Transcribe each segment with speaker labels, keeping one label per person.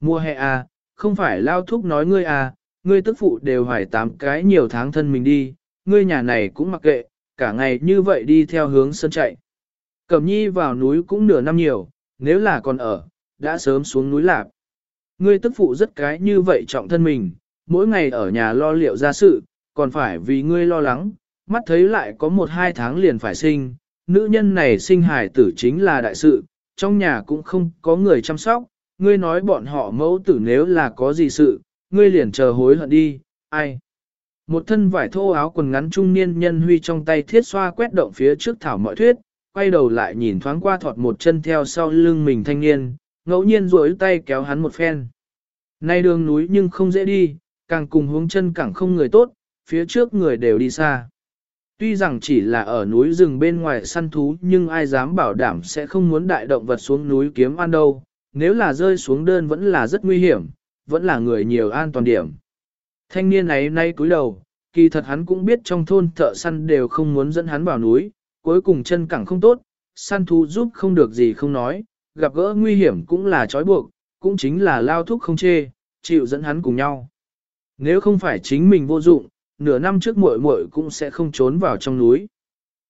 Speaker 1: Mùa hè à, không phải lao thúc nói ngươi à, ngươi tức phụ đều hoài tám cái nhiều tháng thân mình đi, ngươi nhà này cũng mặc kệ, cả ngày như vậy đi theo hướng sân chạy. Cẩm nhi vào núi cũng nửa năm nhiều, nếu là còn ở, đã sớm xuống núi lạp. Ngươi tức phụ rất cái như vậy trọng thân mình, mỗi ngày ở nhà lo liệu ra sự, còn phải vì ngươi lo lắng, mắt thấy lại có một hai tháng liền phải sinh, nữ nhân này sinh hài tử chính là đại sự, trong nhà cũng không có người chăm sóc, ngươi nói bọn họ mẫu tử nếu là có gì sự, ngươi liền chờ hối hận đi, ai. Một thân vải thô áo quần ngắn trung niên nhân huy trong tay thiết xoa quét động phía trước thảo mọi thuyết, quay đầu lại nhìn thoáng qua thọt một chân theo sau lưng mình thanh niên, ngẫu nhiên duỗi tay kéo hắn một phen. Nay đường núi nhưng không dễ đi, càng cùng hướng chân càng không người tốt, phía trước người đều đi xa. Tuy rằng chỉ là ở núi rừng bên ngoài săn thú nhưng ai dám bảo đảm sẽ không muốn đại động vật xuống núi kiếm ăn đâu, nếu là rơi xuống đơn vẫn là rất nguy hiểm, vẫn là người nhiều an toàn điểm. Thanh niên này nay cúi đầu, kỳ thật hắn cũng biết trong thôn thợ săn đều không muốn dẫn hắn vào núi, cuối cùng chân cẳng không tốt, săn thú giúp không được gì không nói, gặp gỡ nguy hiểm cũng là trói buộc, cũng chính là lao thúc không chê, chịu dẫn hắn cùng nhau. Nếu không phải chính mình vô dụng, nửa năm trước muội muội cũng sẽ không trốn vào trong núi.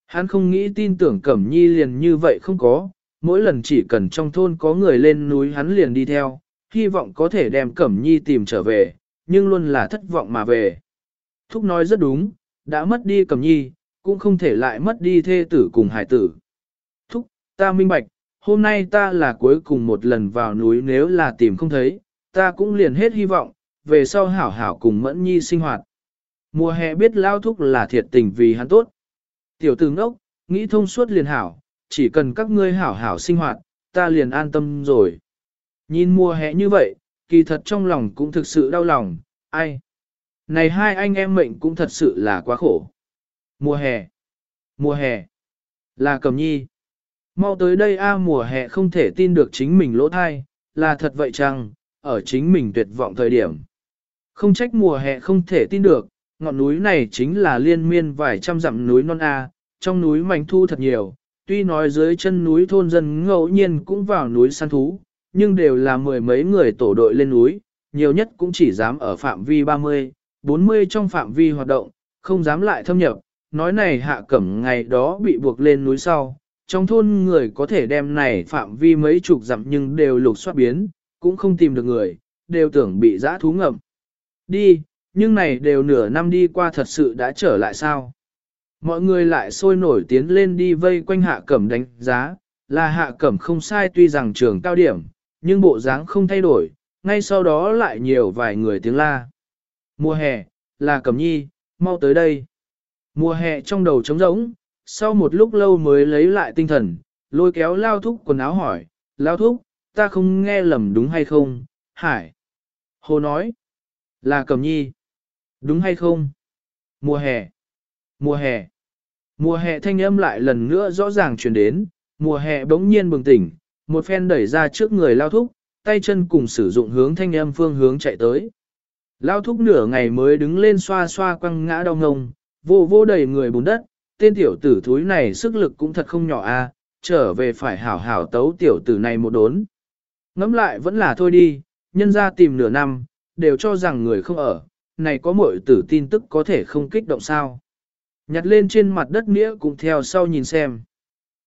Speaker 1: Hắn không nghĩ tin tưởng Cẩm Nhi liền như vậy không có, mỗi lần chỉ cần trong thôn có người lên núi hắn liền đi theo, hy vọng có thể đem Cẩm Nhi tìm trở về, nhưng luôn là thất vọng mà về. Thúc nói rất đúng, đã mất đi Cẩm Nhi, cũng không thể lại mất đi thê tử cùng hải tử. Thúc, ta minh bạch, hôm nay ta là cuối cùng một lần vào núi nếu là tìm không thấy, ta cũng liền hết hy vọng, về sau hảo hảo cùng Mẫn Nhi sinh hoạt. Mùa hè biết lao thúc là thiệt tình vì hắn tốt. Tiểu tử ngốc, nghĩ thông suốt liền hảo, chỉ cần các ngươi hảo hảo sinh hoạt, ta liền an tâm rồi. Nhìn mùa hè như vậy, kỳ thật trong lòng cũng thực sự đau lòng, ai? Này hai anh em mệnh cũng thật sự là quá khổ. Mùa hè, mùa hè, là cầm nhi. Mau tới đây a mùa hè không thể tin được chính mình lỗ thai, là thật vậy chăng, ở chính mình tuyệt vọng thời điểm. Không trách mùa hè không thể tin được, ngọn núi này chính là liên miên vài trăm dặm núi non A, trong núi mảnh thu thật nhiều, tuy nói dưới chân núi thôn dân ngẫu nhiên cũng vào núi săn thú, nhưng đều là mười mấy người tổ đội lên núi, nhiều nhất cũng chỉ dám ở phạm vi 30, 40 trong phạm vi hoạt động, không dám lại thâm nhập, nói này hạ cẩm ngày đó bị buộc lên núi sau, trong thôn người có thể đem này phạm vi mấy chục dặm nhưng đều lục soát biến, cũng không tìm được người, đều tưởng bị giã thú ngậm. Đi, nhưng này đều nửa năm đi qua thật sự đã trở lại sao? Mọi người lại sôi nổi tiến lên đi vây quanh hạ cẩm đánh giá, là hạ cẩm không sai tuy rằng trường cao điểm, nhưng bộ dáng không thay đổi, ngay sau đó lại nhiều vài người tiếng la. Mùa hè, là cẩm nhi, mau tới đây. Mùa hè trong đầu trống rỗng, sau một lúc lâu mới lấy lại tinh thần, lôi kéo lao thúc quần áo hỏi, lao thúc, ta không nghe lầm đúng hay không, hải. Hồ nói, là cẩm nhi. Đúng hay không? Mùa hè. Mùa hè. Mùa hè thanh âm lại lần nữa rõ ràng truyền đến, mùa hè bỗng nhiên bừng tỉnh, một phen đẩy ra trước người lao thúc, tay chân cùng sử dụng hướng thanh âm phương hướng chạy tới. Lao thúc nửa ngày mới đứng lên xoa xoa quăng ngã đau ngông, vô vô đầy người bùn đất, tên tiểu tử thúi này sức lực cũng thật không nhỏ a, trở về phải hảo hảo tấu tiểu tử này một đốn. Ngắm lại vẫn là thôi đi, nhân ra tìm nửa năm, đều cho rằng người không ở, này có mọi tử tin tức có thể không kích động sao. Nhặt lên trên mặt đất nghĩa cũng theo sau nhìn xem.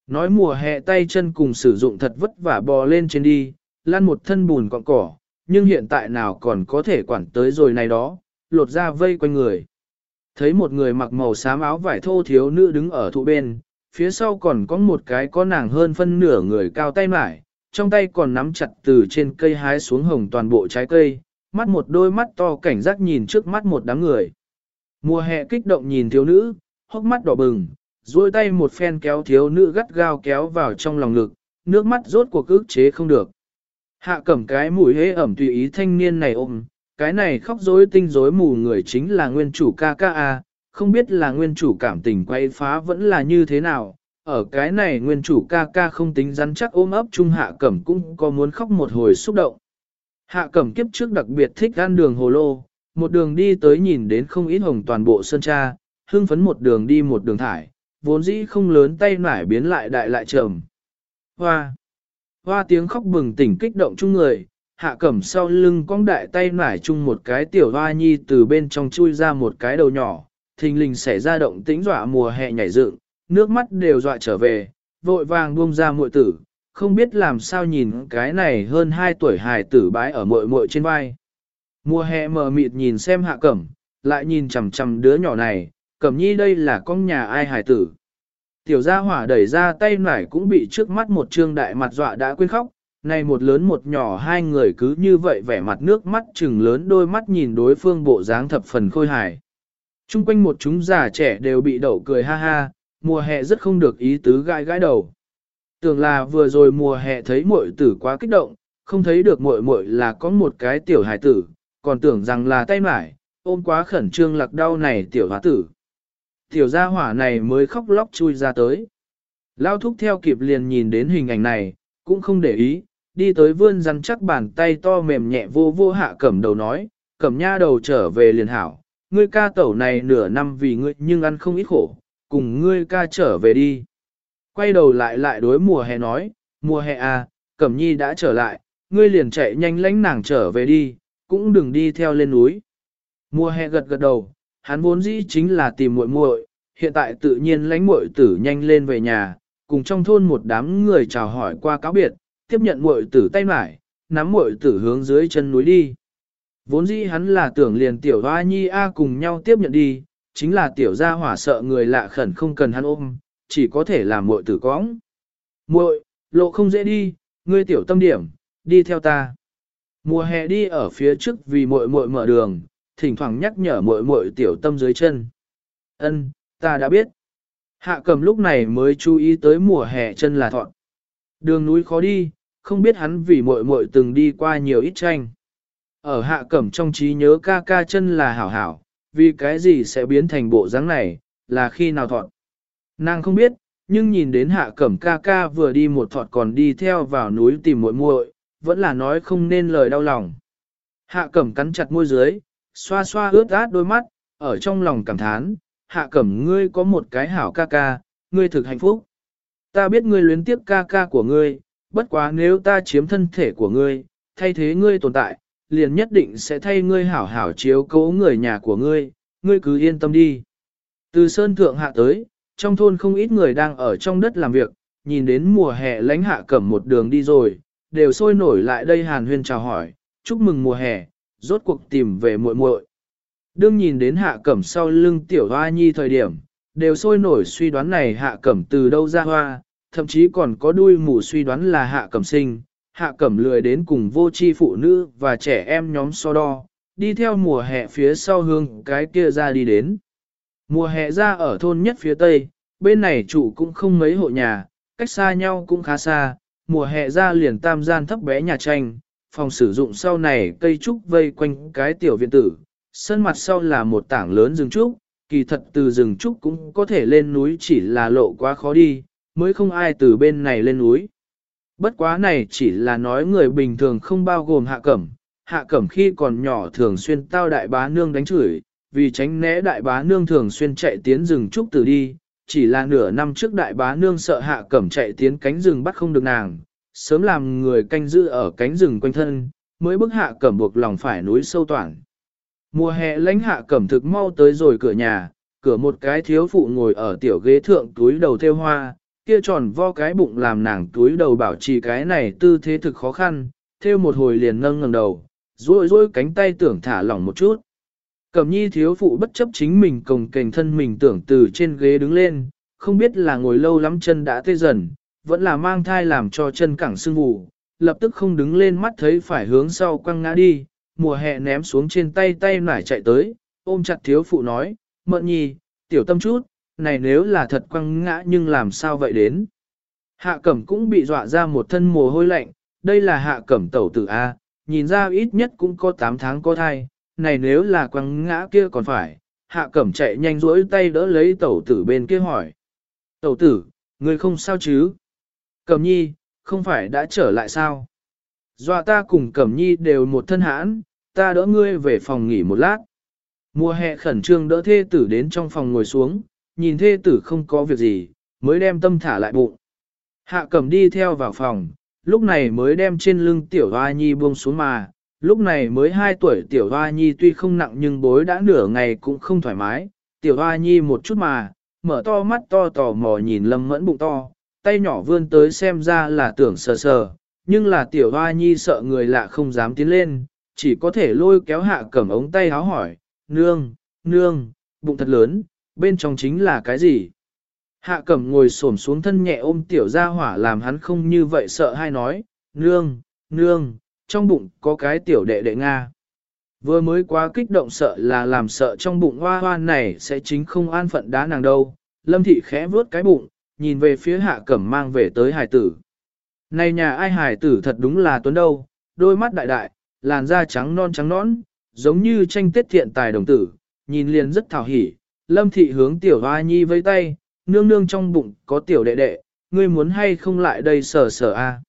Speaker 1: Nói mùa hè tay chân cùng sử dụng thật vất vả bò lên trên đi, lan một thân bùn cọng cỏ, nhưng hiện tại nào còn có thể quản tới rồi này đó, lột ra vây quanh người. Thấy một người mặc màu xám áo vải thô thiếu nữ đứng ở thụ bên, phía sau còn có một cái có nàng hơn phân nửa người cao tay mải, trong tay còn nắm chặt từ trên cây hái xuống hồng toàn bộ trái cây, mắt một đôi mắt to cảnh giác nhìn trước mắt một đám người. Mùa hè kích động nhìn thiếu nữ, hốc mắt đỏ bừng, duỗi tay một phen kéo thiếu nữ gắt gao kéo vào trong lòng ngực, nước mắt rốt cuộc ức chế không được. Hạ cẩm cái mũi hế ẩm tùy ý thanh niên này ôm, cái này khóc rối tinh rối mù người chính là nguyên chủ ca ca a, không biết là nguyên chủ cảm tình quay phá vẫn là như thế nào. Ở cái này nguyên chủ ca ca không tính rắn chắc ôm ấp chung hạ cẩm cũng có muốn khóc một hồi xúc động. Hạ cẩm kiếp trước đặc biệt thích ăn đường hồ lô, một đường đi tới nhìn đến không ít hồng toàn bộ sơn cha, hưng phấn một đường đi một đường thải, vốn dĩ không lớn tay nải biến lại đại lại trầm. Hoa! Hoa tiếng khóc bừng tỉnh kích động chung người, hạ cẩm sau lưng cong đại tay nải chung một cái tiểu hoa nhi từ bên trong chui ra một cái đầu nhỏ, thình lình xảy ra động tĩnh dọa mùa hè nhảy dựng, nước mắt đều dọa trở về, vội vàng buông ra muội tử, không biết làm sao nhìn cái này hơn 2 tuổi hài tử bái ở muội muội trên vai. Mùa hè mờ mịt nhìn xem hạ cẩm, lại nhìn chằm chằm đứa nhỏ này, cẩm nhi đây là con nhà ai hài tử. Tiểu gia hỏa đẩy ra tay nải cũng bị trước mắt một trương đại mặt dọa đã quên khóc, này một lớn một nhỏ hai người cứ như vậy vẻ mặt nước mắt trừng lớn đôi mắt nhìn đối phương bộ dáng thập phần khôi hài. Trung quanh một chúng già trẻ đều bị đậu cười ha ha, mùa hè rất không được ý tứ gai gãi đầu. Tưởng là vừa rồi mùa hè thấy muội tử quá kích động, không thấy được muội muội là có một cái tiểu hài tử, còn tưởng rằng là tay mải, ôm quá khẩn trương lạc đau này tiểu hóa tử. Tiểu gia hỏa này mới khóc lóc chui ra tới. Lao thúc theo kịp liền nhìn đến hình ảnh này, cũng không để ý, đi tới vươn rắn chắc bàn tay to mềm nhẹ vô vô hạ cẩm đầu nói, cẩm nha đầu trở về liền hảo, ngươi ca tẩu này nửa năm vì ngươi nhưng ăn không ít khổ, cùng ngươi ca trở về đi. Quay đầu lại lại đối mùa hè nói, mùa hè à, cẩm nhi đã trở lại, ngươi liền chạy nhanh lánh nàng trở về đi, cũng đừng đi theo lên núi. Mùa hè gật gật đầu, hắn vốn dĩ chính là tìm muội muội, hiện tại tự nhiên lánh muội tử nhanh lên về nhà, cùng trong thôn một đám người chào hỏi qua cáo biệt, tiếp nhận muội tử tay mải, nắm muội tử hướng dưới chân núi đi. Vốn dĩ hắn là tưởng liền tiểu hoa nhi A cùng nhau tiếp nhận đi, chính là tiểu gia hỏa sợ người lạ khẩn không cần hắn ôm, chỉ có thể làm muội tử cõng. Muội, lộ không dễ đi, ngươi tiểu tâm điểm, đi theo ta. Mùa hè đi ở phía trước vì muội muội mở đường, thỉnh thoảng nhắc nhở muội muội tiểu tâm dưới chân. Ân, ta đã biết. Hạ cầm lúc này mới chú ý tới mùa hè chân là thọn. Đường núi khó đi, không biết hắn vì muội muội từng đi qua nhiều ít tranh. Ở hạ cẩm trong trí nhớ ca ca chân là hảo hảo, vì cái gì sẽ biến thành bộ dáng này, là khi nào thọn. Nàng không biết, nhưng nhìn đến hạ cẩm ca ca vừa đi một thọt còn đi theo vào núi tìm muội muội, vẫn là nói không nên lời đau lòng. Hạ cẩm cắn chặt môi dưới, xoa xoa ướt át đôi mắt, ở trong lòng cảm thán, hạ cẩm ngươi có một cái hảo ca ca, ngươi thực hạnh phúc. Ta biết ngươi luyến tiếc ca ca của ngươi, bất quá nếu ta chiếm thân thể của ngươi, thay thế ngươi tồn tại, liền nhất định sẽ thay ngươi hảo hảo chiếu cố người nhà của ngươi, ngươi cứ yên tâm đi. Từ sơn thượng hạ tới, trong thôn không ít người đang ở trong đất làm việc, nhìn đến mùa hè lánh hạ cẩm một đường đi rồi, đều sôi nổi lại đây hàn huyên chào hỏi, chúc mừng mùa hè, rốt cuộc tìm về muội muội. Đương nhìn đến hạ cẩm sau lưng tiểu hoa nhi thời điểm, đều sôi nổi suy đoán này hạ cẩm từ đâu ra hoa, thậm chí còn có đuôi mù suy đoán là hạ cẩm sinh, hạ cẩm lười đến cùng vô chi phụ nữ và trẻ em nhóm so đo, đi theo mùa hè phía sau hương cái kia ra đi đến. Mùa hè ra ở thôn nhất phía tây, bên này chủ cũng không mấy hộ nhà, cách xa nhau cũng khá xa, mùa hè ra liền tam gian thấp bé nhà tranh, phòng sử dụng sau này cây trúc vây quanh cái tiểu viện tử, sân mặt sau là một tảng lớn rừng trúc, kỳ thật từ rừng trúc cũng có thể lên núi chỉ là lộ quá khó đi, mới không ai từ bên này lên núi. Bất quá này chỉ là nói người bình thường không bao gồm hạ cẩm, hạ cẩm khi còn nhỏ thường xuyên tao đại bá nương đánh chửi, vì tránh né đại bá nương thường xuyên chạy tiến rừng trúc từ đi, chỉ là nửa năm trước đại bá nương sợ hạ cẩm chạy tiến cánh rừng bắt không được nàng, sớm làm người canh giữ ở cánh rừng quanh thân, mới bức hạ cẩm buộc lòng phải núi sâu toàn. Mùa hè lãnh hạ cẩm thực mau tới rồi cửa nhà, cửa một cái thiếu phụ ngồi ở tiểu ghế thượng túi đầu theo hoa, kia tròn vo cái bụng làm nàng túi đầu bảo trì cái này tư thế thực khó khăn, theo một hồi liền nâng ngẩng đầu, duỗi duỗi cánh tay tưởng thả lỏng một chút. Cẩm nhi thiếu phụ bất chấp chính mình cồng kềnh thân mình tưởng từ trên ghế đứng lên, không biết là ngồi lâu lắm chân đã tê dần, vẫn là mang thai làm cho chân cẳng sưng vù, lập tức không đứng lên mắt thấy phải hướng sau quăng ngã đi, mùa hè ném xuống trên tay tay nải chạy tới, ôm chặt thiếu phụ nói, mận nhi, tiểu tâm chút, này nếu là thật quăng ngã nhưng làm sao vậy đến. Hạ cẩm cũng bị dọa ra một thân mồ hôi lạnh, đây là hạ cẩm tẩu tử A, nhìn ra ít nhất cũng có 8 tháng có thai, này nếu là quăng ngã kia còn phải, hạ cẩm chạy nhanh rỗi tay đỡ lấy tẩu tử bên kia hỏi. Tẩu tử, người không sao chứ? Cẩm nhi, không phải đã trở lại sao? Dọa ta cùng Cẩm nhi đều một thân hãn, ta đỡ ngươi về phòng nghỉ một lát. Mùa hè khẩn trương đỡ thê tử đến trong phòng ngồi xuống, nhìn thê tử không có việc gì, mới đem tâm thả lại bụng. Hạ Cẩm đi theo vào phòng, lúc này mới đem trên lưng tiểu hoa nhi buông xuống mà, lúc này mới 2 tuổi tiểu hoa nhi tuy không nặng nhưng bối đã nửa ngày cũng không thoải mái, tiểu hoa nhi một chút mà, mở to mắt to tò mò nhìn lâm mẫn bụng to, tay nhỏ vươn tới xem ra là tưởng sờ sờ, nhưng là tiểu hoa nhi sợ người lạ không dám tiến lên, chỉ có thể lôi kéo hạ cẩm ống tay háo hỏi, nương, nương, bụng thật lớn, bên trong chính là cái gì? Hạ cẩm ngồi xổm xuống thân nhẹ ôm tiểu ra hỏa làm hắn không như vậy sợ hay nói, nương, nương, trong bụng có cái tiểu đệ đệ Nga. Vừa mới quá kích động sợ là làm sợ trong bụng hoa hoa này sẽ chính không an phận đá nàng đâu. Lâm thị khẽ vuốt cái bụng, nhìn về phía hạ cẩm mang về tới hải tử. Này nhà ai hải tử thật đúng là tuấn đâu, đôi mắt đại đại, làn da trắng non trắng nón, giống như tranh tết thiện tài đồng tử, nhìn liền rất thảo hỉ. Lâm thị hướng tiểu hoa nhi với tay, nương nương trong bụng có tiểu đệ đệ, ngươi muốn hay không lại đây sở sở a?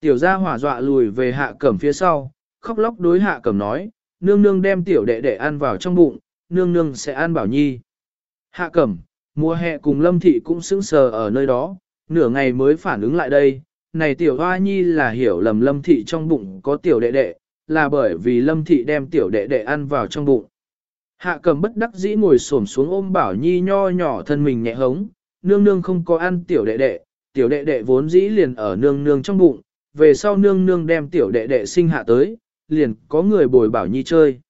Speaker 1: Tiểu gia hỏa dọa lùi về hạ cẩm phía sau, khóc lóc đối hạ cẩm nói, nương nương đem tiểu đệ đệ ăn vào trong bụng, nương nương sẽ ăn bảo nhi. Hạ cẩm, mùa hè cùng lâm thị cũng sững sờ ở nơi đó, nửa ngày mới phản ứng lại đây, này tiểu hoa nhi là hiểu lầm lâm thị trong bụng có tiểu đệ đệ, là bởi vì lâm thị đem tiểu đệ đệ ăn vào trong bụng. Hạ cầm bất đắc dĩ ngồi xổm xuống ôm bảo nhi nho nhỏ thân mình nhẹ hống, nương nương không có ăn tiểu đệ đệ, tiểu đệ đệ vốn dĩ liền ở nương nương trong bụng, về sau nương nương đem tiểu đệ đệ sinh hạ tới, liền có người bồi bảo nhi chơi.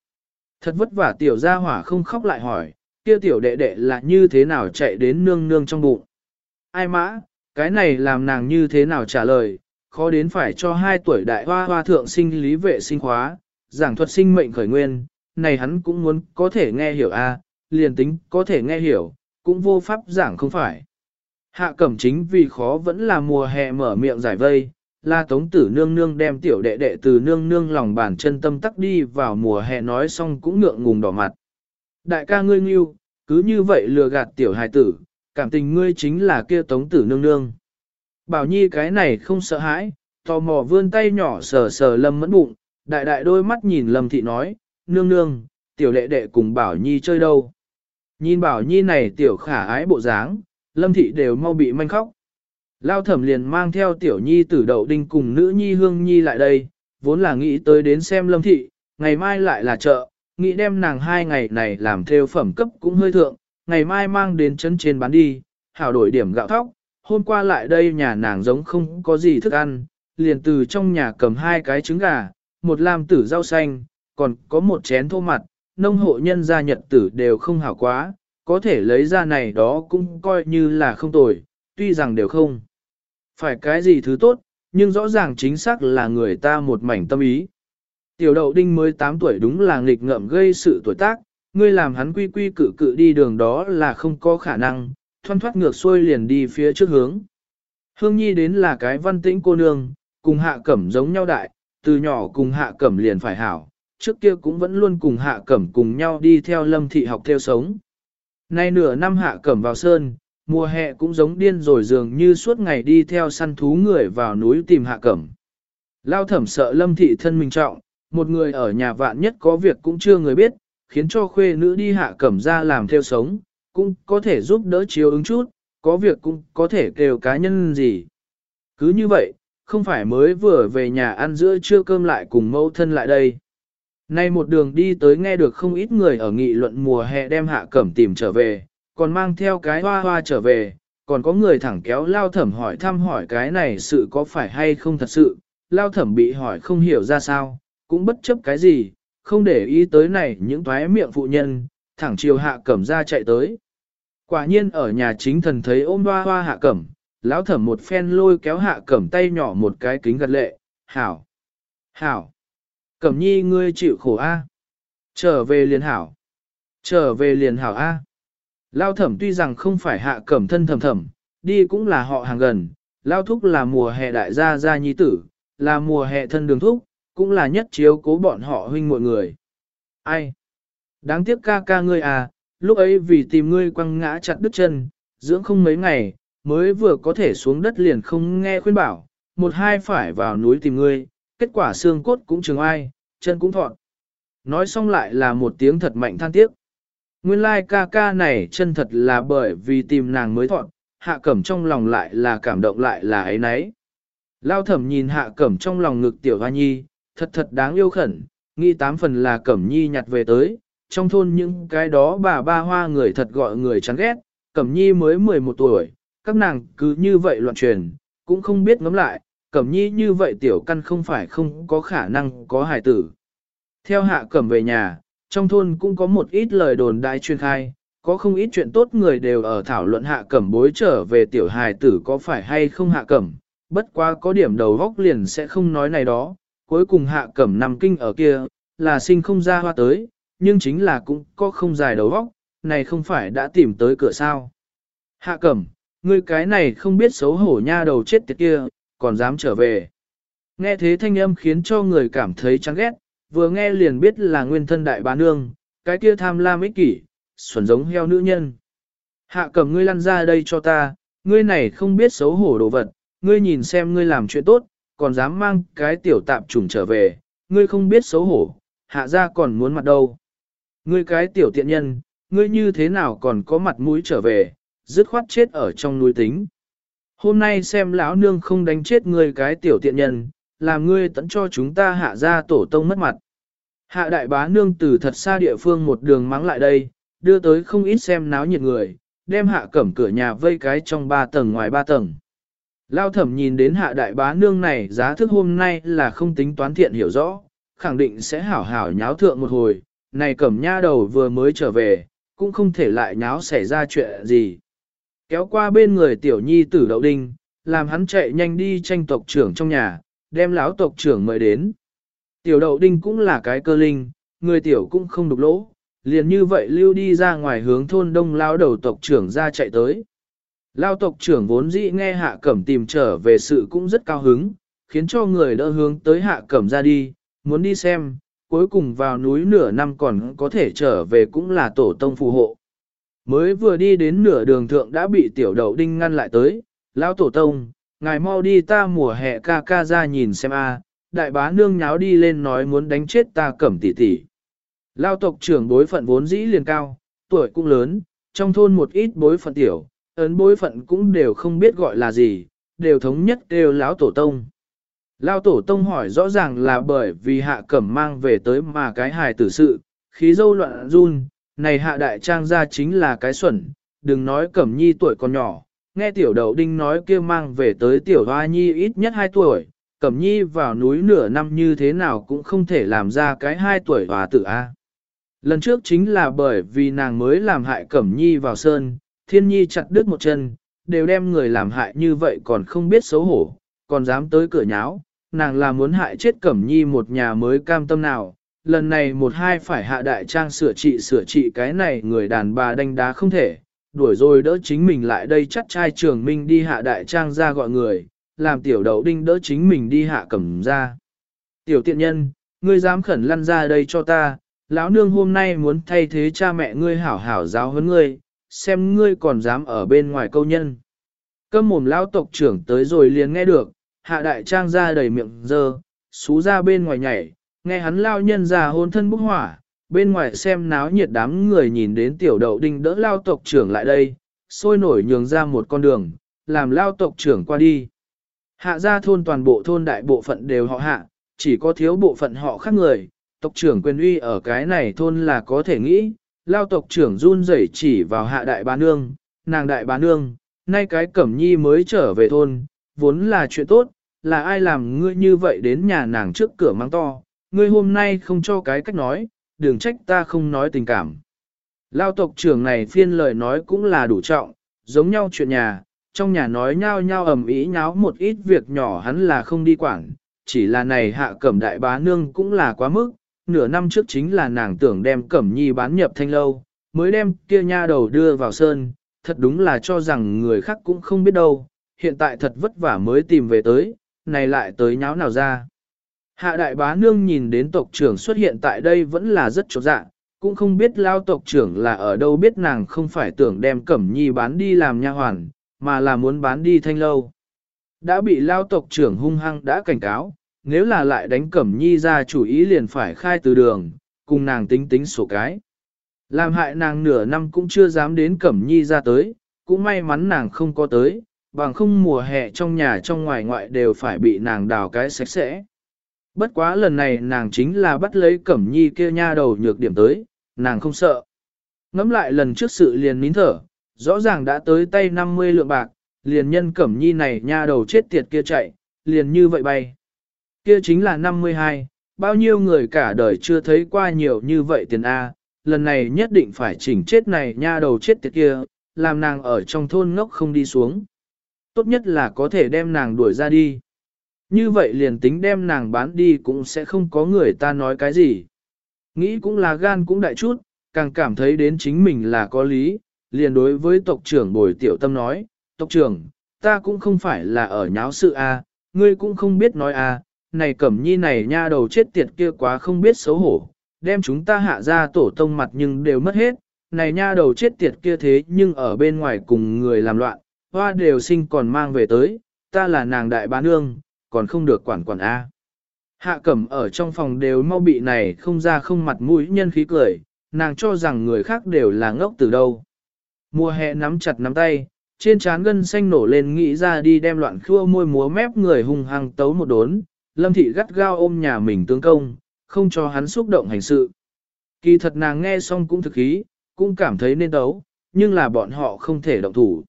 Speaker 1: Thật vất vả tiểu gia hỏa không khóc lại hỏi, kia tiểu đệ đệ là như thế nào chạy đến nương nương trong bụng. Ai mã, cái này làm nàng như thế nào trả lời, khó đến phải cho hai tuổi đại hoa hoa thượng sinh lý vệ sinh khóa, giảng thuật sinh mệnh khởi nguyên, này hắn cũng muốn có thể nghe hiểu a, liền tính có thể nghe hiểu, cũng vô pháp giảng không phải. Hạ cẩm chính vì khó vẫn là mùa hè mở miệng giải vây, la tống tử nương nương đem tiểu đệ đệ từ nương nương lòng bàn chân tâm tắc đi vào mùa hè nói xong cũng ngượng ngùng đỏ mặt. Đại ca ngươi nghiêu, cứ như vậy lừa gạt tiểu hài tử, cảm tình ngươi chính là kia tống tử nương nương. Bảo nhi cái này không sợ hãi, tò mò vươn tay nhỏ sờ sờ lâm mẫn bụng, đại đại đôi mắt nhìn lâm thị nói, nương nương, tiểu lệ đệ cùng bảo nhi chơi đâu. Nhìn bảo nhi này tiểu khả ái bộ dáng, lâm thị đều mau bị manh khóc. Lao thẩm liền mang theo tiểu nhi tử đậu đinh cùng nữ nhi hương nhi lại đây, vốn là nghĩ tới đến xem lâm thị, ngày mai lại là chợ, nghĩ đem nàng hai ngày này làm theo phẩm cấp cũng hơi thượng, ngày mai mang đến chân trên bán đi, hảo đổi điểm gạo thóc, hôm qua lại đây nhà nàng giống không có gì thức ăn, liền từ trong nhà cầm hai cái trứng gà, một lam tử rau xanh, còn có một chén thô mặt, nông hộ nhân gia nhật tử đều không hảo quá, có thể lấy ra này đó cũng coi như là không tồi, tuy rằng đều không. Phải cái gì thứ tốt, nhưng rõ ràng chính xác là người ta một mảnh tâm ý. Tiểu đậu đinh mới 8 tuổi đúng là nghịch ngợm gây sự tuổi tác, ngươi làm hắn quy quy cự cự đi đường đó là không có khả năng, thoăn thoát ngược xuôi liền đi phía trước hướng. Hương Nhi đến là cái văn tĩnh cô nương, cùng hạ cẩm giống nhau đại, từ nhỏ cùng hạ cẩm liền phải hảo, trước kia cũng vẫn luôn cùng hạ cẩm cùng nhau đi theo lâm thị học theo sống. Nay nửa năm hạ cẩm vào sơn, mùa hè cũng giống điên rồi dường như suốt ngày đi theo săn thú người vào núi tìm hạ cẩm. Lao thẩm sợ lâm thị thân mình trọng, một người ở nhà vạn nhất có việc cũng chưa người biết, khiến cho khuê nữ đi hạ cẩm ra làm theo sống, cũng có thể giúp đỡ chiếu ứng chút, có việc cũng có thể kêu cá nhân gì. Cứ như vậy, không phải mới vừa về nhà ăn giữa trưa cơm lại cùng mẫu thân lại đây. Nay một đường đi tới nghe được không ít người ở nghị luận mùa hè đem hạ cẩm tìm trở về, còn mang theo cái hoa hoa trở về, còn có người thẳng kéo lao thẩm hỏi thăm hỏi cái này sự có phải hay không thật sự, lao thẩm bị hỏi không hiểu ra sao, cũng bất chấp cái gì, không để ý tới này những thoái miệng phụ nhân, thẳng chiều hạ cẩm ra chạy tới. Quả nhiên ở nhà chính thần thấy ôm hoa hoa hạ cẩm, lão thẩm một phen lôi kéo hạ cẩm tay nhỏ một cái kính gật lệ, hảo, hảo, cẩm nhi ngươi chịu khổ a, trở về liền hảo, trở về liền hảo a. Lao thẩm tuy rằng không phải hạ cẩm thân thầm thầm, đi cũng là họ hàng gần, lao thúc là mùa hè đại gia gia nhi tử, là mùa hè thân đường thúc, cũng là nhất chiếu cố bọn họ huynh mọi người. Ai? Đáng tiếc ca ca ngươi à, lúc ấy vì tìm ngươi quăng ngã chặt đứt chân, dưỡng không mấy ngày, mới vừa có thể xuống đất liền không nghe khuyên bảo, một hai phải vào núi tìm ngươi, kết quả xương cốt cũng chừng ai, chân cũng thọn. Nói xong lại là một tiếng thật mạnh than tiếc. Nguyên lai like ca ca này chân thật là bởi vì tìm nàng mới thọn, hạ cẩm trong lòng lại là cảm động lại là ấy nấy. Lao thẩm nhìn hạ cẩm trong lòng ngực tiểu hoa nhi, thật thật đáng yêu khẩn, nghĩ tám phần là cẩm nhi nhặt về tới, trong thôn những cái đó bà ba hoa người thật gọi người chán ghét, cẩm nhi mới 11 tuổi, các nàng cứ như vậy loạn truyền, cũng không biết ngắm lại, cẩm nhi như vậy tiểu căn không phải không có khả năng có hài tử. Theo hạ cẩm về nhà, trong thôn cũng có một ít lời đồn đại truyền khai, có không ít chuyện tốt người đều ở thảo luận hạ cẩm bối trở về tiểu hài tử có phải hay không hạ cẩm, bất quá có điểm đầu góc liền sẽ không nói này đó, cuối cùng hạ cẩm nằm kinh ở kia, là sinh không ra hoa tới, nhưng chính là cũng có không dài đầu óc, này không phải đã tìm tới cửa sao. Hạ cẩm, ngươi cái này không biết xấu hổ nha đầu chết tiệt kia, còn dám trở về. Nghe thế thanh âm khiến cho người cảm thấy chán ghét, vừa nghe liền biết là nguyên thân đại bá nương, cái kia tham lam ích kỷ, xuẩn giống heo nữ nhân. Hạ cẩm ngươi lăn ra đây cho ta, ngươi này không biết xấu hổ đồ vật, ngươi nhìn xem ngươi làm chuyện tốt, còn dám mang cái tiểu tạp trùng trở về, ngươi không biết xấu hổ, hạ ra còn muốn mặt đâu. Ngươi cái tiểu tiện nhân, ngươi như thế nào còn có mặt mũi trở về, dứt khoát chết ở trong núi tính. Hôm nay xem lão nương không đánh chết ngươi cái tiểu tiện nhân, làm ngươi tận cho chúng ta hạ ra tổ tông mất mặt. Hạ đại bá nương từ thật xa địa phương một đường mắng lại đây, đưa tới không ít xem náo nhiệt người, đem hạ cẩm cửa nhà vây cái trong ba tầng ngoài ba tầng. Lao thẩm nhìn đến hạ đại bá nương này giá thức hôm nay là không tính toán thiện hiểu rõ, khẳng định sẽ hảo hảo nháo thượng một hồi, này cẩm nha đầu vừa mới trở về, cũng không thể lại nháo xảy ra chuyện gì. Kéo qua bên người tiểu nhi tử đậu đinh, làm hắn chạy nhanh đi tranh tộc trưởng trong nhà, đem lão tộc trưởng mời đến. Tiểu đậu đinh cũng là cái cơ linh, người tiểu cũng không đục lỗ, liền như vậy lưu đi ra ngoài hướng thôn đông lao đầu tộc trưởng ra chạy tới. Lao tộc trưởng vốn dĩ nghe hạ cẩm tìm trở về sự cũng rất cao hứng, khiến cho người đỡ hướng tới hạ cẩm ra đi, muốn đi xem, cuối cùng vào núi nửa năm còn có thể trở về cũng là tổ tông phù hộ. Mới vừa đi đến nửa đường thượng đã bị tiểu đậu đinh ngăn lại tới, Lao tổ tông, ngài mau đi ta mùa hè ca ca ra nhìn xem a đại bá nương nháo đi lên nói muốn đánh chết ta cẩm tỷ tỷ. Lao tộc trưởng bối phận vốn dĩ liền cao, tuổi cũng lớn, trong thôn một ít bối phận tiểu, ấn bối phận cũng đều không biết gọi là gì, đều thống nhất đều lão tổ tông. Lao tổ tông hỏi rõ ràng là bởi vì hạ cẩm mang về tới mà cái hài tử sự, khí dâu loạn run, này hạ đại trang ra chính là cái xuẩn, đừng nói cẩm nhi tuổi còn nhỏ, nghe tiểu đầu đinh nói kia mang về tới tiểu hoa nhi ít nhất 2 tuổi, cẩm nhi vào núi nửa năm như thế nào cũng không thể làm ra cái 2 tuổi hòa tử A. Lần trước chính là bởi vì nàng mới làm hại cẩm nhi vào sơn, thiên nhi chặt đứt một chân, đều đem người làm hại như vậy còn không biết xấu hổ, còn dám tới cửa nháo, nàng là muốn hại chết cẩm nhi một nhà mới cam tâm nào. Lần này một hai phải hạ đại trang sửa trị sửa trị cái này người đàn bà đánh đá không thể, đuổi rồi đỡ chính mình lại đây chắc trai trường minh đi hạ đại trang ra gọi người, làm tiểu đậu đinh đỡ chính mình đi hạ cẩm ra. Tiểu tiện nhân, ngươi dám khẩn lăn ra đây cho ta, lão nương hôm nay muốn thay thế cha mẹ ngươi hảo hảo giáo huấn ngươi, xem ngươi còn dám ở bên ngoài câu nhân. Câm mồm lão tộc trưởng tới rồi liền nghe được, hạ đại trang ra đầy miệng dơ, xú ra bên ngoài nhảy, nghe hắn lao nhân ra hôn thân bốc hỏa, bên ngoài xem náo nhiệt đám người nhìn đến tiểu đậu đinh đỡ lao tộc trưởng lại đây, sôi nổi nhường ra một con đường, làm lao tộc trưởng qua đi. Hạ ra thôn toàn bộ thôn đại bộ phận đều họ hạ, chỉ có thiếu bộ phận họ khác người, tộc trưởng quyền uy ở cái này thôn là có thể nghĩ, lao tộc trưởng run rẩy chỉ vào hạ đại bá nương, nàng đại bá nương, nay cái cẩm nhi mới trở về thôn, vốn là chuyện tốt, là ai làm ngươi như vậy đến nhà nàng trước cửa mang to, ngươi hôm nay không cho cái cách nói, đừng trách ta không nói tình cảm. Lao tộc trưởng này phiên lời nói cũng là đủ trọng, giống nhau chuyện nhà, trong nhà nói nhau nhau ầm ĩ nháo một ít việc nhỏ hắn là không đi quản, chỉ là này hạ cẩm đại bá nương cũng là quá mức, nửa năm trước chính là nàng tưởng đem cẩm nhi bán nhập thanh lâu, mới đem kia nha đầu đưa vào sơn, thật đúng là cho rằng người khác cũng không biết đâu, hiện tại thật vất vả mới tìm về tới, này lại tới nháo nào ra. Hạ đại bá nương nhìn đến tộc trưởng xuất hiện tại đây vẫn là rất chột dạ, cũng không biết lao tộc trưởng là ở đâu biết nàng không phải tưởng đem cẩm nhi bán đi làm nha hoàn, mà là muốn bán đi thanh lâu. Đã bị lao tộc trưởng hung hăng đã cảnh cáo, nếu là lại đánh cẩm nhi ra chủ ý liền phải khai từ đường, cùng nàng tính tính sổ cái. Làm hại nàng nửa năm cũng chưa dám đến cẩm nhi ra tới, cũng may mắn nàng không có tới, bằng không mùa hè trong nhà trong ngoài ngoại đều phải bị nàng đào cái sạch sẽ. Bất quá lần này nàng chính là bắt lấy cẩm nhi kia nha đầu nhược điểm tới, nàng không sợ. Ngắm lại lần trước sự liền nín thở, rõ ràng đã tới tay 50 lượng bạc, liền nhân cẩm nhi này nha đầu chết tiệt kia chạy, liền như vậy bay. Kia chính là 52, bao nhiêu người cả đời chưa thấy qua nhiều như vậy tiền A, lần này nhất định phải chỉnh chết này nha đầu chết tiệt kia, làm nàng ở trong thôn ngốc không đi xuống. Tốt nhất là có thể đem nàng đuổi ra đi. Như vậy liền tính đem nàng bán đi cũng sẽ không có người ta nói cái gì. Nghĩ cũng là gan cũng đại chút, càng cảm thấy đến chính mình là có lý, liền đối với tộc trưởng bồi tiểu tâm nói, tộc trưởng, ta cũng không phải là ở nháo sự a, ngươi cũng không biết nói a, này cẩm nhi này nha đầu chết tiệt kia quá không biết xấu hổ, đem chúng ta hạ ra tổ tông mặt nhưng đều mất hết, này nha đầu chết tiệt kia thế nhưng ở bên ngoài cùng người làm loạn, hoa đều sinh còn mang về tới, ta là nàng đại bá nương, còn không được quản quản A. Hạ cẩm ở trong phòng đều mau bị này không ra không mặt mũi nhân khí cười, nàng cho rằng người khác đều là ngốc từ đâu. Mùa hè nắm chặt nắm tay, trên trán gân xanh nổ lên nghĩ ra đi đem loạn khua môi múa mép người hung hăng tấu một đốn, lâm thị gắt gao ôm nhà mình tướng công, không cho hắn xúc động hành sự. Kỳ thật nàng nghe xong cũng thực ý, cũng cảm thấy nên tấu, nhưng là bọn họ không thể động thủ.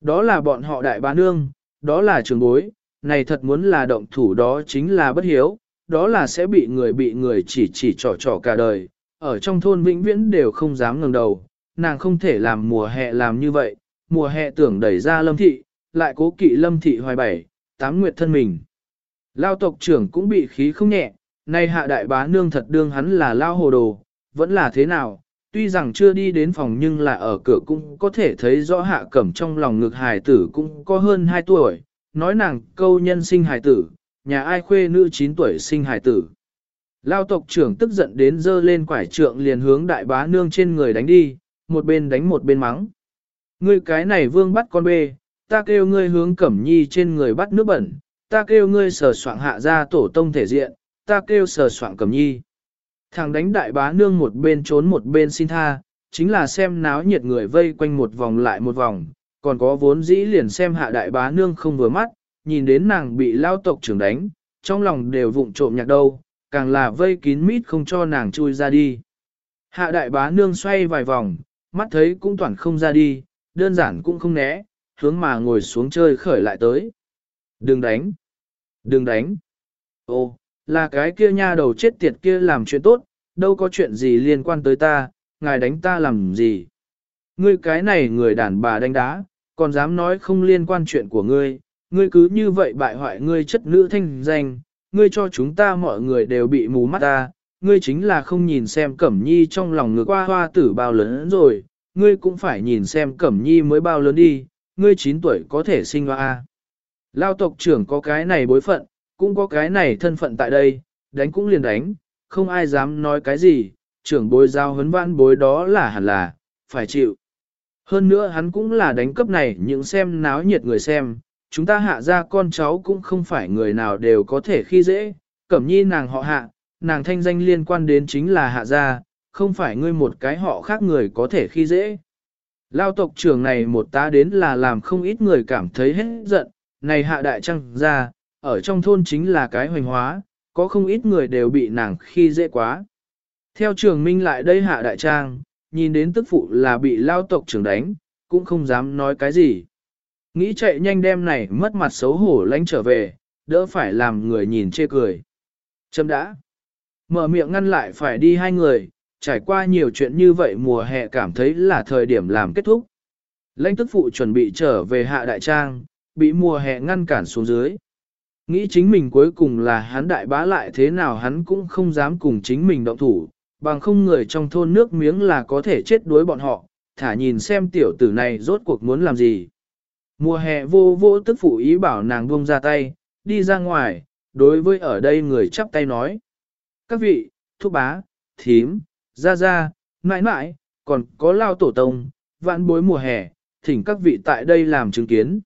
Speaker 1: Đó là bọn họ đại bá nương, đó là trường bối, này thật muốn là động thủ đó chính là bất hiếu, đó là sẽ bị người bị người chỉ chỉ trò trò cả đời, ở trong thôn vĩnh viễn đều không dám ngẩng đầu, nàng không thể làm mùa hè làm như vậy, mùa hè tưởng đẩy ra lâm thị, lại cố kỵ lâm thị hoài bảy, tám nguyệt thân mình. Lao tộc trưởng cũng bị khí không nhẹ, nay hạ đại bá nương thật đương hắn là lao hồ đồ, vẫn là thế nào, tuy rằng chưa đi đến phòng nhưng là ở cửa cũng có thể thấy rõ hạ cẩm trong lòng ngực hài tử cũng có hơn 2 tuổi, nói nàng câu nhân sinh hài tử, nhà ai khuê nữ 9 tuổi sinh hài tử. Lao tộc trưởng tức giận đến dơ lên quải trượng liền hướng đại bá nương trên người đánh đi, một bên đánh một bên mắng. Ngươi cái này vương bắt con bê, ta kêu ngươi hướng cẩm nhi trên người bắt nước bẩn, ta kêu ngươi sờ soạn hạ ra tổ tông thể diện, ta kêu sờ soạn cầm nhi. Thằng đánh đại bá nương một bên trốn một bên xin tha, chính là xem náo nhiệt người vây quanh một vòng lại một vòng, còn có vốn dĩ liền xem hạ đại bá nương không vừa mắt, nhìn đến nàng bị lao tộc trưởng đánh, trong lòng đều vụng trộm nhạc đâu, càng là vây kín mít không cho nàng chui ra đi. Hạ đại bá nương xoay vài vòng, mắt thấy cũng toàn không ra đi, đơn giản cũng không né, hướng mà ngồi xuống chơi khởi lại tới. Đừng đánh! Đừng đánh! Ô, là cái kia nha đầu chết tiệt kia làm chuyện tốt, đâu có chuyện gì liên quan tới ta, ngài đánh ta làm gì. Ngươi cái này người đàn bà đánh đá, còn dám nói không liên quan chuyện của ngươi, ngươi cứ như vậy bại hoại ngươi chất nữ thanh danh, ngươi cho chúng ta mọi người đều bị mù mắt ta, ngươi chính là không nhìn xem Cẩm Nhi trong lòng ngược qua hoa tử bao lớn rồi, ngươi cũng phải nhìn xem Cẩm Nhi mới bao lớn đi, ngươi 9 tuổi có thể sinh hoa. Lao tộc trưởng có cái này bối phận, cũng có cái này thân phận tại đây, đánh cũng liền đánh, không ai dám nói cái gì, trưởng bối giao huấn văn bối đó là hẳn là, phải chịu. Hơn nữa hắn cũng là đánh cấp này những xem náo nhiệt người xem, chúng ta hạ ra con cháu cũng không phải người nào đều có thể khi dễ, cẩm nhi nàng họ hạ, nàng thanh danh liên quan đến chính là hạ gia, không phải ngươi một cái họ khác người có thể khi dễ. Lao tộc trưởng này một tá đến là làm không ít người cảm thấy hết giận, này hạ đại trăng ra, ở trong thôn chính là cái hoành hóa, có không ít người đều bị nàng khi dễ quá. Theo trường minh lại đây hạ đại trang, nhìn đến tức phụ là bị lao tộc trưởng đánh, cũng không dám nói cái gì. Nghĩ chạy nhanh đem này mất mặt xấu hổ lánh trở về, đỡ phải làm người nhìn chê cười. Châm đã. Mở miệng ngăn lại phải đi hai người, trải qua nhiều chuyện như vậy mùa hè cảm thấy là thời điểm làm kết thúc. Lãnh tức phụ chuẩn bị trở về hạ đại trang, bị mùa hè ngăn cản xuống dưới. Nghĩ chính mình cuối cùng là hắn đại bá lại thế nào hắn cũng không dám cùng chính mình động thủ, bằng không người trong thôn nước miếng là có thể chết đuối bọn họ, thả nhìn xem tiểu tử này rốt cuộc muốn làm gì. Mùa hè vô vô tức phụ ý bảo nàng buông ra tay, đi ra ngoài, đối với ở đây người chắp tay nói. Các vị, thúc bá, thím, ra ra, mãi mãi, còn có lao tổ tông, vạn bối mùa hè, thỉnh các vị tại đây làm chứng kiến.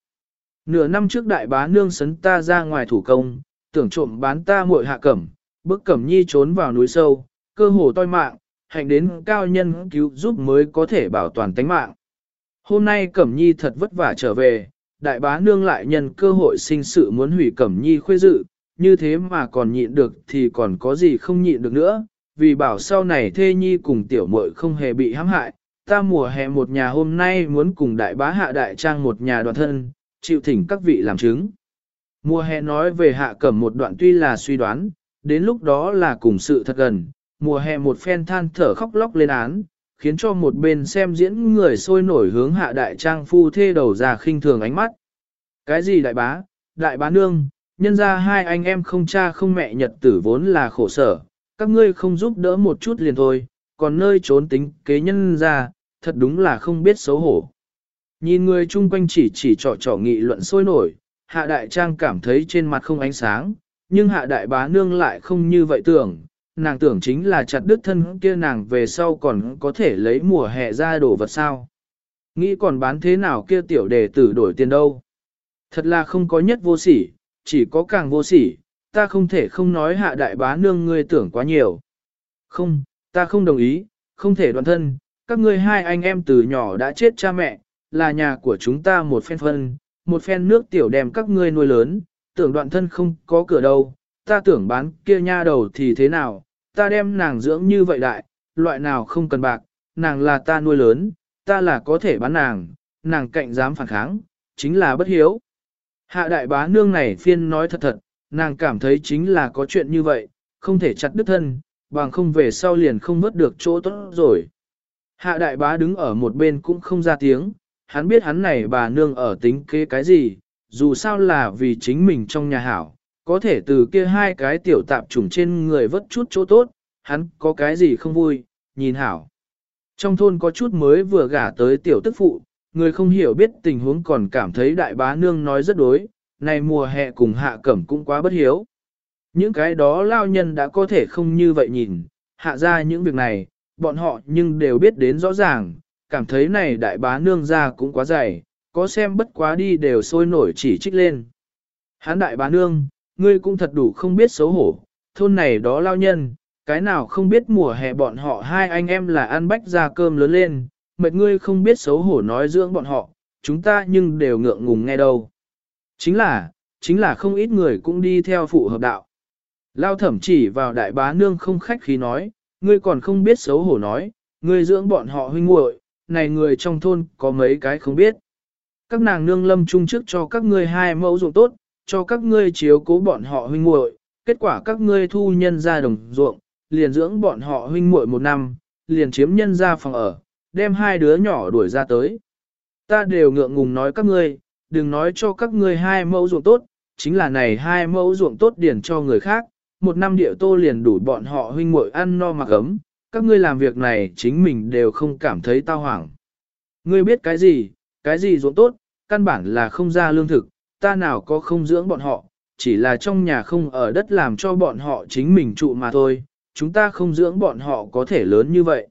Speaker 1: Nửa năm trước đại bá nương sấn ta ra ngoài thủ công, tưởng trộm bán ta muội hạ cẩm, bức cẩm nhi trốn vào núi sâu, cơ hồ toi mạng, hạnh đến cao nhân cứu giúp mới có thể bảo toàn tánh mạng. Hôm nay cẩm nhi thật vất vả trở về, đại bá nương lại nhân cơ hội sinh sự muốn hủy cẩm nhi khuê dự, như thế mà còn nhịn được thì còn có gì không nhịn được nữa, vì bảo sau này thê nhi cùng tiểu muội không hề bị hãm hại, ta mùa hè một nhà hôm nay muốn cùng đại bá hạ đại trang một nhà đoàn thân, chịu thỉnh các vị làm chứng. Mùa hè nói về hạ cẩm một đoạn tuy là suy đoán, đến lúc đó là cùng sự thật gần, mùa hè một phen than thở khóc lóc lên án, khiến cho một bên xem diễn người sôi nổi hướng hạ đại trang phu thê đầu ra khinh thường ánh mắt. Cái gì đại bá, đại bá nương, nhân ra hai anh em không cha không mẹ nhật tử vốn là khổ sở, các ngươi không giúp đỡ một chút liền thôi, còn nơi trốn tính kế nhân ra, thật đúng là không biết xấu hổ. Nhìn người chung quanh chỉ chỉ trò trò nghị luận sôi nổi, hạ đại trang cảm thấy trên mặt không ánh sáng, nhưng hạ đại bá nương lại không như vậy tưởng, nàng tưởng chính là chặt đứt thân kia nàng về sau còn có thể lấy mùa hè ra đổ vật sao. Nghĩ còn bán thế nào kia tiểu đề tử đổi tiền đâu. Thật là không có nhất vô sỉ, chỉ có càng vô sỉ, ta không thể không nói hạ đại bá nương ngươi tưởng quá nhiều. Không, ta không đồng ý, không thể đoàn thân, các ngươi hai anh em từ nhỏ đã chết cha mẹ, là nhà của chúng ta một phen phân, một phen nước tiểu đem các ngươi nuôi lớn, tưởng đoạn thân không có cửa đâu, ta tưởng bán kia nha đầu thì thế nào, ta đem nàng dưỡng như vậy đại, loại nào không cần bạc, nàng là ta nuôi lớn, ta là có thể bán nàng, nàng cạnh dám phản kháng, chính là bất hiếu. Hạ đại bá nương này phiên nói thật thật, nàng cảm thấy chính là có chuyện như vậy, không thể chặt đứt thân, bằng không về sau liền không vớt được chỗ tốt rồi. Hạ đại bá đứng ở một bên cũng không ra tiếng, hắn biết hắn này bà nương ở tính kế cái gì, dù sao là vì chính mình trong nhà hảo, có thể từ kia hai cái tiểu tạp trùng trên người vất chút chỗ tốt, hắn có cái gì không vui, nhìn hảo. Trong thôn có chút mới vừa gả tới tiểu tức phụ, người không hiểu biết tình huống còn cảm thấy đại bá nương nói rất đối, này mùa hè cùng hạ cẩm cũng quá bất hiếu. Những cái đó lao nhân đã có thể không như vậy nhìn, hạ ra những việc này, bọn họ nhưng đều biết đến rõ ràng, cảm thấy này đại bá nương ra cũng quá dày, có xem bất quá đi đều sôi nổi chỉ trích lên. Hán đại bá nương, ngươi cũng thật đủ không biết xấu hổ, thôn này đó lao nhân, cái nào không biết mùa hè bọn họ hai anh em là ăn bách ra cơm lớn lên, mệt ngươi không biết xấu hổ nói dưỡng bọn họ, chúng ta nhưng đều ngượng ngùng nghe đâu. Chính là, chính là không ít người cũng đi theo phụ hợp đạo. Lao thẩm chỉ vào đại bá nương không khách khí nói, ngươi còn không biết xấu hổ nói, ngươi dưỡng bọn họ huynh muội, này người trong thôn có mấy cái không biết. Các nàng nương lâm chung trước cho các ngươi hai mẫu ruộng tốt, cho các ngươi chiếu cố bọn họ huynh muội, kết quả các ngươi thu nhân ra đồng ruộng, liền dưỡng bọn họ huynh muội một năm, liền chiếm nhân ra phòng ở, đem hai đứa nhỏ đuổi ra tới. Ta đều ngượng ngùng nói các ngươi, đừng nói cho các ngươi hai mẫu ruộng tốt, chính là này hai mẫu ruộng tốt điển cho người khác, một năm địa tô liền đủ bọn họ huynh muội ăn no mặc ấm, các ngươi làm việc này chính mình đều không cảm thấy tao hoảng. Ngươi biết cái gì, cái gì ruộng tốt, căn bản là không ra lương thực, ta nào có không dưỡng bọn họ, chỉ là trong nhà không ở đất làm cho bọn họ chính mình trụ mà thôi, chúng ta không dưỡng bọn họ có thể lớn như vậy.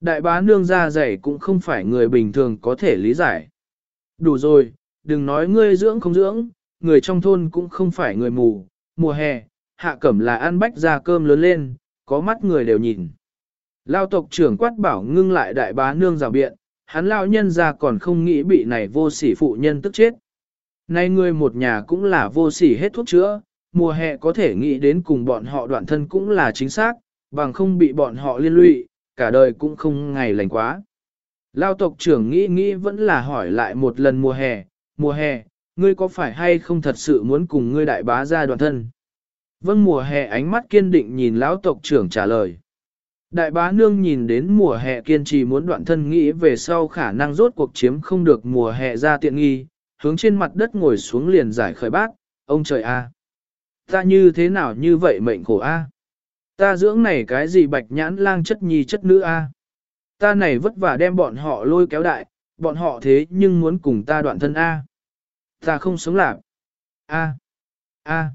Speaker 1: Đại bá nương ra dày cũng không phải người bình thường có thể lý giải. Đủ rồi, đừng nói ngươi dưỡng không dưỡng, người trong thôn cũng không phải người mù, mùa hè, hạ cẩm là ăn bách ra cơm lớn lên, có mắt người đều nhìn. Lao tộc trưởng quát bảo ngưng lại đại bá nương rào biện, hắn lao nhân ra còn không nghĩ bị này vô sỉ phụ nhân tức chết. Nay người một nhà cũng là vô sỉ hết thuốc chữa, mùa hè có thể nghĩ đến cùng bọn họ đoạn thân cũng là chính xác, bằng không bị bọn họ liên lụy, cả đời cũng không ngày lành quá. Lao tộc trưởng nghĩ nghĩ vẫn là hỏi lại một lần mùa hè, mùa hè, ngươi có phải hay không thật sự muốn cùng ngươi đại bá ra đoạn thân? Vâng mùa hè ánh mắt kiên định nhìn lão tộc trưởng trả lời. Đại bá nương nhìn đến mùa hè kiên trì muốn đoạn thân nghĩ về sau khả năng rốt cuộc chiếm không được mùa hè ra tiện nghi, hướng trên mặt đất ngồi xuống liền giải khởi bác, ông trời a, Ta như thế nào như vậy mệnh khổ a? Ta dưỡng này cái gì bạch nhãn lang chất nhi chất nữ a? Ta này vất vả đem bọn họ lôi kéo đại, bọn họ thế nhưng muốn cùng ta đoạn thân a. Ta không sống lạc. A. A.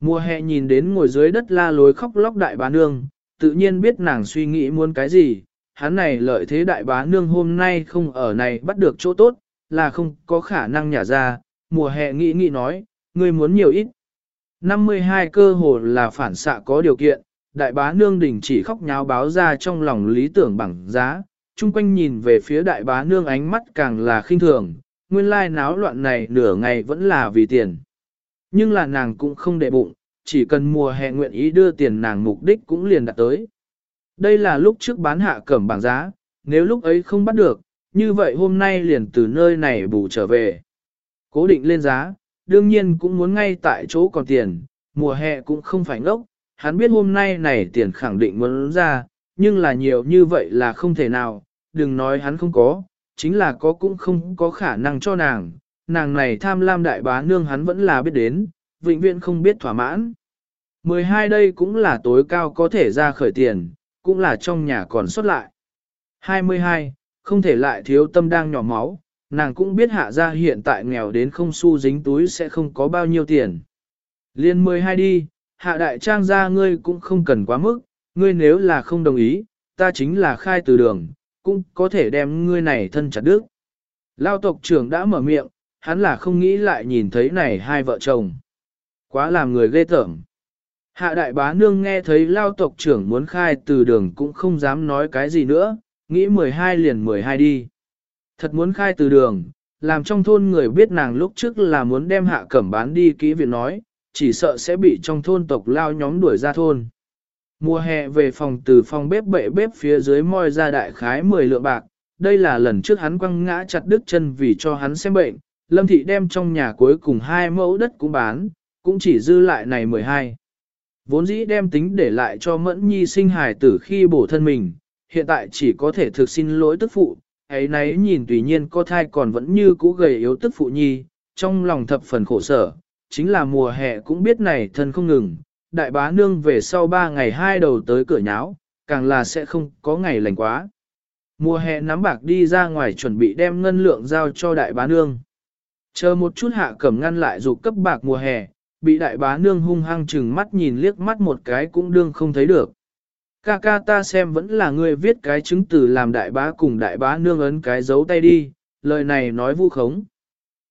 Speaker 1: Mùa hè nhìn đến ngồi dưới đất la lối khóc lóc đại bá nương, tự nhiên biết nàng suy nghĩ muốn cái gì, hắn này lợi thế đại bá nương hôm nay không ở này bắt được chỗ tốt, là không có khả năng nhả ra, mùa hè nghĩ nghĩ nói, ngươi muốn nhiều ít. 52 cơ hồ là phản xạ có điều kiện, đại bá nương đình chỉ khóc nháo báo ra trong lòng lý tưởng bằng giá, chung quanh nhìn về phía đại bá nương ánh mắt càng là khinh thường, nguyên lai náo loạn này nửa ngày vẫn là vì tiền. Nhưng là nàng cũng không để bụng, chỉ cần mùa hè nguyện ý đưa tiền nàng mục đích cũng liền đạt tới. Đây là lúc trước bán hạ cẩm bảng giá, nếu lúc ấy không bắt được, như vậy hôm nay liền từ nơi này bù trở về. Cố định lên giá, đương nhiên cũng muốn ngay tại chỗ còn tiền, mùa hè cũng không phải ngốc, hắn biết hôm nay này tiền khẳng định muốn ra, nhưng là nhiều như vậy là không thể nào, đừng nói hắn không có, chính là có cũng không có khả năng cho nàng, nàng này tham lam đại bá nương hắn vẫn là biết đến, vĩnh viễn không biết thỏa mãn. 12 đây cũng là tối cao có thể ra khởi tiền, cũng là trong nhà còn xuất lại. 22, không thể lại thiếu tâm đang nhỏ máu, nàng cũng biết hạ ra hiện tại nghèo đến không xu dính túi sẽ không có bao nhiêu tiền. Liên 12 đi, hạ đại trang ra ngươi cũng không cần quá mức, ngươi nếu là không đồng ý, ta chính là khai từ đường, cũng có thể đem ngươi này thân chặt đứt. Lao tộc trưởng đã mở miệng, hắn là không nghĩ lại nhìn thấy này hai vợ chồng. Quá làm người ghê tởm. Hạ đại bá nương nghe thấy lao tộc trưởng muốn khai từ đường cũng không dám nói cái gì nữa, nghĩ 12 liền 12 đi. Thật muốn khai từ đường, làm trong thôn người biết nàng lúc trước là muốn đem hạ cẩm bán đi kỹ viện nói, chỉ sợ sẽ bị trong thôn tộc lao nhóm đuổi ra thôn. Mùa hè về phòng từ phòng bếp bệ bếp phía dưới moi ra đại khái 10 lượng bạc, đây là lần trước hắn quăng ngã chặt đứt chân vì cho hắn xem bệnh, Lâm Thị đem trong nhà cuối cùng hai mẫu đất cũng bán, cũng chỉ dư lại này 12. Vốn dĩ đem tính để lại cho Mẫn Nhi sinh hài tử khi bổ thân mình, hiện tại chỉ có thể thực xin lỗi tức phụ, ấy nấy nhìn tùy nhiên có thai còn vẫn như cũ gầy yếu tức phụ nhi, trong lòng thập phần khổ sở, chính là mùa hè cũng biết này thân không ngừng, đại bá nương về sau ba ngày hai đầu tới cửa nháo, càng là sẽ không có ngày lành quá. Mùa hè nắm bạc đi ra ngoài chuẩn bị đem ngân lượng giao cho đại bá nương. Chờ một chút hạ cẩm ngăn lại dục cấp bạc mùa hè, bị đại bá nương hung hăng chừng mắt nhìn liếc mắt một cái cũng đương không thấy được. Ca ca ta xem vẫn là người viết cái chứng từ làm đại bá cùng đại bá nương ấn cái dấu tay đi, lời này nói vu khống.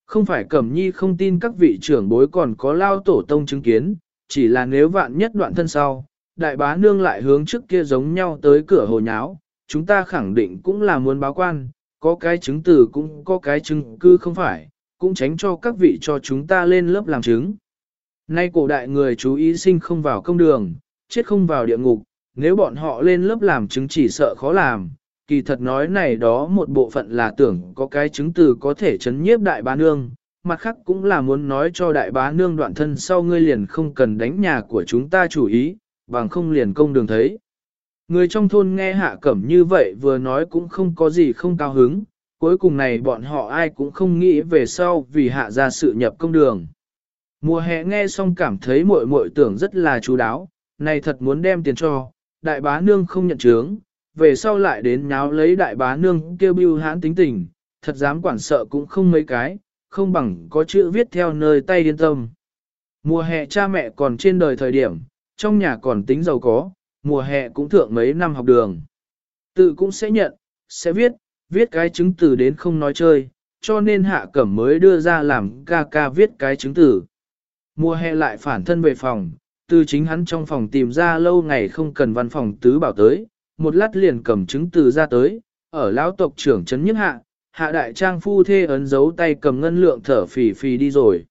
Speaker 1: Không phải Cẩm Nhi không tin các vị trưởng bối còn có lao tổ tông chứng kiến, chỉ là nếu vạn nhất đoạn thân sau, đại bá nương lại hướng trước kia giống nhau tới cửa hồ nháo, chúng ta khẳng định cũng là muốn báo quan, có cái chứng từ cũng có cái chứng cư không phải, cũng tránh cho các vị cho chúng ta lên lớp làm chứng. Nay cổ đại người chú ý sinh không vào công đường, chết không vào địa ngục, nếu bọn họ lên lớp làm chứng chỉ sợ khó làm, kỳ thật nói này đó một bộ phận là tưởng có cái chứng từ có thể chấn nhiếp đại bá nương, mặt khác cũng là muốn nói cho đại bá nương đoạn thân sau ngươi liền không cần đánh nhà của chúng ta chủ ý, bằng không liền công đường thấy. Người trong thôn nghe hạ cẩm như vậy vừa nói cũng không có gì không cao hứng, cuối cùng này bọn họ ai cũng không nghĩ về sau vì hạ ra sự nhập công đường. Mùa hè nghe xong cảm thấy muội muội tưởng rất là chú đáo, này thật muốn đem tiền cho, đại bá nương không nhận chướng, về sau lại đến nháo lấy đại bá nương kêu bưu hãn tính tình, thật dám quản sợ cũng không mấy cái, không bằng có chữ viết theo nơi tay yên tâm. Mùa hè cha mẹ còn trên đời thời điểm, trong nhà còn tính giàu có, mùa hè cũng thượng mấy năm học đường. Tự cũng sẽ nhận, sẽ viết, viết cái chứng từ đến không nói chơi, cho nên hạ cẩm mới đưa ra làm ca ca viết cái chứng từ. Mùa hè lại phản thân về phòng, từ chính hắn trong phòng tìm ra lâu ngày không cần văn phòng tứ bảo tới, một lát liền cầm chứng từ ra tới, ở lão tộc trưởng trấn nhất hạ, hạ đại trang phu thê ấn dấu tay cầm ngân lượng thở phì phì đi rồi.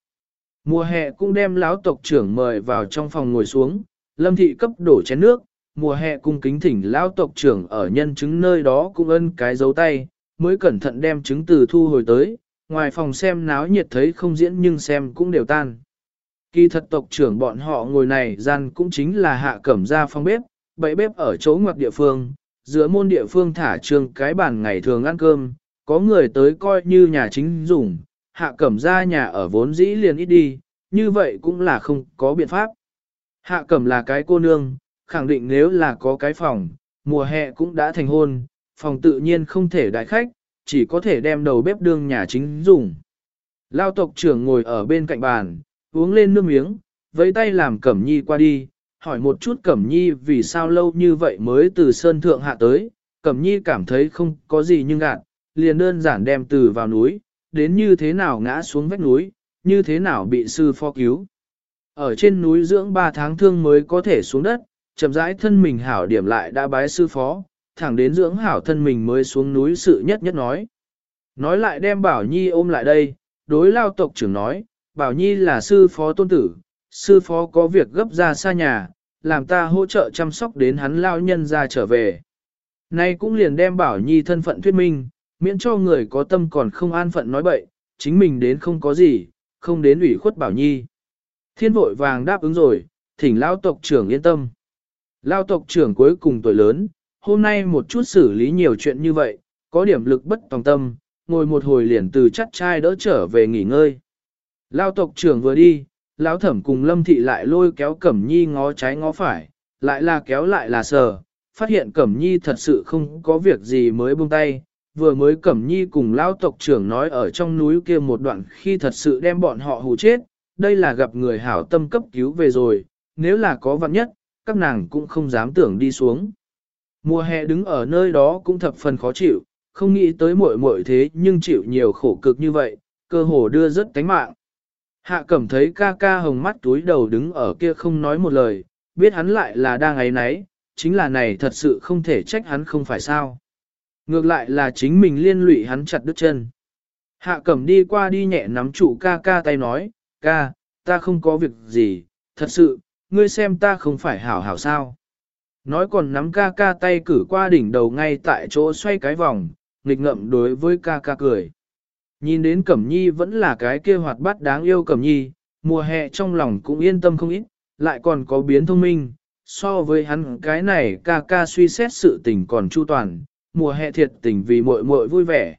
Speaker 1: Mùa hè cũng đem lão tộc trưởng mời vào trong phòng ngồi xuống, lâm thị cấp đổ chén nước, mùa hè cung kính thỉnh lão tộc trưởng ở nhân chứng nơi đó cũng ân cái dấu tay, mới cẩn thận đem chứng từ thu hồi tới, ngoài phòng xem náo nhiệt thấy không diễn nhưng xem cũng đều tan. Kỳ thật tộc trưởng bọn họ ngồi này gian cũng chính là hạ cẩm ra phong bếp, bậy bếp ở chỗ ngoặc địa phương, giữa môn địa phương thả trường cái bàn ngày thường ăn cơm, có người tới coi như nhà chính dùng, hạ cẩm ra nhà ở vốn dĩ liền ít đi, như vậy cũng là không có biện pháp. Hạ cẩm là cái cô nương, khẳng định nếu là có cái phòng, mùa hè cũng đã thành hôn, phòng tự nhiên không thể đại khách, chỉ có thể đem đầu bếp đương nhà chính dùng. Lao tộc trưởng ngồi ở bên cạnh bàn, uống lên nước miếng, với tay làm cẩm nhi qua đi, hỏi một chút Cẩm Nhi vì sao lâu như vậy mới từ Sơn Thượng hạ tới, Cẩm Nhi cảm thấy không có gì nhưng ngạn, liền đơn giản đem từ vào núi, đến như thế nào ngã xuống vách núi, như thế nào bị sư phó cứu. Ở trên núi dưỡng 3 tháng thương mới có thể xuống đất, chậm rãi thân mình hảo điểm lại đã bái sư phó, thẳng đến dưỡng hảo thân mình mới xuống núi sự nhất nhất nói. Nói lại đem Bảo Nhi ôm lại đây, đối lao tộc trưởng nói, Bảo Nhi là sư phó tôn tử, sư phó có việc gấp ra xa nhà, làm ta hỗ trợ chăm sóc đến hắn lao nhân ra trở về. Nay cũng liền đem Bảo Nhi thân phận thuyết minh, miễn cho người có tâm còn không an phận nói bậy, chính mình đến không có gì, không đến ủy khuất Bảo Nhi. Thiên vội vàng đáp ứng rồi, thỉnh lao tộc trưởng yên tâm. Lao tộc trưởng cuối cùng tuổi lớn, hôm nay một chút xử lý nhiều chuyện như vậy, có điểm lực bất tòng tâm, ngồi một hồi liền từ chắt trai đỡ trở về nghỉ ngơi. Lao tộc trưởng vừa đi, lão thẩm cùng lâm thị lại lôi kéo cẩm nhi ngó trái ngó phải, lại là kéo lại là sờ, phát hiện cẩm nhi thật sự không có việc gì mới buông tay. Vừa mới Cẩm Nhi cùng lão tộc trưởng nói ở trong núi kia một đoạn khi thật sự đem bọn họ hù chết, đây là gặp người hảo tâm cấp cứu về rồi, nếu là có vạn nhất, các nàng cũng không dám tưởng đi xuống. Mùa hè đứng ở nơi đó cũng thập phần khó chịu, không nghĩ tới muội muội thế nhưng chịu nhiều khổ cực như vậy, cơ hồ đưa rất tánh mạng. Hạ cẩm thấy ca ca hồng mắt túi đầu đứng ở kia không nói một lời, biết hắn lại là đang ấy nấy, chính là này thật sự không thể trách hắn không phải sao. Ngược lại là chính mình liên lụy hắn chặt đứt chân. Hạ cẩm đi qua đi nhẹ nắm trụ ca ca tay nói, ca, ta không có việc gì, thật sự, ngươi xem ta không phải hảo hảo sao. Nói còn nắm ca ca tay cử qua đỉnh đầu ngay tại chỗ xoay cái vòng, nghịch ngậm đối với ca ca cười. Nhìn đến Cẩm Nhi vẫn là cái kia hoạt bát đáng yêu Cẩm Nhi, mùa hè trong lòng cũng yên tâm không ít, lại còn có biến thông minh, so với hắn cái này ca ca suy xét sự tình còn chu toàn, mùa hè thiệt tình vì muội muội vui vẻ.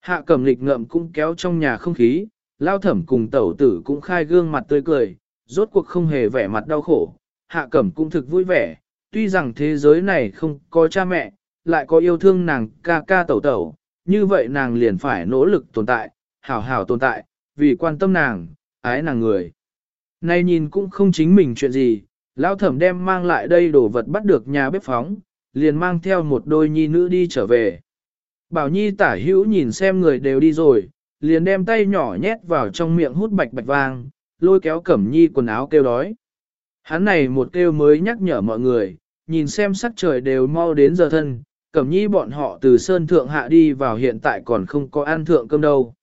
Speaker 1: Hạ Cẩm lịch ngậm cũng kéo trong nhà không khí, lao thẩm cùng tẩu tử cũng khai gương mặt tươi cười, rốt cuộc không hề vẻ mặt đau khổ, Hạ Cẩm cũng thực vui vẻ, tuy rằng thế giới này không có cha mẹ, lại có yêu thương nàng ca ca tẩu tẩu, như vậy nàng liền phải nỗ lực tồn tại, hảo hảo tồn tại, vì quan tâm nàng, ái nàng người. Nay nhìn cũng không chính mình chuyện gì, lão thẩm đem mang lại đây đồ vật bắt được nhà bếp phóng, liền mang theo một đôi nhi nữ đi trở về. Bảo nhi tả hữu nhìn xem người đều đi rồi, liền đem tay nhỏ nhét vào trong miệng hút bạch bạch vang, lôi kéo cẩm nhi quần áo kêu đói. Hắn này một kêu mới nhắc nhở mọi người, nhìn xem sắc trời đều mau đến giờ thân, cẩm nhi bọn họ từ sơn thượng hạ đi vào hiện tại còn không có ăn thượng cơm đâu.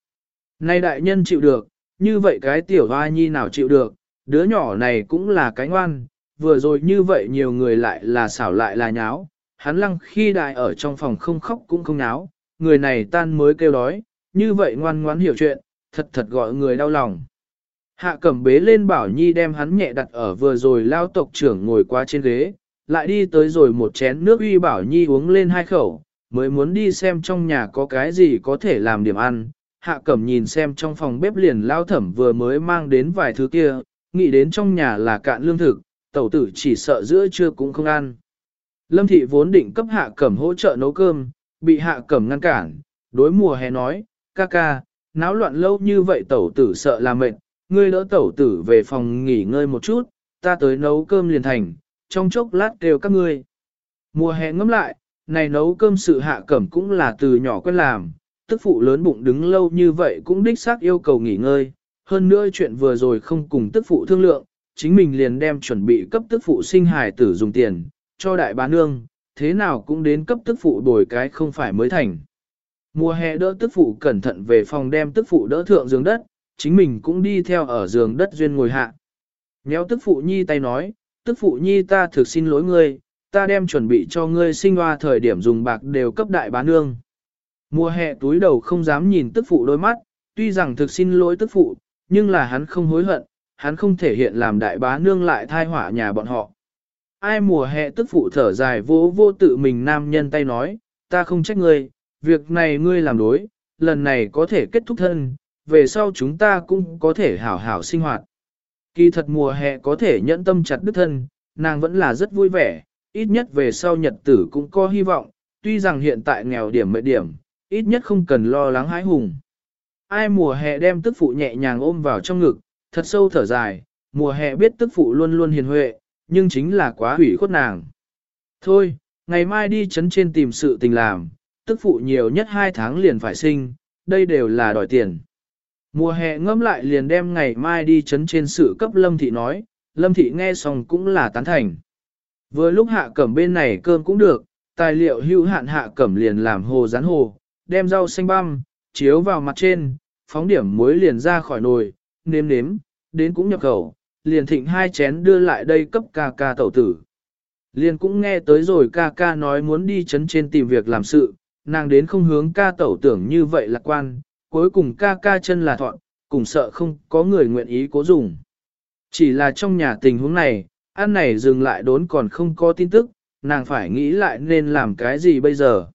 Speaker 1: Nay đại nhân chịu được, như vậy cái tiểu hoa nhi nào chịu được, đứa nhỏ này cũng là cái ngoan, vừa rồi như vậy nhiều người lại là xảo lại là nháo, hắn lăng khi đại ở trong phòng không khóc cũng không náo người này tan mới kêu đói, như vậy ngoan ngoãn hiểu chuyện, thật thật gọi người đau lòng. Hạ cẩm bế lên bảo nhi đem hắn nhẹ đặt ở vừa rồi lao tộc trưởng ngồi qua trên ghế, lại đi tới rồi một chén nước uy bảo nhi uống lên hai khẩu, mới muốn đi xem trong nhà có cái gì có thể làm điểm ăn. Hạ cẩm nhìn xem trong phòng bếp liền lao thẩm vừa mới mang đến vài thứ kia, nghĩ đến trong nhà là cạn lương thực, tẩu tử chỉ sợ giữa trưa cũng không ăn. Lâm thị vốn định cấp hạ cẩm hỗ trợ nấu cơm, bị hạ cẩm ngăn cản, đối mùa hè nói, ca ca, náo loạn lâu như vậy tẩu tử sợ là mệt, ngươi đỡ tẩu tử về phòng nghỉ ngơi một chút, ta tới nấu cơm liền thành, trong chốc lát kêu các ngươi. Mùa hè ngâm lại, này nấu cơm sự hạ cẩm cũng là từ nhỏ quen làm, tức phụ lớn bụng đứng lâu như vậy cũng đích xác yêu cầu nghỉ ngơi, hơn nữa chuyện vừa rồi không cùng tức phụ thương lượng, chính mình liền đem chuẩn bị cấp tức phụ sinh hài tử dùng tiền, cho đại bá nương, thế nào cũng đến cấp tức phụ đổi cái không phải mới thành. Mùa hè đỡ tức phụ cẩn thận về phòng đem tức phụ đỡ thượng giường đất, chính mình cũng đi theo ở giường đất duyên ngồi hạ. Nhéo tức phụ nhi tay nói, tức phụ nhi ta thực xin lỗi ngươi, ta đem chuẩn bị cho ngươi sinh hoa thời điểm dùng bạc đều cấp đại bá nương. Mùa hè túi đầu không dám nhìn tức phụ đôi mắt, tuy rằng thực xin lỗi tức phụ, nhưng là hắn không hối hận, hắn không thể hiện làm đại bá nương lại thai hỏa nhà bọn họ. Ai mùa hè tức phụ thở dài vô vô tự mình nam nhân tay nói, ta không trách ngươi, việc này ngươi làm đối, lần này có thể kết thúc thân, về sau chúng ta cũng có thể hảo hảo sinh hoạt. Kỳ thật mùa hè có thể nhẫn tâm chặt đứt thân, nàng vẫn là rất vui vẻ, ít nhất về sau nhật tử cũng có hy vọng, tuy rằng hiện tại nghèo điểm mệt điểm, ít nhất không cần lo lắng hái hùng. Ai mùa hè đem tức phụ nhẹ nhàng ôm vào trong ngực, thật sâu thở dài, mùa hè biết tức phụ luôn luôn hiền huệ, nhưng chính là quá hủy khuất nàng. Thôi, ngày mai đi chấn trên tìm sự tình làm, tức phụ nhiều nhất hai tháng liền phải sinh, đây đều là đòi tiền. Mùa hè ngâm lại liền đem ngày mai đi chấn trên sự cấp Lâm Thị nói, Lâm Thị nghe xong cũng là tán thành. Vừa lúc hạ cẩm bên này cơm cũng được, tài liệu hữu hạn hạ cẩm liền làm hồ rán hồ, đem rau xanh băm, chiếu vào mặt trên, phóng điểm muối liền ra khỏi nồi, nếm nếm, đến cũng nhập khẩu, liền thịnh hai chén đưa lại đây cấp ca ca tẩu tử. Liền cũng nghe tới rồi ca ca nói muốn đi chấn trên tìm việc làm sự, nàng đến không hướng ca tẩu tưởng như vậy lạc quan, cuối cùng ca ca chân là thọn, cùng sợ không có người nguyện ý cố dùng. Chỉ là trong nhà tình huống này, ăn này dừng lại đốn còn không có tin tức, nàng phải nghĩ lại nên làm cái gì bây giờ.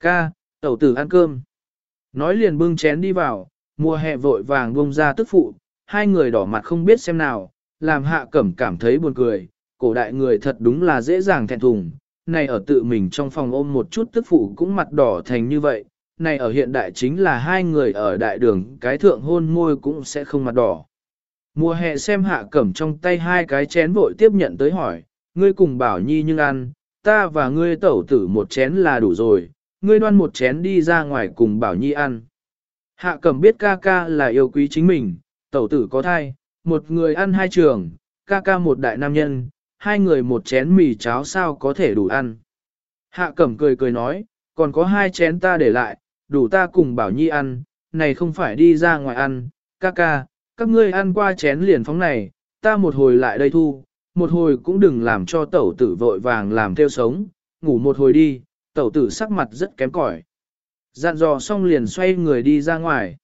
Speaker 1: Ca, tẩu tử ăn cơm. Nói liền bưng chén đi vào, mùa hè vội vàng bông ra tức phụ, hai người đỏ mặt không biết xem nào, làm hạ cẩm cảm thấy buồn cười, cổ đại người thật đúng là dễ dàng thẹn thùng, này ở tự mình trong phòng ôm một chút tức phụ cũng mặt đỏ thành như vậy, này ở hiện đại chính là hai người ở đại đường cái thượng hôn môi cũng sẽ không mặt đỏ. Mùa hè xem hạ cẩm trong tay hai cái chén vội tiếp nhận tới hỏi, ngươi cùng bảo nhi nhưng ăn, ta và ngươi tẩu tử một chén là đủ rồi, ngươi đoan một chén đi ra ngoài cùng bảo nhi ăn. Hạ cẩm biết ca ca là yêu quý chính mình, tẩu tử có thai, một người ăn hai trường, ca ca một đại nam nhân, hai người một chén mì cháo sao có thể đủ ăn. Hạ cẩm cười cười nói, còn có hai chén ta để lại, đủ ta cùng bảo nhi ăn, này không phải đi ra ngoài ăn, ca ca, các ngươi ăn qua chén liền phóng này, ta một hồi lại đây thu, một hồi cũng đừng làm cho tẩu tử vội vàng làm theo sống, ngủ một hồi đi, tẩu tử sắc mặt rất kém cỏi. Dặn dò xong liền xoay người đi ra ngoài.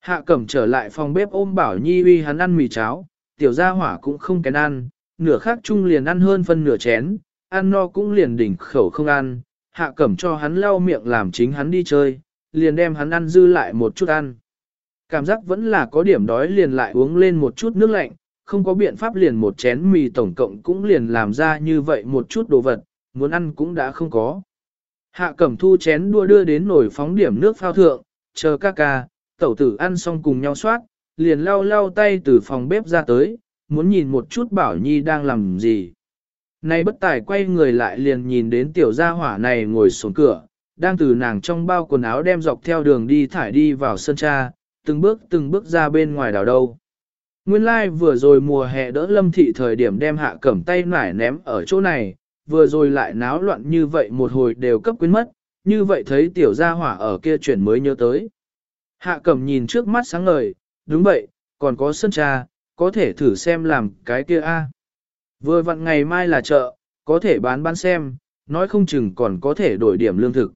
Speaker 1: Hạ cẩm trở lại phòng bếp ôm bảo nhi uy hắn ăn mì cháo, tiểu gia hỏa cũng không kén ăn, nửa khác chung liền ăn hơn phân nửa chén, ăn no cũng liền đỉnh khẩu không ăn, hạ cẩm cho hắn lau miệng làm chính hắn đi chơi, liền đem hắn ăn dư lại một chút ăn. Cảm giác vẫn là có điểm đói liền lại uống lên một chút nước lạnh, không có biện pháp liền một chén mì tổng cộng cũng liền làm ra như vậy một chút đồ vật, muốn ăn cũng đã không có. Hạ cẩm thu chén đua đưa đến nồi phóng điểm nước phao thượng, chờ ca ca, tẩu tử ăn xong cùng nhau soát, liền lau lau tay từ phòng bếp ra tới, muốn nhìn một chút bảo nhi đang làm gì. Nay bất tài quay người lại liền nhìn đến tiểu gia hỏa này ngồi xuống cửa, đang từ nàng trong bao quần áo đem dọc theo đường đi thải đi vào sân cha, từng bước từng bước ra bên ngoài đảo đâu. Nguyên lai like vừa rồi mùa hè đỡ lâm thị thời điểm đem hạ cẩm tay nải ném ở chỗ này, vừa rồi lại náo loạn như vậy một hồi đều cấp quyến mất, như vậy thấy tiểu gia hỏa ở kia chuyển mới nhớ tới. Hạ cẩm nhìn trước mắt sáng ngời, đúng vậy, còn có sân cha, có thể thử xem làm cái kia a. Vừa vặn ngày mai là chợ, có thể bán bán xem, nói không chừng còn có thể đổi điểm lương thực.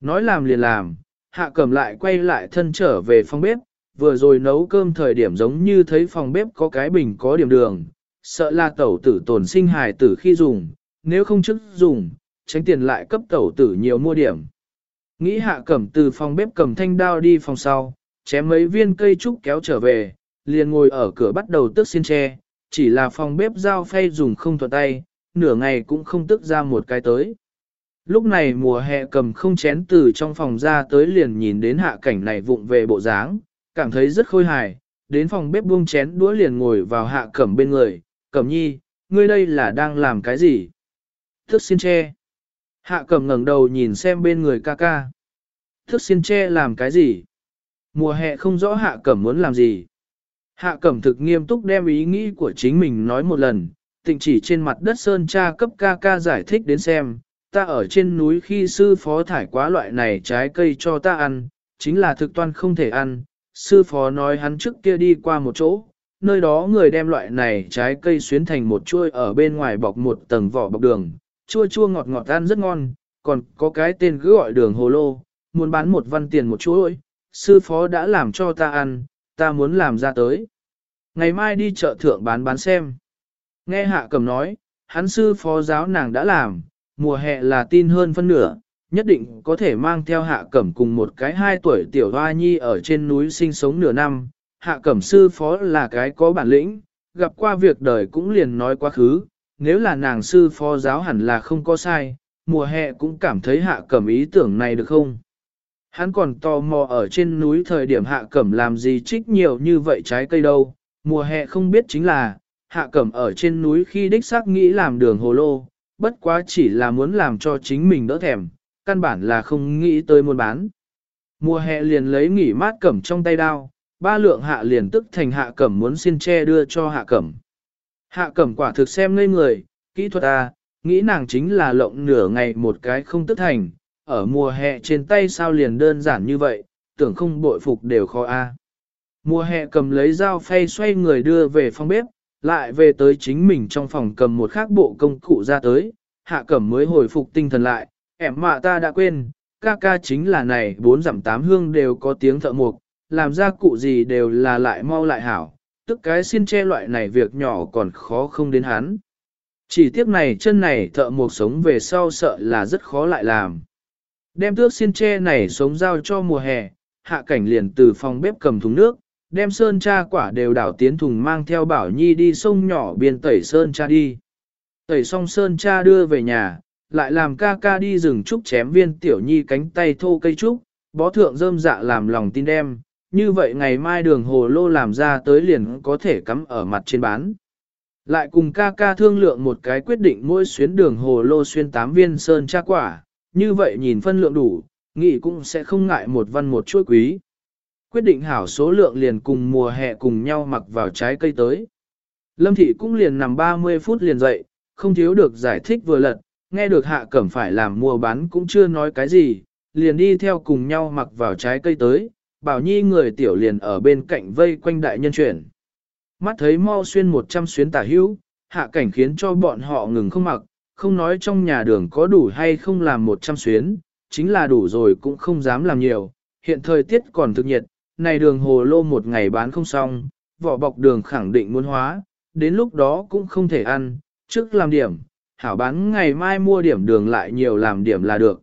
Speaker 1: Nói làm liền làm, hạ cầm lại quay lại thân trở về phòng bếp, vừa rồi nấu cơm thời điểm giống như thấy phòng bếp có cái bình có điểm đường, sợ là tẩu tử tổn sinh hài tử khi dùng, nếu không chức dùng, tránh tiền lại cấp tẩu tử nhiều mua điểm. Nghĩ hạ cẩm từ phòng bếp cầm thanh đao đi phòng sau, chém mấy viên cây trúc kéo trở về, liền ngồi ở cửa bắt đầu tước xiên tre, chỉ là phòng bếp dao phay dùng không thuận tay, nửa ngày cũng không tức ra một cái tới. Lúc này mùa hè cầm không chén từ trong phòng ra tới liền nhìn đến hạ cảnh này vụng về bộ dáng, cảm thấy rất khôi hài, đến phòng bếp buông chén đũa liền ngồi vào hạ cẩm bên người, cẩm nhi, ngươi đây là đang làm cái gì? Thức xin che Hạ cẩm ngẩng đầu nhìn xem bên người ca ca. Thức xin che làm cái gì? Mùa hè không rõ hạ cẩm muốn làm gì. Hạ cẩm thực nghiêm túc đem ý nghĩ của chính mình nói một lần, tịnh chỉ trên mặt đất sơn cha cấp ca ca giải thích đến xem, ta ở trên núi khi sư phó thải quá loại này trái cây cho ta ăn, chính là thực toan không thể ăn, sư phó nói hắn trước kia đi qua một chỗ, nơi đó người đem loại này trái cây xuyến thành một chuôi ở bên ngoài bọc một tầng vỏ bọc đường, chua chua ngọt ngọt ăn rất ngon, còn có cái tên cứ gọi đường hồ lô, muốn bán một văn tiền một chuỗi, sư phó đã làm cho ta ăn, ta muốn làm ra tới. Ngày mai đi chợ thượng bán bán xem. Nghe hạ cầm nói, hắn sư phó giáo nàng đã làm, mùa hè là tin hơn phân nửa, nhất định có thể mang theo hạ cẩm cùng một cái hai tuổi tiểu hoa nhi ở trên núi sinh sống nửa năm. Hạ cẩm sư phó là cái có bản lĩnh, gặp qua việc đời cũng liền nói quá khứ, nếu là nàng sư phó giáo hẳn là không có sai, mùa hè cũng cảm thấy hạ cẩm ý tưởng này được không? Hắn còn tò mò ở trên núi thời điểm hạ cẩm làm gì trích nhiều như vậy trái cây đâu, mùa hè không biết chính là, hạ cẩm ở trên núi khi đích xác nghĩ làm đường hồ lô, bất quá chỉ là muốn làm cho chính mình đỡ thèm, căn bản là không nghĩ tới muốn bán. Mùa hè liền lấy nghỉ mát cẩm trong tay đao, ba lượng hạ liền tức thành hạ cẩm muốn xin che đưa cho hạ cẩm. Hạ cẩm quả thực xem ngây người, kỹ thuật à, nghĩ nàng chính là lộng nửa ngày một cái không tức thành, ở mùa hè trên tay sao liền đơn giản như vậy, tưởng không bội phục đều khó a. Mùa hè cầm lấy dao phay xoay người đưa về phòng bếp, lại về tới chính mình trong phòng cầm một khác bộ công cụ ra tới, hạ cẩm mới hồi phục tinh thần lại, em mạ ta đã quên, ca ca chính là này bốn giảm tám hương đều có tiếng thợ mộc, làm ra cụ gì đều là lại mau lại hảo, tức cái xin che loại này việc nhỏ còn khó không đến hắn. Chỉ tiếc này chân này thợ mộc sống về sau sợ là rất khó lại làm. Đem tước xin che này sống giao cho mùa hè, hạ cảnh liền từ phòng bếp cầm thùng nước, đem sơn cha quả đều đảo tiến thùng mang theo bảo nhi đi sông nhỏ biên tẩy sơn cha đi. Tẩy xong sơn cha đưa về nhà, lại làm ca ca đi rừng trúc chém viên tiểu nhi cánh tay thô cây trúc, bó thượng rơm dạ làm lòng tin đem, như vậy ngày mai đường hồ lô làm ra tới liền có thể cắm ở mặt trên bán. Lại cùng ca ca thương lượng một cái quyết định mỗi xuyến đường hồ lô xuyên tám viên sơn cha quả, như vậy nhìn phân lượng đủ, nghị cũng sẽ không ngại một văn một chuỗi quý. Quyết định hảo số lượng liền cùng mùa hè cùng nhau mặc vào trái cây tới. Lâm thị cũng liền nằm 30 phút liền dậy, không thiếu được giải thích vừa lật, nghe được hạ cẩm phải làm mua bán cũng chưa nói cái gì, liền đi theo cùng nhau mặc vào trái cây tới, bảo nhi người tiểu liền ở bên cạnh vây quanh đại nhân chuyển. Mắt thấy mau xuyên một trăm xuyến tả hữu, hạ cảnh khiến cho bọn họ ngừng không mặc, không nói trong nhà đường có đủ hay không làm một trăm xuyến, chính là đủ rồi cũng không dám làm nhiều, hiện thời tiết còn thực nhiệt, này đường hồ lô một ngày bán không xong, vỏ bọc đường khẳng định muốn hóa, đến lúc đó cũng không thể ăn, trước làm điểm, hảo bán ngày mai mua điểm đường lại nhiều làm điểm là được.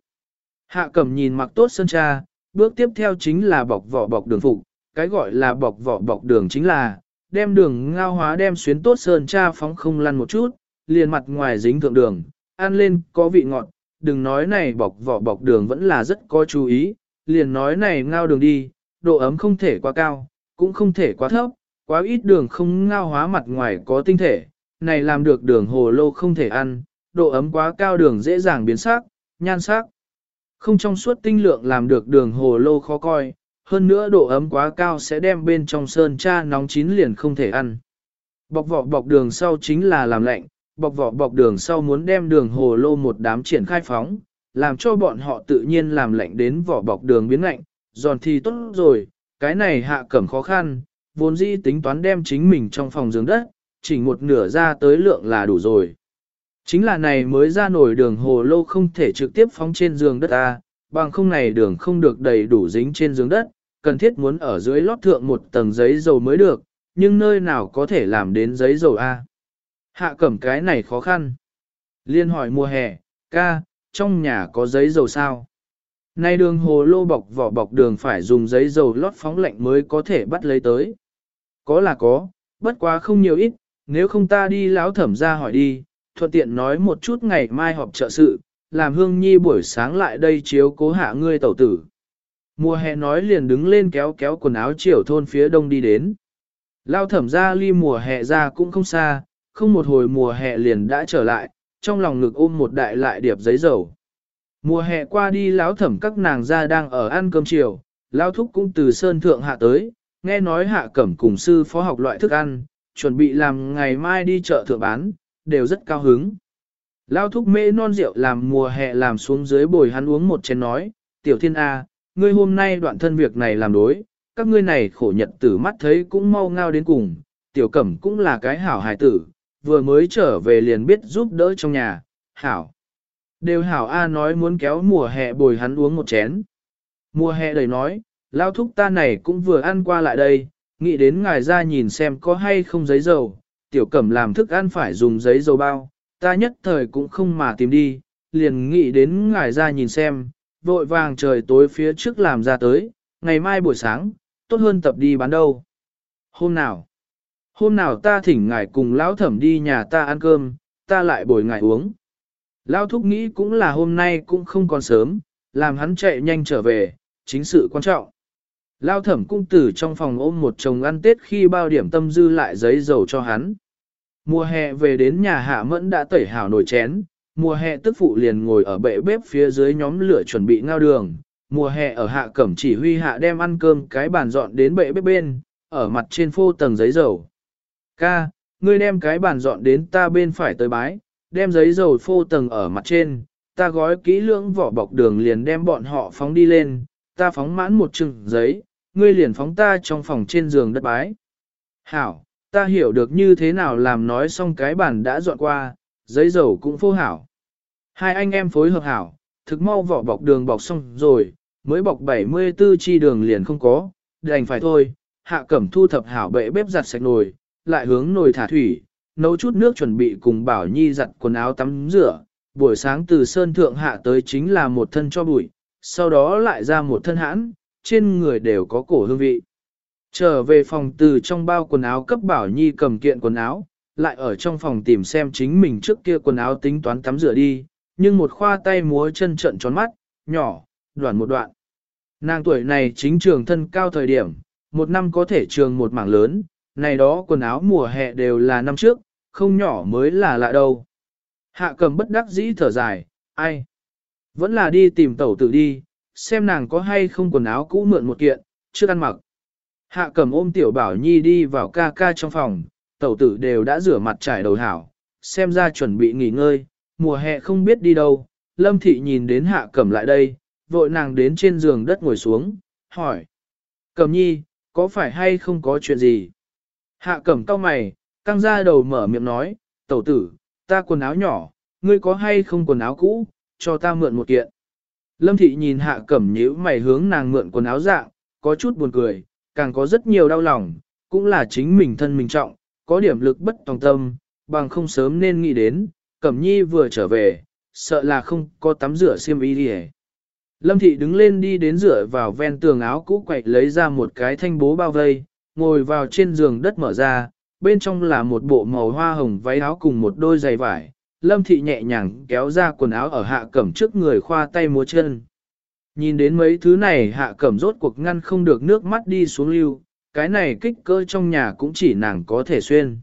Speaker 1: Hạ cẩm nhìn mặc tốt sơn cha, bước tiếp theo chính là bọc vỏ bọc đường phục, cái gọi là bọc vỏ bọc đường chính là, đem đường ngao hóa đem xuyến tốt sơn cha phóng không lăn một chút, liền mặt ngoài dính thượng đường, ăn lên có vị ngọt, đừng nói này bọc vỏ bọc đường vẫn là rất có chú ý, liền nói này ngao đường đi, độ ấm không thể quá cao, cũng không thể quá thấp, quá ít đường không ngao hóa mặt ngoài có tinh thể, này làm được đường hồ lô không thể ăn, độ ấm quá cao đường dễ dàng biến sắc, nhan sắc. Không trong suốt tinh lượng làm được đường hồ lô khó coi, hơn nữa độ ấm quá cao sẽ đem bên trong sơn cha nóng chín liền không thể ăn. Bọc vỏ bọc đường sau chính là làm lạnh, bọc vỏ bọc đường sau muốn đem đường hồ lô một đám triển khai phóng, làm cho bọn họ tự nhiên làm lạnh đến vỏ bọc đường biến lạnh, giòn thì tốt rồi, cái này hạ cẩm khó khăn, vốn dĩ tính toán đem chính mình trong phòng giường đất, chỉ một nửa ra tới lượng là đủ rồi. Chính là này mới ra nổi đường hồ lô không thể trực tiếp phóng trên giường đất ta, bằng không này đường không được đầy đủ dính trên giường đất, cần thiết muốn ở dưới lót thượng một tầng giấy dầu mới được, nhưng nơi nào có thể làm đến giấy dầu A. Hạ cẩm cái này khó khăn. Liên hỏi mùa hè, ca, trong nhà có giấy dầu sao? Nay đường hồ lô bọc vỏ bọc đường phải dùng giấy dầu lót phóng lạnh mới có thể bắt lấy tới. Có là có, bất quá không nhiều ít, nếu không ta đi lão thẩm ra hỏi đi, thuận tiện nói một chút ngày mai họp trợ sự, làm hương nhi buổi sáng lại đây chiếu cố hạ ngươi tẩu tử. Mùa hè nói liền đứng lên kéo kéo quần áo chiều thôn phía đông đi đến. Lao thẩm ra ly mùa hè ra cũng không xa, không một hồi mùa hè liền đã trở lại, trong lòng ngực ôm một đại lại điệp giấy dầu. Mùa hè qua đi lão thẩm các nàng ra đang ở ăn cơm chiều, lão thúc cũng từ sơn thượng hạ tới, nghe nói hạ cẩm cùng sư phó học loại thức ăn, chuẩn bị làm ngày mai đi chợ thượng bán, đều rất cao hứng. Lão thúc mê non rượu làm mùa hè làm xuống dưới bồi hắn uống một chén nói, tiểu thiên A, ngươi hôm nay đoạn thân việc này làm đối, các ngươi này khổ nhật tử mắt thấy cũng mau ngao đến cùng, tiểu cẩm cũng là cái hảo hài tử, vừa mới trở về liền biết giúp đỡ trong nhà, hảo. Đều hảo A nói muốn kéo mùa hè bồi hắn uống một chén. Mùa hè đầy nói, lao thúc ta này cũng vừa ăn qua lại đây, nghĩ đến ngài ra nhìn xem có hay không giấy dầu, tiểu cẩm làm thức ăn phải dùng giấy dầu bao, ta nhất thời cũng không mà tìm đi, liền nghĩ đến ngài ra nhìn xem, vội vàng trời tối phía trước làm ra tới, ngày mai buổi sáng, tốt hơn tập đi bán đâu. Hôm nào? Hôm nào ta thỉnh ngài cùng lão thẩm đi nhà ta ăn cơm, ta lại bồi ngài uống. Lão thúc nghĩ cũng là hôm nay cũng không còn sớm, làm hắn chạy nhanh trở về, chính sự quan trọng. Lão thẩm cung tử trong phòng ôm một chồng ăn tết khi bao điểm tâm dư lại giấy dầu cho hắn. Mùa hè về đến nhà hạ mẫn đã tẩy hảo nồi chén, mùa hè tức phụ liền ngồi ở bệ bếp phía dưới nhóm lửa chuẩn bị ngao đường. Mùa hè ở hạ cẩm chỉ huy hạ đem ăn cơm cái bàn dọn đến bệ bếp bên, ở mặt trên phô tầng giấy dầu. Ca, ngươi đem cái bàn dọn đến ta bên phải tới bái, đem giấy dầu phô tầng ở mặt trên, ta gói kỹ lưỡng vỏ bọc đường liền đem bọn họ phóng đi lên, ta phóng mãn một chừng giấy, ngươi liền phóng ta trong phòng trên giường đất bái. Hảo, ta hiểu được như thế nào làm nói xong cái bàn đã dọn qua, giấy dầu cũng phô hảo. Hai anh em phối hợp hảo, thực mau vỏ bọc đường bọc xong rồi, mới bọc 74 chi đường liền không có, đành phải thôi, hạ cẩm thu thập hảo bệ bếp giặt sạch nồi, lại hướng nồi thả thủy, nấu chút nước chuẩn bị cùng Bảo Nhi giặt quần áo tắm rửa, buổi sáng từ sơn thượng hạ tới chính là một thân cho bụi, sau đó lại ra một thân hãn, trên người đều có cổ hương vị. Trở về phòng từ trong bao quần áo cấp Bảo Nhi cầm kiện quần áo, lại ở trong phòng tìm xem chính mình trước kia quần áo tính toán tắm rửa đi, nhưng một khoa tay múa chân trận tròn mắt, nhỏ, đoạn một đoạn. Nàng tuổi này chính trường thân cao thời điểm, một năm có thể trường một mảng lớn, này đó quần áo mùa hè đều là năm trước, không nhỏ mới là lạ đâu. Hạ cầm bất đắc dĩ thở dài, ai? Vẫn là đi tìm tẩu tử đi, xem nàng có hay không quần áo cũ mượn một kiện, chưa ăn mặc. Hạ cầm ôm tiểu bảo nhi đi vào ca ca trong phòng, tẩu tử đều đã rửa mặt trải đầu hảo, xem ra chuẩn bị nghỉ ngơi, mùa hè không biết đi đâu. Lâm thị nhìn đến hạ cầm lại đây, vội nàng đến trên giường đất ngồi xuống, hỏi. Cầm nhi, có phải hay không có chuyện gì? Hạ cẩm cao mày, căng ra đầu mở miệng nói, tẩu tử, ta quần áo nhỏ, ngươi có hay không quần áo cũ, cho ta mượn một kiện. Lâm thị nhìn hạ cẩm nhíu mày hướng nàng mượn quần áo dạng, có chút buồn cười, càng có rất nhiều đau lòng, cũng là chính mình thân mình trọng, có điểm lực bất tòng tâm, bằng không sớm nên nghĩ đến, cẩm nhi vừa trở về, sợ là không có tắm rửa xiêm y đi Lâm thị đứng lên đi đến rửa vào ven tường áo cũ quậy lấy ra một cái thanh bố bao vây, ngồi vào trên giường đất mở ra, bên trong là một bộ màu hoa hồng váy áo cùng một đôi giày vải. Lâm thị nhẹ nhàng kéo ra quần áo ở hạ cẩm trước người khoa tay múa chân. Nhìn đến mấy thứ này hạ cẩm rốt cuộc ngăn không được nước mắt đi xuống lưu, cái này kích cỡ trong nhà cũng chỉ nàng có thể xuyên.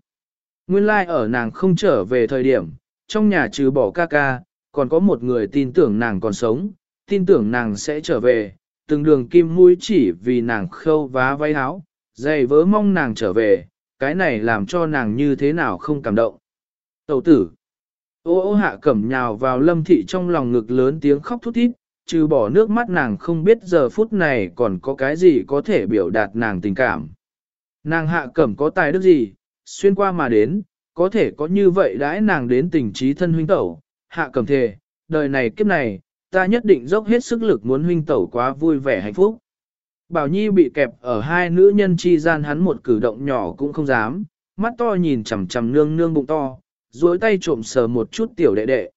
Speaker 1: Nguyên lai like ở nàng không trở về thời điểm, trong nhà trừ bỏ ca ca, còn có một người tin tưởng nàng còn sống, tin tưởng nàng sẽ trở về, từng đường kim mũi chỉ vì nàng khâu vá váy áo, dày vớ mong nàng trở về, cái này làm cho nàng như thế nào không cảm động. Tẩu tử, ô ô hạ cẩm nhào vào lâm thị trong lòng ngực lớn tiếng khóc thút thít, trừ bỏ nước mắt nàng không biết giờ phút này còn có cái gì có thể biểu đạt nàng tình cảm. Nàng hạ cẩm có tài đức gì, xuyên qua mà đến, có thể có như vậy đãi nàng đến tình trí thân huynh tẩu, hạ cẩm thề, đời này kiếp này, ta nhất định dốc hết sức lực muốn huynh tẩu quá vui vẻ hạnh phúc. Bảo Nhi bị kẹp ở hai nữ nhân chi gian hắn một cử động nhỏ cũng không dám, mắt to nhìn chằm chằm nương nương bụng to, duỗi tay trộm sờ một chút tiểu đệ đệ.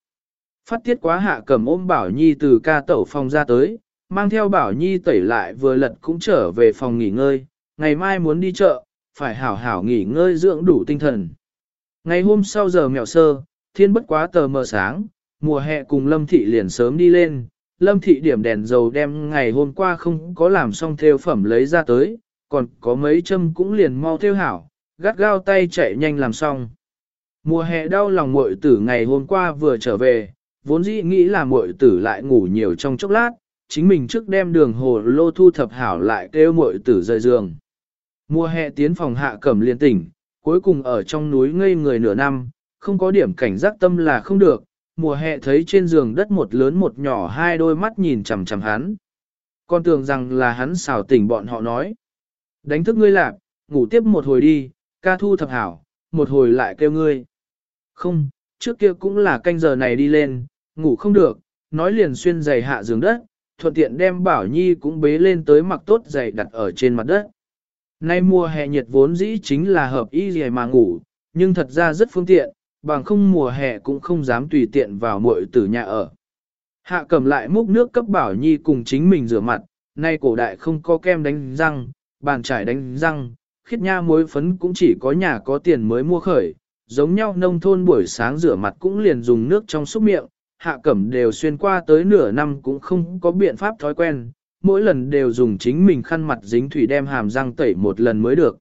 Speaker 1: Phát tiết quá hạ cầm ôm Bảo Nhi từ ca tẩu phòng ra tới, mang theo Bảo Nhi tẩy lại vừa lật cũng trở về phòng nghỉ ngơi, ngày mai muốn đi chợ, phải hảo hảo nghỉ ngơi dưỡng đủ tinh thần. Ngày hôm sau giờ mèo sơ, thiên bất quá tờ mờ sáng, mùa hè cùng Lâm Thị liền sớm đi lên, Lâm Thị điểm đèn dầu đem ngày hôm qua không có làm xong theo phẩm lấy ra tới, còn có mấy châm cũng liền mau theo hảo, gắt gao tay chạy nhanh làm xong. Mùa hè đau lòng muội tử ngày hôm qua vừa trở về, vốn dĩ nghĩ là muội tử lại ngủ nhiều trong chốc lát, chính mình trước đem đường hồ lô thu thập hảo lại kêu muội tử rời giường. Mùa hè tiến phòng hạ cẩm liên tỉnh, cuối cùng ở trong núi ngây người nửa năm, không có điểm cảnh giác tâm là không được, mùa hè thấy trên giường đất một lớn một nhỏ hai đôi mắt nhìn chằm chằm hắn. Con tưởng rằng là hắn xào tỉnh bọn họ nói. Đánh thức ngươi lạp, ngủ tiếp một hồi đi, ca thu thập hảo, một hồi lại kêu ngươi. Không, trước kia cũng là canh giờ này đi lên, ngủ không được, nói liền xuyên giày hạ giường đất, thuận tiện đem Bảo Nhi cũng bế lên tới mặc tốt giày đặt ở trên mặt đất. Nay mùa hè nhiệt vốn dĩ chính là hợp y giày mà ngủ, nhưng thật ra rất phương tiện, bằng không mùa hè cũng không dám tùy tiện vào muội tử nhà ở. Hạ cầm lại múc nước cấp bảo nhi cùng chính mình rửa mặt, nay cổ đại không có kem đánh răng, bàn trải đánh răng, khiết nha muối phấn cũng chỉ có nhà có tiền mới mua khởi, giống nhau nông thôn buổi sáng rửa mặt cũng liền dùng nước trong xúc miệng, hạ cẩm đều xuyên qua tới nửa năm cũng không có biện pháp thói quen, mỗi lần đều dùng chính mình khăn mặt dính thủy đem hàm răng tẩy một lần mới được.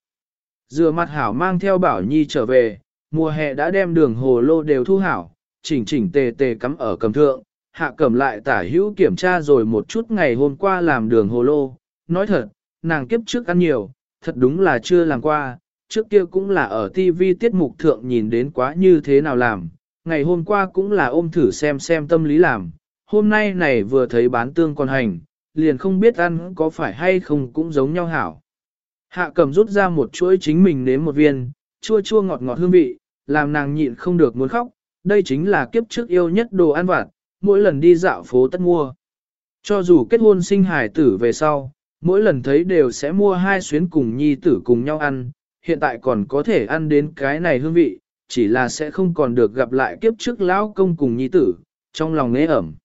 Speaker 1: Rửa mặt hảo mang theo bảo nhi trở về, Mùa hè đã đem đường hồ lô đều thu hảo, chỉnh chỉnh tề tề cắm ở cầm thượng, hạ cầm lại tả hữu kiểm tra rồi một chút ngày hôm qua làm đường hồ lô. Nói thật, nàng kiếp trước ăn nhiều, thật đúng là chưa làm qua, trước kia cũng là ở TV tiết mục thượng nhìn đến quá như thế nào làm, ngày hôm qua cũng là ôm thử xem xem tâm lý làm, hôm nay này vừa thấy bán tương con hành, liền không biết ăn có phải hay không cũng giống nhau hảo. Hạ cầm rút ra một chuỗi chính mình nếm một viên, chua chua ngọt ngọt hương vị, làm nàng nhịn không được muốn khóc, đây chính là kiếp trước yêu nhất đồ ăn vặt, mỗi lần đi dạo phố tất mua. Cho dù kết hôn sinh hài tử về sau, mỗi lần thấy đều sẽ mua hai xuyến cùng nhi tử cùng nhau ăn, hiện tại còn có thể ăn đến cái này hương vị, chỉ là sẽ không còn được gặp lại kiếp trước lão công cùng nhi tử, trong lòng nế ẩm.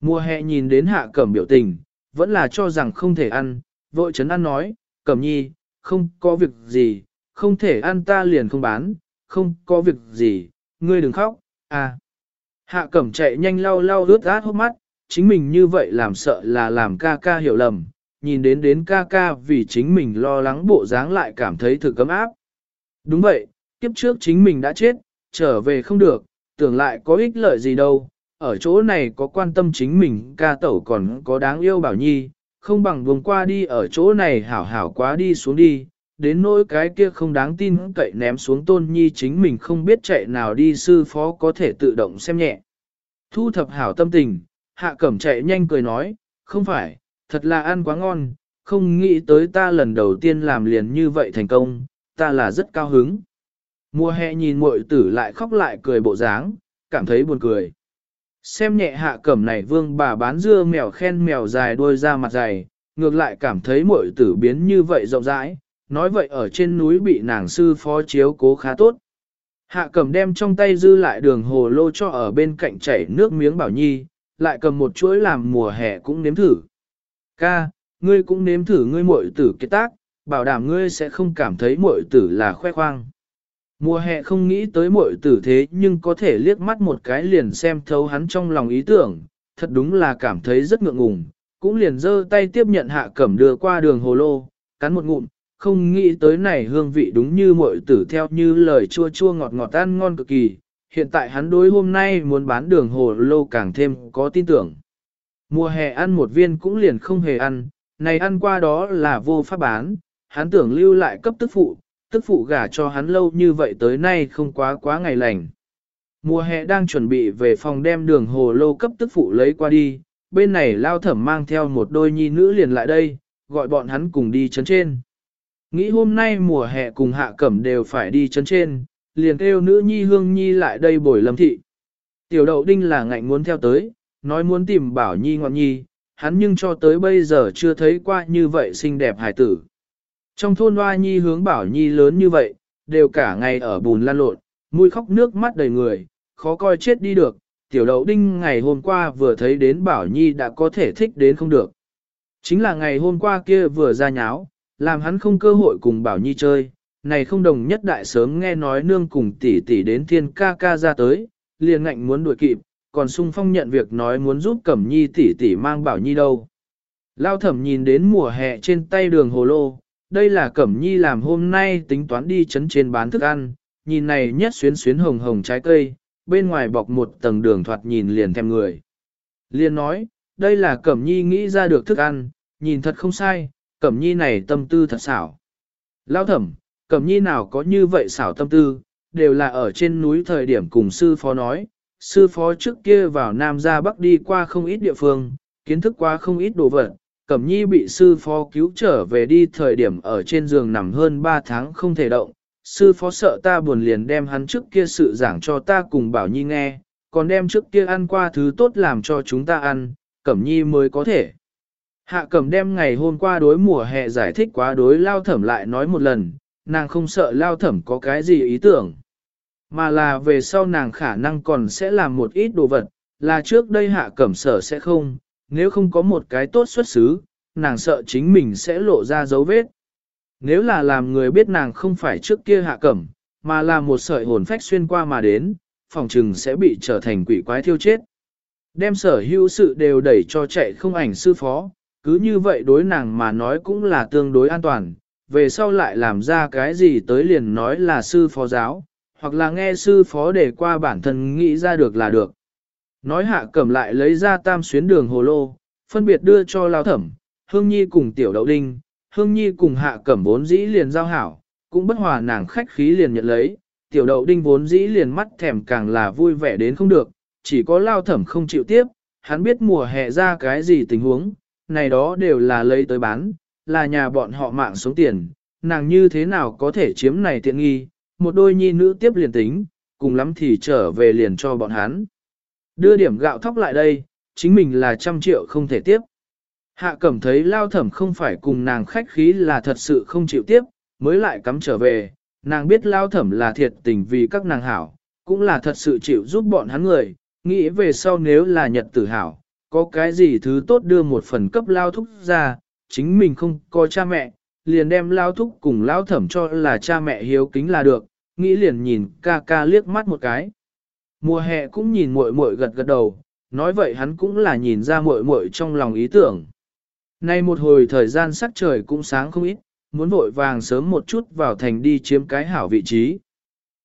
Speaker 1: Mùa hè nhìn đến hạ cẩm biểu tình, vẫn là cho rằng không thể ăn, vội chấn ăn nói, cẩm nhi, không có việc gì, không thể ăn ta liền không bán, không có việc gì, ngươi đừng khóc, à. Hạ cẩm chạy nhanh lau lau ướt át hốc mắt, chính mình như vậy làm sợ là làm ca ca hiểu lầm, nhìn đến đến ca ca vì chính mình lo lắng bộ dáng lại cảm thấy thực cấm áp. Đúng vậy, kiếp trước chính mình đã chết, trở về không được, tưởng lại có ích lợi gì đâu, ở chỗ này có quan tâm chính mình ca tẩu còn có đáng yêu bảo nhi, không bằng vùng qua đi ở chỗ này hảo hảo quá đi xuống đi, đến nỗi cái kia không đáng tin cậy ném xuống tôn nhi chính mình không biết chạy nào đi sư phó có thể tự động xem nhẹ. Thu thập hảo tâm tình, hạ cẩm chạy nhanh cười nói, không phải, thật là ăn quá ngon, không nghĩ tới ta lần đầu tiên làm liền như vậy thành công, ta là rất cao hứng. Mùa hè nhìn muội tử lại khóc lại cười bộ dáng, cảm thấy buồn cười. Xem nhẹ hạ cẩm này vương bà bán dưa mèo khen mèo dài đôi ra mặt dày, ngược lại cảm thấy muội tử biến như vậy rộng rãi, nói vậy ở trên núi bị nàng sư phó chiếu cố khá tốt. Hạ cẩm đem trong tay dư lại đường hồ lô cho ở bên cạnh chảy nước miếng bảo nhi, lại cầm một chuỗi làm mùa hè cũng nếm thử. Ca, ngươi cũng nếm thử ngươi muội tử kết tác, bảo đảm ngươi sẽ không cảm thấy muội tử là khoe khoang. Mùa hè không nghĩ tới muội tử thế nhưng có thể liếc mắt một cái liền xem thấu hắn trong lòng ý tưởng, thật đúng là cảm thấy rất ngượng ngùng, cũng liền giơ tay tiếp nhận hạ cẩm đưa qua đường hồ lô, cắn một ngụm, không nghĩ tới này hương vị đúng như muội tử theo như lời chua chua ngọt ngọt ăn ngon cực kỳ, hiện tại hắn đối hôm nay muốn bán đường hồ lô càng thêm có tin tưởng. Mùa hè ăn một viên cũng liền không hề ăn, này ăn qua đó là vô pháp bán, hắn tưởng lưu lại cấp tức phụ, tức phụ gả cho hắn lâu như vậy tới nay không quá quá ngày lành. Mùa hè đang chuẩn bị về phòng đem đường hồ lô cấp tức phụ lấy qua đi, bên này lao thẩm mang theo một đôi nhi nữ liền lại đây, gọi bọn hắn cùng đi chấn trên. Nghĩ hôm nay mùa hè cùng hạ cẩm đều phải đi chấn trên, liền kêu nữ nhi hương nhi lại đây bồi lâm thị. Tiểu đậu đinh là ngạnh muốn theo tới, nói muốn tìm bảo nhi ngọn nhi, hắn nhưng cho tới bây giờ chưa thấy qua như vậy xinh đẹp hải tử. Trong thôn hoa nhi hướng bảo nhi lớn như vậy, đều cả ngày ở bùn lan lộn, mũi khóc nước mắt đầy người, khó coi chết đi được. Tiểu đậu đinh ngày hôm qua vừa thấy đến bảo nhi đã có thể thích đến không được. Chính là ngày hôm qua kia vừa ra nháo, làm hắn không cơ hội cùng bảo nhi chơi. Này không đồng nhất đại sớm nghe nói nương cùng tỷ tỷ đến thiên ca ca ra tới, liền ngạnh muốn đuổi kịp, còn sung phong nhận việc nói muốn giúp cẩm nhi tỷ tỷ mang bảo nhi đâu. Lao thẩm nhìn đến mùa hè trên tay đường hồ lô, đây là Cẩm Nhi làm hôm nay tính toán đi chấn trên bán thức ăn, nhìn này nhất xuyến xuyến hồng hồng trái cây, bên ngoài bọc một tầng đường thoạt nhìn liền thèm người. Liên nói, đây là Cẩm Nhi nghĩ ra được thức ăn, nhìn thật không sai, Cẩm Nhi này tâm tư thật xảo. Lao thẩm, Cẩm Nhi nào có như vậy xảo tâm tư, đều là ở trên núi thời điểm cùng sư phó nói, sư phó trước kia vào Nam ra Bắc đi qua không ít địa phương, kiến thức qua không ít đồ vật, Cẩm Nhi bị sư phó cứu trở về đi thời điểm ở trên giường nằm hơn 3 tháng không thể động. Sư phó sợ ta buồn liền đem hắn trước kia sự giảng cho ta cùng Bảo Nhi nghe, còn đem trước kia ăn qua thứ tốt làm cho chúng ta ăn, Cẩm Nhi mới có thể. Hạ Cẩm đem ngày hôm qua đối mùa hè giải thích quá đối lao thẩm lại nói một lần, nàng không sợ lao thẩm có cái gì ý tưởng. Mà là về sau nàng khả năng còn sẽ làm một ít đồ vật, là trước đây hạ cẩm sở sẽ không, nếu không có một cái tốt xuất xứ, nàng sợ chính mình sẽ lộ ra dấu vết. Nếu là làm người biết nàng không phải trước kia hạ cẩm, mà là một sợi hồn phách xuyên qua mà đến, phòng trừng sẽ bị trở thành quỷ quái thiêu chết. Đem sở hữu sự đều đẩy cho chạy không ảnh sư phó, cứ như vậy đối nàng mà nói cũng là tương đối an toàn, về sau lại làm ra cái gì tới liền nói là sư phó giáo, hoặc là nghe sư phó để qua bản thân nghĩ ra được là được. Nói hạ cẩm lại lấy ra tam xuyến đường hồ lô, phân biệt đưa cho lao thẩm, hương nhi cùng tiểu đậu đinh, hương nhi cùng hạ cẩm vốn dĩ liền giao hảo, cũng bất hòa nàng khách khí liền nhận lấy, tiểu đậu đinh vốn dĩ liền mắt thèm càng là vui vẻ đến không được, chỉ có lao thẩm không chịu tiếp, hắn biết mùa hè ra cái gì tình huống, này đó đều là lấy tới bán, là nhà bọn họ mạng sống tiền, nàng như thế nào có thể chiếm này tiện nghi, một đôi nhi nữ tiếp liền tính, cùng lắm thì trở về liền cho bọn hắn. Đưa điểm gạo thóc lại đây, chính mình là trăm triệu không thể tiếp. Hạ cẩm thấy lao thẩm không phải cùng nàng khách khí là thật sự không chịu tiếp, mới lại cắm trở về, nàng biết lao thẩm là thiệt tình vì các nàng hảo, cũng là thật sự chịu giúp bọn hắn người, nghĩ về sau nếu là nhật tử hảo, có cái gì thứ tốt đưa một phần cấp lao thúc ra, chính mình không có cha mẹ, liền đem lao thúc cùng lao thẩm cho là cha mẹ hiếu kính là được, nghĩ liền nhìn ca ca liếc mắt một cái. Mùa hè cũng nhìn muội muội gật gật đầu, nói vậy hắn cũng là nhìn ra muội muội trong lòng ý tưởng. Nay một hồi thời gian sắc trời cũng sáng không ít, muốn vội vàng sớm một chút vào thành đi chiếm cái hảo vị trí.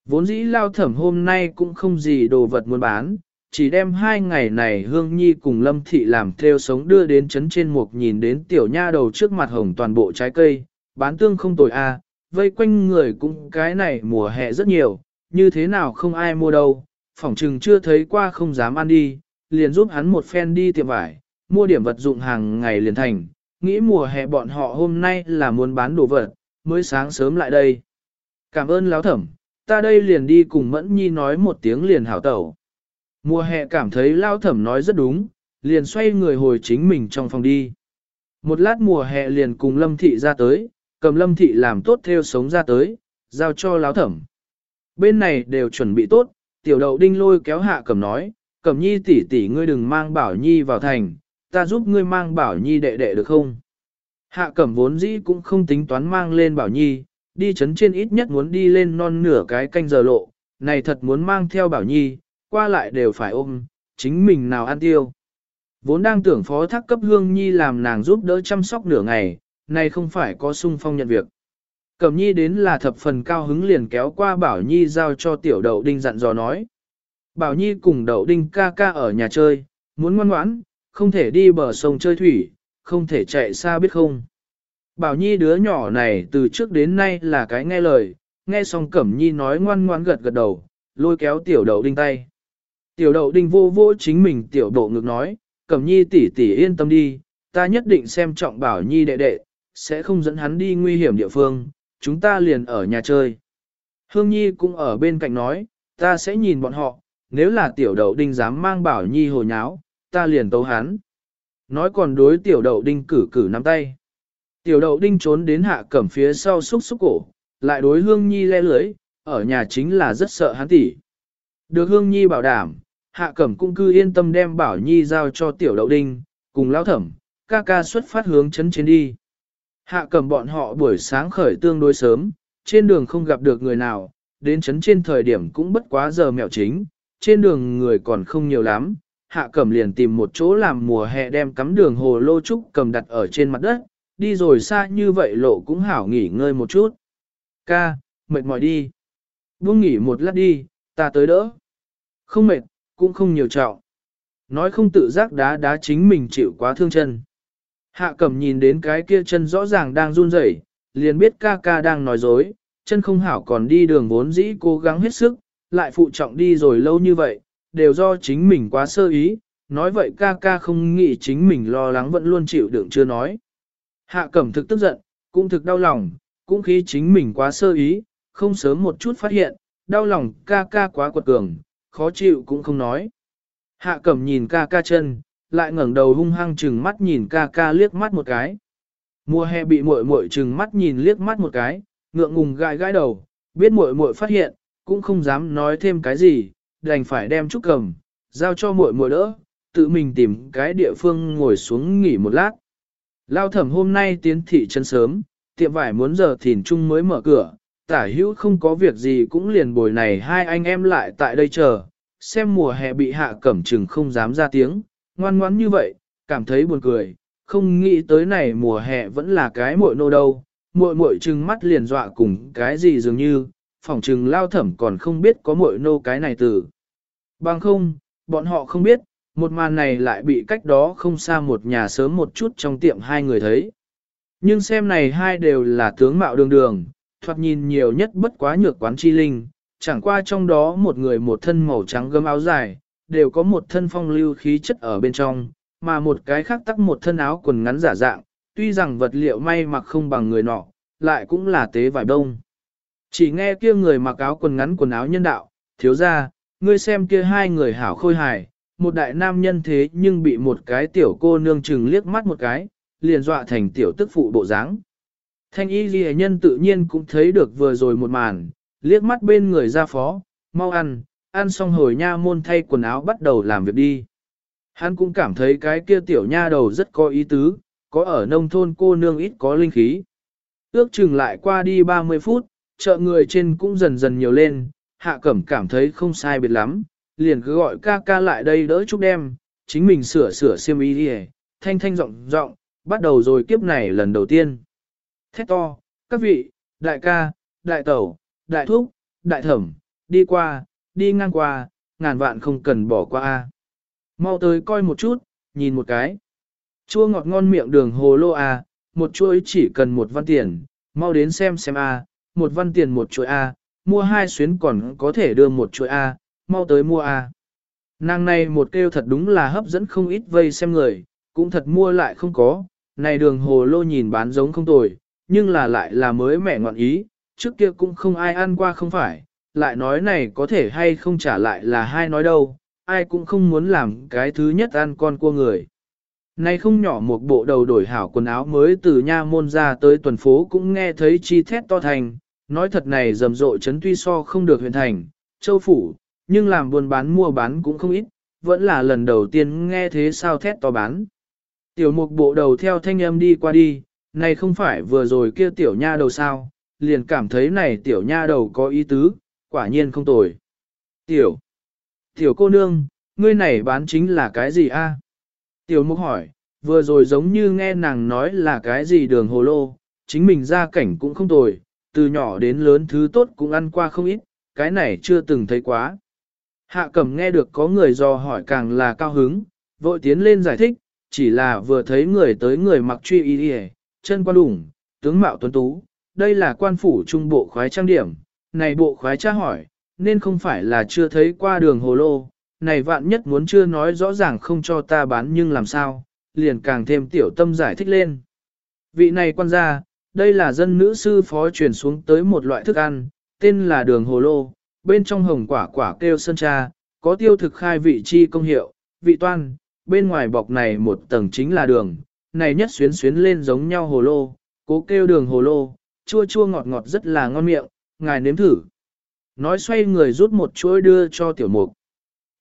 Speaker 1: Vốn dĩ lao thẩm hôm nay cũng không gì đồ vật muốn bán, chỉ đem hai ngày này Hương Nhi cùng Lâm Thị làm theo sống đưa đến chấn trên mục nhìn đến tiểu nha đầu trước mặt hồng toàn bộ trái cây, bán tương không tồi a, vây quanh người cũng cái này mùa hè rất nhiều, như thế nào không ai mua đâu, phỏng chừng chưa thấy qua không dám ăn đi, liền giúp hắn một phen đi tiệm vải, mua điểm vật dụng hàng ngày liền thành, nghĩ mùa hè bọn họ hôm nay là muốn bán đồ vật, mới sáng sớm lại đây. Cảm ơn láo thẩm, ta đây liền đi cùng Mẫn Nhi nói một tiếng liền hảo tẩu. Mùa hè cảm thấy lao thẩm nói rất đúng, liền xoay người hồi chính mình trong phòng đi. Một lát mùa hè liền cùng Lâm Thị ra tới, cầm Lâm Thị làm tốt theo sống ra tới, giao cho lao thẩm. Bên này đều chuẩn bị tốt, tiểu đậu đinh lôi kéo hạ cầm nói, cầm nhi tỷ tỷ ngươi đừng mang bảo nhi vào thành, ta giúp ngươi mang bảo nhi đệ đệ được không? Hạ cẩm vốn dĩ cũng không tính toán mang lên bảo nhi, đi chấn trên ít nhất muốn đi lên non nửa cái canh giờ lộ, này thật muốn mang theo bảo nhi, qua lại đều phải ôm, chính mình nào ăn tiêu. Vốn đang tưởng phó thác cấp hương nhi làm nàng giúp đỡ chăm sóc nửa ngày, nay không phải có sung phong nhận việc. Cẩm nhi đến là thập phần cao hứng liền kéo qua bảo nhi giao cho tiểu đậu đinh dặn dò nói. Bảo nhi cùng đậu đinh ca ca ở nhà chơi, muốn ngoan ngoãn, không thể đi bờ sông chơi thủy, không thể chạy xa biết không. Bảo Nhi đứa nhỏ này từ trước đến nay là cái nghe lời, nghe xong Cẩm Nhi nói ngoan ngoan gật gật đầu, lôi kéo tiểu đậu đinh tay. Tiểu đậu đinh vô vô chính mình tiểu độ ngực nói, Cẩm Nhi tỷ tỷ yên tâm đi, ta nhất định xem trọng Bảo Nhi đệ đệ, sẽ không dẫn hắn đi nguy hiểm địa phương, chúng ta liền ở nhà chơi. Hương Nhi cũng ở bên cạnh nói, ta sẽ nhìn bọn họ, nếu là tiểu đậu đinh dám mang Bảo Nhi hồ nháo, ta liền tấu hắn. Nói còn đối tiểu đậu đinh cử cử nắm tay. Tiểu đậu đinh trốn đến hạ cẩm phía sau xúc xúc cổ, lại đối hương nhi le lưới, ở nhà chính là rất sợ hắn tỉ. Được hương nhi bảo đảm, hạ cẩm cũng cư yên tâm đem bảo nhi giao cho tiểu đậu đinh, cùng Lão thẩm, ca ca xuất phát hướng chấn trên đi. Hạ cẩm bọn họ buổi sáng khởi tương đối sớm, trên đường không gặp được người nào, đến chấn trên thời điểm cũng bất quá giờ mẹo chính, trên đường người còn không nhiều lắm, hạ cẩm liền tìm một chỗ làm mùa hè đem cắm đường hồ lô trúc cầm đặt ở trên mặt đất, đi rồi xa như vậy lộ cũng hảo nghỉ ngơi một chút. Ca, mệt mỏi đi. Buông nghỉ một lát đi, ta tới đỡ. Không mệt, cũng không nhiều trọng. Nói không tự giác đá đá chính mình chịu quá thương chân. Hạ cẩm nhìn đến cái kia chân rõ ràng đang run rẩy, liền biết ca ca đang nói dối, chân không hảo còn đi đường vốn dĩ cố gắng hết sức, lại phụ trọng đi rồi lâu như vậy, đều do chính mình quá sơ ý, nói vậy ca ca không nghĩ chính mình lo lắng vẫn luôn chịu đựng chưa nói. Hạ cẩm thực tức giận, cũng thực đau lòng, cũng khi chính mình quá sơ ý, không sớm một chút phát hiện, đau lòng ca ca quá quật cường, khó chịu cũng không nói. Hạ cẩm nhìn ca ca chân, lại ngẩng đầu hung hăng chừng mắt nhìn ca ca liếc mắt một cái. Mùa hè bị muội muội chừng mắt nhìn liếc mắt một cái, ngượng ngùng gãi gãi đầu, biết muội muội phát hiện, cũng không dám nói thêm cái gì, đành phải đem trúc cầm, giao cho muội muội đỡ, tự mình tìm cái địa phương ngồi xuống nghỉ một lát. Lao thẩm hôm nay tiến thị chân sớm, tiệm vải muốn giờ thìn chung mới mở cửa, tả hữu không có việc gì cũng liền bồi này hai anh em lại tại đây chờ, xem mùa hè bị hạ cẩm chừng không dám ra tiếng, ngoan ngoãn như vậy, cảm thấy buồn cười, không nghĩ tới này mùa hè vẫn là cái muội nô đâu, muội muội chừng mắt liền dọa cùng cái gì dường như, phỏng chừng lao thẩm còn không biết có muội nô cái này từ. Bằng không, bọn họ không biết, một màn này lại bị cách đó không xa một nhà sớm một chút trong tiệm hai người thấy. Nhưng xem này hai đều là tướng mạo đường đường, thoạt nhìn nhiều nhất bất quá nhược quán chi linh, chẳng qua trong đó một người một thân màu trắng gấm áo dài, đều có một thân phong lưu khí chất ở bên trong, mà một cái khác tắc một thân áo quần ngắn giả dạng, tuy rằng vật liệu may mặc không bằng người nọ, lại cũng là tế vải đông. Chỉ nghe kia người mặc áo quần ngắn quần áo nhân đạo, thiếu ra, ngươi xem kia hai người hảo khôi hài, một đại nam nhân thế nhưng bị một cái tiểu cô nương chừng liếc mắt một cái, liền dọa thành tiểu tức phụ bộ dáng. Thanh y ghi nhân tự nhiên cũng thấy được vừa rồi một màn, liếc mắt bên người ra phó, mau ăn, ăn xong hồi nha môn thay quần áo bắt đầu làm việc đi. Hắn cũng cảm thấy cái kia tiểu nha đầu rất có ý tứ, có ở nông thôn cô nương ít có linh khí. Ước chừng lại qua đi 30 phút, chợ người trên cũng dần dần nhiều lên, hạ cẩm cảm thấy không sai biệt lắm, liền cứ gọi ca ca lại đây đỡ chúc đem, chính mình sửa sửa xiêm y đi thanh thanh giọng giọng bắt đầu rồi kiếp này lần đầu tiên. Thét to, các vị, đại ca, đại tẩu, đại thúc, đại thẩm, đi qua, đi ngang qua, ngàn vạn không cần bỏ qua. a. Mau tới coi một chút, nhìn một cái. Chua ngọt ngon miệng đường hồ lô a, một chuỗi chỉ cần một văn tiền, mau đến xem xem a, một văn tiền một chuỗi a, mua hai xuyến còn có thể đưa một chuỗi a, mau tới mua a. Nàng này một kêu thật đúng là hấp dẫn không ít vây xem người, cũng thật mua lại không có, này đường hồ lô nhìn bán giống không tồi, nhưng là lại là mới mẻ ngọn ý, trước kia cũng không ai ăn qua không phải, lại nói này có thể hay không trả lại là hai nói đâu, ai cũng không muốn làm cái thứ nhất ăn con cua người. nay không nhỏ một bộ đầu đổi hảo quần áo mới từ nha môn ra tới tuần phố cũng nghe thấy chi thét to thành, nói thật này rầm rộ chấn tuy so không được huyền thành, châu phủ, nhưng làm buôn bán mua bán cũng không ít, vẫn là lần đầu tiên nghe thế sao thét to bán. Tiểu mục bộ đầu theo thanh âm đi qua đi, này không phải vừa rồi kia tiểu nha đầu sao, liền cảm thấy này tiểu nha đầu có ý tứ, quả nhiên không tồi. Tiểu, tiểu cô nương, ngươi này bán chính là cái gì a? Tiểu mục hỏi, vừa rồi giống như nghe nàng nói là cái gì đường hồ lô, chính mình ra cảnh cũng không tồi, từ nhỏ đến lớn thứ tốt cũng ăn qua không ít, cái này chưa từng thấy quá. Hạ cẩm nghe được có người do hỏi càng là cao hứng, vội tiến lên giải thích, chỉ là vừa thấy người tới người mặc truy y chân quan đủng, tướng mạo tuấn tú, đây là quan phủ trung bộ khoái trang điểm, này bộ khoái tra hỏi, nên không phải là chưa thấy qua đường hồ lô, này vạn nhất muốn chưa nói rõ ràng không cho ta bán nhưng làm sao, liền càng thêm tiểu tâm giải thích lên. Vị này quan gia, đây là dân nữ sư phó truyền xuống tới một loại thức ăn, tên là đường hồ lô, bên trong hồng quả quả kêu sơn cha, có tiêu thực khai vị chi công hiệu, vị toan, bên ngoài bọc này một tầng chính là đường, này nhất xuyến xuyến lên giống nhau hồ lô, cố kêu đường hồ lô, chua chua ngọt ngọt rất là ngon miệng, ngài nếm thử. Nói xoay người rút một chuỗi đưa cho tiểu mục.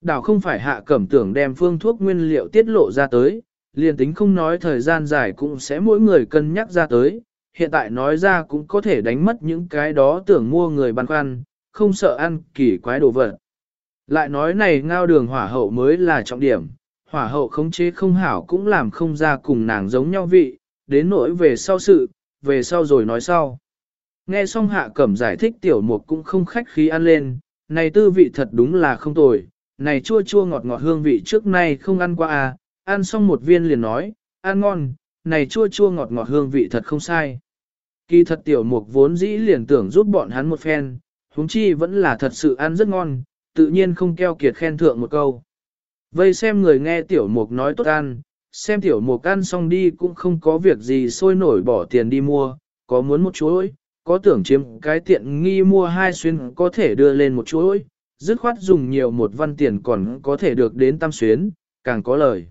Speaker 1: Đảo không phải hạ cẩm tưởng đem phương thuốc nguyên liệu tiết lộ ra tới, liền tính không nói thời gian dài cũng sẽ mỗi người cân nhắc ra tới, hiện tại nói ra cũng có thể đánh mất những cái đó tưởng mua người băn khoăn, không sợ ăn kỳ quái đồ vật. Lại nói này ngao đường hỏa hậu mới là trọng điểm, hỏa hậu khống chế không hảo cũng làm không ra cùng nàng giống nhau vị, đến nỗi về sau sự, về sau rồi nói sau. Nghe xong hạ cẩm giải thích tiểu mục cũng không khách khí ăn lên, này tư vị thật đúng là không tồi, này chua chua ngọt ngọt hương vị trước nay không ăn qua à, ăn xong một viên liền nói, ăn ngon, này chua chua ngọt ngọt hương vị thật không sai. Kỳ thật tiểu mục vốn dĩ liền tưởng giúp bọn hắn một phen, huống chi vẫn là thật sự ăn rất ngon, tự nhiên không keo kiệt khen thượng một câu. Vây xem người nghe tiểu mục nói tốt ăn, xem tiểu mục ăn xong đi cũng không có việc gì sôi nổi bỏ tiền đi mua, có muốn một chuỗi, có tưởng chiếm cái tiện nghi mua hai xuyên có thể đưa lên một chuỗi, dứt khoát dùng nhiều một văn tiền còn có thể được đến tam xuyến, càng có lời.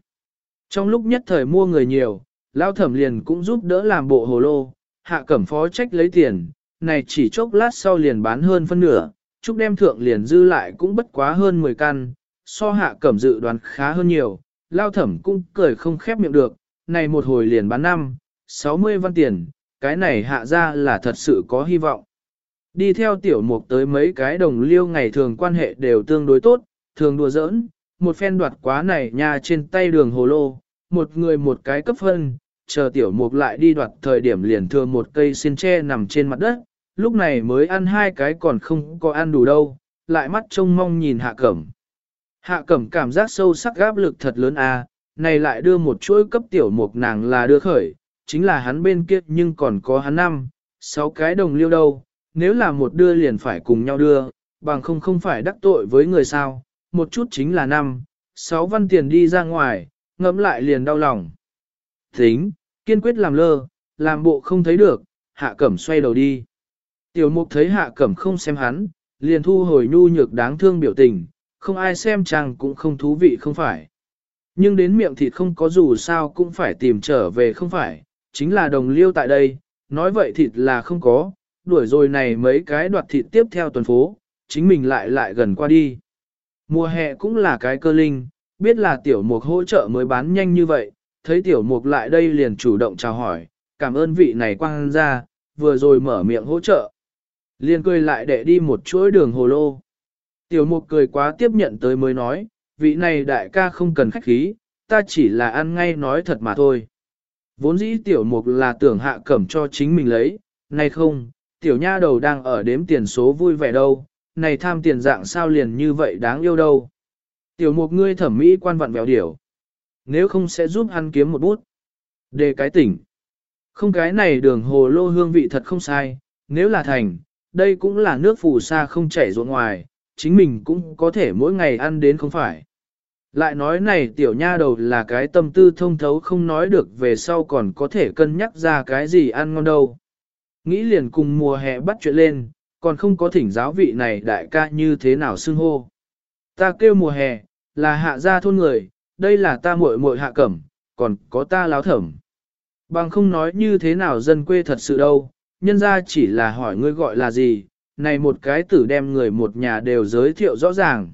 Speaker 1: Trong lúc nhất thời mua người nhiều, lao thẩm liền cũng giúp đỡ làm bộ hồ lô, hạ cẩm phó trách lấy tiền, này chỉ chốc lát sau liền bán hơn phân nửa, chúc đem thượng liền dư lại cũng bất quá hơn 10 căn, so hạ cẩm dự đoán khá hơn nhiều, lao thẩm cũng cười không khép miệng được, này một hồi liền bán năm, 60 văn tiền, cái này hạ ra là thật sự có hy vọng. Đi theo tiểu mục tới mấy cái đồng liêu ngày thường quan hệ đều tương đối tốt, thường đùa giỡn, một phen đoạt quá này nha trên tay đường hồ lô, một người một cái cấp phân, chờ tiểu mục lại đi đoạt thời điểm liền thừa một cây xin tre nằm trên mặt đất, lúc này mới ăn hai cái còn không có ăn đủ đâu, lại mắt trông mong nhìn hạ cẩm. Hạ cẩm cảm giác sâu sắc gáp lực thật lớn à, này lại đưa một chuỗi cấp tiểu mục nàng là đưa khởi, chính là hắn bên kia nhưng còn có hắn năm, sáu cái đồng liêu đâu, nếu là một đưa liền phải cùng nhau đưa, bằng không không phải đắc tội với người sao, một chút chính là năm, sáu văn tiền đi ra ngoài, ngẫm lại liền đau lòng. Tính, kiên quyết làm lơ, làm bộ không thấy được, hạ cẩm xoay đầu đi. Tiểu mục thấy hạ cẩm không xem hắn, liền thu hồi nhu nhược đáng thương biểu tình, không ai xem chàng cũng không thú vị không phải. Nhưng đến miệng thịt không có dù sao cũng phải tìm trở về không phải, chính là đồng liêu tại đây, nói vậy thịt là không có, đuổi rồi này mấy cái đoạt thịt tiếp theo tuần phố, chính mình lại lại gần qua đi. Mùa hè cũng là cái cơ linh, biết là tiểu mục hỗ trợ mới bán nhanh như vậy, thấy tiểu mục lại đây liền chủ động chào hỏi, cảm ơn vị này quang ra, vừa rồi mở miệng hỗ trợ. Liền cười lại để đi một chuỗi đường hồ lô. Tiểu mục cười quá tiếp nhận tới mới nói, vị này đại ca không cần khách khí, ta chỉ là ăn ngay nói thật mà thôi. Vốn dĩ tiểu mục là tưởng hạ cẩm cho chính mình lấy, nay không, tiểu nha đầu đang ở đếm tiền số vui vẻ đâu, này tham tiền dạng sao liền như vậy đáng yêu đâu. Tiểu mục ngươi thẩm mỹ quan vặn vẹo điểu. Nếu không sẽ giúp hắn kiếm một bút. Đề cái tỉnh. Không cái này đường hồ lô hương vị thật không sai, nếu là thành, đây cũng là nước phù sa không chảy ruộng ngoài, chính mình cũng có thể mỗi ngày ăn đến không phải. Lại nói này tiểu nha đầu là cái tâm tư thông thấu không nói được về sau còn có thể cân nhắc ra cái gì ăn ngon đâu. Nghĩ liền cùng mùa hè bắt chuyện lên, còn không có thỉnh giáo vị này đại ca như thế nào xưng hô. Ta kêu mùa hè, là hạ gia thôn người, đây là ta muội muội hạ cẩm, còn có ta láo thẩm. Bằng không nói như thế nào dân quê thật sự đâu, nhân ra chỉ là hỏi ngươi gọi là gì, này một cái tử đem người một nhà đều giới thiệu rõ ràng.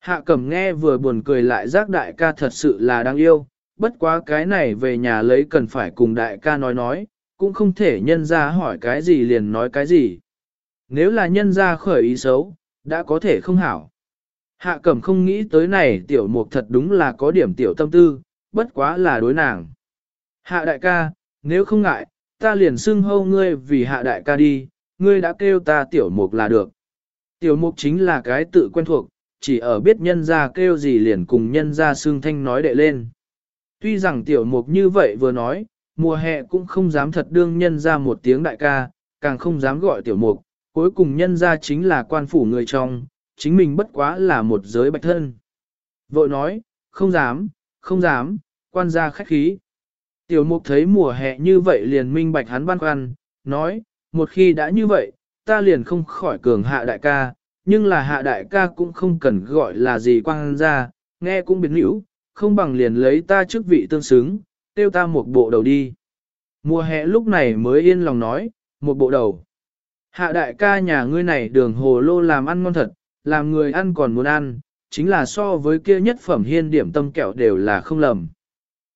Speaker 1: Hạ cẩm nghe vừa buồn cười lại giác đại ca thật sự là đáng yêu, bất quá cái này về nhà lấy cần phải cùng đại ca nói nói, cũng không thể nhân ra hỏi cái gì liền nói cái gì. Nếu là nhân ra khởi ý xấu, đã có thể không hảo. Hạ cẩm không nghĩ tới này tiểu mục thật đúng là có điểm tiểu tâm tư, bất quá là đối nàng. Hạ đại ca, nếu không ngại, ta liền xưng hâu ngươi vì hạ đại ca đi, ngươi đã kêu ta tiểu mục là được. Tiểu mục chính là cái tự quen thuộc, chỉ ở biết nhân ra kêu gì liền cùng nhân ra xương thanh nói đệ lên. Tuy rằng tiểu mục như vậy vừa nói, mùa hè cũng không dám thật đương nhân ra một tiếng đại ca, càng không dám gọi tiểu mục, cuối cùng nhân ra chính là quan phủ người trong, chính mình bất quá là một giới bạch thân. Vội nói, không dám, không dám, quan gia khách khí. Tiểu mục thấy mùa hè như vậy liền minh bạch hắn băn khoăn, nói, một khi đã như vậy, ta liền không khỏi cường hạ đại ca, nhưng là hạ đại ca cũng không cần gọi là gì quang gia, nghe cũng biến hữu, không bằng liền lấy ta chức vị tương xứng, tiêu ta một bộ đầu đi. Mùa hè lúc này mới yên lòng nói, một bộ đầu. Hạ đại ca nhà ngươi này đường hồ lô làm ăn ngon thật, làm người ăn còn muốn ăn, chính là so với kia nhất phẩm hiên điểm tâm kẹo đều là không lầm.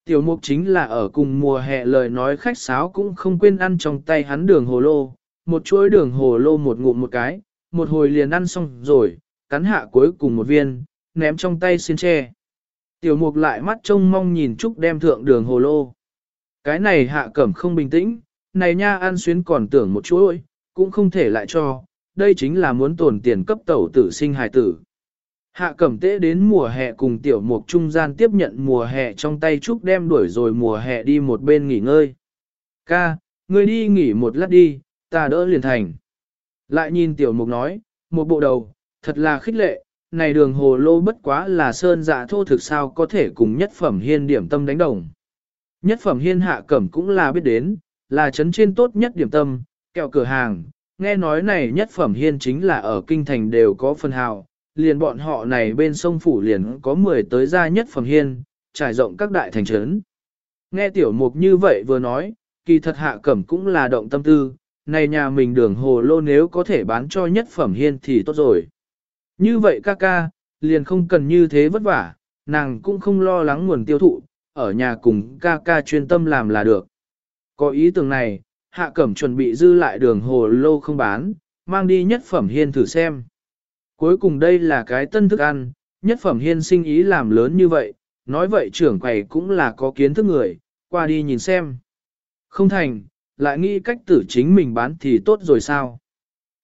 Speaker 1: Tiểu mục chính là ở cùng mùa hè lời nói khách sáo cũng không quên ăn trong tay hắn đường hồ lô, một chuỗi đường hồ lô một ngụm một cái, một hồi liền ăn xong rồi, cắn hạ cuối cùng một viên, ném trong tay xin tre. Tiểu mục lại mắt trông mong nhìn Trúc đem thượng đường hồ lô. Cái này hạ cẩm không bình tĩnh, này nha ăn xuyến còn tưởng một chuỗi, cũng không thể lại cho, đây chính là muốn tổn tiền cấp tẩu tử sinh hài tử. Hạ cẩm tế đến mùa hè cùng tiểu mục trung gian tiếp nhận mùa hè trong tay Trúc đem đuổi rồi mùa hè đi một bên nghỉ ngơi. Ca, ngươi đi nghỉ một lát đi, ta đỡ liền thành. Lại nhìn tiểu mục nói, một bộ đầu, thật là khích lệ, này đường hồ lô bất quá là sơn dạ thô thực sao có thể cùng nhất phẩm hiên điểm tâm đánh đồng. Nhất phẩm hiên hạ cẩm cũng là biết đến, là chấn trên tốt nhất điểm tâm, kẹo cửa hàng, nghe nói này nhất phẩm hiên chính là ở kinh thành đều có phân hào, liền bọn họ này bên sông phủ liền có 10 tới gia nhất phẩm hiên, trải rộng các đại thành trấn. Nghe tiểu mục như vậy vừa nói, kỳ thật hạ cẩm cũng là động tâm tư, này nhà mình đường hồ lô nếu có thể bán cho nhất phẩm hiên thì tốt rồi. Như vậy ca ca, liền không cần như thế vất vả, nàng cũng không lo lắng nguồn tiêu thụ, ở nhà cùng ca ca chuyên tâm làm là được. Có ý tưởng này, hạ cẩm chuẩn bị dư lại đường hồ lô không bán, mang đi nhất phẩm hiên thử xem. Cuối cùng đây là cái tân thức ăn, nhất phẩm hiên sinh ý làm lớn như vậy, nói vậy trưởng quầy cũng là có kiến thức người, qua đi nhìn xem. Không thành, lại nghĩ cách tử chính mình bán thì tốt rồi sao.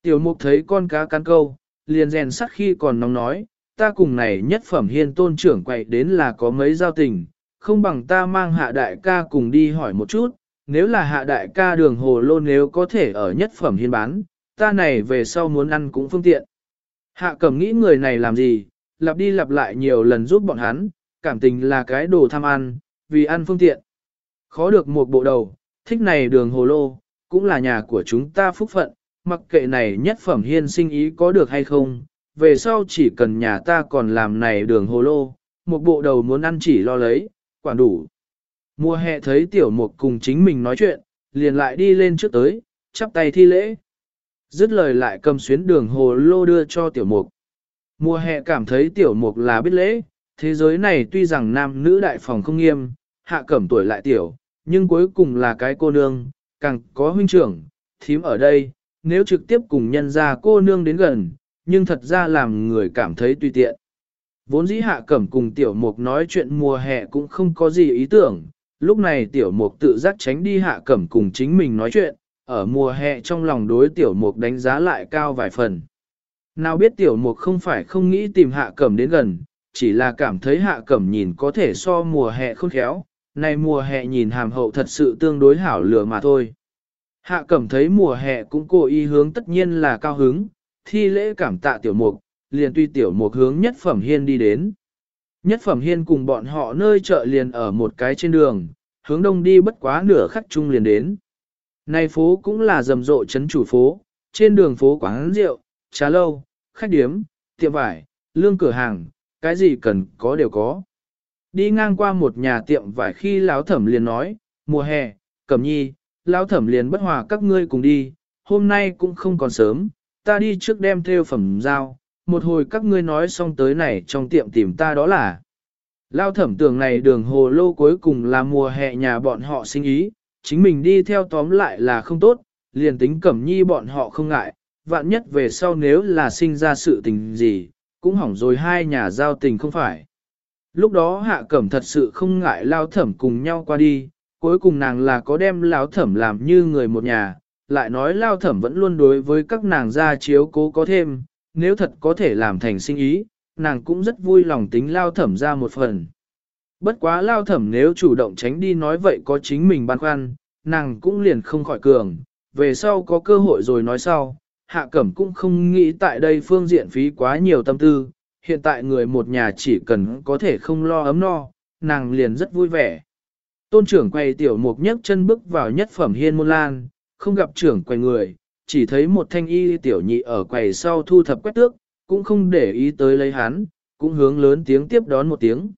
Speaker 1: Tiểu mục thấy con cá cắn câu, liền rèn sắt khi còn nóng nói, ta cùng này nhất phẩm hiên tôn trưởng quậy đến là có mấy giao tình, không bằng ta mang hạ đại ca cùng đi hỏi một chút, nếu là hạ đại ca đường hồ lô nếu có thể ở nhất phẩm hiên bán, ta này về sau muốn ăn cũng phương tiện. Hạ cẩm nghĩ người này làm gì, lặp đi lặp lại nhiều lần giúp bọn hắn, cảm tình là cái đồ tham ăn, vì ăn phương tiện. Khó được một bộ đầu, thích này đường hồ lô, cũng là nhà của chúng ta phúc phận, mặc kệ này nhất phẩm hiên sinh ý có được hay không, về sau chỉ cần nhà ta còn làm này đường hồ lô, một bộ đầu muốn ăn chỉ lo lấy, quản đủ. Mùa hè thấy tiểu mục cùng chính mình nói chuyện, liền lại đi lên trước tới, chắp tay thi lễ. Dứt lời lại cầm xuyến đường hồ lô đưa cho tiểu mục. Mùa hè cảm thấy tiểu mục là biết lễ, thế giới này tuy rằng nam nữ đại phòng không nghiêm, hạ cẩm tuổi lại tiểu, nhưng cuối cùng là cái cô nương, càng có huynh trưởng, thím ở đây, nếu trực tiếp cùng nhân ra cô nương đến gần, nhưng thật ra làm người cảm thấy tùy tiện. Vốn dĩ hạ cẩm cùng tiểu mục nói chuyện mùa hè cũng không có gì ý tưởng, lúc này tiểu mục tự giác tránh đi hạ cẩm cùng chính mình nói chuyện, ở mùa hè trong lòng đối tiểu mục đánh giá lại cao vài phần. Nào biết tiểu mục không phải không nghĩ tìm hạ cẩm đến gần, chỉ là cảm thấy hạ cẩm nhìn có thể so mùa hè khôn khéo, này mùa hè nhìn hàm hậu thật sự tương đối hảo lửa mà thôi. Hạ cẩm thấy mùa hè cũng cố ý hướng tất nhiên là cao hứng, thi lễ cảm tạ tiểu mục, liền tuy tiểu mục hướng nhất phẩm hiên đi đến. Nhất phẩm hiên cùng bọn họ nơi chợ liền ở một cái trên đường, hướng đông đi bất quá nửa khắc chung liền đến. Này phố cũng là rầm rộ chấn chủ phố, trên đường phố quán rượu, trà lâu, khách điếm, tiệm vải, lương cửa hàng, cái gì cần có đều có. Đi ngang qua một nhà tiệm vải khi lão thẩm liền nói, mùa hè, cẩm nhi, lão thẩm liền bất hòa các ngươi cùng đi, hôm nay cũng không còn sớm, ta đi trước đem theo phẩm giao, một hồi các ngươi nói xong tới này trong tiệm tìm ta đó là. Lao thẩm tưởng này đường hồ lô cuối cùng là mùa hè nhà bọn họ sinh ý, chính mình đi theo tóm lại là không tốt, liền tính cẩm nhi bọn họ không ngại, vạn nhất về sau nếu là sinh ra sự tình gì, cũng hỏng rồi hai nhà giao tình không phải. Lúc đó hạ cẩm thật sự không ngại lao thẩm cùng nhau qua đi, cuối cùng nàng là có đem lao thẩm làm như người một nhà, lại nói lao thẩm vẫn luôn đối với các nàng gia chiếu cố có thêm, nếu thật có thể làm thành sinh ý, nàng cũng rất vui lòng tính lao thẩm ra một phần. Bất quá lao thẩm nếu chủ động tránh đi nói vậy có chính mình băn khoăn, nàng cũng liền không khỏi cường, về sau có cơ hội rồi nói sau, hạ cẩm cũng không nghĩ tại đây phương diện phí quá nhiều tâm tư, hiện tại người một nhà chỉ cần có thể không lo ấm no, nàng liền rất vui vẻ. Tôn trưởng quay tiểu mục nhấc chân bước vào nhất phẩm hiên môn lan, không gặp trưởng quay người, chỉ thấy một thanh y tiểu nhị ở quầy sau thu thập quét tước, cũng không để ý tới lấy hắn, cũng hướng lớn tiếng tiếp đón một tiếng.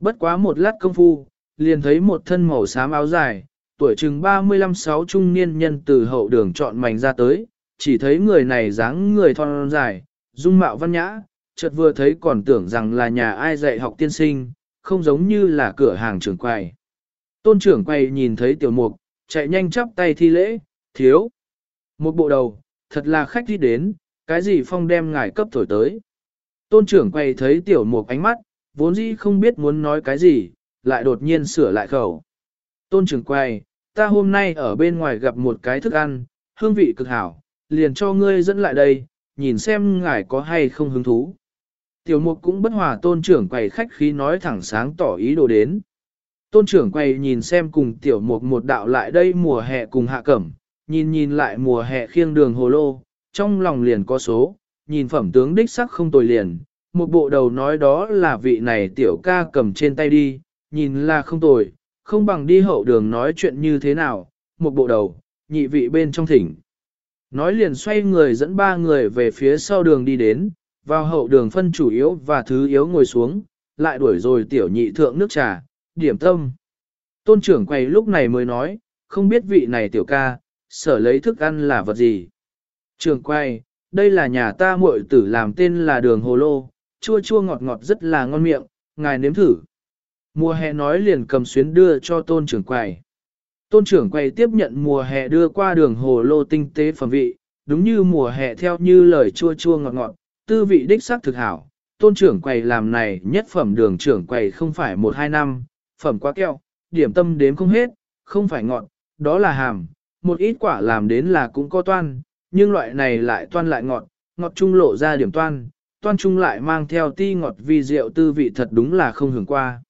Speaker 1: Bất quá một lát công phu, liền thấy một thân màu xám áo dài, tuổi chừng 35-6 trung niên nhân từ hậu đường chọn mảnh ra tới, chỉ thấy người này dáng người thon dài, dung mạo văn nhã, chợt vừa thấy còn tưởng rằng là nhà ai dạy học tiên sinh, không giống như là cửa hàng trưởng quầy. Tôn trưởng quầy nhìn thấy tiểu mục, chạy nhanh chắp tay thi lễ, thiếu. Một bộ đầu, thật là khách đi đến, cái gì phong đem ngài cấp thổi tới. Tôn trưởng quay thấy tiểu mục ánh mắt, vốn dĩ không biết muốn nói cái gì, lại đột nhiên sửa lại khẩu. Tôn trưởng quay, ta hôm nay ở bên ngoài gặp một cái thức ăn, hương vị cực hảo, liền cho ngươi dẫn lại đây, nhìn xem ngài có hay không hứng thú. Tiểu mục cũng bất hòa tôn trưởng quầy khách khí nói thẳng sáng tỏ ý đồ đến. Tôn trưởng quầy nhìn xem cùng tiểu mục một đạo lại đây mùa hè cùng hạ cẩm, nhìn nhìn lại mùa hè khiêng đường hồ lô, trong lòng liền có số, nhìn phẩm tướng đích sắc không tồi liền, một bộ đầu nói đó là vị này tiểu ca cầm trên tay đi, nhìn là không tồi, không bằng đi hậu đường nói chuyện như thế nào, một bộ đầu, nhị vị bên trong thỉnh. Nói liền xoay người dẫn ba người về phía sau đường đi đến, vào hậu đường phân chủ yếu và thứ yếu ngồi xuống, lại đuổi rồi tiểu nhị thượng nước trà, điểm tâm. Tôn trưởng quay lúc này mới nói, không biết vị này tiểu ca, sở lấy thức ăn là vật gì. Trường quay, đây là nhà ta muội tử làm tên là đường hồ lô, chua chua ngọt ngọt rất là ngon miệng, ngài nếm thử. Mùa hè nói liền cầm xuyến đưa cho tôn trưởng quầy. Tôn trưởng quầy tiếp nhận mùa hè đưa qua đường hồ lô tinh tế phẩm vị, đúng như mùa hè theo như lời chua chua ngọt ngọt, tư vị đích xác thực hảo. Tôn trưởng quầy làm này nhất phẩm đường trưởng quầy không phải một hai năm, phẩm quá keo, điểm tâm đếm không hết, không phải ngọt, đó là hàm, một ít quả làm đến là cũng có toan, nhưng loại này lại toan lại ngọt, ngọt trung lộ ra điểm toan, toan trung lại mang theo ti ngọt vi rượu tư vị thật đúng là không hưởng qua.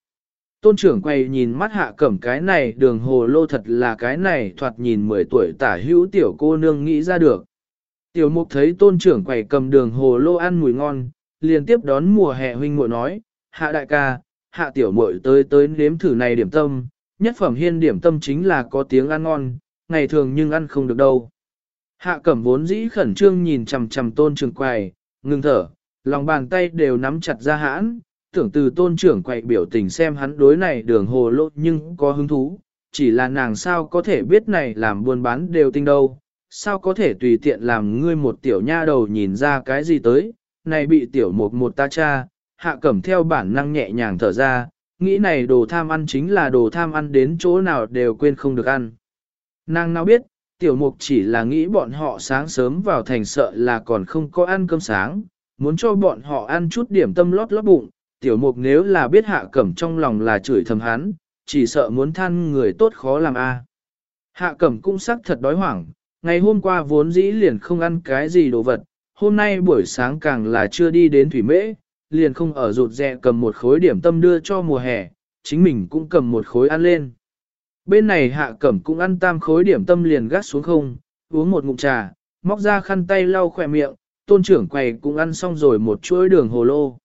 Speaker 1: Tôn trưởng quay nhìn mắt hạ cẩm cái này đường hồ lô thật là cái này thoạt nhìn 10 tuổi tả hữu tiểu cô nương nghĩ ra được. Tiểu mục thấy tôn trưởng quầy cầm đường hồ lô ăn mùi ngon, liền tiếp đón mùa hè huynh muội nói, hạ đại ca, hạ tiểu muội tới tới nếm thử này điểm tâm, nhất phẩm hiên điểm tâm chính là có tiếng ăn ngon, ngày thường nhưng ăn không được đâu. Hạ cẩm vốn dĩ khẩn trương nhìn chằm chằm tôn trưởng quầy, ngừng thở, lòng bàn tay đều nắm chặt ra hãn, tưởng từ tôn trưởng quậy biểu tình xem hắn đối này đường hồ lộ nhưng có hứng thú, chỉ là nàng sao có thể biết này làm buôn bán đều tinh đâu, sao có thể tùy tiện làm ngươi một tiểu nha đầu nhìn ra cái gì tới, này bị tiểu một một ta cha, hạ cẩm theo bản năng nhẹ nhàng thở ra, nghĩ này đồ tham ăn chính là đồ tham ăn đến chỗ nào đều quên không được ăn. Nàng nào biết, tiểu mục chỉ là nghĩ bọn họ sáng sớm vào thành sợ là còn không có ăn cơm sáng, muốn cho bọn họ ăn chút điểm tâm lót lót bụng, tiểu mục nếu là biết hạ cẩm trong lòng là chửi thầm hắn, chỉ sợ muốn than người tốt khó làm a. Hạ cẩm cũng sắc thật đói hoảng, ngày hôm qua vốn dĩ liền không ăn cái gì đồ vật, hôm nay buổi sáng càng là chưa đi đến thủy mễ, liền không ở rụt rè cầm một khối điểm tâm đưa cho mùa hè, chính mình cũng cầm một khối ăn lên. Bên này hạ cẩm cũng ăn tam khối điểm tâm liền gắt xuống không, uống một ngụm trà, móc ra khăn tay lau khỏe miệng, tôn trưởng quầy cũng ăn xong rồi một chuỗi đường hồ lô.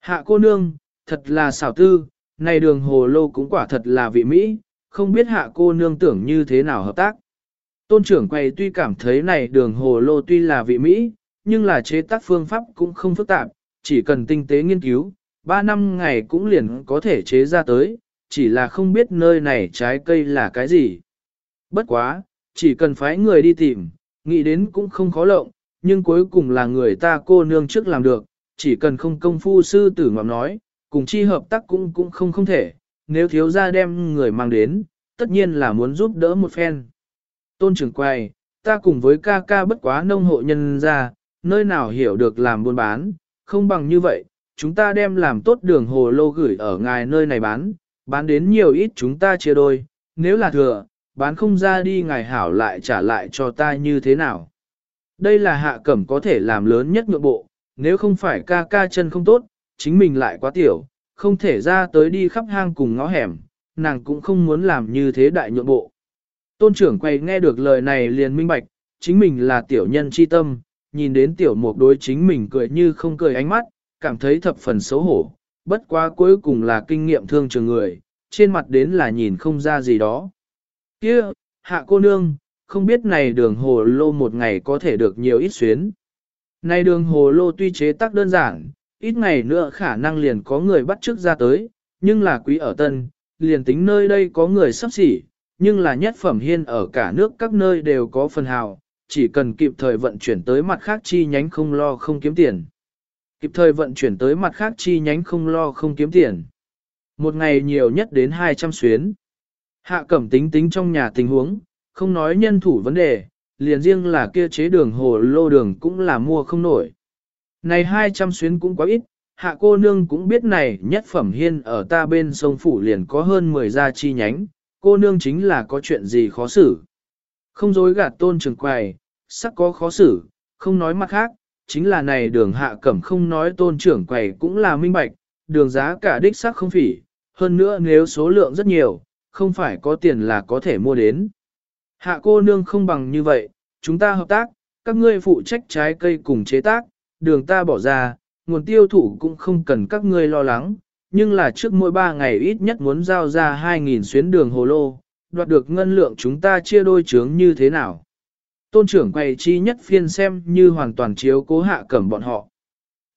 Speaker 1: Hạ cô nương, thật là xảo tư, này đường hồ lô cũng quả thật là vị Mỹ, không biết hạ cô nương tưởng như thế nào hợp tác. Tôn trưởng quầy tuy cảm thấy này đường hồ lô tuy là vị Mỹ, nhưng là chế tác phương pháp cũng không phức tạp, chỉ cần tinh tế nghiên cứu, 3 năm ngày cũng liền có thể chế ra tới, chỉ là không biết nơi này trái cây là cái gì. Bất quá, chỉ cần phái người đi tìm, nghĩ đến cũng không khó lộng, nhưng cuối cùng là người ta cô nương trước làm được, chỉ cần không công phu sư tử ngọm nói, cùng chi hợp tác cũng cũng không không thể, nếu thiếu gia đem người mang đến, tất nhiên là muốn giúp đỡ một phen. Tôn trưởng quay, ta cùng với ca ca bất quá nông hộ nhân ra, nơi nào hiểu được làm buôn bán, không bằng như vậy, chúng ta đem làm tốt đường hồ lô gửi ở ngài nơi này bán, bán đến nhiều ít chúng ta chia đôi, nếu là thừa, bán không ra đi ngài hảo lại trả lại cho ta như thế nào. Đây là hạ cẩm có thể làm lớn nhất nhượng bộ, nếu không phải ca ca chân không tốt, chính mình lại quá tiểu, không thể ra tới đi khắp hang cùng ngõ hẻm, nàng cũng không muốn làm như thế đại nhượng bộ. Tôn trưởng quay nghe được lời này liền minh bạch, chính mình là tiểu nhân chi tâm, nhìn đến tiểu mục đối chính mình cười như không cười ánh mắt, cảm thấy thập phần xấu hổ, bất quá cuối cùng là kinh nghiệm thương trường người, trên mặt đến là nhìn không ra gì đó. Kia, hạ cô nương, không biết này đường hồ lô một ngày có thể được nhiều ít xuyến. Này đường hồ lô tuy chế tác đơn giản, ít ngày nữa khả năng liền có người bắt trước ra tới, nhưng là quý ở tân, liền tính nơi đây có người sắp xỉ, nhưng là nhất phẩm hiên ở cả nước các nơi đều có phần hào, chỉ cần kịp thời vận chuyển tới mặt khác chi nhánh không lo không kiếm tiền. Kịp thời vận chuyển tới mặt khác chi nhánh không lo không kiếm tiền. Một ngày nhiều nhất đến 200 xuyến. Hạ cẩm tính tính trong nhà tình huống, không nói nhân thủ vấn đề, liền riêng là kia chế đường hồ lô đường cũng là mua không nổi. Này 200 xuyến cũng quá ít, hạ cô nương cũng biết này nhất phẩm hiên ở ta bên sông Phủ liền có hơn 10 gia chi nhánh, cô nương chính là có chuyện gì khó xử. Không dối gạt tôn trường quầy, sắc có khó xử, không nói mặt khác, chính là này đường hạ cẩm không nói tôn trưởng quầy cũng là minh bạch, đường giá cả đích sắc không phỉ, hơn nữa nếu số lượng rất nhiều, không phải có tiền là có thể mua đến. Hạ cô nương không bằng như vậy, chúng ta hợp tác, các ngươi phụ trách trái cây cùng chế tác, đường ta bỏ ra, nguồn tiêu thụ cũng không cần các ngươi lo lắng, nhưng là trước mỗi 3 ngày ít nhất muốn giao ra 2.000 xuyến đường hồ lô, đoạt được ngân lượng chúng ta chia đôi chướng như thế nào. Tôn trưởng quầy chi nhất phiên xem như hoàn toàn chiếu cố hạ cẩm bọn họ.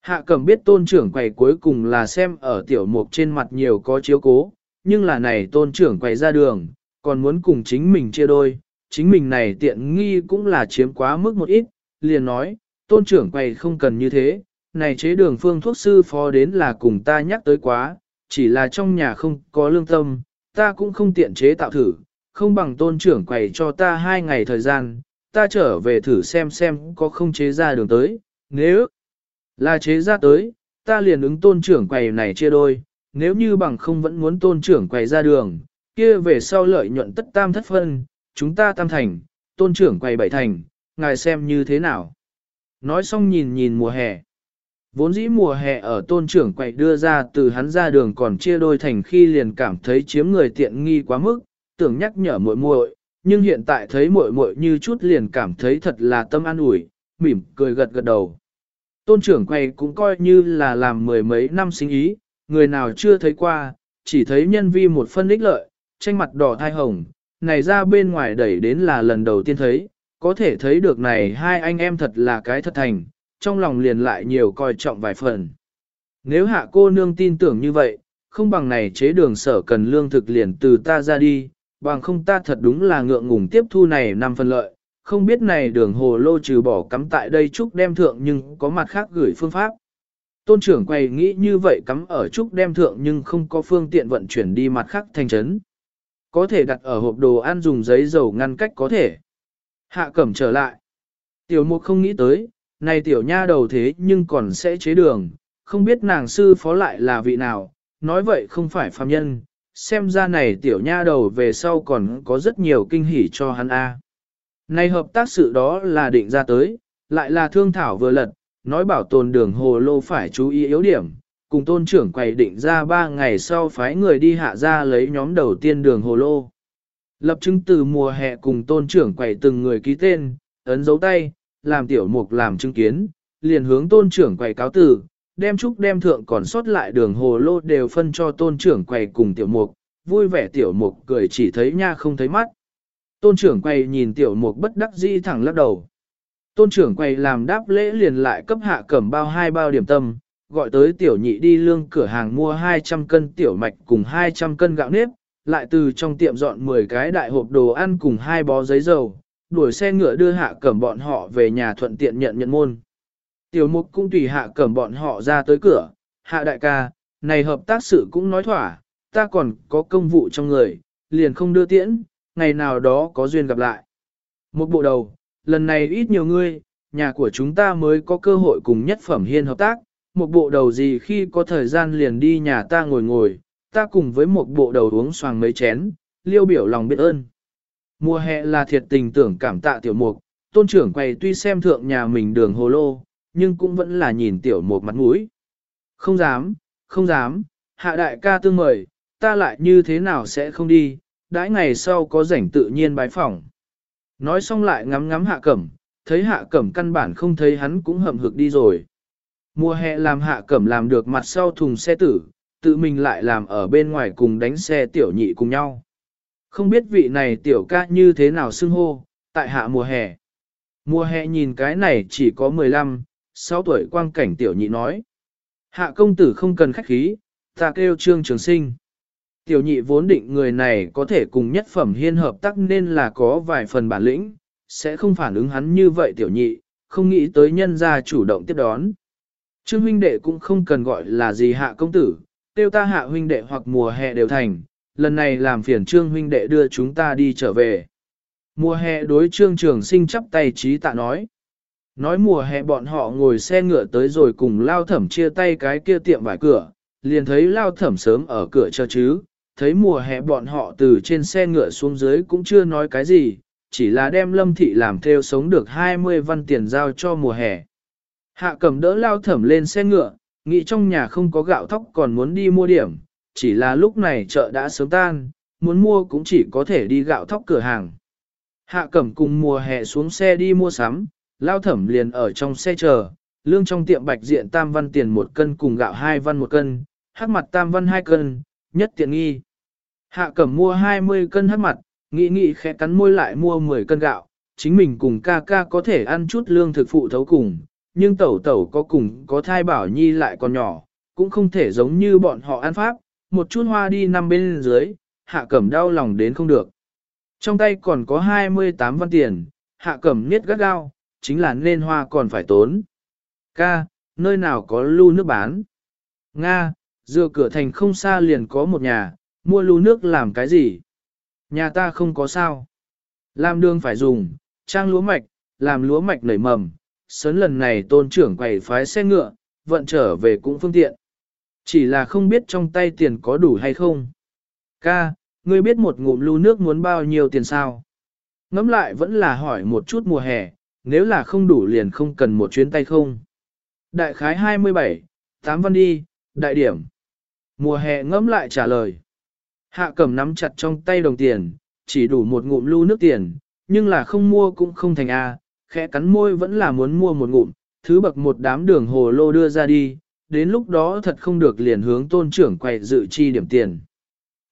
Speaker 1: Hạ cẩm biết tôn trưởng quầy cuối cùng là xem ở tiểu mục trên mặt nhiều có chiếu cố, nhưng là này tôn trưởng quầy ra đường, còn muốn cùng chính mình chia đôi, chính mình này tiện nghi cũng là chiếm quá mức một ít, liền nói, tôn trưởng quầy không cần như thế, này chế đường phương thuốc sư phó đến là cùng ta nhắc tới quá, chỉ là trong nhà không có lương tâm, ta cũng không tiện chế tạo thử, không bằng tôn trưởng quầy cho ta hai ngày thời gian, ta trở về thử xem xem có không chế ra đường tới, nếu là chế ra tới, ta liền ứng tôn trưởng quầy này chia đôi, nếu như bằng không vẫn muốn tôn trưởng quầy ra đường, kia về sau lợi nhuận tất tam thất phân, chúng ta tam thành, tôn trưởng quầy bảy thành, ngài xem như thế nào. Nói xong nhìn nhìn mùa hè. Vốn dĩ mùa hè ở tôn trưởng quậy đưa ra từ hắn ra đường còn chia đôi thành khi liền cảm thấy chiếm người tiện nghi quá mức, tưởng nhắc nhở muội muội, nhưng hiện tại thấy muội muội như chút liền cảm thấy thật là tâm an ủi, mỉm cười gật gật đầu. Tôn trưởng quay cũng coi như là làm mười mấy năm sinh ý, người nào chưa thấy qua, chỉ thấy nhân vi một phân ích lợi, tranh mặt đỏ thai hồng, này ra bên ngoài đẩy đến là lần đầu tiên thấy, có thể thấy được này hai anh em thật là cái thật thành, trong lòng liền lại nhiều coi trọng vài phần. Nếu hạ cô nương tin tưởng như vậy, không bằng này chế đường sở cần lương thực liền từ ta ra đi, bằng không ta thật đúng là ngượng ngùng tiếp thu này năm phần lợi, không biết này đường hồ lô trừ bỏ cắm tại đây trúc đem thượng nhưng có mặt khác gửi phương pháp. Tôn trưởng quay nghĩ như vậy cắm ở trúc đem thượng nhưng không có phương tiện vận chuyển đi mặt khác thành trấn. Có thể đặt ở hộp đồ ăn dùng giấy dầu ngăn cách có thể. Hạ cẩm trở lại. Tiểu mục không nghĩ tới, này tiểu nha đầu thế nhưng còn sẽ chế đường, không biết nàng sư phó lại là vị nào, nói vậy không phải phàm nhân, xem ra này tiểu nha đầu về sau còn có rất nhiều kinh hỉ cho hắn a. Này hợp tác sự đó là định ra tới, lại là thương thảo vừa lật, nói bảo tồn đường hồ lô phải chú ý yếu điểm, cùng tôn trưởng quầy định ra ba ngày sau phái người đi hạ ra lấy nhóm đầu tiên đường hồ lô. Lập chứng từ mùa hè cùng tôn trưởng quầy từng người ký tên, ấn dấu tay, làm tiểu mục làm chứng kiến, liền hướng tôn trưởng quầy cáo tử, đem chúc đem thượng còn sót lại đường hồ lô đều phân cho tôn trưởng quầy cùng tiểu mục, vui vẻ tiểu mục cười chỉ thấy nha không thấy mắt. Tôn trưởng quầy nhìn tiểu mục bất đắc dĩ thẳng lắc đầu. Tôn trưởng quầy làm đáp lễ liền lại cấp hạ cẩm bao hai bao điểm tâm, gọi tới tiểu nhị đi lương cửa hàng mua 200 cân tiểu mạch cùng 200 cân gạo nếp, lại từ trong tiệm dọn 10 cái đại hộp đồ ăn cùng hai bó giấy dầu, đuổi xe ngựa đưa hạ cẩm bọn họ về nhà thuận tiện nhận nhận môn. Tiểu mục cũng tùy hạ cẩm bọn họ ra tới cửa, hạ đại ca, này hợp tác sự cũng nói thỏa, ta còn có công vụ trong người, liền không đưa tiễn, ngày nào đó có duyên gặp lại. Một bộ đầu, lần này ít nhiều ngươi, nhà của chúng ta mới có cơ hội cùng nhất phẩm hiên hợp tác, một bộ đầu gì khi có thời gian liền đi nhà ta ngồi ngồi, ta cùng với một bộ đầu uống xoàng mấy chén, liêu biểu lòng biết ơn. Mùa hè là thiệt tình tưởng cảm tạ tiểu mục, tôn trưởng quầy tuy xem thượng nhà mình đường hồ lô, nhưng cũng vẫn là nhìn tiểu mục mặt mũi. Không dám, không dám, hạ đại ca tương mời, ta lại như thế nào sẽ không đi, đãi ngày sau có rảnh tự nhiên bái phỏng. Nói xong lại ngắm ngắm hạ cẩm, thấy hạ cẩm căn bản không thấy hắn cũng hậm hực đi rồi. Mùa hè làm hạ cẩm làm được mặt sau thùng xe tử, tự mình lại làm ở bên ngoài cùng đánh xe tiểu nhị cùng nhau. Không biết vị này tiểu ca như thế nào xưng hô, tại hạ mùa hè. Mùa hè nhìn cái này chỉ có 15, 6 tuổi quang cảnh tiểu nhị nói. Hạ công tử không cần khách khí, ta kêu trương trường sinh. Tiểu nhị vốn định người này có thể cùng nhất phẩm hiên hợp tác nên là có vài phần bản lĩnh, sẽ không phản ứng hắn như vậy tiểu nhị, không nghĩ tới nhân gia chủ động tiếp đón. Trương huynh đệ cũng không cần gọi là gì hạ công tử, tiêu ta hạ huynh đệ hoặc mùa hè đều thành, lần này làm phiền trương huynh đệ đưa chúng ta đi trở về. Mùa hè đối trương trường sinh chắp tay trí tạ nói. Nói mùa hè bọn họ ngồi xe ngựa tới rồi cùng lao thẩm chia tay cái kia tiệm vải cửa, liền thấy lao thẩm sớm ở cửa chờ chứ, thấy mùa hè bọn họ từ trên xe ngựa xuống dưới cũng chưa nói cái gì, chỉ là đem lâm thị làm theo sống được 20 văn tiền giao cho mùa hè. Hạ cầm đỡ lao thẩm lên xe ngựa, nghĩ trong nhà không có gạo thóc còn muốn đi mua điểm, chỉ là lúc này chợ đã sớm tan, muốn mua cũng chỉ có thể đi gạo thóc cửa hàng. Hạ cẩm cùng mùa hè xuống xe đi mua sắm, lao thẩm liền ở trong xe chờ, lương trong tiệm bạch diện tam văn tiền một cân cùng gạo hai văn một cân, hát mặt tam văn hai cân, nhất tiện nghi. Hạ cẩm mua 20 cân hát mặt, nghĩ nghĩ khẽ cắn môi lại mua 10 cân gạo, chính mình cùng ca ca có thể ăn chút lương thực phụ thấu cùng, nhưng tẩu tẩu có cùng có thai bảo nhi lại còn nhỏ, cũng không thể giống như bọn họ ăn pháp, một chút hoa đi năm bên dưới, hạ cẩm đau lòng đến không được. Trong tay còn có 28 văn tiền, hạ cẩm niết gắt gao, chính là nên hoa còn phải tốn. Ca, nơi nào có lưu nước bán? Nga, dựa cửa thành không xa liền có một nhà, mua lưu nước làm cái gì? Nhà ta không có sao. Làm đường phải dùng, trang lúa mạch, làm lúa mạch nảy mầm, sớn lần này tôn trưởng quầy phái xe ngựa, vận trở về cũng phương tiện. Chỉ là không biết trong tay tiền có đủ hay không. Ca, ngươi biết một ngụm lưu nước muốn bao nhiêu tiền sao? Ngắm lại vẫn là hỏi một chút mùa hè, nếu là không đủ liền không cần một chuyến tay không. Đại khái 27, 8 văn đi, đại điểm. Mùa hè ngẫm lại trả lời. Hạ cầm nắm chặt trong tay đồng tiền, chỉ đủ một ngụm lưu nước tiền, nhưng là không mua cũng không thành A, khẽ cắn môi vẫn là muốn mua một ngụm, thứ bậc một đám đường hồ lô đưa ra đi, đến lúc đó thật không được liền hướng tôn trưởng quầy dự chi điểm tiền.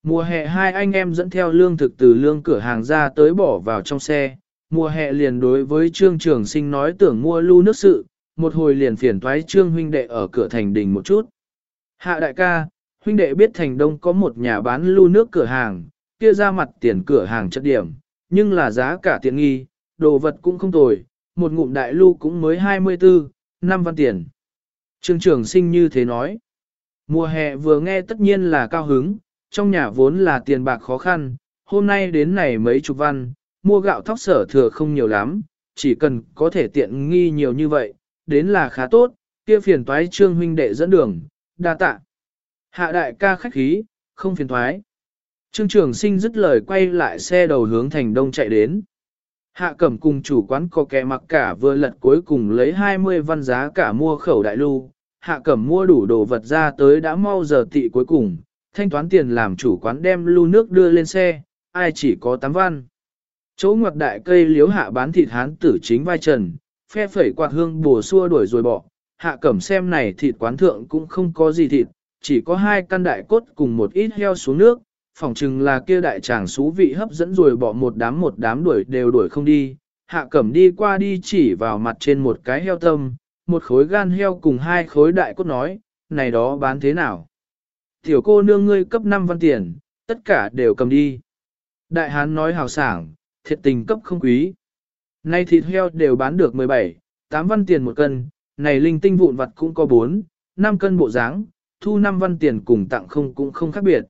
Speaker 1: Mùa hè hai anh em dẫn theo lương thực từ lương cửa hàng ra tới bỏ vào trong xe, mùa hè liền đối với trương trường sinh nói tưởng mua lưu nước sự, một hồi liền phiền thoái trương huynh đệ ở cửa thành đình một chút. Hạ đại ca, huynh đệ biết thành đông có một nhà bán lưu nước cửa hàng, kia ra mặt tiền cửa hàng chất điểm, nhưng là giá cả tiện nghi, đồ vật cũng không tồi, một ngụm đại lưu cũng mới 24, năm văn tiền. Trương trưởng sinh như thế nói. Mùa hè vừa nghe tất nhiên là cao hứng, trong nhà vốn là tiền bạc khó khăn, hôm nay đến này mấy chục văn, mua gạo thóc sở thừa không nhiều lắm, chỉ cần có thể tiện nghi nhiều như vậy, đến là khá tốt, kia phiền toái trương huynh đệ dẫn đường, đa tạ. Hạ đại ca khách khí, không phiền toái. Trương trưởng sinh dứt lời quay lại xe đầu hướng thành đông chạy đến. Hạ cẩm cùng chủ quán có kẻ mặc cả vừa lật cuối cùng lấy 20 văn giá cả mua khẩu đại lưu. Hạ cẩm mua đủ đồ vật ra tới đã mau giờ tị cuối cùng, thanh toán tiền làm chủ quán đem lưu nước đưa lên xe, ai chỉ có 8 văn. Chỗ ngoặt đại cây liếu hạ bán thịt hán tử chính vai trần, phe phẩy quạt hương bùa xua đuổi rồi bỏ. Hạ cẩm xem này thịt quán thượng cũng không có gì thịt, chỉ có hai căn đại cốt cùng một ít heo xuống nước, phỏng chừng là kia đại tràng xú vị hấp dẫn rồi bỏ một đám một đám đuổi đều đuổi không đi. Hạ cẩm đi qua đi chỉ vào mặt trên một cái heo tâm, một khối gan heo cùng hai khối đại cốt nói, này đó bán thế nào? Tiểu cô nương ngươi cấp 5 văn tiền, tất cả đều cầm đi. Đại hán nói hào sảng, thiệt tình cấp không quý. Nay thịt heo đều bán được 17, 8 văn tiền một cân, này linh tinh vụn vặt cũng có 4, 5 cân bộ dáng, thu 5 văn tiền cùng tặng không cũng không khác biệt.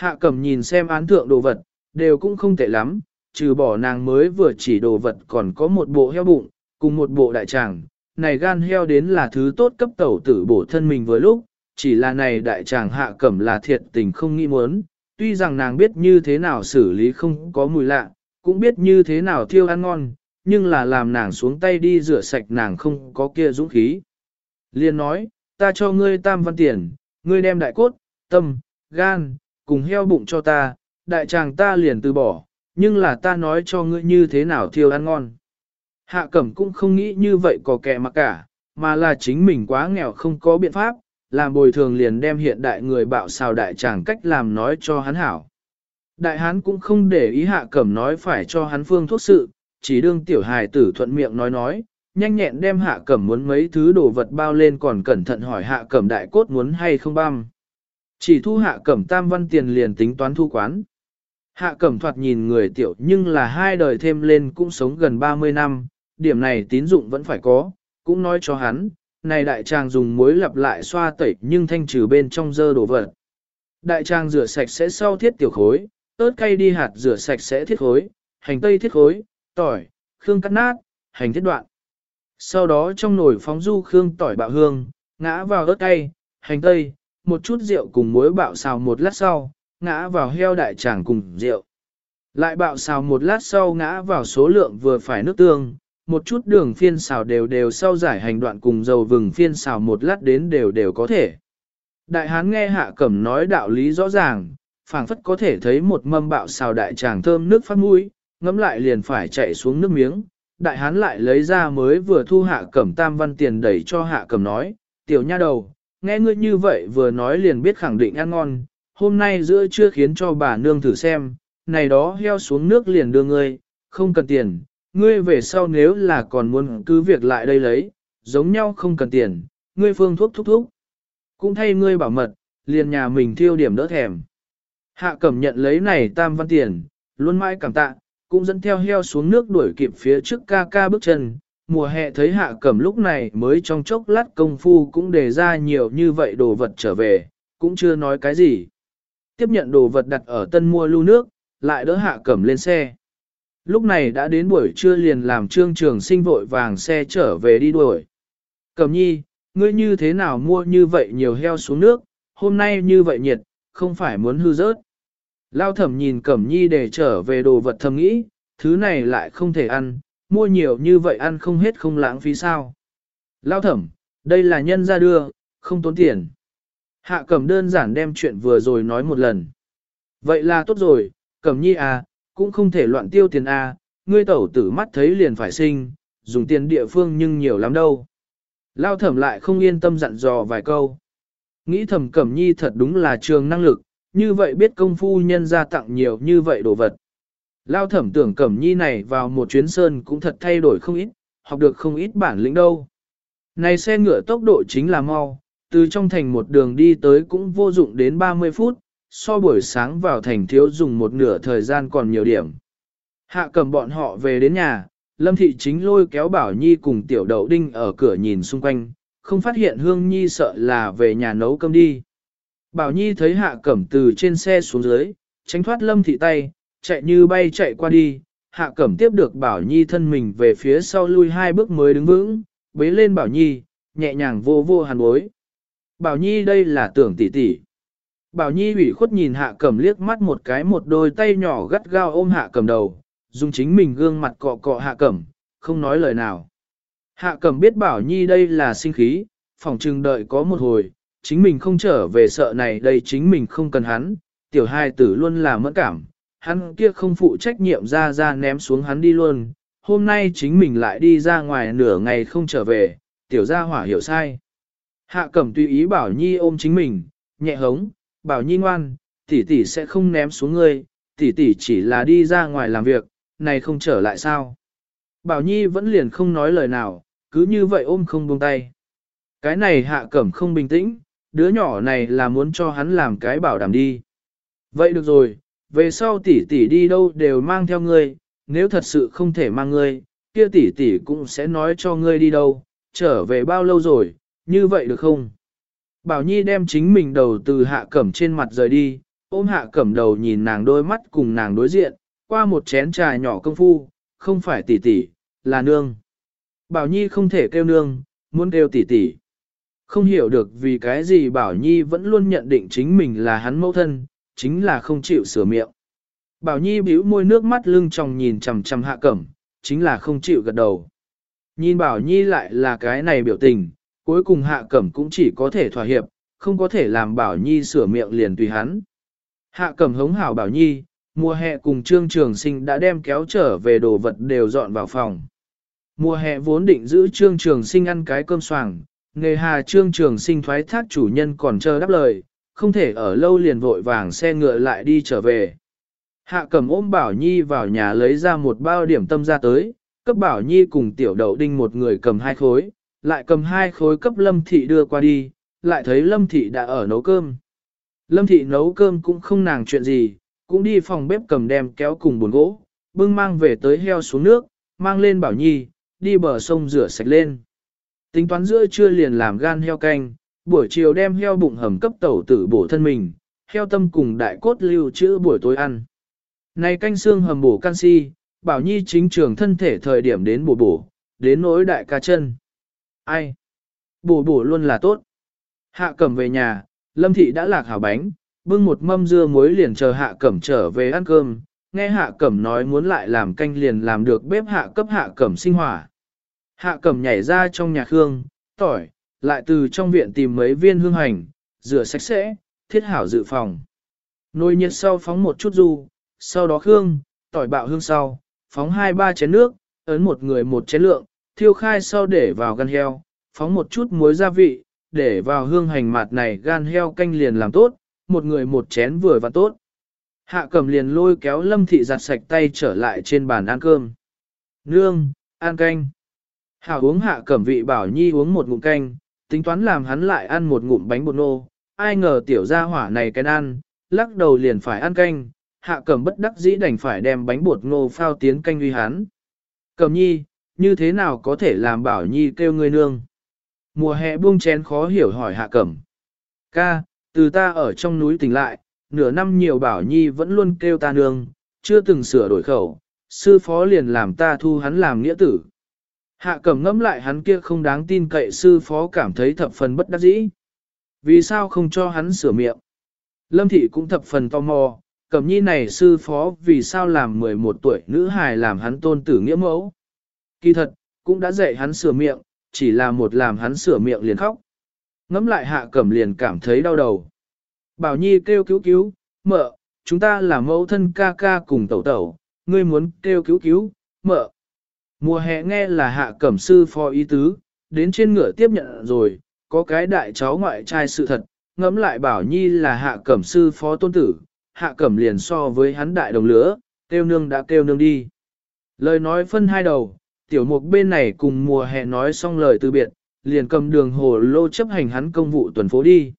Speaker 1: Hạ cẩm nhìn xem án thượng đồ vật, đều cũng không tệ lắm, trừ bỏ nàng mới vừa chỉ đồ vật còn có một bộ heo bụng, cùng một bộ đại tràng. Này gan heo đến là thứ tốt cấp tẩu tử bổ thân mình với lúc, chỉ là này đại tràng hạ cẩm là thiệt tình không nghĩ muốn, tuy rằng nàng biết như thế nào xử lý không có mùi lạ, cũng biết như thế nào thiêu ăn ngon, nhưng là làm nàng xuống tay đi rửa sạch nàng không có kia dũng khí. Liên nói, ta cho ngươi tam văn tiền, ngươi đem đại cốt, tâm, gan, cùng heo bụng cho ta, đại tràng ta liền từ bỏ, nhưng là ta nói cho ngươi như thế nào thiêu ăn ngon. Hạ cẩm cũng không nghĩ như vậy có kẻ mà cả, mà là chính mình quá nghèo không có biện pháp, làm bồi thường liền đem hiện đại người bạo xào đại tràng cách làm nói cho hắn hảo. Đại hán cũng không để ý hạ cẩm nói phải cho hắn phương thuốc sự, chỉ đương tiểu hài tử thuận miệng nói nói, nhanh nhẹn đem hạ cẩm muốn mấy thứ đồ vật bao lên còn cẩn thận hỏi hạ cẩm đại cốt muốn hay không băm. Chỉ thu hạ cẩm tam văn tiền liền tính toán thu quán. Hạ cẩm thoạt nhìn người tiểu nhưng là hai đời thêm lên cũng sống gần 30 năm, điểm này tín dụng vẫn phải có, cũng nói cho hắn, này đại tràng dùng muối lặp lại xoa tẩy nhưng thanh trừ bên trong dơ đổ vật. Đại tràng rửa sạch sẽ sau thiết tiểu khối, ớt cay đi hạt rửa sạch sẽ thiết khối, hành tây thiết khối, tỏi, khương cắt nát, hành thiết đoạn. Sau đó trong nồi phóng du khương tỏi bạo hương, ngã vào ớt cay, hành tây, một chút rượu cùng muối bạo xào một lát sau, ngã vào heo đại tràng cùng rượu. Lại bạo xào một lát sau ngã vào số lượng vừa phải nước tương, một chút đường phiên xào đều đều sau giải hành đoạn cùng dầu vừng phiên xào một lát đến đều đều có thể. Đại hán nghe hạ cẩm nói đạo lý rõ ràng, phảng phất có thể thấy một mâm bạo xào đại tràng thơm nước phát mũi, ngấm lại liền phải chạy xuống nước miếng. Đại hán lại lấy ra mới vừa thu hạ cẩm tam văn tiền đẩy cho hạ cẩm nói, tiểu nha đầu, nghe ngươi như vậy vừa nói liền biết khẳng định ăn ngon, hôm nay giữa trưa khiến cho bà nương thử xem, này đó heo xuống nước liền đưa ngươi, không cần tiền, ngươi về sau nếu là còn muốn cứ việc lại đây lấy, giống nhau không cần tiền, ngươi phương thuốc thúc thúc. Cũng thay ngươi bảo mật, liền nhà mình thiêu điểm đỡ thèm. Hạ cẩm nhận lấy này tam văn tiền, luôn mãi cảm tạ, cũng dẫn theo heo xuống nước đuổi kịp phía trước ca ca bước chân. Mùa hè thấy hạ cẩm lúc này mới trong chốc lát công phu cũng đề ra nhiều như vậy đồ vật trở về, cũng chưa nói cái gì. Tiếp nhận đồ vật đặt ở tân mua lưu nước, lại đỡ hạ cẩm lên xe. Lúc này đã đến buổi trưa liền làm trương trường sinh vội vàng xe trở về đi đuổi. Cẩm nhi, ngươi như thế nào mua như vậy nhiều heo xuống nước, hôm nay như vậy nhiệt, không phải muốn hư rớt. Lao thẩm nhìn Cẩm Nhi để trở về đồ vật thầm nghĩ, thứ này lại không thể ăn, mua nhiều như vậy ăn không hết không lãng phí sao. Lao thẩm, đây là nhân ra đưa, không tốn tiền. Hạ Cẩm đơn giản đem chuyện vừa rồi nói một lần. Vậy là tốt rồi, Cẩm Nhi à, cũng không thể loạn tiêu tiền à, ngươi tẩu tử mắt thấy liền phải sinh, dùng tiền địa phương nhưng nhiều lắm đâu. Lao thẩm lại không yên tâm dặn dò vài câu. Nghĩ thẩm cẩm nhi thật đúng là trường năng lực, như vậy biết công phu nhân ra tặng nhiều như vậy đồ vật. Lao thẩm tưởng cẩm nhi này vào một chuyến sơn cũng thật thay đổi không ít, học được không ít bản lĩnh đâu. Này xe ngựa tốc độ chính là mau, từ trong thành một đường đi tới cũng vô dụng đến 30 phút, so buổi sáng vào thành thiếu dùng một nửa thời gian còn nhiều điểm. Hạ cầm bọn họ về đến nhà, Lâm Thị chính lôi kéo Bảo Nhi cùng tiểu đậu đinh ở cửa nhìn xung quanh, không phát hiện Hương Nhi sợ là về nhà nấu cơm đi. Bảo Nhi thấy Hạ Cẩm từ trên xe xuống dưới, tránh thoát Lâm Thị tay, chạy như bay chạy qua đi. Hạ Cẩm tiếp được Bảo Nhi thân mình về phía sau lui hai bước mới đứng vững, bế lên Bảo Nhi, nhẹ nhàng vô vô hàn bối. Bảo Nhi đây là tưởng tỷ tỷ. Bảo Nhi ủy khuất nhìn Hạ Cẩm liếc mắt một cái một đôi tay nhỏ gắt gao ôm Hạ Cẩm đầu, dùng chính mình gương mặt cọ cọ Hạ Cẩm, không nói lời nào. Hạ Cẩm biết Bảo Nhi đây là sinh khí, phòng trừng đợi có một hồi, chính mình không trở về sợ này đây chính mình không cần hắn, tiểu hai tử luôn là mẫn cảm, hắn kia không phụ trách nhiệm ra ra ném xuống hắn đi luôn, hôm nay chính mình lại đi ra ngoài nửa ngày không trở về, tiểu gia hỏa hiểu sai. Hạ cẩm tùy ý bảo nhi ôm chính mình, nhẹ hống, bảo nhi ngoan, tỷ tỷ sẽ không ném xuống ngươi, tỷ tỷ chỉ là đi ra ngoài làm việc, này không trở lại sao. Bảo nhi vẫn liền không nói lời nào, cứ như vậy ôm không buông tay. Cái này hạ cẩm không bình tĩnh, đứa nhỏ này là muốn cho hắn làm cái bảo đảm đi. Vậy được rồi, về sau tỷ tỷ đi đâu đều mang theo ngươi, nếu thật sự không thể mang ngươi, kia tỷ tỷ cũng sẽ nói cho ngươi đi đâu, trở về bao lâu rồi, như vậy được không? Bảo Nhi đem chính mình đầu từ hạ cẩm trên mặt rời đi, ôm hạ cẩm đầu nhìn nàng đôi mắt cùng nàng đối diện, qua một chén trà nhỏ công phu, không phải tỷ tỷ, là nương. Bảo Nhi không thể kêu nương, muốn kêu tỷ tỷ. Không hiểu được vì cái gì Bảo Nhi vẫn luôn nhận định chính mình là hắn mẫu thân, chính là không chịu sửa miệng. Bảo Nhi bĩu môi nước mắt lưng tròng nhìn chằm chằm hạ cẩm, chính là không chịu gật đầu. Nhìn Bảo Nhi lại là cái này biểu tình, cuối cùng hạ cẩm cũng chỉ có thể thỏa hiệp, không có thể làm Bảo Nhi sửa miệng liền tùy hắn. Hạ cẩm hống hảo Bảo Nhi, mùa hè cùng Trương Trường Sinh đã đem kéo trở về đồ vật đều dọn vào phòng. Mùa hè vốn định giữ Trương Trường Sinh ăn cái cơm soảng, nghề hà Trương Trường Sinh thoái thác chủ nhân còn chờ đáp lời, không thể ở lâu liền vội vàng xe ngựa lại đi trở về. Hạ cầm ôm Bảo Nhi vào nhà lấy ra một bao điểm tâm ra tới, cấp Bảo Nhi cùng tiểu đậu đinh một người cầm hai khối, lại cầm hai khối cấp Lâm Thị đưa qua đi, lại thấy Lâm Thị đã ở nấu cơm. Lâm Thị nấu cơm cũng không nàng chuyện gì, cũng đi phòng bếp cầm đem kéo cùng buồn gỗ, bưng mang về tới heo xuống nước, mang lên Bảo Nhi, đi bờ sông rửa sạch lên. Tính toán giữa trưa liền làm gan heo canh, buổi chiều đem heo bụng hầm cấp tẩu tử bổ thân mình, heo tâm cùng đại cốt lưu trữ buổi tối ăn. Này canh xương hầm bổ canxi, bảo nhi chính trường thân thể thời điểm đến bổ bổ, đến nỗi đại ca chân. Ai? Bổ bổ luôn là tốt. Hạ cẩm về nhà, lâm thị đã lạc hảo bánh, bưng một mâm dưa muối liền chờ hạ cẩm trở về ăn cơm, nghe hạ cẩm nói muốn lại làm canh liền làm được bếp hạ cấp hạ cẩm sinh hỏa. Hạ cẩm nhảy ra trong nhà khương, tỏi, lại từ trong viện tìm mấy viên hương hành, rửa sạch sẽ, thiết hảo dự phòng. Nồi nhiệt sau phóng một chút du, sau đó hương, tỏi bạo hương sau, phóng hai ba chén nước, ấn một người một chén lượng, thiêu khai sau để vào gan heo, phóng một chút muối gia vị, để vào hương hành mạt này gan heo canh liền làm tốt, một người một chén vừa và tốt. Hạ cầm liền lôi kéo lâm thị giặt sạch tay trở lại trên bàn ăn cơm. Nương, ăn canh. Hảo uống hạ cẩm vị bảo nhi uống một ngụm canh, tính toán làm hắn lại ăn một ngụm bánh bột nô, ai ngờ tiểu gia hỏa này cái ăn, lắc đầu liền phải ăn canh, hạ cẩm bất đắc dĩ đành phải đem bánh bột ngô phao tiến canh uy hắn. Cẩm nhi, như thế nào có thể làm bảo nhi kêu người nương? Mùa hè buông chén khó hiểu hỏi hạ cẩm. Ca, từ ta ở trong núi tỉnh lại, nửa năm nhiều bảo nhi vẫn luôn kêu ta nương, chưa từng sửa đổi khẩu, sư phó liền làm ta thu hắn làm nghĩa tử. Hạ cẩm ngẫm lại hắn kia không đáng tin cậy sư phó cảm thấy thập phần bất đắc dĩ. Vì sao không cho hắn sửa miệng? Lâm thị cũng thập phần tò mò, cẩm nhi này sư phó vì sao làm 11 tuổi nữ hài làm hắn tôn tử nghĩa mẫu. Kỳ thật, cũng đã dạy hắn sửa miệng, chỉ là một làm hắn sửa miệng liền khóc. Ngắm lại hạ cẩm liền cảm thấy đau đầu. Bảo nhi kêu cứu cứu, mợ, chúng ta là mẫu thân ca ca cùng tẩu tẩu, ngươi muốn kêu cứu cứu, mợ. Mùa hè nghe là hạ cẩm sư phó ý tứ, đến trên ngựa tiếp nhận rồi, có cái đại cháu ngoại trai sự thật, ngẫm lại bảo nhi là hạ cẩm sư phó tôn tử, hạ cẩm liền so với hắn đại đồng lứa, kêu nương đã kêu nương đi. Lời nói phân hai đầu, tiểu mục bên này cùng mùa hè nói xong lời từ biệt, liền cầm đường hồ lô chấp hành hắn công vụ tuần phố đi.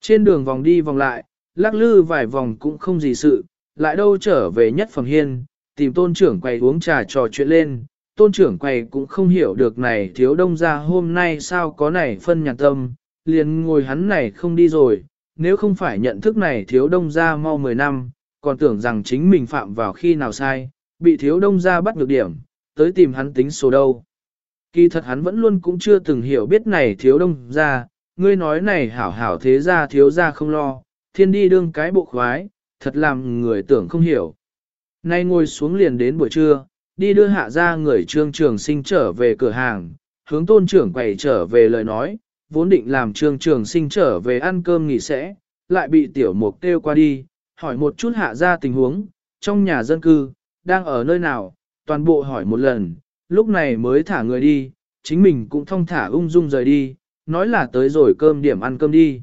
Speaker 1: Trên đường vòng đi vòng lại, lắc lư vài vòng cũng không gì sự, lại đâu trở về nhất phẩm hiên, tìm tôn trưởng quầy uống trà trò chuyện lên. Tôn trưởng quầy cũng không hiểu được này thiếu đông ra hôm nay sao có này phân nhàn tâm, liền ngồi hắn này không đi rồi, nếu không phải nhận thức này thiếu đông ra mau 10 năm, còn tưởng rằng chính mình phạm vào khi nào sai, bị thiếu đông ra bắt được điểm, tới tìm hắn tính số đâu. Kỳ thật hắn vẫn luôn cũng chưa từng hiểu biết này thiếu đông ra, ngươi nói này hảo hảo thế ra thiếu ra không lo, thiên đi đương cái bộ khoái, thật làm người tưởng không hiểu. Nay ngồi xuống liền đến buổi trưa, đi đưa hạ ra người trương trường sinh trở về cửa hàng, hướng tôn trưởng quầy trở về lời nói, vốn định làm trương trường sinh trở về ăn cơm nghỉ sẽ, lại bị tiểu mục kêu qua đi, hỏi một chút hạ ra tình huống, trong nhà dân cư, đang ở nơi nào, toàn bộ hỏi một lần, lúc này mới thả người đi, chính mình cũng thong thả ung dung rời đi, nói là tới rồi cơm điểm ăn cơm đi.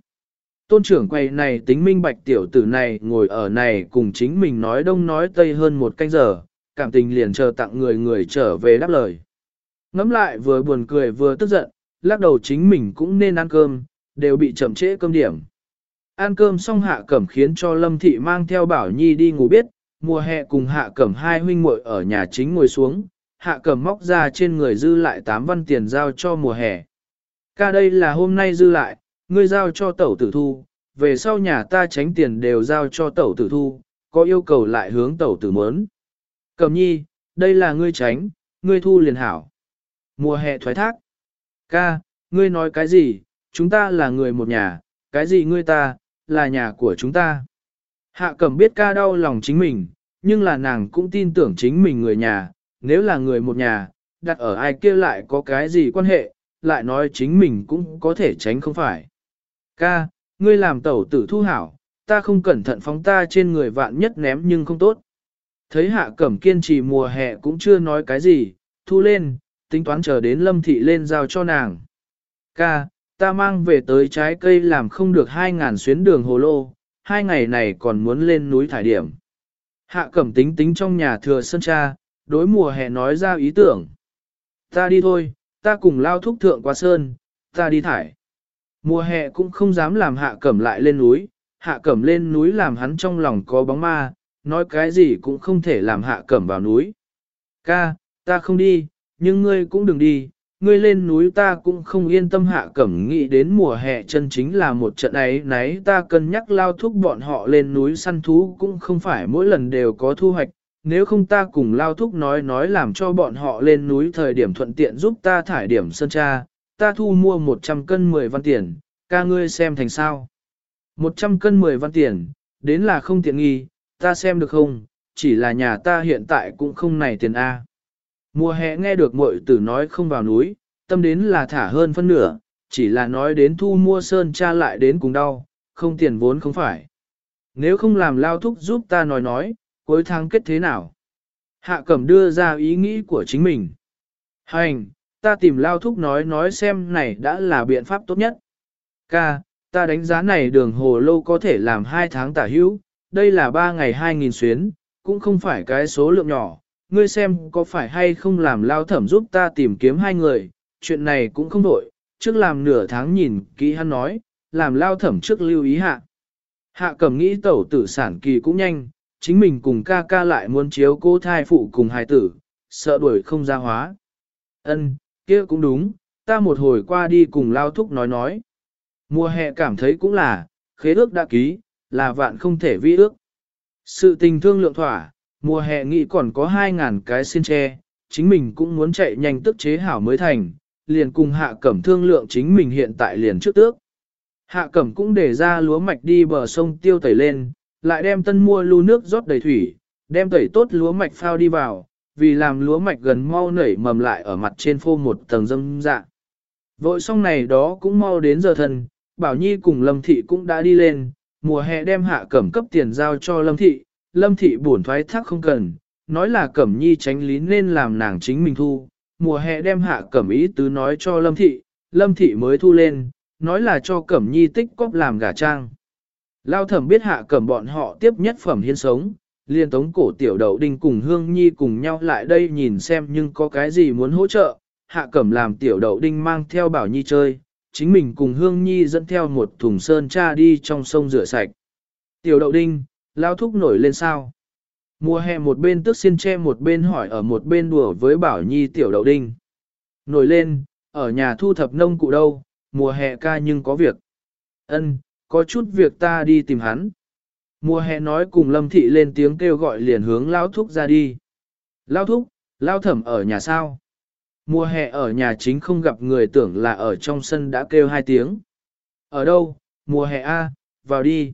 Speaker 1: Tôn trưởng quầy này tính minh bạch tiểu tử này ngồi ở này cùng chính mình nói đông nói tây hơn một canh giờ, cảm tình liền chờ tặng người người trở về đáp lời. Ngắm lại vừa buồn cười vừa tức giận, lắc đầu chính mình cũng nên ăn cơm, đều bị chậm trễ cơm điểm. Ăn cơm xong hạ cẩm khiến cho Lâm Thị mang theo Bảo Nhi đi ngủ biết, mùa hè cùng hạ cẩm hai huynh muội ở nhà chính ngồi xuống, hạ cẩm móc ra trên người dư lại 8 văn tiền giao cho mùa hè. Ca đây là hôm nay dư lại, ngươi giao cho tẩu tử thu, về sau nhà ta tránh tiền đều giao cho tẩu tử thu, có yêu cầu lại hướng tẩu tử muốn. Cẩm nhi, đây là ngươi tránh, ngươi thu liền hảo. Mùa hè thoái thác. Ca, ngươi nói cái gì, chúng ta là người một nhà, cái gì ngươi ta, là nhà của chúng ta. Hạ cẩm biết ca đau lòng chính mình, nhưng là nàng cũng tin tưởng chính mình người nhà, nếu là người một nhà, đặt ở ai kia lại có cái gì quan hệ, lại nói chính mình cũng có thể tránh không phải. Ca, ngươi làm tẩu tử thu hảo, ta không cẩn thận phóng ta trên người vạn nhất ném nhưng không tốt. Thấy hạ cẩm kiên trì mùa hè cũng chưa nói cái gì, thu lên, tính toán chờ đến lâm thị lên giao cho nàng. Ca, ta mang về tới trái cây làm không được hai ngàn xuyến đường hồ lô, hai ngày này còn muốn lên núi thải điểm. Hạ cẩm tính tính trong nhà thừa sơn cha, đối mùa hè nói ra ý tưởng. Ta đi thôi, ta cùng lao thúc thượng qua sơn, ta đi thải. Mùa hè cũng không dám làm hạ cẩm lại lên núi, hạ cẩm lên núi làm hắn trong lòng có bóng ma, nói cái gì cũng không thể làm hạ cẩm vào núi. Ca, ta không đi, nhưng ngươi cũng đừng đi, ngươi lên núi ta cũng không yên tâm hạ cẩm nghĩ đến mùa hè chân chính là một trận ấy nấy ta cân nhắc lao thúc bọn họ lên núi săn thú cũng không phải mỗi lần đều có thu hoạch, nếu không ta cùng lao thúc nói nói làm cho bọn họ lên núi thời điểm thuận tiện giúp ta thải điểm sơn tra, ta thu mua 100 cân 10 văn tiền, ca ngươi xem thành sao. 100 cân 10 văn tiền, đến là không tiện nghi, ta xem được không, chỉ là nhà ta hiện tại cũng không này tiền A. Mùa hè nghe được muội tử nói không vào núi, tâm đến là thả hơn phân nửa, chỉ là nói đến thu mua sơn cha lại đến cùng đau, không tiền vốn không phải. Nếu không làm lao thúc giúp ta nói nói, cuối tháng kết thế nào? Hạ cẩm đưa ra ý nghĩ của chính mình. Hành, ta tìm lao thúc nói nói xem này đã là biện pháp tốt nhất. Ca, ta đánh giá này đường hồ lâu có thể làm 2 tháng tả hữu, đây là 3 ngày 2.000 xuyến, cũng không phải cái số lượng nhỏ. Ngươi xem có phải hay không làm lao thẩm giúp ta tìm kiếm hai người, chuyện này cũng không đổi, trước làm nửa tháng nhìn kỹ hắn nói, làm lao thẩm trước lưu ý hạ. Hạ cẩm nghĩ tẩu tử sản kỳ cũng nhanh, chính mình cùng ca ca lại muốn chiếu cô thai phụ cùng hài tử, sợ đuổi không ra hóa. Ân, kia cũng đúng, ta một hồi qua đi cùng lao thúc nói nói. Mùa hè cảm thấy cũng là, khế ước đã ký, là vạn không thể vi ước. Sự tình thương lượng thỏa, mùa hè nghị còn có 2.000 cái xin tre, chính mình cũng muốn chạy nhanh tức chế hảo mới thành, liền cùng hạ cẩm thương lượng chính mình hiện tại liền trước tước. Hạ cẩm cũng để ra lúa mạch đi bờ sông tiêu tẩy lên, lại đem tân mua lưu nước rót đầy thủy, đem tẩy tốt lúa mạch phao đi vào, vì làm lúa mạch gần mau nảy mầm lại ở mặt trên phô một tầng dâm dạ. Vội xong này đó cũng mau đến giờ thần, Bảo Nhi cùng Lâm Thị cũng đã đi lên, mùa hè đem hạ cẩm cấp tiền giao cho Lâm Thị, Lâm Thị buồn thoái thác không cần, nói là cẩm nhi tránh lý nên làm nàng chính mình thu, mùa hè đem hạ cẩm ý tứ nói cho lâm thị, lâm thị mới thu lên, nói là cho cẩm nhi tích cóp làm gà trang. Lao thẩm biết hạ cẩm bọn họ tiếp nhất phẩm hiên sống, liên tống cổ tiểu đậu đinh cùng hương nhi cùng nhau lại đây nhìn xem nhưng có cái gì muốn hỗ trợ, hạ cẩm làm tiểu đậu đinh mang theo bảo nhi chơi, chính mình cùng hương nhi dẫn theo một thùng sơn cha đi trong sông rửa sạch. Tiểu đậu đinh, lao thúc nổi lên sao? Mùa hè một bên tức xin che một bên hỏi ở một bên đùa với bảo nhi tiểu đậu đinh. Nổi lên, ở nhà thu thập nông cụ đâu, mùa hè ca nhưng có việc. Ân, có chút việc ta đi tìm hắn. Mùa hè nói cùng Lâm Thị lên tiếng kêu gọi liền hướng Lao Thúc ra đi. Lao Thúc, Lao Thẩm ở nhà sao? Mùa hè ở nhà chính không gặp người tưởng là ở trong sân đã kêu hai tiếng. Ở đâu? Mùa hè A, vào đi.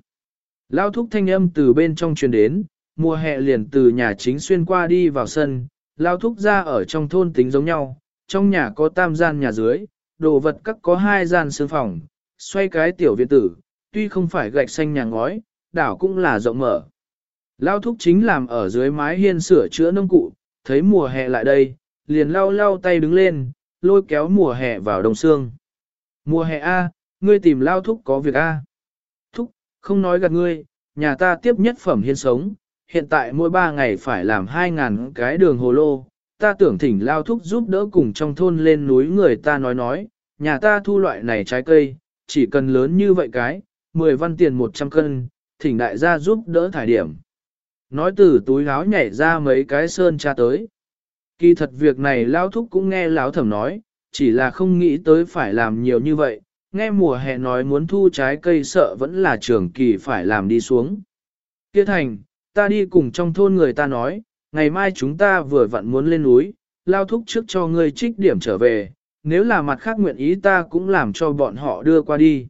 Speaker 1: Lao Thúc thanh âm từ bên trong truyền đến, mùa hè liền từ nhà chính xuyên qua đi vào sân. Lao Thúc ra ở trong thôn tính giống nhau, trong nhà có tam gian nhà dưới, đồ vật các có hai gian sương phòng, xoay cái tiểu viện tử, tuy không phải gạch xanh nhà ngói, đảo cũng là rộng mở. Lao thúc chính làm ở dưới mái hiên sửa chữa nông cụ, thấy mùa hè lại đây, liền lau lau tay đứng lên, lôi kéo mùa hè vào đồng xương. Mùa hè A, ngươi tìm lao thúc có việc A. Thúc, không nói gạt ngươi, nhà ta tiếp nhất phẩm hiên sống, hiện tại mỗi ba ngày phải làm hai ngàn cái đường hồ lô. Ta tưởng thỉnh lao thúc giúp đỡ cùng trong thôn lên núi người ta nói nói, nhà ta thu loại này trái cây, chỉ cần lớn như vậy cái, 10 văn tiền 100 cân, thỉnh đại gia giúp đỡ thải điểm. Nói từ túi áo nhảy ra mấy cái sơn cha tới. Kỳ thật việc này Lão thúc cũng nghe lão thẩm nói, chỉ là không nghĩ tới phải làm nhiều như vậy, nghe mùa hè nói muốn thu trái cây sợ vẫn là trường kỳ phải làm đi xuống. Kia thành, ta đi cùng trong thôn người ta nói, ngày mai chúng ta vừa vặn muốn lên núi, lao thúc trước cho ngươi trích điểm trở về, nếu là mặt khác nguyện ý ta cũng làm cho bọn họ đưa qua đi.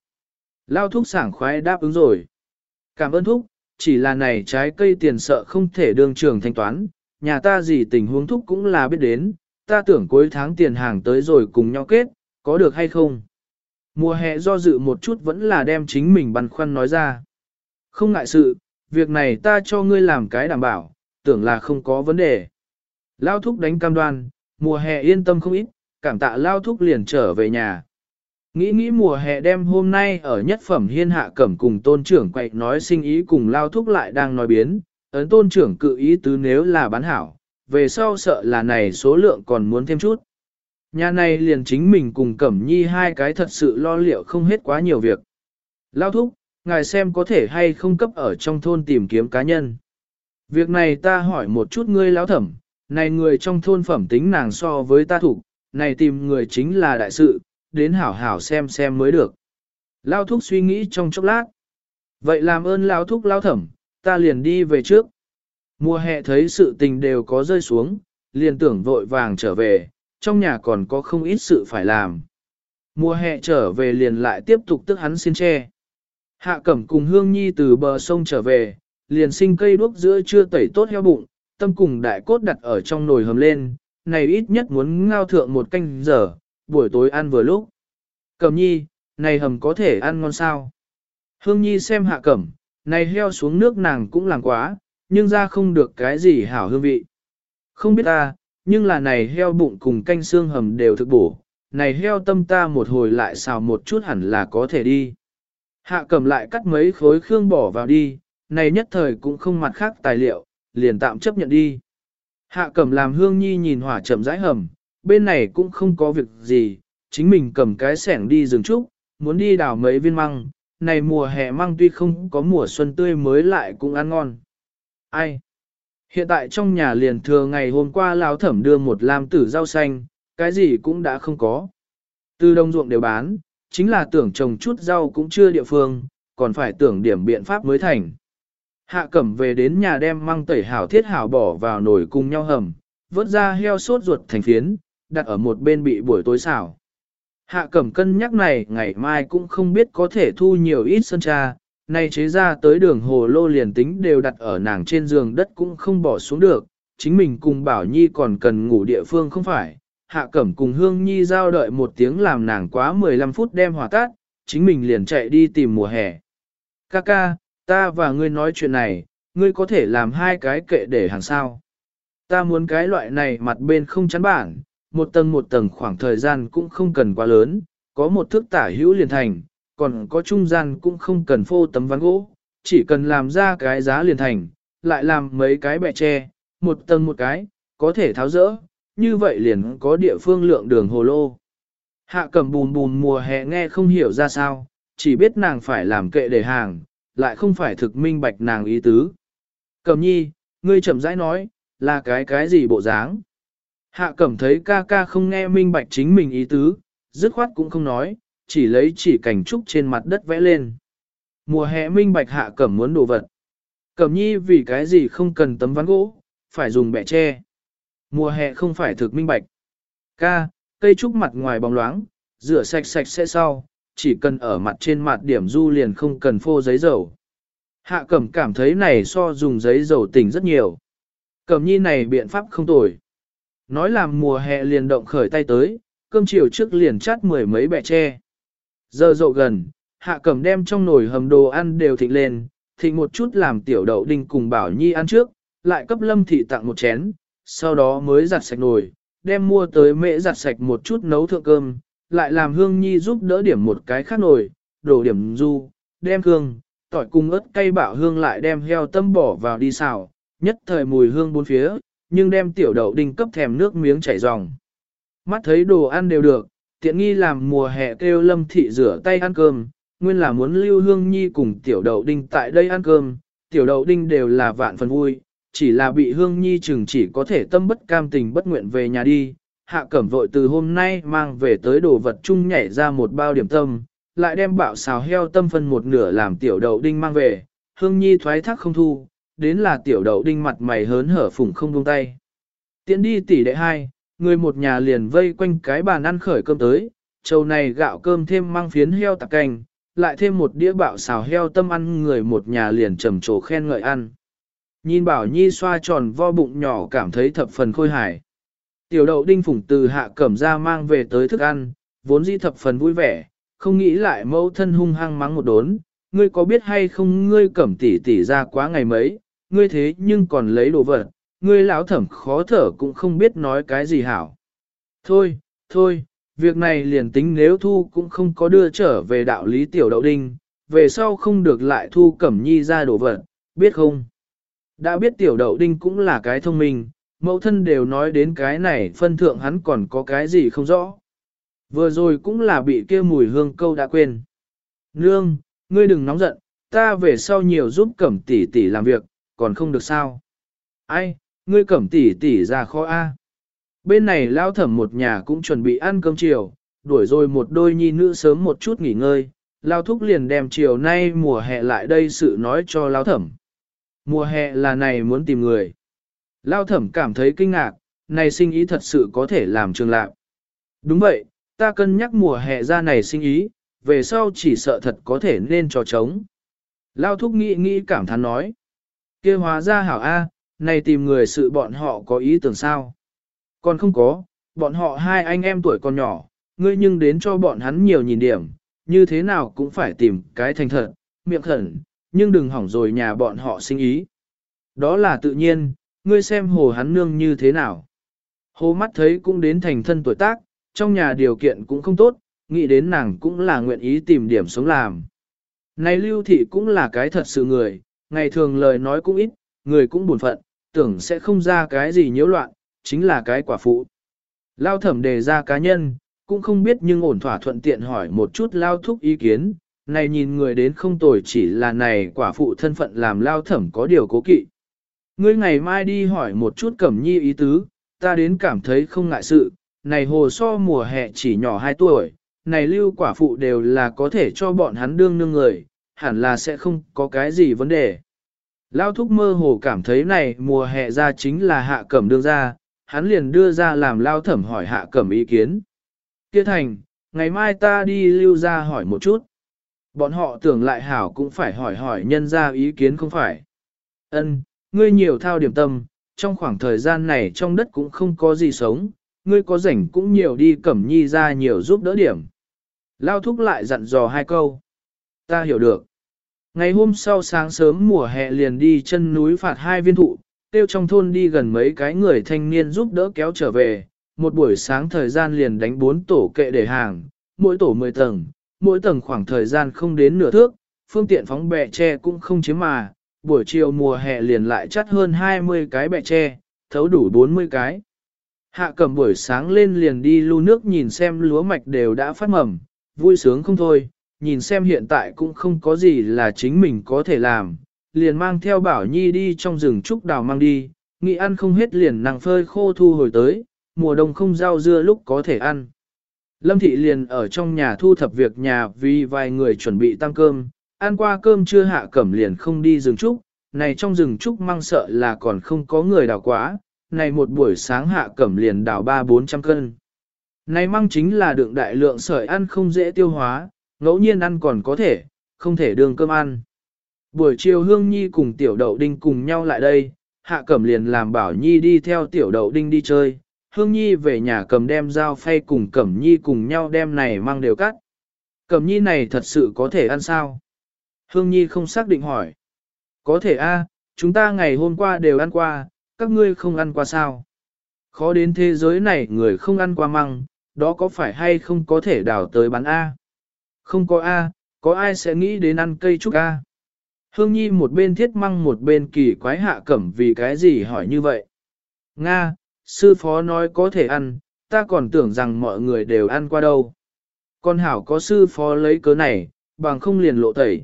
Speaker 1: Lao thúc sảng khoái đáp ứng rồi. Cảm ơn thúc, chỉ là này trái cây tiền sợ không thể đương trường thanh toán, nhà ta gì tình huống thúc cũng là biết đến, ta tưởng cuối tháng tiền hàng tới rồi cùng nhau kết, có được hay không? Mùa hè do dự một chút vẫn là đem chính mình băn khoăn nói ra. Không ngại sự, việc này ta cho ngươi làm cái đảm bảo, tưởng là không có vấn đề. Lao thúc đánh cam đoan, mùa hè yên tâm không ít, cảm tạ Lao thúc liền trở về nhà. Nghĩ nghĩ mùa hè đêm hôm nay ở nhất phẩm hiên hạ cẩm cùng tôn trưởng quậy nói sinh ý cùng lao thúc lại đang nói biến, ấn tôn trưởng cự ý tứ nếu là bán hảo, về sau sợ là này số lượng còn muốn thêm chút. Nhà này liền chính mình cùng cẩm nhi hai cái thật sự lo liệu không hết quá nhiều việc. Lao thúc, ngài xem có thể hay không cấp ở trong thôn tìm kiếm cá nhân. Việc này ta hỏi một chút ngươi lão thẩm, này người trong thôn phẩm tính nàng so với ta thủ, này tìm người chính là đại sự, đến hảo hảo xem xem mới được. Lao thúc suy nghĩ trong chốc lát. Vậy làm ơn lao thúc lao thẩm, ta liền đi về trước. Mùa hè thấy sự tình đều có rơi xuống, liền tưởng vội vàng trở về, trong nhà còn có không ít sự phải làm. Mùa hè trở về liền lại tiếp tục tức hắn xin che. Hạ cẩm cùng hương nhi từ bờ sông trở về, liền sinh cây đuốc giữa chưa tẩy tốt heo bụng, tâm cùng đại cốt đặt ở trong nồi hầm lên, này ít nhất muốn ngao thượng một canh giờ, buổi tối ăn vừa lúc. Cẩm nhi, này hầm có thể ăn ngon sao? Hương nhi xem hạ cẩm, này heo xuống nước nàng cũng làm quá, nhưng ra không được cái gì hảo hương vị. Không biết ta, nhưng là này heo bụng cùng canh xương hầm đều thực bổ, này heo tâm ta một hồi lại xào một chút hẳn là có thể đi. Hạ cẩm lại cắt mấy khối khương bỏ vào đi, này nhất thời cũng không mặt khác tài liệu, liền tạm chấp nhận đi. Hạ cẩm làm hương nhi nhìn hỏa chậm rãi hầm, bên này cũng không có việc gì, chính mình cầm cái sẻng đi rừng trúc, muốn đi đào mấy viên măng, này mùa hè măng tuy không có mùa xuân tươi mới lại cũng ăn ngon. Ai? Hiện tại trong nhà liền thừa ngày hôm qua lão thẩm đưa một lam tử rau xanh, cái gì cũng đã không có. Từ đông ruộng đều bán, chính là tưởng trồng chút rau cũng chưa địa phương, còn phải tưởng điểm biện pháp mới thành. Hạ cẩm về đến nhà đem măng tẩy hảo thiết hảo bỏ vào nồi cùng nhau hầm, vớt ra heo sốt ruột thành phiến, đặt ở một bên bị buổi tối xảo. Hạ cẩm cân nhắc này ngày mai cũng không biết có thể thu nhiều ít sơn tra, nay chế ra tới đường hồ lô liền tính đều đặt ở nàng trên giường đất cũng không bỏ xuống được, chính mình cùng Bảo Nhi còn cần ngủ địa phương không phải. Hạ cẩm cùng Hương Nhi giao đợi một tiếng làm nàng quá 15 phút đem hỏa tát, chính mình liền chạy đi tìm mùa hè. Kaka, ta và ngươi nói chuyện này, ngươi có thể làm hai cái kệ để hàng sao. Ta muốn cái loại này mặt bên không chắn bản, một tầng một tầng khoảng thời gian cũng không cần quá lớn, có một thước tả hữu liền thành, còn có trung gian cũng không cần phô tấm ván gỗ, chỉ cần làm ra cái giá liền thành, lại làm mấy cái bẹ tre, một tầng một cái, có thể tháo rỡ, như vậy liền có địa phương lượng đường hồ lô. Hạ cầm bùn bùn mùa hè nghe không hiểu ra sao, chỉ biết nàng phải làm kệ để hàng, lại không phải thực minh bạch nàng ý tứ. Cầm nhi, ngươi chậm rãi nói, là cái cái gì bộ dáng? Hạ cẩm thấy ca ca không nghe minh bạch chính mình ý tứ, dứt khoát cũng không nói, chỉ lấy chỉ cảnh trúc trên mặt đất vẽ lên. Mùa hè minh bạch hạ cẩm muốn đồ vật. Cẩm nhi vì cái gì không cần tấm ván gỗ, phải dùng bẹ tre. Mùa hè không phải thực minh bạch. Ca, cây trúc mặt ngoài bóng loáng, rửa sạch sạch sẽ sau, chỉ cần ở mặt trên mặt điểm du liền không cần phô giấy dầu. Hạ cẩm cảm thấy này so dùng giấy dầu tỉnh rất nhiều. Cẩm nhi này biện pháp không tồi. Nói làm mùa hè liền động khởi tay tới, cơm chiều trước liền chát mười mấy bẹ tre. Giờ rộ gần, hạ cẩm đem trong nồi hầm đồ ăn đều thịnh lên, thịnh một chút làm tiểu đậu đinh cùng bảo nhi ăn trước, lại cấp lâm thị tặng một chén, sau đó mới giặt sạch nồi, đem mua tới mễ giặt sạch một chút nấu thượng cơm, lại làm hương nhi giúp đỡ điểm một cái khác nồi, đổ điểm du, đem hương, tỏi cùng ớt cay bảo hương lại đem heo tâm bỏ vào đi xào, nhất thời mùi hương bốn phía, nhưng đem tiểu đậu đinh cấp thèm nước miếng chảy ròng. Mắt thấy đồ ăn đều được, tiện nghi làm mùa hè kêu lâm thị rửa tay ăn cơm, nguyên là muốn lưu hương nhi cùng tiểu đậu đinh tại đây ăn cơm, tiểu đậu đinh đều là vạn phần vui, chỉ là bị hương nhi chừng chỉ có thể tâm bất cam tình bất nguyện về nhà đi. Hạ cẩm vội từ hôm nay mang về tới đồ vật chung nhảy ra một bao điểm tâm, lại đem bạo xào heo tâm phân một nửa làm tiểu đậu đinh mang về, hương nhi thoái thác không thu, đến là tiểu đậu đinh mặt mày hớn hở phủng không buông tay. Tiến đi tỷ đệ hai, người một nhà liền vây quanh cái bàn ăn khởi cơm tới, trầu này gạo cơm thêm mang phiến heo tạc canh, lại thêm một đĩa bạo xào heo tâm ăn người một nhà liền trầm trồ khen ngợi ăn. Nhìn bảo nhi xoa tròn vo bụng nhỏ cảm thấy thập phần khôi hài. Tiểu đậu đinh phủng từ hạ cẩm ra mang về tới thức ăn, vốn dĩ thập phần vui vẻ, không nghĩ lại mẫu thân hung hăng mắng một đốn, ngươi có biết hay không ngươi cẩm tỉ tỉ ra quá ngày mấy, ngươi thế nhưng còn lấy đồ vật, ngươi lão thẩm khó thở cũng không biết nói cái gì hảo. Thôi, thôi, việc này liền tính nếu thu cũng không có đưa trở về đạo lý tiểu đậu đinh, về sau không được lại thu cẩm nhi ra đồ vật, biết không? Đã biết tiểu đậu đinh cũng là cái thông minh, mẫu thân đều nói đến cái này phân thượng hắn còn có cái gì không rõ. Vừa rồi cũng là bị kia mùi hương câu đã quên. Nương, ngươi đừng nóng giận, ta về sau nhiều giúp cẩm tỷ tỷ làm việc, còn không được sao. Ai, ngươi cẩm tỷ tỷ ra khó A. Bên này lao thẩm một nhà cũng chuẩn bị ăn cơm chiều, đuổi rồi một đôi nhi nữ sớm một chút nghỉ ngơi, lao thúc liền đem chiều nay mùa hè lại đây sự nói cho lao thẩm. Mùa hè là này muốn tìm người. Lao thẩm cảm thấy kinh ngạc, này sinh ý thật sự có thể làm trường lạc. Đúng vậy, ta cân nhắc mùa hè ra này sinh ý, về sau chỉ sợ thật có thể nên trò trống. Lao thúc nghĩ nghĩ cảm thán nói kia hóa ra hảo A, này tìm người sự bọn họ có ý tưởng sao? Còn không có, bọn họ hai anh em tuổi còn nhỏ, ngươi nhưng đến cho bọn hắn nhiều nhìn điểm, như thế nào cũng phải tìm cái thành thật, miệng khẩn, nhưng đừng hỏng rồi nhà bọn họ sinh ý. Đó là tự nhiên, ngươi xem hồ hắn nương như thế nào. Hồ mắt thấy cũng đến thành thân tuổi tác, trong nhà điều kiện cũng không tốt, nghĩ đến nàng cũng là nguyện ý tìm điểm sống làm. Này lưu thị cũng là cái thật sự người, ngày thường lời nói cũng ít, người cũng buồn phận, tưởng sẽ không ra cái gì nhiễu loạn, chính là cái quả phụ. Lao thẩm đề ra cá nhân, cũng không biết nhưng ổn thỏa thuận tiện hỏi một chút lao thúc ý kiến, này nhìn người đến không tồi chỉ là này quả phụ thân phận làm lao thẩm có điều cố kỵ. Ngươi ngày mai đi hỏi một chút cẩm nhi ý tứ, ta đến cảm thấy không ngại sự, này hồ so mùa hè chỉ nhỏ 2 tuổi, này lưu quả phụ đều là có thể cho bọn hắn đương nương người, hẳn là sẽ không có cái gì vấn đề. Lao thúc mơ hồ cảm thấy này mùa hè ra chính là hạ cẩm đương ra, hắn liền đưa ra làm lao thẩm hỏi hạ cẩm ý kiến. Kia thành, ngày mai ta đi lưu ra hỏi một chút. Bọn họ tưởng lại hảo cũng phải hỏi hỏi nhân ra ý kiến không phải. Ân, ngươi nhiều thao điểm tâm, trong khoảng thời gian này trong đất cũng không có gì sống, ngươi có rảnh cũng nhiều đi cẩm nhi ra nhiều giúp đỡ điểm. Lao thúc lại dặn dò hai câu. Ta hiểu được. Ngày hôm sau sáng sớm mùa hè liền đi chân núi phạt hai viên thụ, tiêu trong thôn đi gần mấy cái người thanh niên giúp đỡ kéo trở về, một buổi sáng thời gian liền đánh bốn tổ kệ để hàng, mỗi tổ 10 tầng, mỗi tầng khoảng thời gian không đến nửa thước, phương tiện phóng bẹ tre cũng không chiếm mà, buổi chiều mùa hè liền lại chắt hơn 20 cái bẹ tre, thấu đủ 40 cái. Hạ cầm buổi sáng lên liền đi lưu nước nhìn xem lúa mạch đều đã phát mầm, vui sướng không thôi, nhìn xem hiện tại cũng không có gì là chính mình có thể làm, liền mang theo bảo nhi đi trong rừng trúc đào mang đi, nghĩ ăn không hết liền nàng phơi khô thu hồi tới, mùa đông không rau dưa lúc có thể ăn. Lâm thị liền ở trong nhà thu thập việc nhà vì vài người chuẩn bị tăng cơm, ăn qua cơm chưa hạ cẩm liền không đi rừng trúc, này trong rừng trúc mang sợ là còn không có người đào quá, này một buổi sáng hạ cẩm liền đào ba bốn trăm cân. Này măng chính là đựng đại lượng sợi ăn không dễ tiêu hóa, ngẫu nhiên ăn còn có thể, không thể đường cơm ăn. Buổi chiều Hương Nhi cùng Tiểu Đậu Đinh cùng nhau lại đây, Hạ Cẩm liền làm Bảo Nhi đi theo Tiểu Đậu Đinh đi chơi. Hương Nhi về nhà cầm đem dao phay cùng Cẩm Nhi cùng nhau đem này mang đều cắt. Cẩm Nhi này thật sự có thể ăn sao? Hương Nhi không xác định hỏi. Có thể a, chúng ta ngày hôm qua đều ăn qua, các ngươi không ăn qua sao? Khó đến thế giới này người không ăn qua măng, đó có phải hay không có thể đào tới bán A? Không có A, có ai sẽ nghĩ đến ăn cây trúc A? Hương Nhi một bên thiết măng một bên kỳ quái hạ cẩm vì cái gì hỏi như vậy? Nga, sư phó nói có thể ăn, ta còn tưởng rằng mọi người đều ăn qua đâu. Con hảo có sư phó lấy cớ này, bằng không liền lộ tẩy.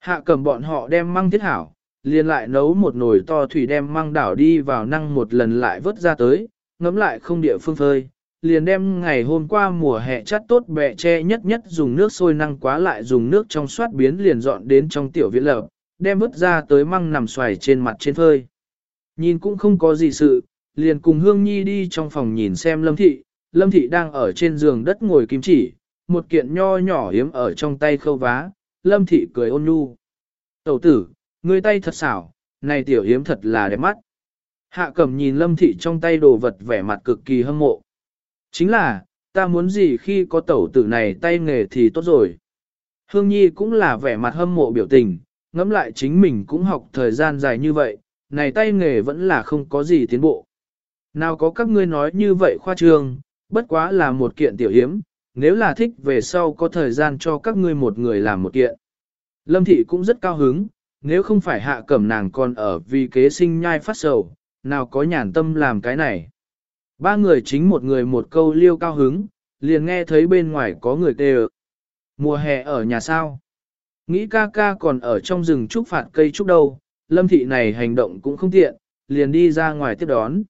Speaker 1: Hạ cẩm bọn họ đem măng thiết hảo, liền lại nấu một nồi to thủy đem măng đảo đi vào năng một lần lại vớt ra tới, ngấm lại không địa phương phơi, liền đem ngày hôm qua mùa hè chắt tốt bẹ che nhất nhất dùng nước sôi năng quá lại dùng nước trong soát biến liền dọn đến trong tiểu viện lợp, đem vứt ra tới măng nằm xoài trên mặt trên phơi. Nhìn cũng không có gì sự, liền cùng Hương Nhi đi trong phòng nhìn xem Lâm Thị, Lâm Thị đang ở trên giường đất ngồi kim chỉ, một kiện nho nhỏ hiếm ở trong tay khâu vá, Lâm Thị cười ôn nhu. Tẩu tử, người tay thật xảo, này tiểu hiếm thật là đẹp mắt. Hạ cẩm nhìn Lâm Thị trong tay đồ vật vẻ mặt cực kỳ hâm mộ. Chính là, ta muốn gì khi có tẩu tử này tay nghề thì tốt rồi. Hương Nhi cũng là vẻ mặt hâm mộ biểu tình, ngẫm lại chính mình cũng học thời gian dài như vậy, này tay nghề vẫn là không có gì tiến bộ. Nào có các ngươi nói như vậy khoa trương, bất quá là một kiện tiểu hiếm, nếu là thích về sau có thời gian cho các ngươi một người làm một kiện. Lâm thị cũng rất cao hứng, nếu không phải hạ cẩm nàng còn ở vì kế sinh nhai phát sầu, nào có nhàn tâm làm cái này. Ba người chính một người một câu liêu cao hứng, liền nghe thấy bên ngoài có người kêu. Mùa hè ở nhà sao? Nghĩ ca ca còn ở trong rừng trúc phạt cây trúc đâu, lâm thị này hành động cũng không tiện, liền đi ra ngoài tiếp đón.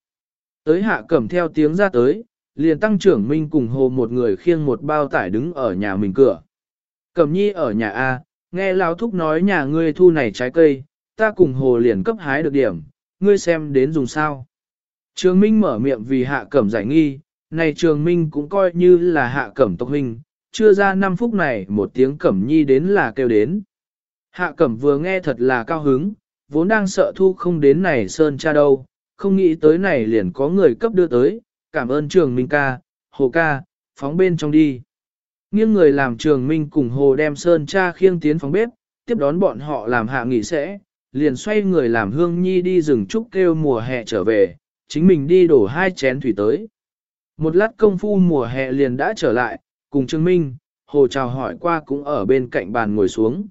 Speaker 1: Tới hạ cẩm theo tiếng ra tới, liền tăng trưởng minh cùng hồ một người khiêng một bao tải đứng ở nhà mình cửa. Cẩm nhi ở nhà A, nghe lão thúc nói nhà ngươi thu này trái cây, ta cùng hồ liền cấp hái được điểm, ngươi xem đến dùng sao. Trường Minh mở miệng vì hạ cẩm giải nghi, này trường Minh cũng coi như là hạ cẩm tộc huynh, chưa ra 5 phút này một tiếng cẩm nhi đến là kêu đến. Hạ cẩm vừa nghe thật là cao hứng, vốn đang sợ thu không đến này sơn cha đâu, không nghĩ tới này liền có người cấp đưa tới, cảm ơn trường Minh ca, hồ ca, phóng bên trong đi. Nghiêng người làm trường Minh cùng hồ đem sơn cha khiêng tiến phóng bếp, tiếp đón bọn họ làm hạ nghỉ sẽ, liền xoay người làm hương nhi đi rừng trúc kêu mùa hè trở về, chính mình đi đổ hai chén thủy tới. Một lát công phu mùa hè liền đã trở lại, cùng Trương Minh, Hồ chào hỏi qua cũng ở bên cạnh bàn ngồi xuống.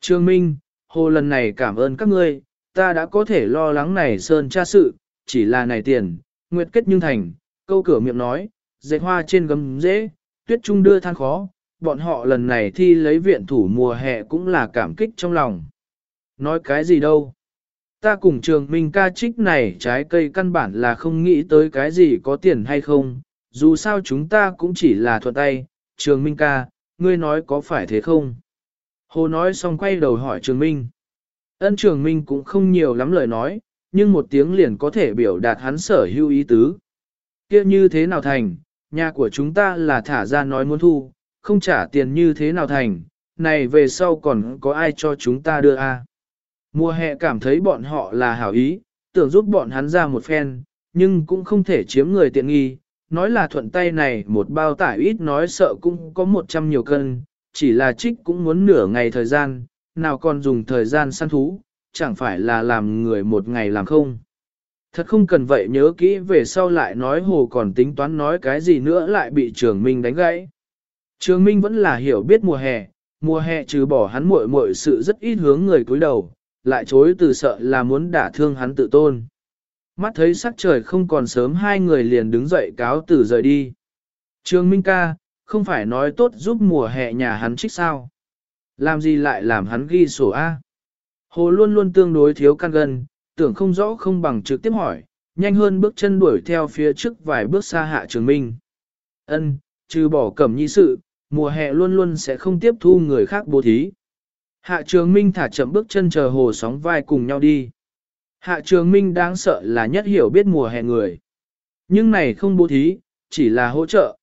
Speaker 1: Trương Minh, Hồ lần này cảm ơn các ngươi, ta đã có thể lo lắng này sơn tra sự, chỉ là này tiền, nguyệt kết nhưng thành, câu cửa miệng nói, dệt hoa trên gấm dễ, tuyết trung đưa than khó, bọn họ lần này thi lấy viện thủ mùa hè cũng là cảm kích trong lòng. Nói cái gì đâu? Ta cùng trường minh ca trích này trái cây căn bản là không nghĩ tới cái gì có tiền hay không, dù sao chúng ta cũng chỉ là thuận tay, trường minh ca, ngươi nói có phải thế không? Hồ nói xong quay đầu hỏi trường minh. Ân trường minh cũng không nhiều lắm lời nói, nhưng một tiếng liền có thể biểu đạt hắn sở hữu ý tứ. kia như thế nào thành, nhà của chúng ta là thả ra nói muốn thu, không trả tiền như thế nào thành, này về sau còn có ai cho chúng ta đưa a? À? Mùa hè cảm thấy bọn họ là hảo ý, tưởng giúp bọn hắn ra một phen, nhưng cũng không thể chiếm người tiện nghi. Nói là thuận tay này một bao tải ít nói sợ cũng có một trăm nhiều cân, chỉ là trích cũng muốn nửa ngày thời gian, nào còn dùng thời gian săn thú, chẳng phải là làm người một ngày làm không. Thật không cần vậy nhớ kỹ về sau lại nói hồ còn tính toán nói cái gì nữa lại bị trường minh đánh gãy. Trường minh vẫn là hiểu biết mùa hè, mùa hè trừ bỏ hắn muội muội sự rất ít hướng người cúi đầu, lại chối từ sợ là muốn đả thương hắn tự tôn. Mắt thấy sắc trời không còn sớm hai người liền đứng dậy cáo từ rời đi. trương Minh ca, không phải nói tốt giúp mùa hè nhà hắn trích sao. Làm gì lại làm hắn ghi sổ A. Hồ luôn luôn tương đối thiếu căn gân, tưởng không rõ không bằng trực tiếp hỏi, nhanh hơn bước chân đuổi theo phía trước vài bước xa hạ trường minh. Ân, trừ bỏ cẩm nhi sự, mùa hè luôn luôn sẽ không tiếp thu người khác bố thí. Hạ trường minh thả chậm bước chân chờ hồ sóng vai cùng nhau đi. Hạ trường minh đáng sợ là nhất hiểu biết mùa hè người. Nhưng này không bố thí, chỉ là hỗ trợ.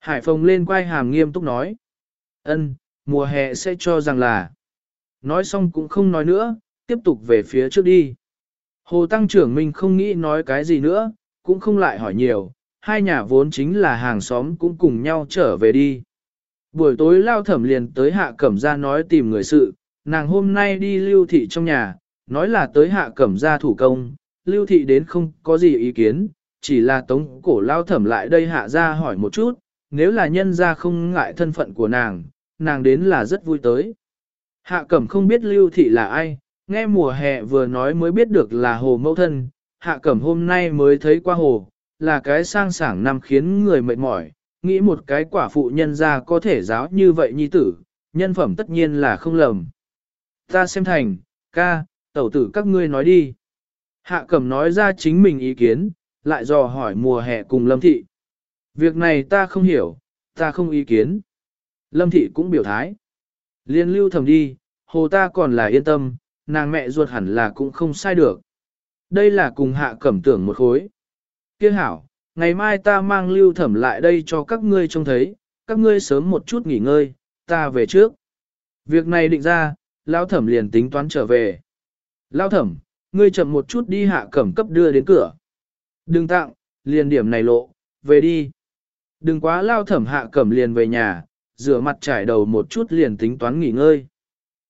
Speaker 1: Hải Phong lên quay hàm nghiêm túc nói. ân, mùa hè sẽ cho rằng là. Nói xong cũng không nói nữa, tiếp tục về phía trước đi. Hồ Tăng trưởng Minh không nghĩ nói cái gì nữa, cũng không lại hỏi nhiều, hai nhà vốn chính là hàng xóm cũng cùng nhau trở về đi. Buổi tối lao thẩm liền tới hạ cẩm ra nói tìm người sự, nàng hôm nay đi lưu thị trong nhà, nói là tới hạ cẩm ra thủ công, lưu thị đến không có gì ý kiến, chỉ là tống cổ lao thẩm lại đây hạ ra hỏi một chút, nếu là nhân ra không ngại thân phận của nàng, nàng đến là rất vui tới. Hạ cẩm không biết lưu thị là ai, nghe mùa hè vừa nói mới biết được là hồ mẫu thân, hạ cẩm hôm nay mới thấy qua hồ, là cái sang sảng năm khiến người mệt mỏi, nghĩ một cái quả phụ nhân ra có thể giáo như vậy nhi tử, nhân phẩm tất nhiên là không lầm. Ta xem thành, ca, tẩu tử các ngươi nói đi. Hạ cẩm nói ra chính mình ý kiến, lại dò hỏi mùa hè cùng lâm thị. Việc này ta không hiểu, ta không ý kiến. Lâm thị cũng biểu thái. Liên lưu thầm đi, hồ ta còn là yên tâm, nàng mẹ ruột hẳn là cũng không sai được. Đây là cùng hạ cẩm tưởng một khối. Kiếc hảo, ngày mai ta mang lưu thẩm lại đây cho các ngươi trông thấy, các ngươi sớm một chút nghỉ ngơi, ta về trước. Việc này định ra, lão thẩm liền tính toán trở về. Lão thẩm, ngươi chậm một chút đi hạ cẩm cấp đưa đến cửa. Đừng tặng, liền điểm này lộ, về đi. Đừng quá lao thẩm hạ cẩm liền về nhà, rửa mặt trải đầu một chút liền tính toán nghỉ ngơi.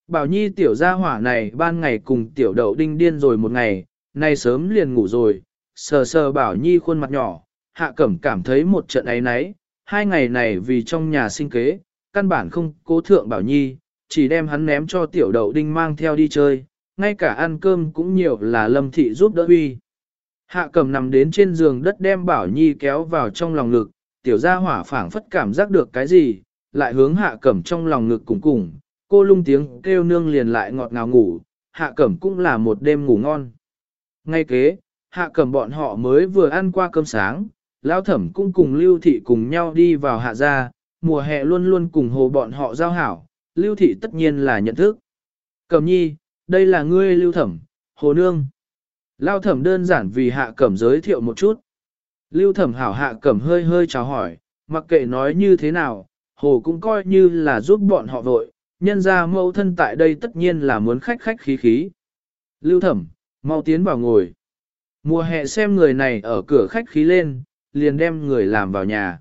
Speaker 1: Bảo Nhi tiểu gia hỏa này ban ngày cùng tiểu đậu đinh điên rồi một ngày, nay sớm liền ngủ rồi, sờ sờ Bảo Nhi khuôn mặt nhỏ, hạ cẩm cảm thấy một trận ấy nấy, hai ngày này vì trong nhà sinh kế, căn bản không cố thượng Bảo Nhi, chỉ đem hắn ném cho tiểu đậu đinh mang theo đi chơi, ngay cả ăn cơm cũng nhiều là lâm thị giúp đỡ uy. Hạ cẩm nằm đến trên giường đất đem Bảo Nhi kéo vào trong lòng ngực, tiểu gia hỏa phảng phất cảm giác được cái gì, lại hướng hạ cẩm trong lòng ngực cùng cùng, cô lung tiếng kêu nương liền lại ngọt ngào ngủ, hạ cẩm cũng là một đêm ngủ ngon. Ngay kế, hạ cẩm bọn họ mới vừa ăn qua cơm sáng, lão thẩm cũng cùng lưu thị cùng nhau đi vào hạ gia, mùa hè luôn luôn cùng hồ bọn họ giao hảo, lưu thị tất nhiên là nhận thức. Cẩm nhi, đây là ngươi lưu thẩm, hồ nương. Lao thẩm đơn giản vì hạ cẩm giới thiệu một chút. Lưu thẩm hảo hạ cẩm hơi hơi chào hỏi, mặc kệ nói như thế nào, hồ cũng coi như là giúp bọn họ vội, nhân ra mẫu thân tại đây tất nhiên là muốn khách khách khí khí. Lưu thẩm, mau tiến vào ngồi. Mùa hè xem người này ở cửa khách khí lên, liền đem người làm vào nhà.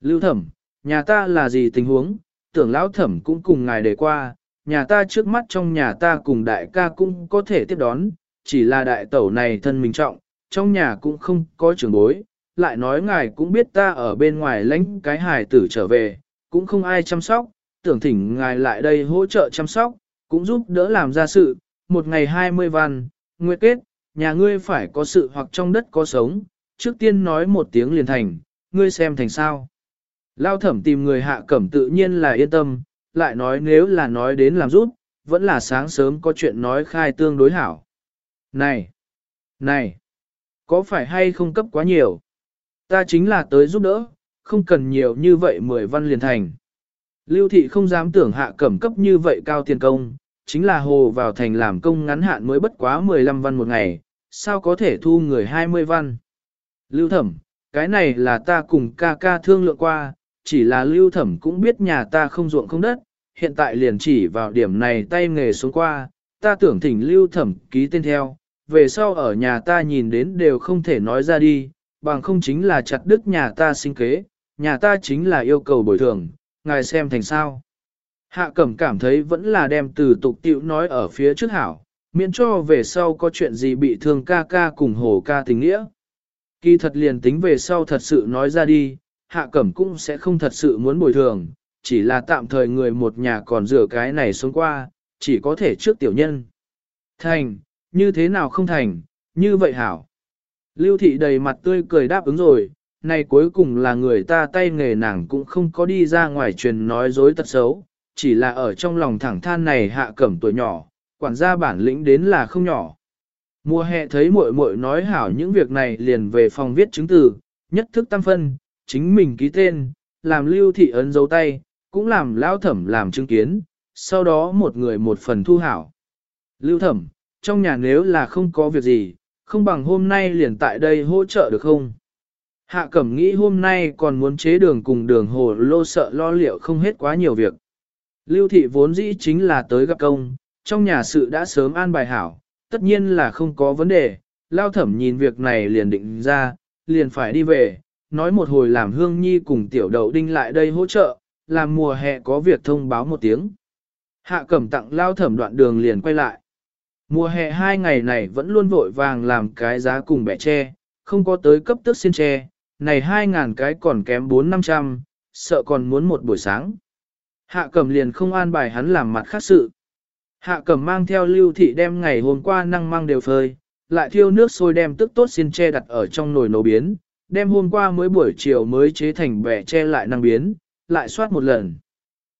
Speaker 1: Lưu thẩm, nhà ta là gì tình huống, tưởng lão thẩm cũng cùng ngài đề qua, nhà ta trước mắt trong nhà ta cùng đại ca cũng có thể tiếp đón, chỉ là đại tẩu này thân mình trọng, trong nhà cũng không có trường bối, lại nói ngài cũng biết ta ở bên ngoài lãnh cái hài tử trở về, cũng không ai chăm sóc, tưởng thỉnh ngài lại đây hỗ trợ chăm sóc, cũng giúp đỡ làm ra sự, một ngày hai mươi văn, nguyệt kết, nhà ngươi phải có sự hoặc trong đất có sống, trước tiên nói một tiếng liền thành, ngươi xem thành sao. Lao thẩm tìm người hạ cẩm tự nhiên là yên tâm, lại nói nếu là nói đến làm rút, vẫn là sáng sớm có chuyện nói khai tương đối hảo. Này! Này! Có phải hay không cấp quá nhiều? Ta chính là tới giúp đỡ, không cần nhiều như vậy mười văn liền thành. Lưu thị không dám tưởng hạ cẩm cấp như vậy cao tiền công, chính là hồ vào thành làm công ngắn hạn mới bất quá 15 văn một ngày, sao có thể thu người 20 văn. Lưu thẩm, cái này là ta cùng ca ca thương lượng qua, chỉ là lưu thẩm cũng biết nhà ta không ruộng không đất, hiện tại liền chỉ vào điểm này tay nghề xuống qua, ta tưởng thỉnh lưu thẩm ký tên theo, về sau ở nhà ta nhìn đến đều không thể nói ra đi, bằng không chính là chặt đứt nhà ta sinh kế, nhà ta chính là yêu cầu bồi thường, ngài xem thành sao. Hạ cẩm cảm thấy vẫn là đem từ tục tiệu nói ở phía trước hảo, miễn cho về sau có chuyện gì bị thương ca ca cùng hồ ca tình nghĩa. Kỳ thật liền tính về sau thật sự nói ra đi, hạ cẩm cũng sẽ không thật sự muốn bồi thường, chỉ là tạm thời người một nhà còn rửa cái này xuống qua, chỉ có thể trước tiểu nhân. Thành, như thế nào không thành, như vậy hảo. Lưu thị đầy mặt tươi cười đáp ứng rồi, này cuối cùng là người ta tay nghề nàng cũng không có đi ra ngoài truyền nói dối tật xấu, chỉ là ở trong lòng thẳng than này hạ cẩm tuổi nhỏ, quản gia bản lĩnh đến là không nhỏ. Mùa hè thấy muội muội nói hảo những việc này liền về phòng viết chứng từ, nhất thức tam phân, chính mình ký tên, làm lưu thị ấn dấu tay, cũng làm lao thẩm làm chứng kiến, sau đó một người một phần thu hảo. Lưu thẩm, trong nhà nếu là không có việc gì, không bằng hôm nay liền tại đây hỗ trợ được không? Hạ cẩm nghĩ hôm nay còn muốn chế đường cùng đường hồ lô sợ lo liệu không hết quá nhiều việc. Lưu thị vốn dĩ chính là tới gặp công, trong nhà sự đã sớm an bài hảo, tất nhiên là không có vấn đề, lao thẩm nhìn việc này liền định ra, liền phải đi về, nói một hồi làm hương nhi cùng tiểu đậu đinh lại đây hỗ trợ, làm mùa hè có việc thông báo một tiếng. Hạ cẩm tặng lao thẩm đoạn đường liền quay lại. Mùa hè hai ngày này vẫn luôn vội vàng làm cái giá cùng bẻ tre, không có tới cấp tức xin tre, này hai ngàn cái còn kém bốn năm trăm, sợ còn muốn một buổi sáng. Hạ cẩm liền không an bài hắn làm mặt khác sự. Hạ cẩm mang theo lưu thị đem ngày hôm qua năng mang đều phơi, lại thiêu nước sôi đem tức tốt xin tre đặt ở trong nồi nấu biến, đem hôm qua mới buổi chiều mới chế thành bẻ tre lại năng biến, lại soát một lần.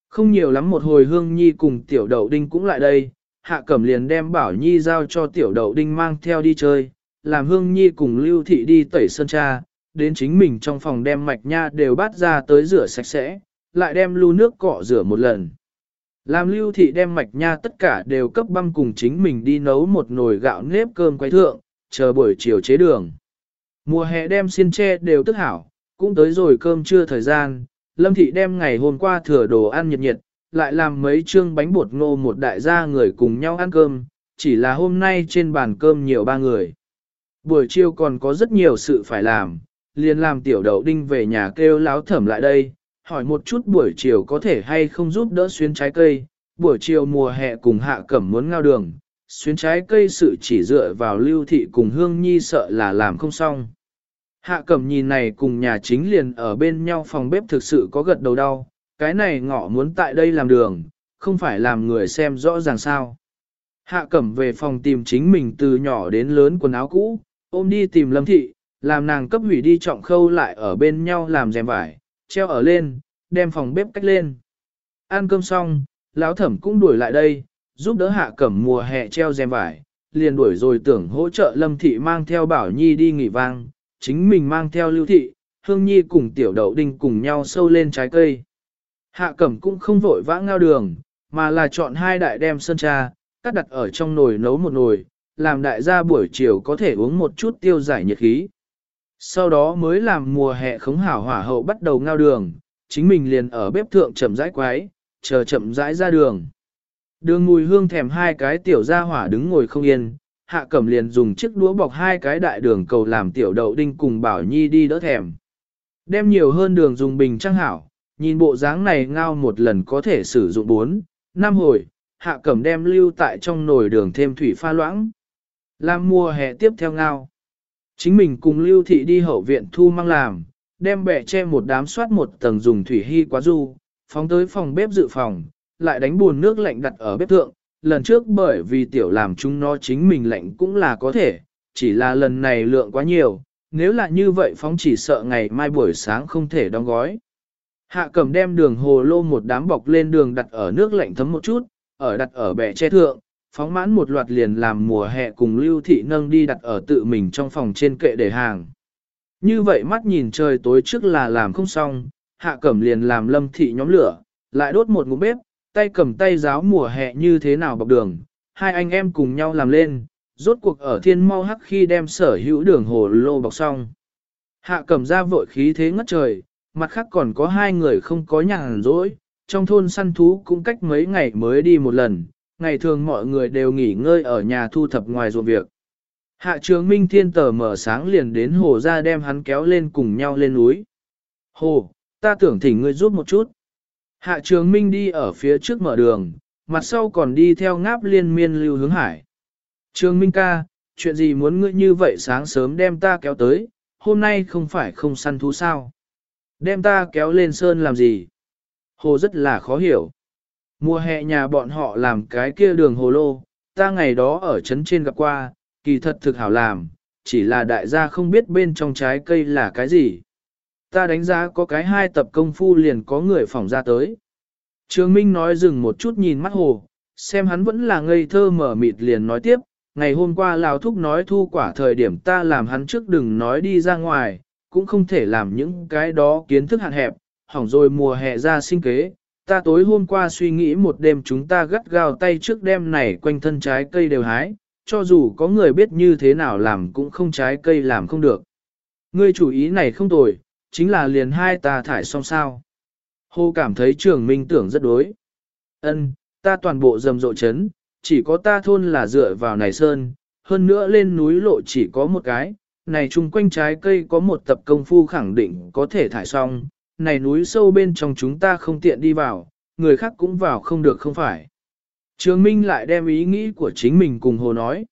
Speaker 1: Không nhiều lắm một hồi hương nhi cùng tiểu đậu đinh cũng lại đây, hạ cẩm liền đem bảo nhi giao cho tiểu đậu đinh mang theo đi chơi, làm hương nhi cùng lưu thị đi tẩy sơn cha, đến chính mình trong phòng đem mạch nha đều bắt ra tới rửa sạch sẽ, lại đem lưu nước cọ rửa một lần. Làm lưu thị đem mạch nha tất cả đều cấp băm cùng chính mình đi nấu một nồi gạo nếp cơm quay thượng, chờ buổi chiều chế đường. Mùa hè đem xiên tre đều tức hảo, cũng tới rồi cơm trưa thời gian, lâm thị đem ngày hôm qua thừa đồ ăn nhiệt nhiệt, lại làm mấy chương bánh bột ngô một đại gia người cùng nhau ăn cơm, chỉ là hôm nay trên bàn cơm nhiều ba người. Buổi chiều còn có rất nhiều sự phải làm, liền làm tiểu đậu đinh về nhà kêu láo thẩm lại đây, hỏi một chút buổi chiều có thể hay không giúp đỡ xuyên trái cây, buổi chiều mùa hè cùng hạ cẩm muốn ngao đường, xuyên trái cây sự chỉ dựa vào lưu thị cùng hương nhi sợ là làm không xong. Hạ cẩm nhìn này cùng nhà chính liền ở bên nhau phòng bếp thực sự có gật đầu đau, cái này ngọ muốn tại đây làm đường, không phải làm người xem rõ ràng sao. Hạ cẩm về phòng tìm chính mình từ nhỏ đến lớn quần áo cũ, ôm đi tìm lâm thị, làm nàng cấp hủy đi trọng khâu lại ở bên nhau làm rèm vải, treo ở lên, đem phòng bếp cách lên. Ăn cơm xong, lão thẩm cũng đuổi lại đây, giúp đỡ hạ cẩm mùa hè treo rèm vải, liền đuổi rồi tưởng hỗ trợ lâm thị mang theo bảo nhi đi nghỉ vang, chính mình mang theo lưu thị, hương nhi cùng tiểu đậu đinh cùng nhau sâu lên trái cây. Hạ cẩm cũng không vội vã ngao đường, mà là chọn hai đại đem sơn trà, cắt đặt ở trong nồi nấu một nồi, làm đại gia buổi chiều có thể uống một chút tiêu giải nhiệt khí. Sau đó mới làm mùa hè khống hảo hỏa hậu bắt đầu ngao đường, chính mình liền ở bếp thượng chậm rãi quái, chờ chậm rãi ra đường. Đường mùi hương thèm hai cái tiểu gia hỏa đứng ngồi không yên, hạ cẩm liền dùng chiếc đũa bọc hai cái đại đường cầu làm tiểu đậu đinh cùng bảo nhi đi đỡ thèm. Đem nhiều hơn đường dùng bình trăng hảo, nhìn bộ dáng này ngao một lần có thể sử dụng 4, 5 hồi, hạ cẩm đem lưu tại trong nồi đường thêm thủy pha loãng. Làm mùa hè tiếp theo ngao. Chính mình cùng lưu thị đi hậu viện thu mang làm, đem bẻ che một đám soát một tầng dùng thủy hy quá du, phóng tới phòng bếp dự phòng, lại đánh buồn nước lạnh đặt ở bếp thượng. Lần trước bởi vì tiểu làm chúng nó chính mình lạnh cũng là có thể, chỉ là lần này lượng quá nhiều, nếu là như vậy phóng chỉ sợ ngày mai buổi sáng không thể đóng gói. Hạ cầm đem đường hồ lô một đám bọc lên đường đặt ở nước lạnh thấm một chút, ở đặt ở bẻ che thượng, phóng mãn một loạt liền làm mùa hè cùng lưu thị nâng đi đặt ở tự mình trong phòng trên kệ để hàng. Như vậy mắt nhìn trời tối trước là làm không xong, hạ cẩm liền làm lâm thị nhóm lửa, lại đốt một ngụm bếp, tay cầm tay giáo mùa hè như thế nào bọc đường, hai anh em cùng nhau làm lên, rốt cuộc ở thiên mau hắc khi đem sở hữu đường hồ lô bọc xong. Hạ cẩm ra vội khí thế ngất trời, mặt khác còn có hai người không có nhàn rỗi, trong thôn săn thú cũng cách mấy ngày mới đi một lần, ngày thường mọi người đều nghỉ ngơi ở nhà thu thập ngoài ruộng việc. Hạ trường Minh Thiên tờ mở sáng liền đến hồ ra đem hắn kéo lên cùng nhau lên núi. Hồ, ta tưởng thỉnh ngươi giúp một chút. Hạ trường Minh đi ở phía trước mở đường, mặt sau còn đi theo ngáp liên miên lưu hướng hải. Trường Minh ca, chuyện gì muốn ngươi như vậy sáng sớm đem ta kéo tới, hôm nay không phải không săn thú sao? Đem ta kéo lên sơn làm gì? Hồ rất là khó hiểu. Mùa hè nhà bọn họ làm cái kia đường hồ lô, ta ngày đó ở trấn trên gặp qua, kỳ thật thực hảo làm, chỉ là đại gia không biết bên trong trái cây là cái gì. Ta đánh giá có cái hai tập công phu liền có người phỏng ra tới. Trường Minh nói dừng một chút nhìn mắt hồ, xem hắn vẫn là ngây thơ mở mịt liền nói tiếp, ngày hôm qua Lào Thúc nói thu quả thời điểm ta làm hắn trước đừng nói đi ra ngoài, cũng không thể làm những cái đó kiến thức hạn hẹp, hỏng rồi mùa hè ra sinh kế. Ta tối hôm qua suy nghĩ một đêm chúng ta gắt gao tay trước đêm này quanh thân trái cây đều hái, cho dù có người biết như thế nào làm cũng không trái cây làm không được. Ngươi chủ ý này không tồi, chính là liền hai ta thải xong sao. Hồ cảm thấy trường minh tưởng rất đối. Ân, ta toàn bộ rầm rộ chấn, chỉ có ta thôn là dựa vào này sơn, hơn nữa lên núi lộ chỉ có một cái, này chung quanh trái cây có một tập công phu khẳng định có thể thải xong, này núi sâu bên trong chúng ta không tiện đi vào, người khác cũng vào không được không phải. Trường Minh lại đem ý nghĩ của chính mình cùng Hồ nói.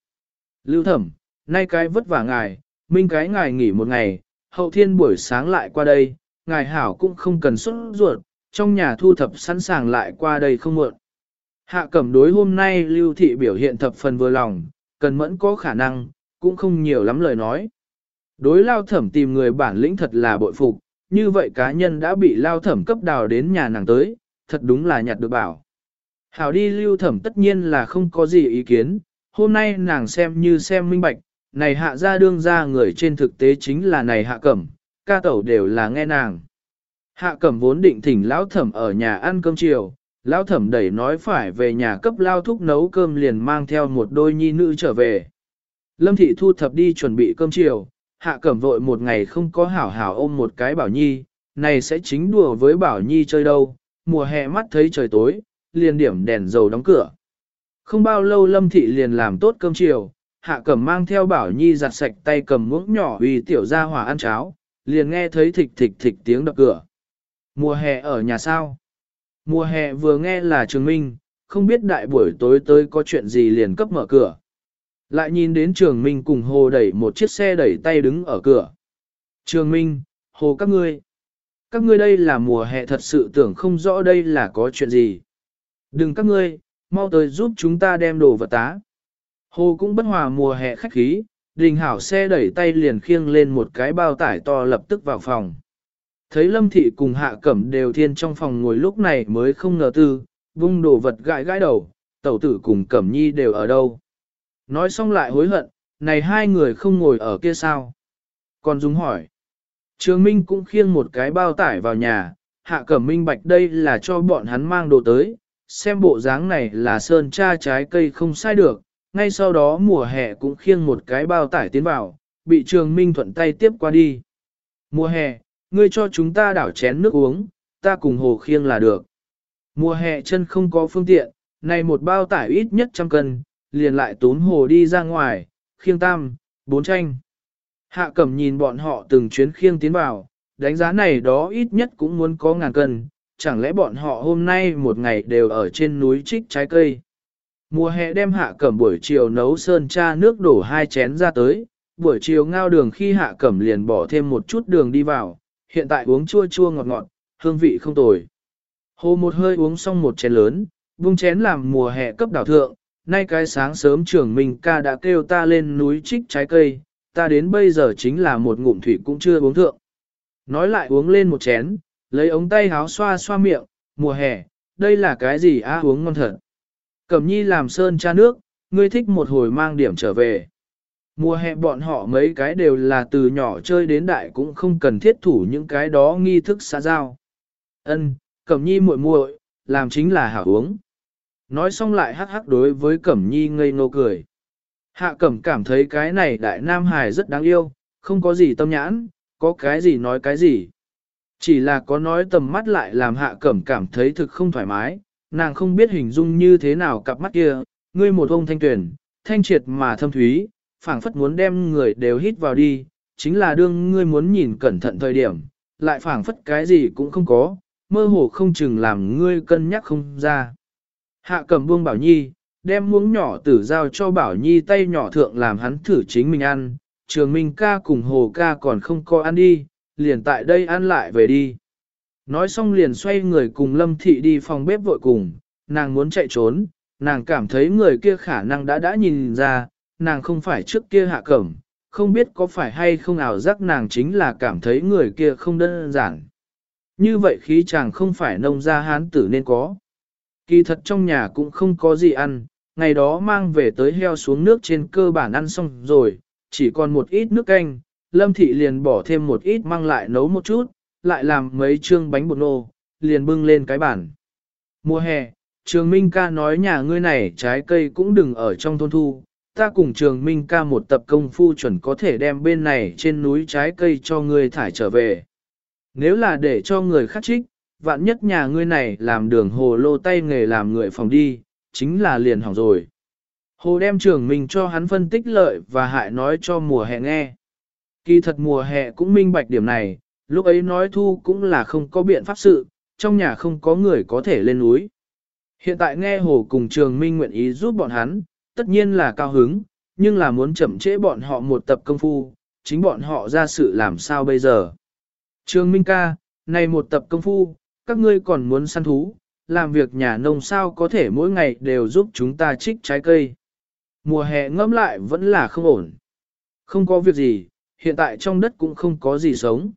Speaker 1: Lưu thẩm, nay cái vất vả ngài, Minh cái ngài nghỉ một ngày, hậu thiên buổi sáng lại qua đây, ngài hảo cũng không cần xuất ruột, trong nhà thu thập sẵn sàng lại qua đây không muộn. Hạ cẩm đối hôm nay lưu thị biểu hiện thập phần vừa lòng, cần mẫn có khả năng, cũng không nhiều lắm lời nói. Đối lao thẩm tìm người bản lĩnh thật là bội phục, như vậy cá nhân đã bị lao thẩm cấp đào đến nhà nàng tới, thật đúng là nhặt được bảo. Hảo đi lưu thẩm tất nhiên là không có gì ý kiến, hôm nay nàng xem như xem minh bạch, này hạ ra đương ra người trên thực tế chính là này hạ cẩm, ca tẩu đều là nghe nàng. Hạ cẩm vốn định thỉnh lão thẩm ở nhà ăn cơm chiều, lão thẩm đẩy nói phải về nhà cấp lao thúc nấu cơm liền mang theo một đôi nhi nữ trở về. Lâm thị thu thập đi chuẩn bị cơm chiều, hạ cẩm vội một ngày không có hảo hảo ôm một cái bảo nhi, này sẽ chính đùa với bảo nhi chơi đâu, mùa hè mắt thấy trời tối, liền điểm đèn dầu đóng cửa. Không bao lâu lâm thị liền làm tốt cơm chiều, hạ cẩm mang theo bảo nhi giặt sạch tay cầm muỗng nhỏ vì tiểu ra hỏa ăn cháo, liền nghe thấy thịch thịch thịch tiếng đập cửa. Mùa hè ở nhà sao? Mùa hè vừa nghe là trường minh, không biết đại buổi tối tới có chuyện gì liền cấp mở cửa. Lại nhìn đến trường minh cùng hồ đẩy một chiếc xe đẩy tay đứng ở cửa. Trường minh, hồ các ngươi. Các ngươi đây là mùa hè thật sự tưởng không rõ đây là có chuyện gì. Đừng các ngươi, mau tới giúp chúng ta đem đồ vật tá. Hồ cũng bất hòa mùa hè khách khí, đình hảo xe đẩy tay liền khiêng lên một cái bao tải to lập tức vào phòng. Thấy lâm thị cùng hạ cẩm đều thiên trong phòng ngồi lúc này mới không ngờ tư, vung đồ vật gãi gãi đầu, tẩu tử cùng cẩm nhi đều ở đâu. Nói xong lại hối hận, này hai người không ngồi ở kia sao? Còn Dung hỏi. Trường Minh cũng khiêng một cái bao tải vào nhà, hạ cẩm minh bạch đây là cho bọn hắn mang đồ tới, xem bộ dáng này là sơn cha trái cây không sai được, ngay sau đó mùa hè cũng khiêng một cái bao tải tiến vào, bị trường minh thuận tay tiếp qua đi. Mùa hè, ngươi cho chúng ta đảo chén nước uống, ta cùng hồ khiêng là được. Mùa hè chân không có phương tiện, này một bao tải ít nhất trăm cân, liền lại tốn hồ đi ra ngoài, khiêng tam, bốn tranh. Hạ cẩm nhìn bọn họ từng chuyến khiêng tiến vào, đánh giá này đó ít nhất cũng muốn có ngàn cân, chẳng lẽ bọn họ hôm nay một ngày đều ở trên núi trích trái cây. Mùa hè đem hạ cẩm buổi chiều nấu sơn cha nước đổ hai chén ra tới, buổi chiều ngao đường khi hạ cẩm liền bỏ thêm một chút đường đi vào, hiện tại uống chua chua ngọt ngọt, hương vị không tồi. Hồ một hơi uống xong một chén lớn, vung chén làm mùa hè cấp đảo thượng, nay cái sáng sớm trưởng mình ca đã kêu ta lên núi trích trái cây, ta đến bây giờ chính là một ngụm thủy cũng chưa uống thượng. Nói lại uống lên một chén, lấy ống tay háo xoa xoa miệng, mùa hè, đây là cái gì á uống ngon thật. Cẩm nhi làm sơn cha nước, ngươi thích một hồi mang điểm trở về. Mùa hè bọn họ mấy cái đều là từ nhỏ chơi đến đại cũng không cần thiết thủ những cái đó nghi thức xã giao. Ân, Cẩm nhi muội muội, làm chính là hảo uống. Nói xong lại hắc hắc đối với Cẩm nhi ngây ngô cười. Hạ Cẩm cảm thấy cái này đại nam hài rất đáng yêu, không có gì tâm nhãn, có cái gì nói cái gì. Chỉ là có nói tầm mắt lại làm hạ cẩm cảm thấy thực không thoải mái, nàng không biết hình dung như thế nào cặp mắt kia, ngươi một ông thanh tuyển, thanh triệt mà thâm thúy, phảng phất muốn đem người đều hít vào đi, chính là đương ngươi muốn nhìn cẩn thận thời điểm, lại phảng phất cái gì cũng không có, mơ hồ không chừng làm ngươi cân nhắc không ra. Hạ cẩm buông bảo nhi, đem muỗng nhỏ tử giao cho Bảo Nhi tay nhỏ thượng làm hắn thử chính mình ăn, trường minh ca cùng hồ ca còn không có ăn đi, liền tại đây ăn lại về đi. Nói xong liền xoay người cùng Lâm Thị đi phòng bếp vội cùng, nàng muốn chạy trốn, nàng cảm thấy người kia khả năng đã đã nhìn ra, nàng không phải trước kia hạ cẩm, không biết có phải hay không ảo giác nàng chính là cảm thấy người kia không đơn giản. Như vậy khí chàng không phải nông gia hán tử nên có. Kỳ thật trong nhà cũng không có gì ăn, ngày đó mang về tới heo xuống nước trên cơ bản ăn xong rồi, chỉ còn một ít nước canh, lâm thị liền bỏ thêm một ít mang lại nấu một chút, lại làm mấy chương bánh bột nô, liền bưng lên cái bản. Mùa hè, trường Minh ca nói nhà ngươi này trái cây cũng đừng ở trong thôn thu, ta cùng trường Minh ca một tập công phu chuẩn có thể đem bên này trên núi trái cây cho ngươi thải trở về. Nếu là để cho người khác trích, vạn nhất nhà ngươi này làm đường hồ lô tay nghề làm người phòng đi, chính là liền hỏng rồi. Hồ đem trường mình cho hắn phân tích lợi và hại nói cho mùa hè nghe. Kỳ thật mùa hè cũng minh bạch điểm này, lúc ấy nói thu cũng là không có biện pháp sự, trong nhà không có người có thể lên núi. Hiện tại nghe hồ cùng trường minh nguyện ý giúp bọn hắn, tất nhiên là cao hứng, nhưng là muốn chậm trễ bọn họ một tập công phu, chính bọn họ ra sự làm sao bây giờ. Trường minh ca, này một tập công phu, các ngươi còn muốn săn thú, làm việc nhà nông sao có thể mỗi ngày đều giúp chúng ta trích trái cây. Mùa hè ngâm lại vẫn là không ổn. Không có việc gì, hiện tại trong đất cũng không có gì sống.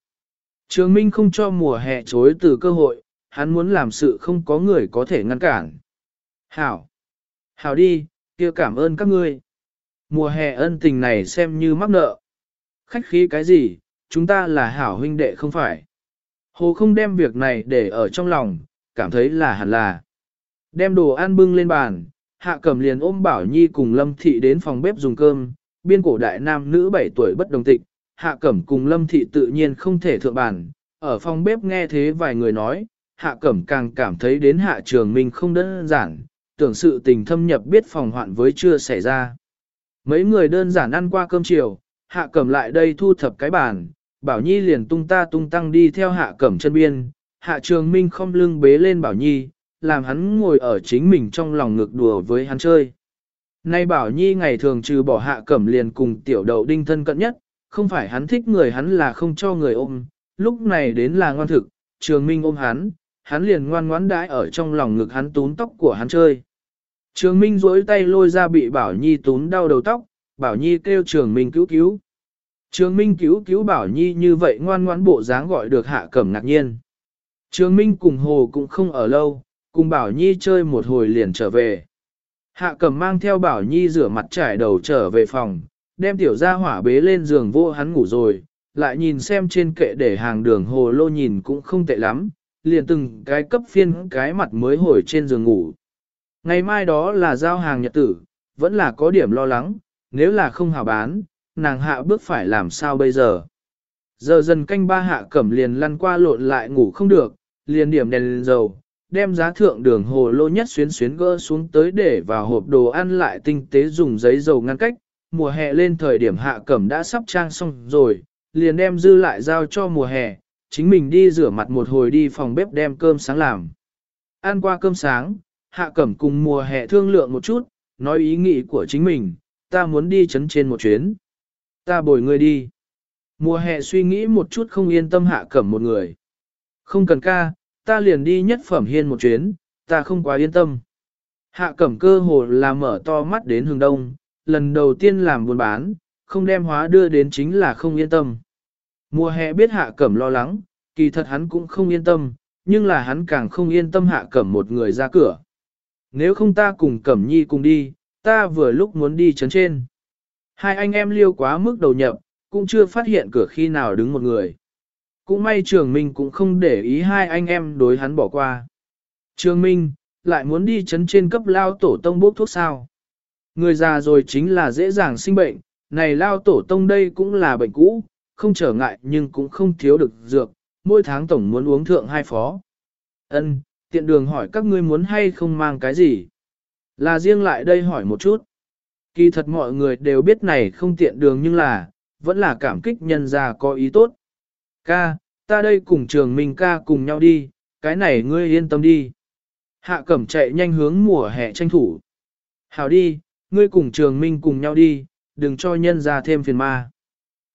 Speaker 1: Trường Minh không cho mùa hè chối từ cơ hội, hắn muốn làm sự không có người có thể ngăn cản. Hảo! Hảo đi, kia cảm ơn các ngươi. Mùa hè ân tình này xem như mắc nợ. Khách khí cái gì, chúng ta là hảo huynh đệ không phải. Hồ không đem việc này để ở trong lòng, cảm thấy là hẳn là. Đem đồ ăn bưng lên bàn, hạ cẩm liền ôm Bảo Nhi cùng Lâm Thị đến phòng bếp dùng cơm, biên cổ đại nam nữ 7 tuổi bất đồng tịch, hạ cẩm cùng Lâm Thị tự nhiên không thể thượng bàn, ở phòng bếp nghe thế vài người nói, hạ cẩm càng cảm thấy đến hạ trường mình không đơn giản, tưởng sự tình thâm nhập biết phòng hoạn với chưa xảy ra. Mấy người đơn giản ăn qua cơm chiều, hạ cẩm lại đây thu thập cái bàn, Bảo Nhi liền tung ta tung tăng đi theo hạ cẩm chân biên, hạ trường minh không lưng bế lên Bảo Nhi, làm hắn ngồi ở chính mình trong lòng ngực đùa với hắn chơi. Nay Bảo Nhi ngày thường trừ bỏ hạ cẩm liền cùng tiểu đậu đinh thân cận nhất, không phải hắn thích người hắn là không cho người ôm, lúc này đến là ngoan thực, trường minh ôm hắn, hắn liền ngoan ngoãn đãi ở trong lòng ngực hắn tún tóc của hắn chơi. Trường Minh duỗi tay lôi ra bị Bảo Nhi tún đau đầu tóc, Bảo Nhi kêu Trường Minh cứu cứu. Trường Minh cứu cứu Bảo Nhi như vậy ngoan ngoãn bộ dáng gọi được hạ cẩm ngạc nhiên. Trường Minh cùng Hồ cũng không ở lâu, cùng Bảo Nhi chơi một hồi liền trở về. Hạ cẩm mang theo Bảo Nhi rửa mặt trải đầu trở về phòng, đem tiểu gia hỏa bế lên giường vô hắn ngủ rồi, lại nhìn xem trên kệ để hàng đường hồ lô nhìn cũng không tệ lắm, liền từng cái cấp phiên cái mặt mới hồi trên giường ngủ. Ngày mai đó là giao hàng nhật tử, vẫn là có điểm lo lắng, nếu là không hào bán, nàng hạ bước phải làm sao bây giờ. Giờ dần canh ba hạ cẩm liền lăn qua lộn lại ngủ không được, liền điểm đèn lên dầu, đem giá thượng đường hồ lô nhất xuyến xuyến gỡ xuống tới để vào hộp đồ ăn lại tinh tế dùng giấy dầu ngăn cách. Mùa hè lên thời điểm hạ cẩm đã sắp trang xong rồi, liền đem dư lại giao cho mùa hè, chính mình đi rửa mặt một hồi đi phòng bếp đem cơm sáng làm. Ăn qua cơm sáng, hạ cẩm cùng mùa hè thương lượng một chút, nói ý nghĩ của chính mình, ta muốn đi chấn trên một chuyến. Ta bồi người đi. Mùa hè suy nghĩ một chút không yên tâm hạ cẩm một người. Không cần ca, ta liền đi nhất phẩm hiên một chuyến, ta không quá yên tâm. Hạ cẩm cơ hồ là mở to mắt đến hướng đông, lần đầu tiên làm buôn bán, không đem hóa đưa đến chính là không yên tâm. Mùa hè biết hạ cẩm lo lắng, kỳ thật hắn cũng không yên tâm, nhưng là hắn càng không yên tâm hạ cẩm một người ra cửa. Nếu không ta cùng cẩm nhi cùng đi, ta vừa lúc muốn đi chấn trên. Hai anh em liêu quá mức đầu nhập, cũng chưa phát hiện cửa khi nào đứng một người. Cũng may trường minh cũng không để ý hai anh em đối hắn bỏ qua. Trường minh, lại muốn đi chấn trên cấp lao tổ tông bốc thuốc sao. Người già rồi chính là dễ dàng sinh bệnh, này lao tổ tông đây cũng là bệnh cũ, không trở ngại nhưng cũng không thiếu được dược, mỗi tháng tổng muốn uống thượng hai phó. Ân, tiện đường hỏi các ngươi muốn hay không mang cái gì? Là riêng lại đây hỏi một chút. Kỳ thật mọi người đều biết này không tiện đường nhưng là, vẫn là cảm kích nhân ra có ý tốt. Ca, ta đây cùng trường minh ca cùng nhau đi, cái này ngươi yên tâm đi. Hạ cẩm chạy nhanh hướng mùa hè tranh thủ. Hảo đi, ngươi cùng trường minh cùng nhau đi, đừng cho nhân ra thêm phiền ma.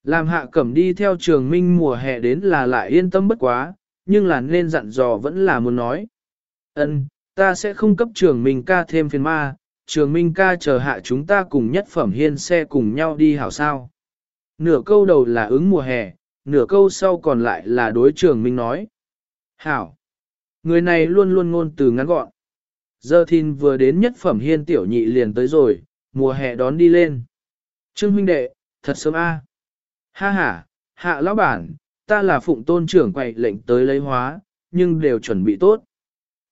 Speaker 1: Làm hạ cẩm đi theo trường minh mùa hè đến là lại yên tâm bất quá, nhưng là nên dặn dò vẫn là muốn nói. Ân, ta sẽ không cấp trường minh ca thêm phiền ma, trường minh ca chờ hạ chúng ta cùng nhất phẩm hiên xe cùng nhau đi hảo sao. Nửa câu đầu là ứng mùa hè, nửa câu sau còn lại là đối trường minh nói. Hảo, người này luôn luôn ngôn từ ngắn gọn. Giờ thìn vừa đến nhất phẩm hiên tiểu nhị liền tới rồi, mùa hè đón đi lên. Trương huynh đệ, thật sớm a. Ha ha, hạ lão bản, ta là phụng tôn trưởng quậy lệnh tới lấy hóa, nhưng đều chuẩn bị tốt.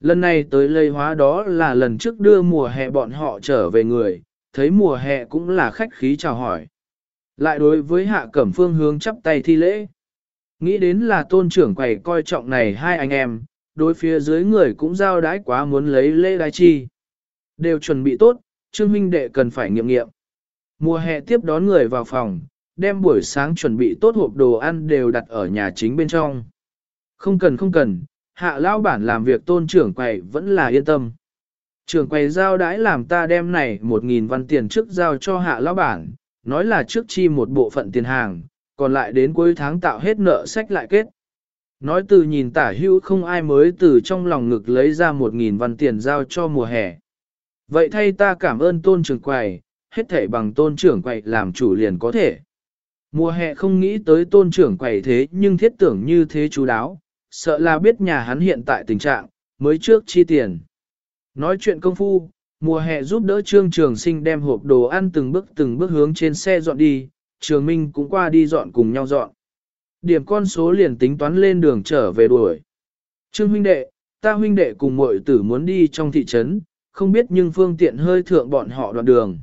Speaker 1: Lần này tới lây hóa đó là lần trước đưa mùa hè bọn họ trở về người, thấy mùa hè cũng là khách khí chào hỏi. Lại đối với hạ cẩm phương hướng chắp tay thi lễ. Nghĩ đến là tôn trưởng quầy coi trọng này hai anh em, đối phía dưới người cũng giao đái quá muốn lấy lễ đái chi. Đều chuẩn bị tốt, Trương huynh đệ cần phải nghiệm nghiệm. Mùa hè tiếp đón người vào phòng, đem buổi sáng chuẩn bị tốt hộp đồ ăn đều đặt ở nhà chính bên trong. Không cần không cần, hạ lao bản làm việc tôn trưởng quầy vẫn là yên tâm. Trưởng quầy giao đãi làm ta đem này một nghìn văn tiền trước giao cho hạ lao bản, nói là trước chi một bộ phận tiền hàng, còn lại đến cuối tháng tạo hết nợ sách lại kết. Nói từ nhìn tả hữu không ai mới từ trong lòng ngực lấy ra một nghìn văn tiền giao cho mùa hè. Vậy thay ta cảm ơn tôn trưởng quầy, hết thể bằng tôn trưởng quầy làm chủ liền có thể. Mùa hè không nghĩ tới tôn trưởng quầy thế nhưng thiết tưởng như thế chú đáo, sợ là biết nhà hắn hiện tại tình trạng, mới trước chi tiền. Nói chuyện công phu, mùa hè giúp đỡ trương trường sinh đem hộp đồ ăn từng bước từng bước hướng trên xe dọn đi, trường minh cũng qua đi dọn cùng nhau dọn. Điểm con số liền tính toán lên đường trở về đuổi. Trương huynh đệ, ta huynh đệ cùng muội tử muốn đi trong thị trấn, không biết nhưng phương tiện hơi thượng bọn họ đoạn đường.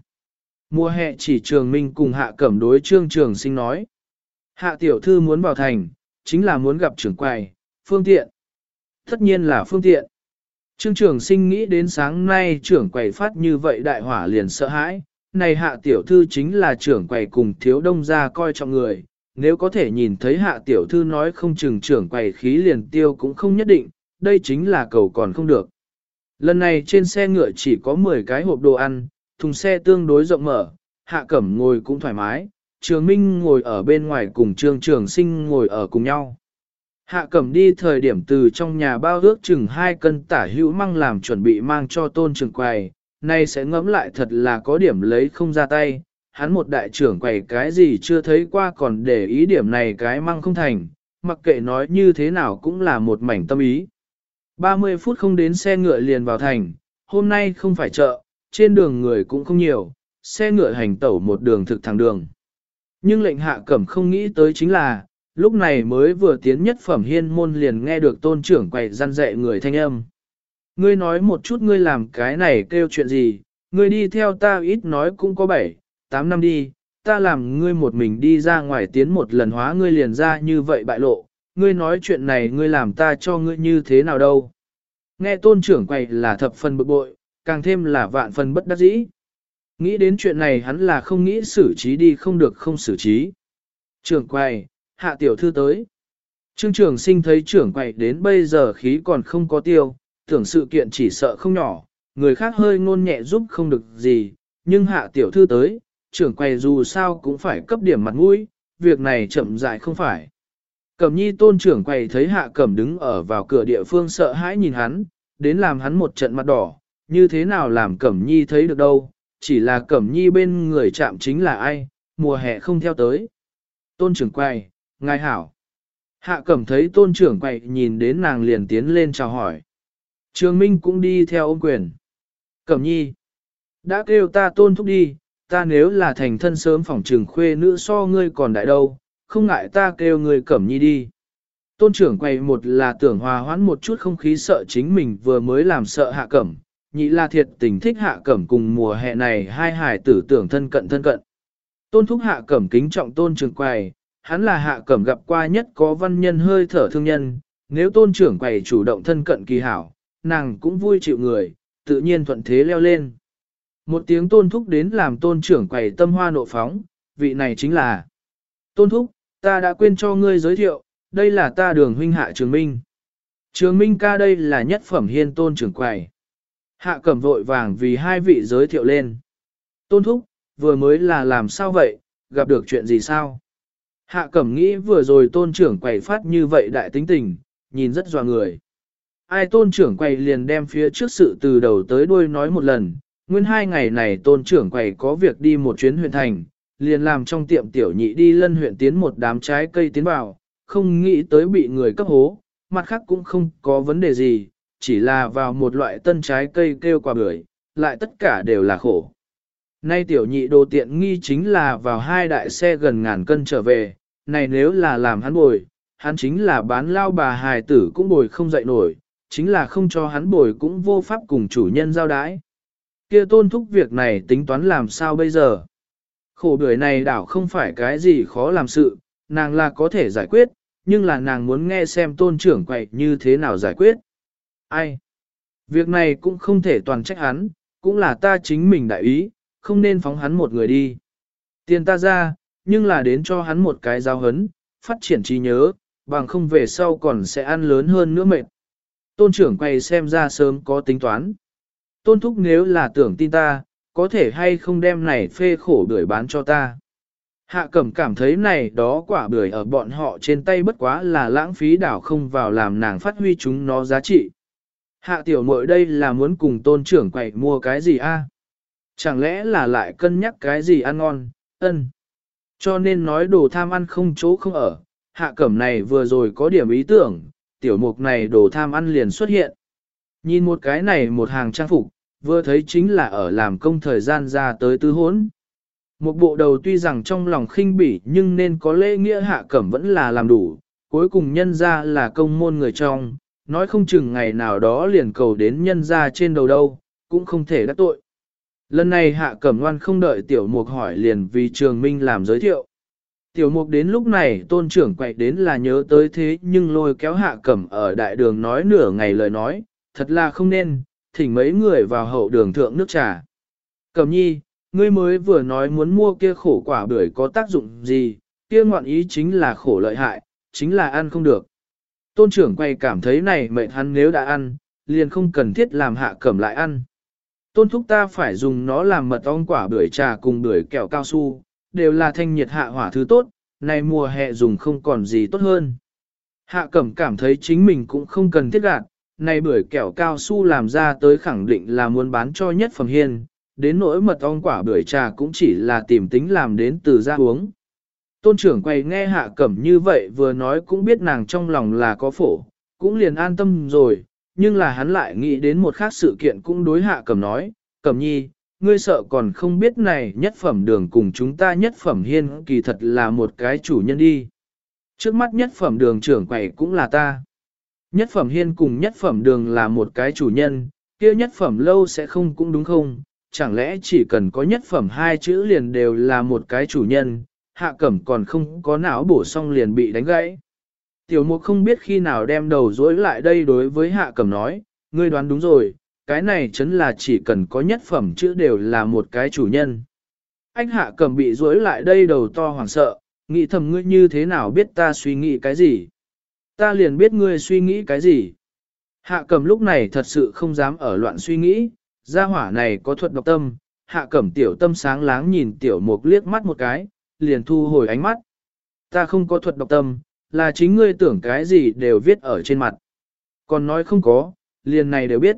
Speaker 1: Mùa hè chỉ trường minh cùng hạ cẩm đối trương trường sinh nói. Hạ tiểu thư muốn vào thành, chính là muốn gặp trưởng quầy, phương tiện. Tất nhiên là phương tiện. Trương trường sinh nghĩ đến sáng nay trưởng quầy phát như vậy đại hỏa liền sợ hãi. Này hạ tiểu thư chính là trưởng quầy cùng thiếu đông ra coi trọng người. Nếu có thể nhìn thấy hạ tiểu thư nói không chừng trưởng quầy khí liền tiêu cũng không nhất định, đây chính là cầu còn không được. Lần này trên xe ngựa chỉ có 10 cái hộp đồ ăn, thùng xe tương đối rộng mở, hạ cẩm ngồi cũng thoải mái, trường minh ngồi ở bên ngoài cùng trương trường sinh ngồi ở cùng nhau. Hạ cẩm đi thời điểm từ trong nhà bao ước chừng hai cân tả hữu măng làm chuẩn bị mang cho tôn trường quầy, nay sẽ ngẫm lại thật là có điểm lấy không ra tay, hắn một đại trưởng quầy cái gì chưa thấy qua còn để ý điểm này cái măng không thành, mặc kệ nói như thế nào cũng là một mảnh tâm ý. 30 phút không đến xe ngựa liền vào thành, hôm nay không phải chợ, trên đường người cũng không nhiều, xe ngựa hành tẩu một đường thực thẳng đường. Nhưng lệnh hạ cẩm không nghĩ tới chính là, lúc này mới vừa tiến nhất phẩm hiên môn liền nghe được tôn trưởng quầy răn dạy người thanh âm. Ngươi nói một chút ngươi làm cái này kêu chuyện gì, ngươi đi theo ta ít nói cũng có 7, 8 năm đi, ta làm ngươi một mình đi ra ngoài tiến một lần hóa ngươi liền ra như vậy bại lộ, ngươi nói chuyện này ngươi làm ta cho ngươi như thế nào đâu. Nghe tôn trưởng quầy là thập phần bực bội, càng thêm là vạn phần bất đắc dĩ. Nghĩ đến chuyện này hắn là không nghĩ xử trí đi không được không xử trí. Trưởng quầy, hạ tiểu thư tới. Trương trưởng sinh thấy trưởng quầy đến bây giờ khí còn không có tiêu, tưởng sự kiện chỉ sợ không nhỏ, người khác hơi ngôn nhẹ giúp không được gì, nhưng hạ tiểu thư tới, trưởng quầy dù sao cũng phải cấp điểm mặt mũi, việc này chậm dại không phải. Cẩm nhi tôn trưởng quầy thấy hạ cẩm đứng ở vào cửa địa phương sợ hãi nhìn hắn, đến làm hắn một trận mặt đỏ, như thế nào làm cẩm nhi thấy được đâu, chỉ là cẩm nhi bên người chạm chính là ai, mùa hè không theo tới. Tôn trưởng quầy, ngài hảo. Hạ cẩm thấy tôn trưởng quậy nhìn đến nàng liền tiến lên chào hỏi. Trường Minh cũng đi theo ôm quyền. Cẩm nhi, đã kêu ta tôn thúc đi, ta nếu là thành thân sớm phòng trường khuê nữ so ngươi còn đại đâu, không ngại ta kêu ngươi cẩm nhi đi. Tôn trưởng quay một là tưởng hòa hoãn một chút không khí sợ chính mình vừa mới làm sợ hạ cẩm, nhị là thiệt tình thích hạ cẩm cùng mùa hè này hai hải tử tưởng thân cận thân cận. Tôn thúc hạ cẩm kính trọng tôn trưởng quầy, hắn là hạ cẩm gặp qua nhất có văn nhân hơi thở thương nhân, nếu tôn trưởng quầy chủ động thân cận kỳ hảo, nàng cũng vui chịu người, tự nhiên thuận thế leo lên. Một tiếng tôn thúc đến làm tôn trưởng quầy tâm hoa nộ phóng, vị này chính là Tôn thúc, ta đã quên cho ngươi giới thiệu, đây là ta đường huynh hạ trường minh. Trường minh ca đây là nhất phẩm hiên tôn trưởng quầy. Hạ cẩm vội vàng vì hai vị giới thiệu lên. Tôn thúc, vừa mới là làm sao vậy, gặp được chuyện gì sao? Hạ cẩm nghĩ vừa rồi tôn trưởng quầy phát như vậy đại tính tình, nhìn rất dọa người. Ai tôn trưởng quầy liền đem phía trước sự từ đầu tới đuôi nói một lần, nguyên hai ngày này tôn trưởng quầy có việc đi một chuyến huyện thành, liền làm trong tiệm tiểu nhị đi lân huyện tiến một đám trái cây tiến vào, không nghĩ tới bị người cấp hố, mặt khác cũng không có vấn đề gì, chỉ là vào một loại tân trái cây kêu quả bưởi, lại tất cả đều là khổ. Nay tiểu nhị đồ tiện nghi chính là vào hai đại xe gần ngàn cân trở về, này nếu là làm hắn bồi, hắn chính là bán lao bà hài tử cũng bồi không dậy nổi, chính là không cho hắn bồi cũng vô pháp cùng chủ nhân giao đái. Kia tôn thúc việc này tính toán làm sao bây giờ? Khổ bưởi này đảo không phải cái gì khó làm sự, nàng là có thể giải quyết, nhưng là nàng muốn nghe xem tôn trưởng quậy như thế nào giải quyết. Ai? Việc này cũng không thể toàn trách hắn, cũng là ta chính mình đại ý, không nên phóng hắn một người đi. Tiền ta ra, nhưng là đến cho hắn một cái giao hấn, phát triển trí nhớ, bằng không về sau còn sẽ ăn lớn hơn nữa mệt. Tôn trưởng quay xem ra sớm có tính toán. Tôn thúc nếu là tưởng tin ta, có thể hay không đem này phê khổ bưởi bán cho ta. Hạ cẩm cảm thấy này đó quả bưởi ở bọn họ trên tay bất quá là lãng phí đảo không vào làm nàng phát huy chúng nó giá trị. Hạ tiểu muội đây là muốn cùng tôn trưởng quậy mua cái gì a? Chẳng lẽ là lại cân nhắc cái gì ăn ngon, ân. Cho nên nói đồ tham ăn không chỗ không ở, hạ cẩm này vừa rồi có điểm ý tưởng, tiểu mục này đồ tham ăn liền xuất hiện. Nhìn một cái này một hàng trang phục, vừa thấy chính là ở làm công thời gian ra tới tư hốn. Một bộ đầu tuy rằng trong lòng khinh bỉ nhưng nên có lễ nghĩa hạ cẩm vẫn là làm đủ, cuối cùng nhân ra là công môn người trong, nói không chừng ngày nào đó liền cầu đến nhân ra trên đầu đâu, cũng không thể đắc tội. Lần này hạ cẩm ngoan không đợi tiểu mục hỏi liền vì trường minh làm giới thiệu. Tiểu mục đến lúc này tôn trưởng quậy đến là nhớ tới thế nhưng lôi kéo hạ cẩm ở đại đường nói nửa ngày lời nói, thật là không nên, thỉnh mấy người vào hậu đường thượng nước trà. Cẩm nhi, ngươi mới vừa nói muốn mua kia khổ quả bưởi có tác dụng gì, kia ngoạn ý chính là khổ lợi hại, chính là ăn không được. Tôn trưởng quay cảm thấy này mệnh hắn nếu đã ăn, liền không cần thiết làm hạ cẩm lại ăn. Tôn thúc ta phải dùng nó làm mật ong quả bưởi trà cùng bưởi kẹo cao su, đều là thanh nhiệt hạ hỏa thứ tốt, này mùa hè dùng không còn gì tốt hơn. Hạ cẩm cảm thấy chính mình cũng không cần thiết gạt, này bưởi kẹo cao su làm ra tới khẳng định là muốn bán cho nhất phẩm hiên, đến nỗi mật ong quả bưởi trà cũng chỉ là tìm tính làm đến từ ra uống. Tôn trưởng quay nghe hạ cẩm như vậy vừa nói cũng biết nàng trong lòng là có phổ, cũng liền an tâm rồi, nhưng là hắn lại nghĩ đến một khác sự kiện cũng đối hạ cẩm nói, cẩm nhi, ngươi sợ còn không biết này nhất phẩm đường cùng chúng ta nhất phẩm hiên kỳ thật là một cái chủ nhân đi. Trước mắt nhất phẩm đường trưởng quầy cũng là ta. Nhất phẩm hiên cùng nhất phẩm đường là một cái chủ nhân, kia nhất phẩm lâu sẽ không cũng đúng không? Chẳng lẽ chỉ cần có nhất phẩm hai chữ liền đều là một cái chủ nhân, hạ cẩm còn không có não bổ xong liền bị đánh gãy. Tiểu mục không biết khi nào đem đầu dối lại đây đối với hạ cẩm nói, ngươi đoán đúng rồi, cái này chấn là chỉ cần có nhất phẩm chữ đều là một cái chủ nhân. Anh hạ cẩm bị dối lại đây đầu to hoảng sợ, nghĩ thầm ngươi như thế nào biết ta suy nghĩ cái gì. Ta liền biết ngươi suy nghĩ cái gì. Hạ cẩm lúc này thật sự không dám ở loạn suy nghĩ, gia hỏa này có thuật độc tâm, hạ cẩm tiểu tâm sáng láng nhìn tiểu mục liếc mắt một cái, liền thu hồi ánh mắt. Ta không có thuật độc tâm, là chính ngươi tưởng cái gì đều viết ở trên mặt. Còn nói không có, liền này đều biết.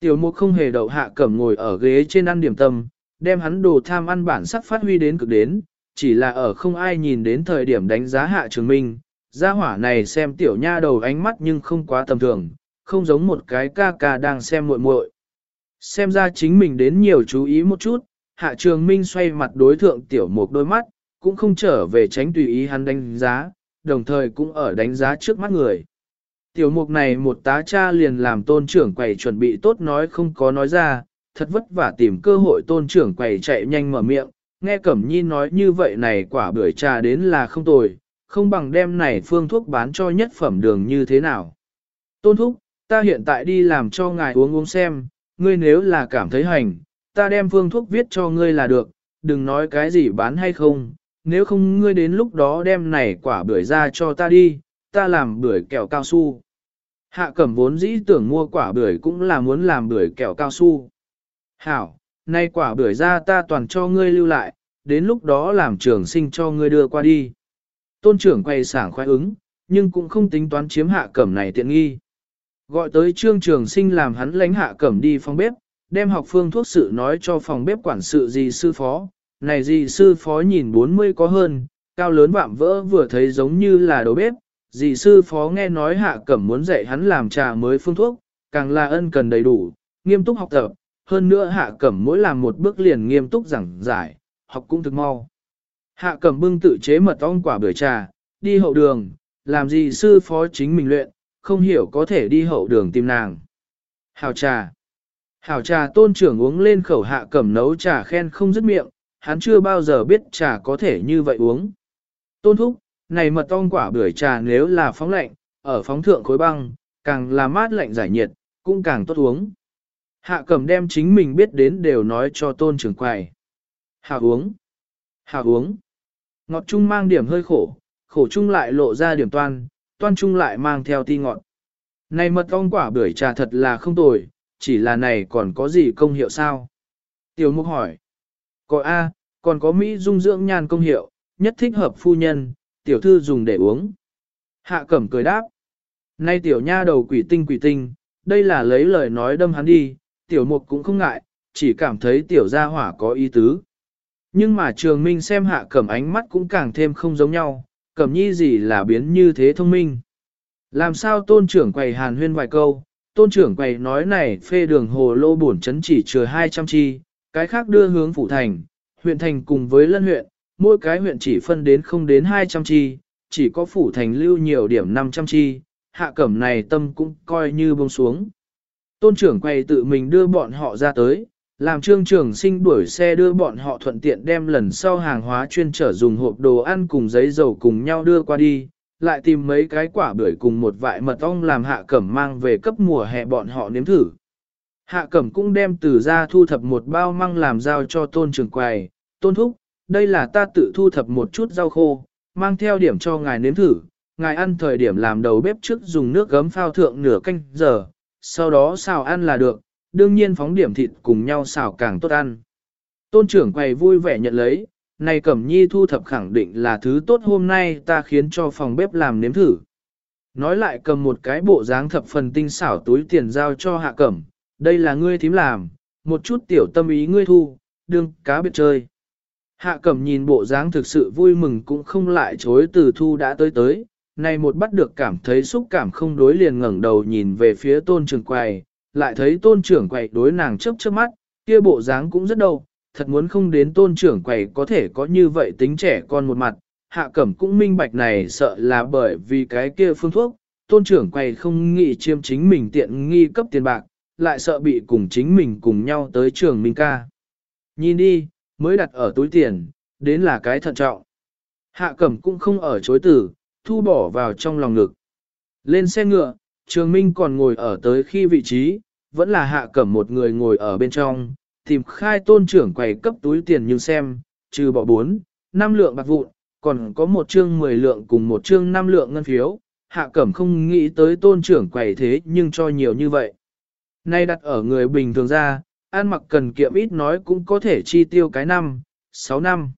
Speaker 1: Tiểu mục không hề đậu hạ cẩm ngồi ở ghế trên ăn điểm tâm, đem hắn đồ tham ăn bản sắc phát huy đến cực đến, chỉ là ở không ai nhìn đến thời điểm đánh giá hạ trường minh. Gia hỏa này xem tiểu nha đầu ánh mắt nhưng không quá tầm thường, không giống một cái ca ca đang xem muội muội. Xem ra chính mình đến nhiều chú ý một chút, hạ trường minh xoay mặt đối thượng tiểu mục đôi mắt, cũng không trở về tránh tùy ý hắn đánh giá, đồng thời cũng ở đánh giá trước mắt người. Tiểu mục này một tá cha liền làm tôn trưởng quầy chuẩn bị tốt nói không có nói ra, thật vất vả tìm cơ hội tôn trưởng quầy chạy nhanh mở miệng, nghe Cẩm Nhi nói như vậy này quả bưởi trà đến là không tồi, không bằng đem này phương thuốc bán cho nhất phẩm đường như thế nào. Tôn thúc, ta hiện tại đi làm cho ngài uống uống xem, ngươi nếu là cảm thấy hành, ta đem phương thuốc viết cho ngươi là được, đừng nói cái gì bán hay không, nếu không ngươi đến lúc đó đem này quả bưởi ra cho ta đi, ta làm bưởi kẹo cao su. Hạ cẩm vốn dĩ tưởng mua quả bưởi cũng là muốn làm bưởi kẹo cao su. Hảo, nay quả bưởi ra ta toàn cho ngươi lưu lại, đến lúc đó làm trưởng sinh cho ngươi đưa qua đi. Tôn trưởng quay sảng khoái ứng, nhưng cũng không tính toán chiếm hạ cẩm này tiện nghi. Gọi tới trương trường sinh làm hắn lánh hạ cẩm đi phòng bếp, đem học phương thuốc sự nói cho phòng bếp quản sự gì sư phó. Này gì sư phó nhìn 40 có hơn, cao lớn vạm vỡ vừa thấy giống như là đầu bếp. Dì sư phó nghe nói hạ cẩm muốn dạy hắn làm trà mới phương thuốc, càng là ân cần đầy đủ, nghiêm túc học tập. Hơn nữa hạ cẩm mỗi làm một bước liền nghiêm túc giảng giải, học cũng thực mau. Hạ cẩm bưng tự chế mật ong quả bưởi trà, đi hậu đường, làm gì sư phó chính mình luyện, không hiểu có thể đi hậu đường tìm nàng. Hào trà. Hào trà tôn trưởng uống lên khẩu hạ cẩm nấu trà khen không dứt miệng, hắn chưa bao giờ biết trà có thể như vậy uống. Tôn thúc, này mật ong quả bưởi trà nếu là phóng lạnh, ở phóng thượng khối băng, càng là mát lạnh giải nhiệt, cũng càng tốt uống. Hạ cẩm đem chính mình biết đến đều nói cho tôn trưởng quầy. hạ uống. hạ uống. Ngọt chung mang điểm hơi khổ, khổ chung lại lộ ra điểm toan, toan chung lại mang theo ti ngọt. Này mật ong quả bưởi trà thật là không tồi, chỉ là này còn có gì công hiệu sao? Tiểu mục hỏi. Có A, còn có Mỹ dung dưỡng nhan công hiệu, nhất thích hợp phu nhân, tiểu thư dùng để uống. Hạ cẩm cười đáp. Nay tiểu nha đầu quỷ tinh quỷ tinh, đây là lấy lời nói đâm hắn đi, tiểu mục cũng không ngại, chỉ cảm thấy tiểu gia hỏa có ý tứ. Nhưng mà trường minh xem hạ cẩm ánh mắt cũng càng thêm không giống nhau, cẩm nhi gì là biến như thế thông minh. Làm sao tôn trưởng quầy hàn huyên vài câu, tôn trưởng quầy nói này phê đường hồ lô bổn chấn chỉ chừa 200 chi, cái khác đưa hướng phủ thành, huyện thành cùng với lân huyện, mỗi cái huyện chỉ phân đến không đến 200 chi, chỉ có phủ thành lưu nhiều điểm 500 chi, hạ cẩm này tâm cũng coi như bông xuống. Tôn trưởng quay tự mình đưa bọn họ ra tới, làm trương trưởng sinh đuổi xe đưa bọn họ thuận tiện đem lần sau hàng hóa chuyên trở dùng hộp đồ ăn cùng giấy dầu cùng nhau đưa qua đi, lại tìm mấy cái quả bưởi cùng một vại mật ong làm hạ cẩm mang về cấp mùa hè bọn họ nếm thử. Hạ cẩm cũng đem từ ra thu thập một bao măng làm giao cho tôn trường quầy, tôn thúc, đây là ta tự thu thập một chút rau khô, mang theo điểm cho ngài nếm thử, ngài ăn thời điểm làm đầu bếp trước dùng nước gấm phao thượng nửa canh giờ, sau đó xào ăn là được, đương nhiên phóng điểm thịt cùng nhau xào càng tốt ăn. Tôn trưởng quầy vui vẻ nhận lấy, này Cẩm Nhi thu thập khẳng định là thứ tốt hôm nay ta khiến cho phòng bếp làm nếm thử. Nói lại cầm một cái bộ dáng thập phần tinh xảo túi tiền giao cho Hạ Cẩm, đây là ngươi thím làm, một chút tiểu tâm ý ngươi thu, đương cá biệt chơi. Hạ Cẩm nhìn bộ dáng thực sự vui mừng cũng không lại chối từ thu đã tới tới, này một bắt được cảm thấy xúc cảm không đối liền ngẩng đầu nhìn về phía tôn trưởng quầy, lại thấy tôn trưởng quầy đối nàng chớp chớp mắt, kia bộ dáng cũng rất đâu, thật muốn không đến tôn trưởng quầy có thể có như vậy tính trẻ con một mặt, hạ cẩm cũng minh bạch này sợ là bởi vì cái kia phương thuốc, tôn trưởng quầy không nghĩ chiêm chính mình tiện nghi cấp tiền bạc, lại sợ bị cùng chính mình cùng nhau tới trường Minh ca. Nhìn đi, mới đặt ở túi tiền, đến là cái thận trọng. Hạ cẩm cũng không ở chối tử, thu bỏ vào trong lòng ngực. Lên xe ngựa, Trường Minh còn ngồi ở tới khi vị trí, vẫn là hạ cẩm một người ngồi ở bên trong, tìm khai tôn trưởng quầy cấp túi tiền nhưng xem, trừ bỏ 4, 5 lượng bạc vụn, còn có một chương 10 lượng cùng một chương 5 lượng ngân phiếu, hạ cẩm không nghĩ tới tôn trưởng quầy thế nhưng cho nhiều như vậy. Nay đặt ở người bình thường ra, ăn mặc cần kiệm ít nói cũng có thể chi tiêu cái năm, 6 năm.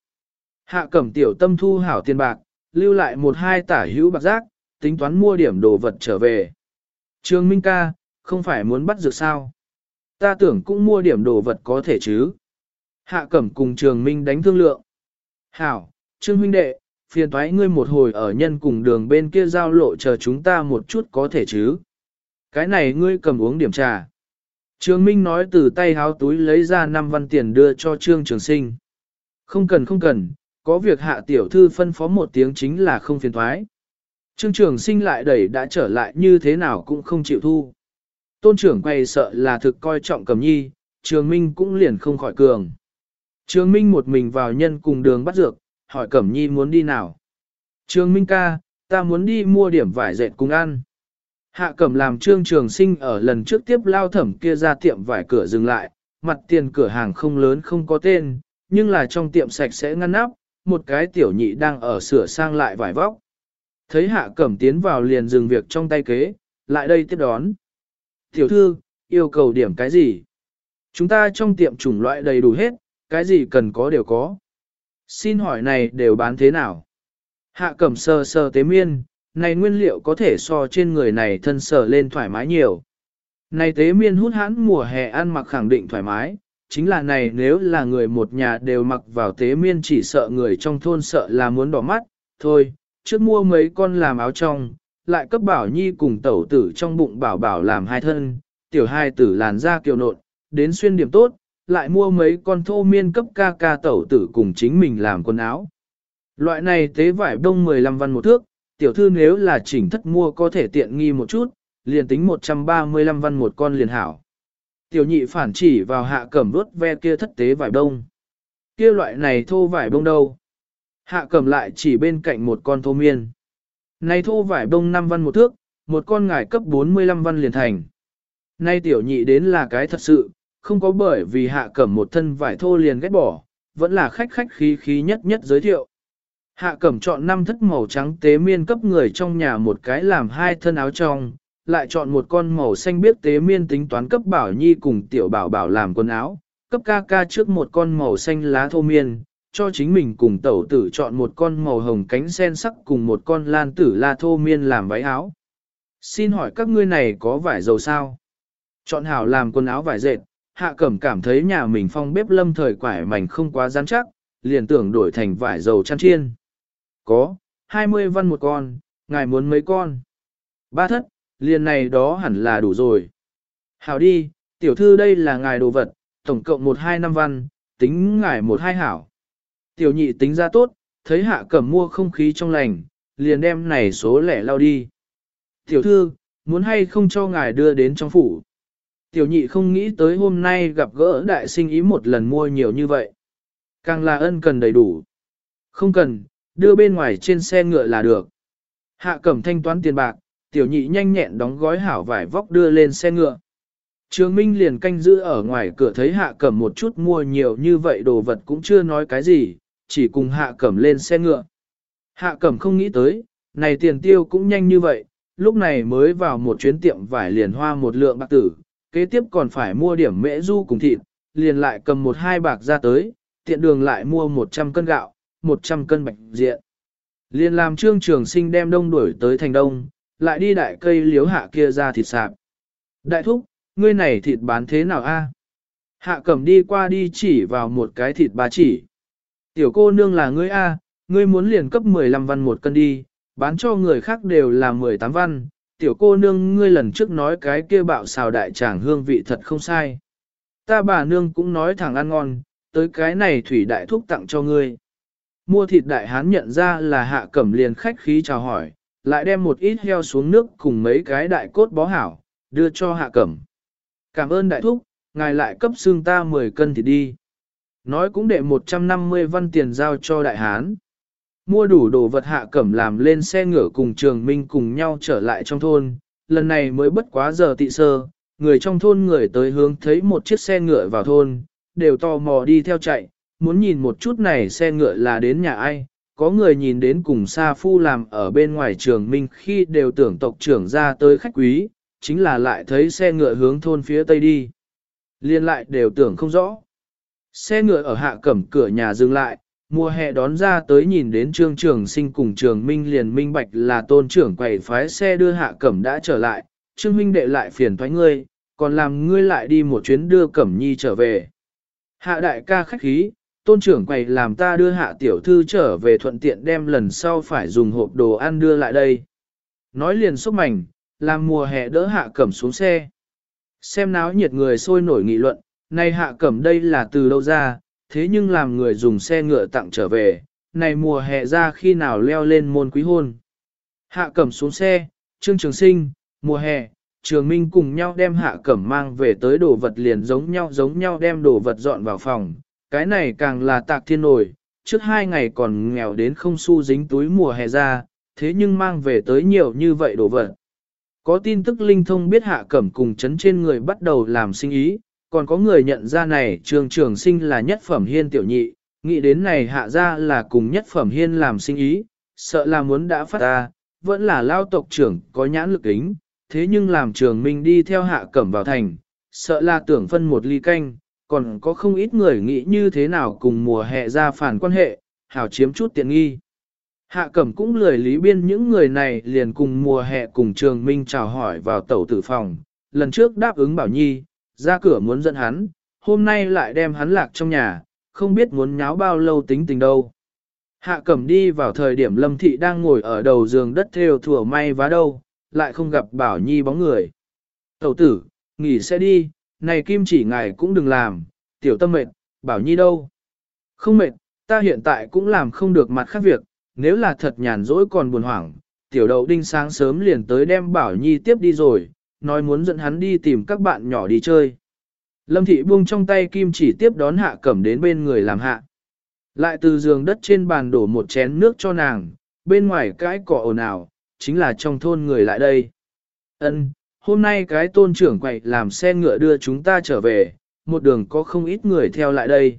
Speaker 1: Hạ cẩm tiểu tâm thu hảo tiền bạc, lưu lại một hai tả hữu bạc giác, tính toán mua điểm đồ vật trở về. Trương Minh ca, không phải muốn bắt dược sao? Ta tưởng cũng mua điểm đồ vật có thể chứ. Hạ Cẩm cùng Trường Minh đánh thương lượng. Hảo, Trương huynh đệ, phiền thoái ngươi một hồi ở nhân cùng đường bên kia giao lộ chờ chúng ta một chút có thể chứ. Cái này ngươi cầm uống điểm trà. Trương Minh nói từ tay háo túi lấy ra 5 văn tiền đưa cho Trương Trường Sinh. Không cần không cần, có việc hạ tiểu thư phân phó một tiếng chính là không phiền thoái. Trương Trường sinh lại đẩy đã trở lại như thế nào cũng không chịu thu. Tôn trưởng quay sợ là thực coi trọng cầm nhi, trường minh cũng liền không khỏi cường. Trường minh một mình vào nhân cùng đường bắt dược, hỏi cẩm nhi muốn đi nào. Trường minh ca, ta muốn đi mua điểm vải dệt cùng ăn. Hạ cẩm làm trương trường sinh ở lần trước tiếp lao thẩm kia ra tiệm vải cửa dừng lại, mặt tiền cửa hàng không lớn không có tên, nhưng là trong tiệm sạch sẽ ngăn nắp, một cái tiểu nhị đang ở sửa sang lại vải vóc. Thấy hạ cẩm tiến vào liền dừng việc trong tay kế, lại đây tiếp đón. Tiểu thư, yêu cầu điểm cái gì? Chúng ta trong tiệm chủng loại đầy đủ hết, cái gì cần có đều có. Xin hỏi này đều bán thế nào? Hạ cẩm sơ sơ tế miên, này nguyên liệu có thể so trên người này thân sở lên thoải mái nhiều. Này tế miên hút hãn mùa hè ăn mặc khẳng định thoải mái, chính là này nếu là người một nhà đều mặc vào tế miên chỉ sợ người trong thôn sợ là muốn đỏ mắt, thôi, trước mua mấy con làm áo trong, lại cấp bảo nhi cùng tẩu tử trong bụng bảo bảo làm hai thân, tiểu hai tử làn da kiều nộn, đến xuyên điểm tốt, lại mua mấy con thô miên cấp ca ca tẩu tử cùng chính mình làm quần áo. Loại này tế vải đông 15 văn một thước, tiểu thư nếu là chỉnh thất mua có thể tiện nghi một chút, liền tính 135 văn một con liền hảo. Tiểu nhị phản chỉ vào hạ cẩm đốt ve kia thất tế vải đông. Kia loại này thô vải đông đâu? Hạ cẩm lại chỉ bên cạnh một con thô miên. Này thô vải đông 5 văn một thước, một con ngải cấp 45 văn liền thành. Nay tiểu nhị đến là cái thật sự, không có bởi vì hạ cẩm một thân vải thô liền ghét bỏ, vẫn là khách khách khí khí nhất nhất giới thiệu. Hạ cẩm chọn năm thất màu trắng tế miên cấp người trong nhà một cái làm hai thân áo trong, lại chọn một con màu xanh biết tế miên tính toán cấp bảo nhi cùng tiểu bảo bảo làm quần áo, cấp ca ca trước một con màu xanh lá thô miên, cho chính mình cùng tẩu tử chọn một con màu hồng cánh sen sắc cùng một con lan tử la thô miên làm váy áo. Xin hỏi các ngươi này có vải dầu sao? Chọn hảo làm quần áo vải dệt, hạ cẩm cảm thấy nhà mình phong bếp lâm thời quải mảnh không quá rắn chắc, liền tưởng đổi thành vải dầu chăn chiên. Có, 20 văn một con, ngài muốn mấy con? Ba thất, liền này đó hẳn là đủ rồi. Hảo đi, tiểu thư đây là ngài đồ vật, tổng cộng 1-2 năm văn, tính ngài 1-2 hảo. Tiểu nhị tính ra tốt, thấy hạ cẩm mua không khí trong lành, liền đem này số lẻ lao đi. Tiểu thư, muốn hay không cho ngài đưa đến trong phủ. Tiểu nhị không nghĩ tới hôm nay gặp gỡ đại sinh ý một lần mua nhiều như vậy. Càng là ân cần đầy đủ. Không cần, đưa bên ngoài trên xe ngựa là được. Hạ cẩm thanh toán tiền bạc, tiểu nhị nhanh nhẹn đóng gói hảo vải vóc đưa lên xe ngựa. Trường Minh liền canh giữ ở ngoài cửa thấy hạ cẩm một chút mua nhiều như vậy đồ vật cũng chưa nói cái gì, chỉ cùng hạ cẩm lên xe ngựa. Hạ cẩm không nghĩ tới, này tiền tiêu cũng nhanh như vậy, lúc này mới vào một chuyến tiệm vải liền hoa một lượng bạc tử, kế tiếp còn phải mua điểm mễ du cùng thịt, liền lại cầm một hai bạc ra tới, tiện đường lại mua 100 cân gạo, 100 cân bạch diện. Liền làm trương trường sinh đem đông đuổi tới thành đông, lại đi đại cây liếu hạ kia ra thịt sạp. Đại thúc, ngươi này thịt bán thế nào a? Hạ cẩm đi qua đi chỉ vào một cái thịt bà chỉ. Tiểu cô nương là ngươi a, ngươi muốn liền cấp 15 văn một cân đi, bán cho người khác đều là 18 văn. Tiểu cô nương ngươi lần trước nói cái kia bạo xào đại tràng hương vị thật không sai. Ta bà nương cũng nói thẳng ăn ngon, tới cái này thủy đại thúc tặng cho ngươi. Mua thịt đại hán nhận ra là hạ cẩm liền khách khí chào hỏi, lại đem một ít heo xuống nước cùng mấy cái đại cốt bó hảo, đưa cho hạ cẩm. Cảm ơn đại thúc, ngài lại cấp xương ta 10 cân thịt đi. Nói cũng để 150 văn tiền giao cho đại hán. Mua đủ đồ vật hạ cẩm làm lên xe ngựa cùng trường minh cùng nhau trở lại trong thôn, lần này mới bất quá giờ tị sơ, người trong thôn người tới hướng thấy một chiếc xe ngựa vào thôn, đều tò mò đi theo chạy, muốn nhìn một chút này xe ngựa là đến nhà ai, có người nhìn đến cùng Sa Phu làm ở bên ngoài trường minh khi đều tưởng tộc trưởng ra tới khách quý, chính là lại thấy xe ngựa hướng thôn phía tây đi. Liên lại đều tưởng không rõ. Xe ngựa ở hạ cẩm cửa nhà dừng lại, mùa hè đón ra tới nhìn đến trương trường sinh cùng trường minh liền minh bạch là tôn trưởng quầy phái xe đưa hạ cẩm đã trở lại, trương minh đệ lại phiền thoái ngươi, còn làm ngươi lại đi một chuyến đưa cẩm nhi trở về. Hạ đại ca khách khí, tôn trưởng quầy làm ta đưa hạ tiểu thư trở về thuận tiện đem lần sau phải dùng hộp đồ ăn đưa lại đây. Nói liền xúc mảnh, làm mùa hè đỡ hạ cẩm xuống xe. Xem náo nhiệt người sôi nổi nghị luận, này hạ cẩm đây là từ đâu ra, thế nhưng làm người dùng xe ngựa tặng trở về, này mùa hè ra khi nào leo lên môn quý hôn. Hạ cẩm xuống xe, trương trường sinh, mùa hè, trường minh cùng nhau đem hạ cẩm mang về tới đồ vật liền giống nhau giống nhau đem đồ vật dọn vào phòng, cái này càng là tạc thiên nổi, trước hai ngày còn nghèo đến không xu dính túi mùa hè ra, thế nhưng mang về tới nhiều như vậy đồ vật. Có tin tức linh thông biết hạ cẩm cùng chấn trên người bắt đầu làm sinh ý, còn có người nhận ra này trường trường sinh là nhất phẩm hiên tiểu nhị, nghĩ đến này hạ ra là cùng nhất phẩm hiên làm sinh ý, sợ là muốn đã phát ra, vẫn là lao tộc trưởng có nhãn lực ính, thế nhưng làm trường minh đi theo hạ cẩm vào thành, sợ là tưởng phân một ly canh, còn có không ít người nghĩ như thế nào cùng mùa hè ra phản quan hệ, hảo chiếm chút tiện nghi. Hạ cẩm cũng lười lý biên những người này liền cùng mùa hè cùng trường minh chào hỏi vào tẩu tử phòng, lần trước đáp ứng bảo nhi, ra cửa muốn dẫn hắn, hôm nay lại đem hắn lạc trong nhà, không biết muốn nháo bao lâu tính tình đâu. Hạ cẩm đi vào thời điểm lâm thị đang ngồi ở đầu giường đất theo thủa may vá đâu, lại không gặp bảo nhi bóng người. Tẩu tử, nghỉ sẽ đi, này kim chỉ ngài cũng đừng làm, tiểu tâm mệt, bảo nhi đâu. Không mệt, ta hiện tại cũng làm không được mặt khác việc, nếu là thật nhàn rỗi còn buồn hoảng, tiểu đậu đinh sáng sớm liền tới đem bảo nhi tiếp đi rồi, nói muốn dẫn hắn đi tìm các bạn nhỏ đi chơi. Lâm thị buông trong tay kim chỉ tiếp đón hạ cẩm đến bên người làm hạ. Lại từ giường đất trên bàn đổ một chén nước cho nàng, bên ngoài cái cỏ ồn ào, chính là trong thôn người lại đây. Ân, hôm nay cái tôn trưởng quậy làm xe ngựa đưa chúng ta trở về, một đường có không ít người theo lại đây.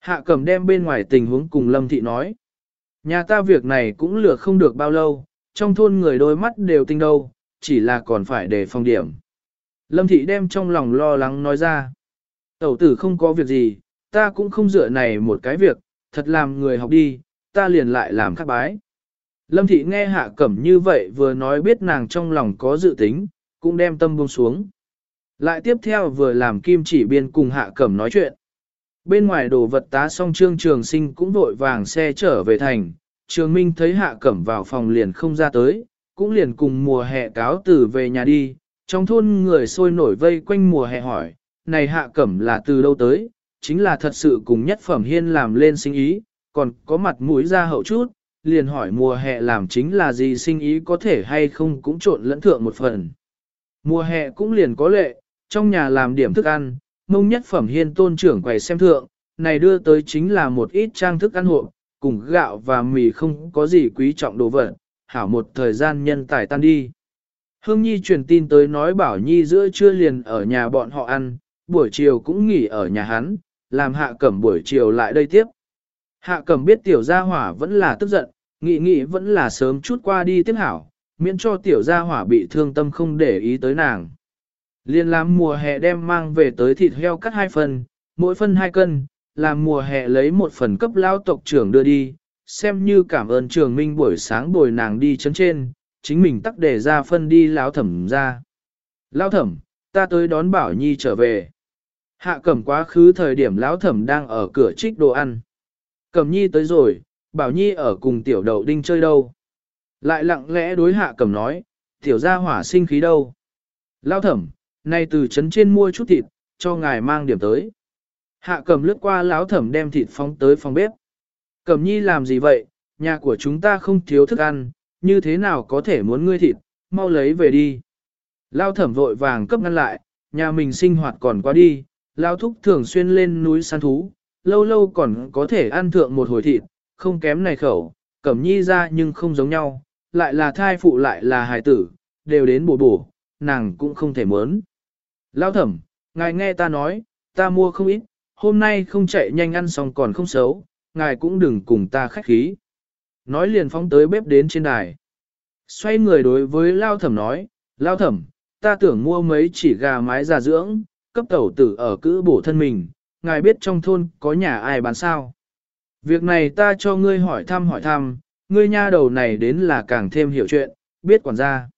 Speaker 1: Hạ cẩm đem bên ngoài tình huống cùng Lâm thị nói. Nhà ta việc này cũng lừa không được bao lâu, trong thôn người đôi mắt đều tinh đâu, chỉ là còn phải để phòng điểm. Lâm thị đem trong lòng lo lắng nói ra. Tẩu tử không có việc gì, ta cũng không dựa này một cái việc, thật làm người học đi, ta liền lại làm khác bái. Lâm thị nghe hạ cẩm như vậy vừa nói biết nàng trong lòng có dự tính, cũng đem tâm buông xuống. Lại tiếp theo vừa làm kim chỉ biên cùng hạ cẩm nói chuyện. Bên ngoài đồ vật tá xong trương trường sinh cũng vội vàng xe trở về thành, trường minh thấy hạ cẩm vào phòng liền không ra tới, cũng liền cùng mùa hè cáo từ về nhà đi, trong thôn người sôi nổi vây quanh mùa hè hỏi, này hạ cẩm là từ đâu tới, chính là thật sự cùng nhất phẩm hiên làm lên sinh ý, còn có mặt mũi ra hậu chút, liền hỏi mùa hè làm chính là gì sinh ý có thể hay không cũng trộn lẫn thượng một phần. Mùa hè cũng liền có lệ, trong nhà làm điểm thức ăn, mông nhất phẩm hiên tôn trưởng quầy xem thượng, này đưa tới chính là một ít trang thức ăn hộ, cùng gạo và mì không có gì quý trọng đồ vật, hảo một thời gian nhân tài tan đi. Hương Nhi truyền tin tới nói bảo Nhi giữa trưa liền ở nhà bọn họ ăn, buổi chiều cũng nghỉ ở nhà hắn, làm hạ cẩm buổi chiều lại đây tiếp. Hạ cẩm biết tiểu gia hỏa vẫn là tức giận, nghĩ nghĩ vẫn là sớm chút qua đi tiếp hảo, miễn cho tiểu gia hỏa bị thương tâm không để ý tới nàng. Liên làm mùa hè đem mang về tới thịt heo cắt hai phần, mỗi phân hai cân, làm mùa hè lấy một phần cấp lao tộc trưởng đưa đi, xem như cảm ơn trường minh buổi sáng bồi nàng đi chấn trên, chính mình tắc để ra phân đi lão thẩm ra. Lão thẩm, ta tới đón Bảo Nhi trở về. Hạ cẩm quá khứ thời điểm lão thẩm đang ở cửa trích đồ ăn. Cẩm Nhi tới rồi, Bảo Nhi ở cùng tiểu đậu đinh chơi đâu. Lại lặng lẽ đối hạ cẩm nói, tiểu gia hỏa sinh khí đâu. Lão thẩm, nay từ trấn trên mua chút thịt, cho ngài mang điểm tới. Hạ cẩm lướt qua lão thẩm đem thịt phóng tới phòng bếp. Cẩm Nhi làm gì vậy, nhà của chúng ta không thiếu thức ăn, như thế nào có thể muốn ngươi thịt, mau lấy về đi. Lao thẩm vội vàng cấp ngăn lại, nhà mình sinh hoạt còn quá đi, Lao thúc thường xuyên lên núi săn thú, lâu lâu còn có thể ăn thượng một hồi thịt, không kém này khẩu, cẩm nhi ra nhưng không giống nhau, lại là thai phụ lại là hài tử, đều đến bổ bổ, nàng cũng không thể muốn. Lao thẩm, ngài nghe ta nói, ta mua không ít, hôm nay không chạy nhanh ăn xong còn không xấu, ngài cũng đừng cùng ta khách khí nói liền phóng tới bếp đến trên đài. Xoay người đối với Lao Thẩm nói, Lao Thẩm, ta tưởng mua mấy chỉ gà mái già dưỡng, cấp tẩu tử ở cữ bổ thân mình, ngài biết trong thôn có nhà ai bán sao. Việc này ta cho ngươi hỏi thăm hỏi thăm, ngươi nha đầu này đến là càng thêm hiểu chuyện, biết quản gia.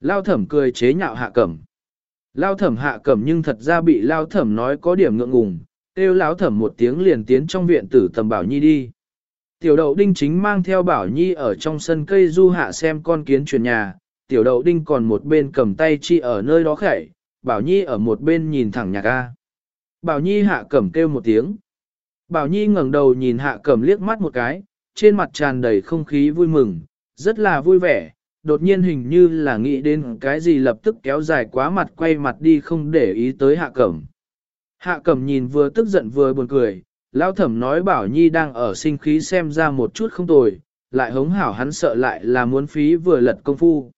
Speaker 1: Lao Thẩm cười chế nhạo hạ cẩm. Lao Thẩm hạ cẩm nhưng thật ra bị Lao Thẩm nói có điểm ngượng ngùng, kêu Lão Thẩm một tiếng liền tiến trong viện tử tầm bảo nhi đi. Tiểu đậu đinh chính mang theo bảo nhi ở trong sân cây du hạ xem con kiến chuyển nhà, tiểu đậu đinh còn một bên cầm tay chi ở nơi đó khẩy, bảo nhi ở một bên nhìn thẳng nhạc ca. Bảo nhi hạ cẩm kêu một tiếng. Bảo nhi ngẩng đầu nhìn hạ cẩm liếc mắt một cái, trên mặt tràn đầy không khí vui mừng, rất là vui vẻ, đột nhiên hình như là nghĩ đến cái gì lập tức kéo dài quá mặt quay mặt đi không để ý tới hạ cẩm. Hạ cẩm nhìn vừa tức giận vừa buồn cười, Lão thẩm nói bảo nhi đang ở sinh khí xem ra một chút không tồi, lại hống hảo hắn sợ lại là muốn phí vừa lật công phu.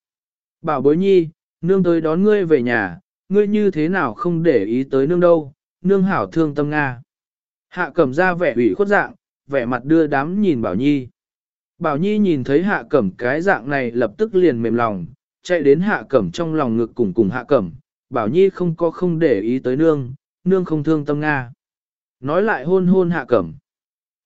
Speaker 1: Bảo bối nhi, nương tới đón ngươi về nhà, ngươi như thế nào không để ý tới nương đâu, nương hảo thương tâm Nga. Hạ cẩm ra vẻ ủy khuất dạng, vẻ mặt đưa đám nhìn bảo nhi. Bảo nhi nhìn thấy hạ cẩm cái dạng này lập tức liền mềm lòng, chạy đến hạ cẩm trong lòng ngực cùng cùng hạ cẩm, bảo nhi không có không để ý tới nương, nương không thương tâm Nga. Nói lại hôn hôn hạ cẩm.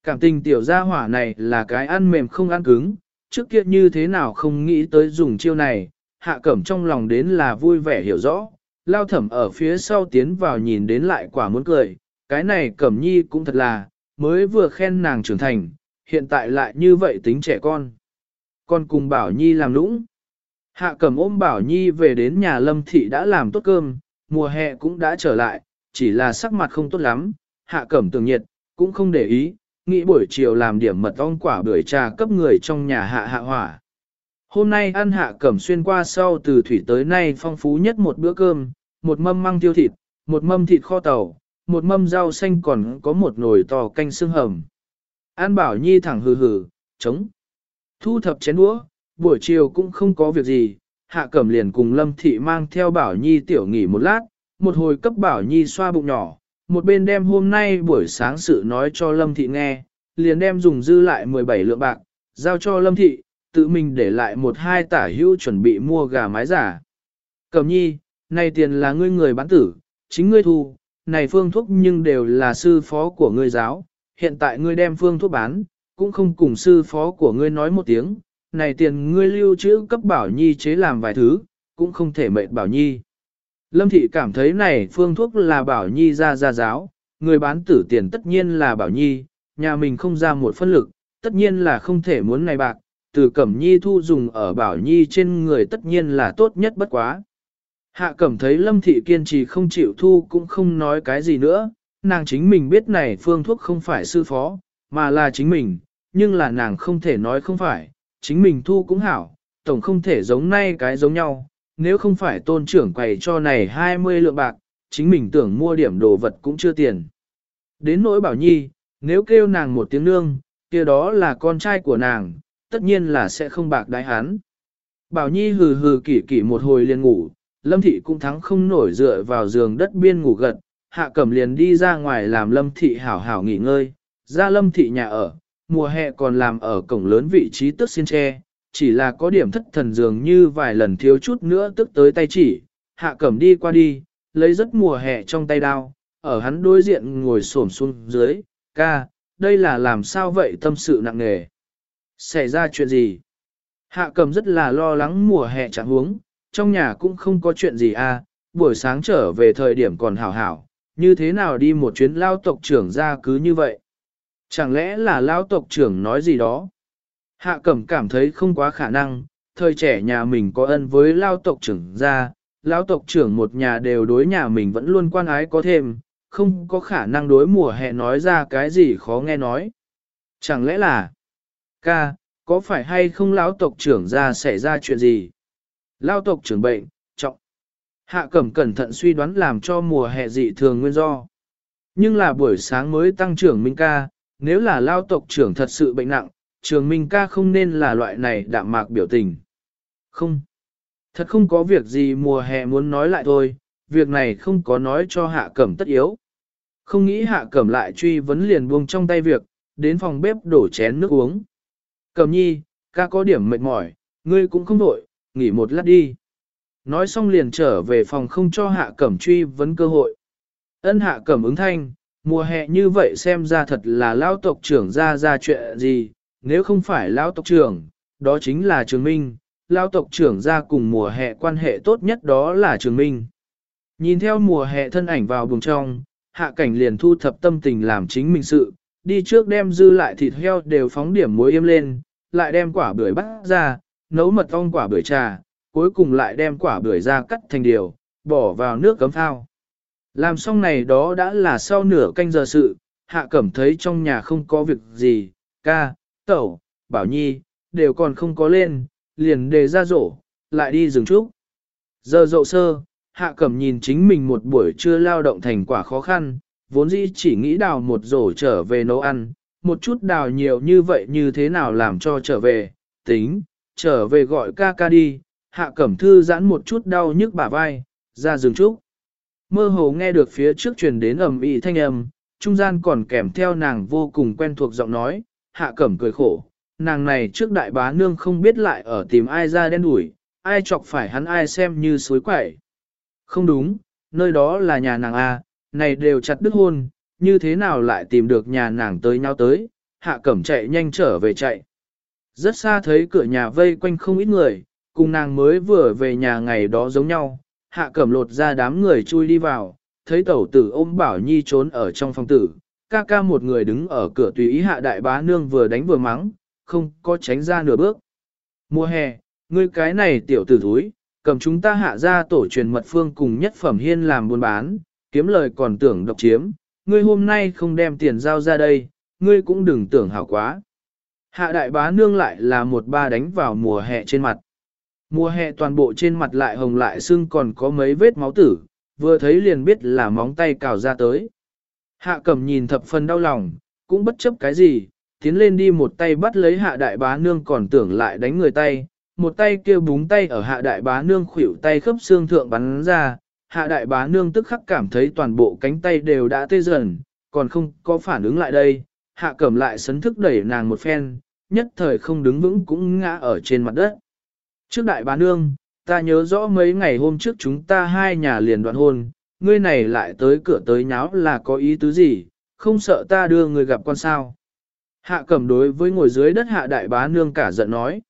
Speaker 1: Cảm tình tiểu gia hỏa này là cái ăn mềm không ăn cứng, trước kia như thế nào không nghĩ tới dùng chiêu này, hạ cẩm trong lòng đến là vui vẻ hiểu rõ, lao thẩm ở phía sau tiến vào nhìn đến lại quả muốn cười, cái này cẩm nhi cũng thật là, mới vừa khen nàng trưởng thành, hiện tại lại như vậy tính trẻ con. Con cùng Bảo Nhi làm lũng. Hạ cẩm ôm Bảo Nhi về đến nhà Lâm Thị đã làm tốt cơm, mùa hè cũng đã trở lại, chỉ là sắc mặt không tốt lắm, hạ cẩm tường nhiệt, cũng không để ý, nghĩ buổi chiều làm điểm mật ong quả bưởi trà cấp người trong nhà hạ hạ hỏa. Hôm nay ăn hạ cẩm xuyên qua sau từ thủy tới nay phong phú nhất một bữa cơm, một mâm măng tiêu thịt, một mâm thịt kho tàu, một mâm rau xanh còn có một nồi to canh xương hầm. An bảo nhi thẳng hừ hừ, chống. Thu thập chén đũa, buổi chiều cũng không có việc gì, hạ cẩm liền cùng lâm thị mang theo bảo nhi tiểu nghỉ một lát, một hồi cấp bảo nhi xoa bụng nhỏ, một bên đem hôm nay buổi sáng sự nói cho lâm thị nghe, liền đem dùng dư lại 17 lượng bạc, giao cho lâm thị, tự mình để lại một hai tả hữu chuẩn bị mua gà mái giả. Cẩm nhi, này tiền là ngươi người bán tử, chính ngươi thu, này phương thuốc nhưng đều là sư phó của ngươi giáo, hiện tại ngươi đem phương thuốc bán, cũng không cùng sư phó của ngươi nói một tiếng, này tiền ngươi lưu trữ cấp bảo nhi chế làm vài thứ, cũng không thể mệt bảo nhi. Lâm thị cảm thấy này phương thuốc là bảo nhi ra ra giáo, người bán tử tiền tất nhiên là bảo nhi, nhà mình không ra một phân lực, tất nhiên là không thể muốn này bạc, từ cẩm nhi thu dùng ở bảo nhi trên người tất nhiên là tốt nhất bất quá. Hạ cẩm thấy lâm thị kiên trì không chịu thu cũng không nói cái gì nữa, nàng chính mình biết này phương thuốc không phải sư phó, mà là chính mình, nhưng là nàng không thể nói không phải, chính mình thu cũng hảo, tổng không thể giống nay cái giống nhau, nếu không phải tôn trưởng quầy cho này 20 lượng bạc, chính mình tưởng mua điểm đồ vật cũng chưa tiền. Đến nỗi bảo nhi, nếu kêu nàng một tiếng nương, kia đó là con trai của nàng, tất nhiên là sẽ không bạc đái hắn. Bảo nhi hừ hừ kỷ kỷ một hồi liền ngủ, lâm thị cũng thắng không nổi dựa vào giường đất biên ngủ gật, hạ cẩm liền đi ra ngoài làm lâm thị hảo hảo nghỉ ngơi, ra lâm thị nhà ở, mùa hè còn làm ở cổng lớn vị trí tức xin tre, chỉ là có điểm thất thần dường như vài lần thiếu chút nữa tức tới tay chỉ, hạ cẩm đi qua đi, lấy rất mùa hè trong tay đao, ở hắn đối diện ngồi xổm xuống dưới, ca, đây là làm sao vậy tâm sự nặng nề. Xảy ra chuyện gì? Hạ cẩm rất là lo lắng mùa hè chẳng huống, trong nhà cũng không có chuyện gì à, buổi sáng trở về thời điểm còn hảo hảo, như thế nào đi một chuyến lao tộc trưởng ra cứ như vậy. Chẳng lẽ là lao tộc trưởng nói gì đó? Hạ cẩm cảm thấy không quá khả năng, thời trẻ nhà mình có ân với lao tộc trưởng ra, lao tộc trưởng một nhà đều đối nhà mình vẫn luôn quan ái có thêm, không có khả năng đối mùa hè nói ra cái gì khó nghe nói. Chẳng lẽ là, ca, có phải hay không lão tộc trưởng ra xảy ra chuyện gì? Lao tộc trưởng bệnh, trọng. Hạ cẩm cẩn thận suy đoán làm cho mùa hè dị thường nguyên do. Nhưng là buổi sáng mới tăng trưởng Minh ca, nếu là lao tộc trưởng thật sự bệnh nặng, trường Minh ca không nên là loại này đạm mạc biểu tình. Không. Thật không có việc gì mùa hè muốn nói lại thôi, việc này không có nói cho hạ cẩm tất yếu. Không nghĩ hạ cẩm lại truy vấn liền buông trong tay việc, đến phòng bếp đổ chén nước uống. Cẩm nhi, ca có điểm mệt mỏi, ngươi cũng không đổi, nghỉ một lát đi. Nói xong liền trở về phòng không cho hạ cẩm truy vấn cơ hội. Ân hạ cẩm ứng thanh, mùa hè như vậy xem ra thật là lão tộc trưởng ra ra chuyện gì, nếu không phải lão tộc trưởng, đó chính là trường minh, lão tộc trưởng ra cùng mùa hè quan hệ tốt nhất đó là trường minh. Nhìn theo mùa hè thân ảnh vào buồng trong, hạ cảnh liền thu thập tâm tình làm chính mình sự, đi trước đem dư lại thịt heo đều phóng điểm muối yêm lên, lại đem quả bưởi bắt ra, nấu mật ong quả bưởi trà, cuối cùng lại đem quả bưởi ra cắt thành điều, bỏ vào nước cấm thao. Làm xong này đó đã là sau nửa canh giờ sự, hạ cẩm thấy trong nhà không có việc gì, ca, tẩu, bảo nhi, đều còn không có lên, liền đề ra rổ, lại đi dừng chút. Giờ dậu sơ, hạ cẩm nhìn chính mình một buổi trưa lao động thành quả khó khăn, vốn dĩ chỉ nghĩ đào một rổ trở về nấu ăn, một chút đào nhiều như vậy như thế nào làm cho trở về, tính, trở về gọi ca ca đi, hạ cẩm thư giãn một chút đau nhức bả vai, ra rừng trúc. Mơ hồ nghe được phía trước truyền đến ầm ĩ thanh âm, trung gian còn kèm theo nàng vô cùng quen thuộc giọng nói, hạ cẩm cười khổ, nàng này trước đại bá nương không biết lại ở tìm ai ra đen đuổi, ai chọc phải hắn ai xem như suối quẩy. Không đúng, nơi đó là nhà nàng A, này đều chặt đứt hôn, như thế nào lại tìm được nhà nàng tới nhau tới, hạ cẩm chạy nhanh trở về chạy. Rất xa thấy cửa nhà vây quanh không ít người, cùng nàng mới vừa về nhà ngày đó giống nhau, hạ cẩm lột ra đám người chui đi vào, thấy tẩu tử ôm bảo nhi trốn ở trong phòng tử, ca ca một người đứng ở cửa tùy ý hạ đại bá nương vừa đánh vừa mắng, không có tránh ra nửa bước. Mùa hè, ngươi cái này tiểu tử thúi, cầm chúng ta hạ ra tổ truyền mật phương cùng nhất phẩm hiên làm buôn bán, kiếm lời còn tưởng độc chiếm, ngươi hôm nay không đem tiền giao ra đây, ngươi cũng đừng tưởng hảo quá. Hạ đại bá nương lại là một ba đánh vào mùa hè trên mặt. Mùa hè toàn bộ trên mặt lại hồng lại sưng còn có mấy vết máu tử, vừa thấy liền biết là móng tay cào ra tới. Hạ cẩm nhìn thập phần đau lòng, cũng bất chấp cái gì, tiến lên đi một tay bắt lấy hạ đại bá nương còn tưởng lại đánh người tay, một tay kêu búng tay ở hạ đại bá nương khuỷu tay khớp xương thượng bắn ra, hạ đại bá nương tức khắc cảm thấy toàn bộ cánh tay đều đã tê dần, còn không có phản ứng lại đây, hạ cẩm lại sấn thức đẩy nàng một phen, nhất thời không đứng vững cũng ngã ở trên mặt đất. Trước đại bá nương, ta nhớ rõ mấy ngày hôm trước chúng ta hai nhà liền đoạn hôn, ngươi này lại tới cửa tới nháo là có ý tứ gì, không sợ ta đưa người gặp con sao. Hạ cẩm đối với ngồi dưới đất hạ đại bá nương cả giận nói.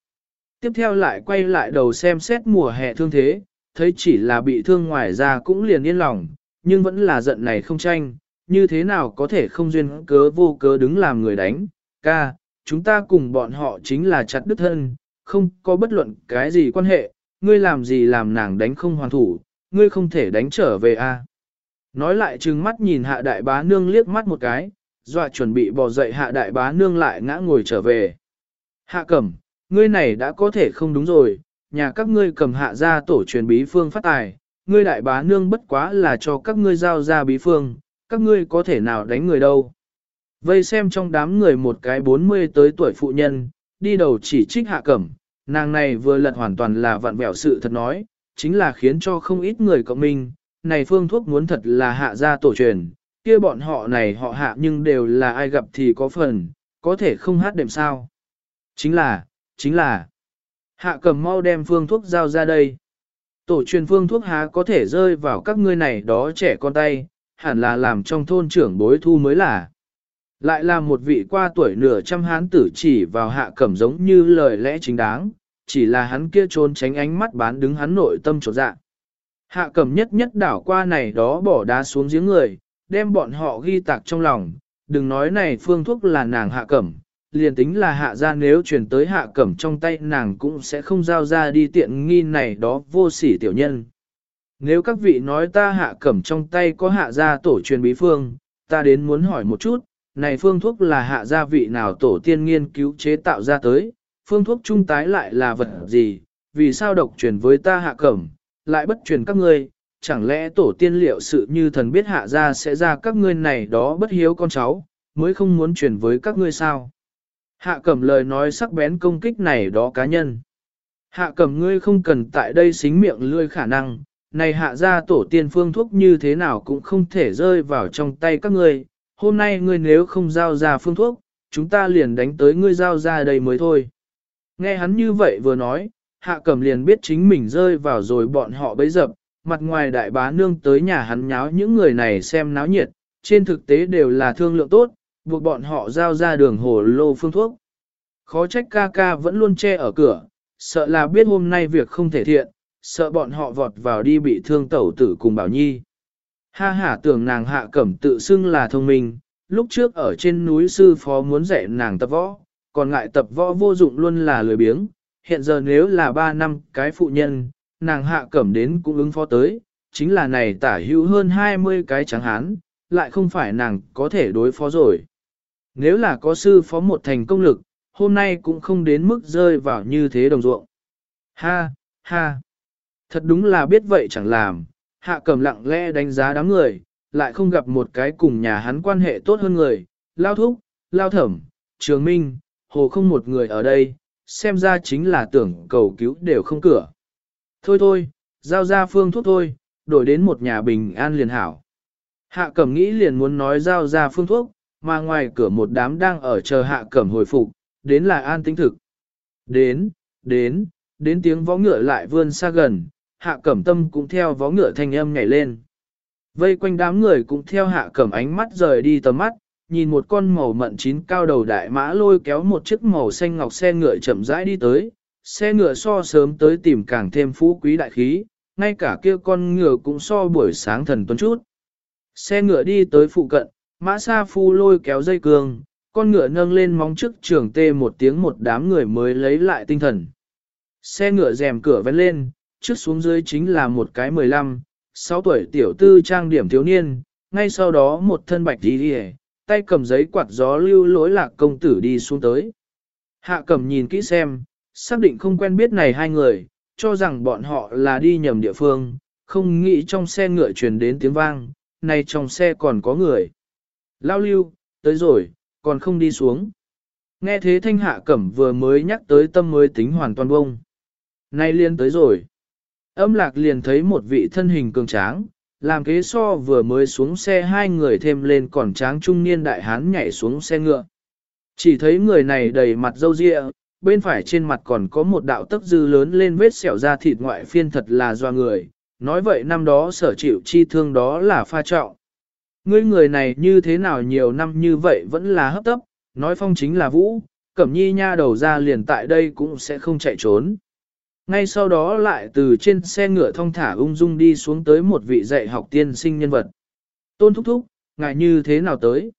Speaker 1: Tiếp theo lại quay lại đầu xem xét mùa hè thương thế, thấy chỉ là bị thương ngoài ra cũng liền yên lòng, nhưng vẫn là giận này không tranh, như thế nào có thể không duyên cớ vô cớ đứng làm người đánh, ca, chúng ta cùng bọn họ chính là chặt đứt thân, không có bất luận cái gì quan hệ, ngươi làm gì làm nàng đánh không hoàn thủ, ngươi không thể đánh trở về a. Nói lại trừng mắt nhìn hạ đại bá nương liếc mắt một cái, dọa chuẩn bị bỏ dậy hạ đại bá nương lại ngã ngồi trở về. Hạ cẩm, ngươi này đã có thể không đúng rồi, nhà các ngươi cầm hạ ra tổ truyền bí phương phát tài, ngươi đại bá nương bất quá là cho các ngươi giao ra bí phương, các ngươi có thể nào đánh người đâu. Vây xem trong đám người một cái 40 tới tuổi phụ nhân, đi đầu chỉ trích hạ cẩm, nàng này vừa lật hoàn toàn là vặn vẹo sự thật nói, chính là khiến cho không ít người cộng minh, này phương thuốc muốn thật là hạ ra tổ truyền, kia bọn họ này họ hạ nhưng đều là ai gặp thì có phần, có thể không hát đệm sao. Chính là, chính là, hạ cầm mau đem phương thuốc giao ra đây. Tổ truyền phương thuốc há có thể rơi vào các ngươi này đó trẻ con tay, hẳn là làm trong thôn trưởng bối thu mới là. Lại là một vị qua tuổi nửa trăm hán tử chỉ vào hạ cẩm giống như lời lẽ chính đáng, chỉ là hắn kia trốn tránh ánh mắt bán đứng hắn nội tâm trột dạ. Hạ cẩm nhất nhất đảo qua này đó bỏ đá xuống giếng người, đem bọn họ ghi tạc trong lòng, đừng nói này phương thuốc là nàng hạ cẩm, liền tính là hạ ra nếu chuyển tới hạ cẩm trong tay nàng cũng sẽ không giao ra đi tiện nghi này đó vô sỉ tiểu nhân. Nếu các vị nói ta hạ cẩm trong tay có hạ ra tổ truyền bí phương, ta đến muốn hỏi một chút, này phương thuốc là hạ gia vị nào tổ tiên nghiên cứu chế tạo ra tới, phương thuốc trung tái lại là vật gì, vì sao độc truyền với ta hạ cẩm, lại bất truyền các ngươi, chẳng lẽ tổ tiên liệu sự như thần biết hạ gia sẽ ra các ngươi này đó bất hiếu con cháu, mới không muốn truyền với các ngươi sao. Hạ cẩm lời nói sắc bén công kích này đó cá nhân. Hạ cẩm ngươi không cần tại đây xính miệng lươi khả năng, này hạ gia tổ tiên phương thuốc như thế nào cũng không thể rơi vào trong tay các ngươi, hôm nay ngươi nếu không giao ra phương thuốc, chúng ta liền đánh tới ngươi giao ra đây mới thôi. Nghe hắn như vậy vừa nói, hạ cẩm liền biết chính mình rơi vào rồi bọn họ bấy dập, mặt ngoài đại bá nương tới nhà hắn nháo những người này xem náo nhiệt, trên thực tế đều là thương lượng tốt, buộc bọn họ giao ra đường hồ lô phương thuốc. Khó trách ca ca vẫn luôn che ở cửa, sợ là biết hôm nay việc không thể thiện, sợ bọn họ vọt vào đi bị thương tẩu tử cùng bảo nhi. Ha hả tưởng nàng hạ cẩm tự xưng là thông minh, lúc trước ở trên núi sư phó muốn dạy nàng tập võ, còn ngại tập võ vô dụng luôn là lười biếng, hiện giờ nếu là ba năm cái phụ nhân, nàng hạ cẩm đến cũng ứng phó tới, chính là này tả hữu hơn 20 cái trắng hán, lại không phải nàng có thể đối phó rồi. Nếu là có sư phó một thành công lực, hôm nay cũng không đến mức rơi vào như thế đồng ruộng. Ha, ha, thật đúng là biết vậy chẳng làm, hạ cẩm lặng lẽ đánh giá đám người, lại không gặp một cái cùng nhà hắn quan hệ tốt hơn người, lao thúc, lao thẩm, trường minh, hồ không một người ở đây, xem ra chính là tưởng cầu cứu đều không cửa. Thôi thôi, giao ra phương thuốc thôi, đổi đến một nhà bình an liền hảo. Hạ cẩm nghĩ liền muốn nói giao ra phương thuốc, mà ngoài cửa một đám đang ở chờ hạ cẩm hồi phục, đến là an tính thực. Đến, đến, đến tiếng vó ngựa lại vươn xa gần, hạ cẩm tâm cũng theo vó ngựa thanh âm nhảy lên. Vây quanh đám người cũng theo hạ cẩm ánh mắt rời đi tầm mắt, nhìn một con màu mận chín cao đầu đại mã lôi kéo một chiếc màu xanh ngọc xe ngựa chậm rãi đi tới, xe ngựa so sớm tới tìm càng thêm phú quý đại khí, ngay cả kia con ngựa cũng so buổi sáng thần tuấn chút. Xe ngựa đi tới phụ cận, mã sa phu lôi kéo dây cương, con ngựa nâng lên móng trước trường tê một tiếng một đám người mới lấy lại tinh thần. Xe ngựa rèm cửa vén lên, trước xuống dưới chính là một cái 15, 6 tuổi tiểu tư trang điểm thiếu niên, ngay sau đó một thân bạch đi đi tay cầm giấy quạt gió lưu lối lạc công tử đi xuống tới. Hạ cầm nhìn kỹ xem, xác định không quen biết này hai người, cho rằng bọn họ là đi nhầm địa phương, không nghĩ trong xe ngựa truyền đến tiếng vang, này trong xe còn có người. Lao lưu, tới rồi, còn không đi xuống. Nghe thế thanh hạ cẩm vừa mới nhắc tới tâm mới tính hoàn toàn bông. Nay liên tới rồi. Âm lạc liền thấy một vị thân hình cường tráng, làm kế so vừa mới xuống xe hai người thêm lên còn tráng trung niên đại hán nhảy xuống xe ngựa. Chỉ thấy người này đầy mặt râu ria, bên phải trên mặt còn có một đạo tấc dư lớn lên vết sẹo da thịt ngoại phiên thật là doa người, nói vậy năm đó sở chịu chi thương đó là pha trọng. Ngươi người này như thế nào nhiều năm như vậy vẫn là hấp tấp, nói phong chính là vũ, cẩm nhi nha đầu ra liền tại đây cũng sẽ không chạy trốn. Ngay sau đó lại từ trên xe ngựa thong thả ung dung đi xuống tới một vị dạy học tiên sinh nhân vật. Tôn thúc thúc, ngài như thế nào tới?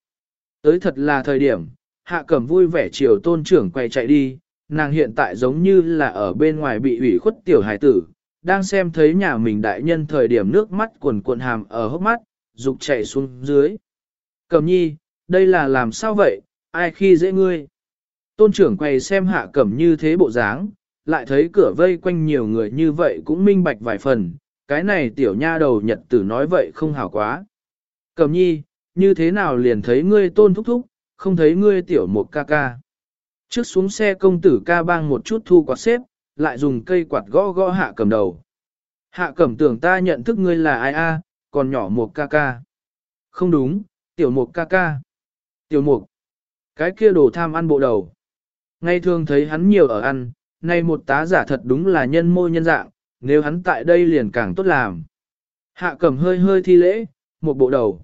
Speaker 1: Tới thật là thời điểm, hạ cẩm vui vẻ chiều tôn trưởng quay chạy đi, nàng hiện tại giống như là ở bên ngoài bị ủy khuất tiểu hải tử, đang xem thấy nhà mình đại nhân thời điểm nước mắt quần cuộn hàm ở hốc mắt, dục chạy xuống dưới. Cẩm nhi, đây là làm sao vậy, ai khi dễ ngươi? Tôn trưởng quay xem hạ cẩm như thế bộ dáng, lại thấy cửa vây quanh nhiều người như vậy cũng minh bạch vài phần, cái này tiểu nha đầu nhật tử nói vậy không hảo quá. Cẩm nhi, như thế nào liền thấy ngươi tôn thúc thúc, không thấy ngươi tiểu một ca ca. Trước xuống xe công tử ca bang một chút thu quạt xếp, lại dùng cây quạt gõ gõ hạ cầm đầu. Hạ cẩm tưởng ta nhận thức ngươi là ai a, còn nhỏ một ca ca. Không đúng, tiểu một ca ca. Tiểu mục. Cái kia đồ tham ăn bộ đầu. Ngay thường thấy hắn nhiều ở ăn, nay một tá giả thật đúng là nhân mô nhân dạng, nếu hắn tại đây liền càng tốt làm. Hạ cẩm hơi hơi thi lễ, một bộ đầu.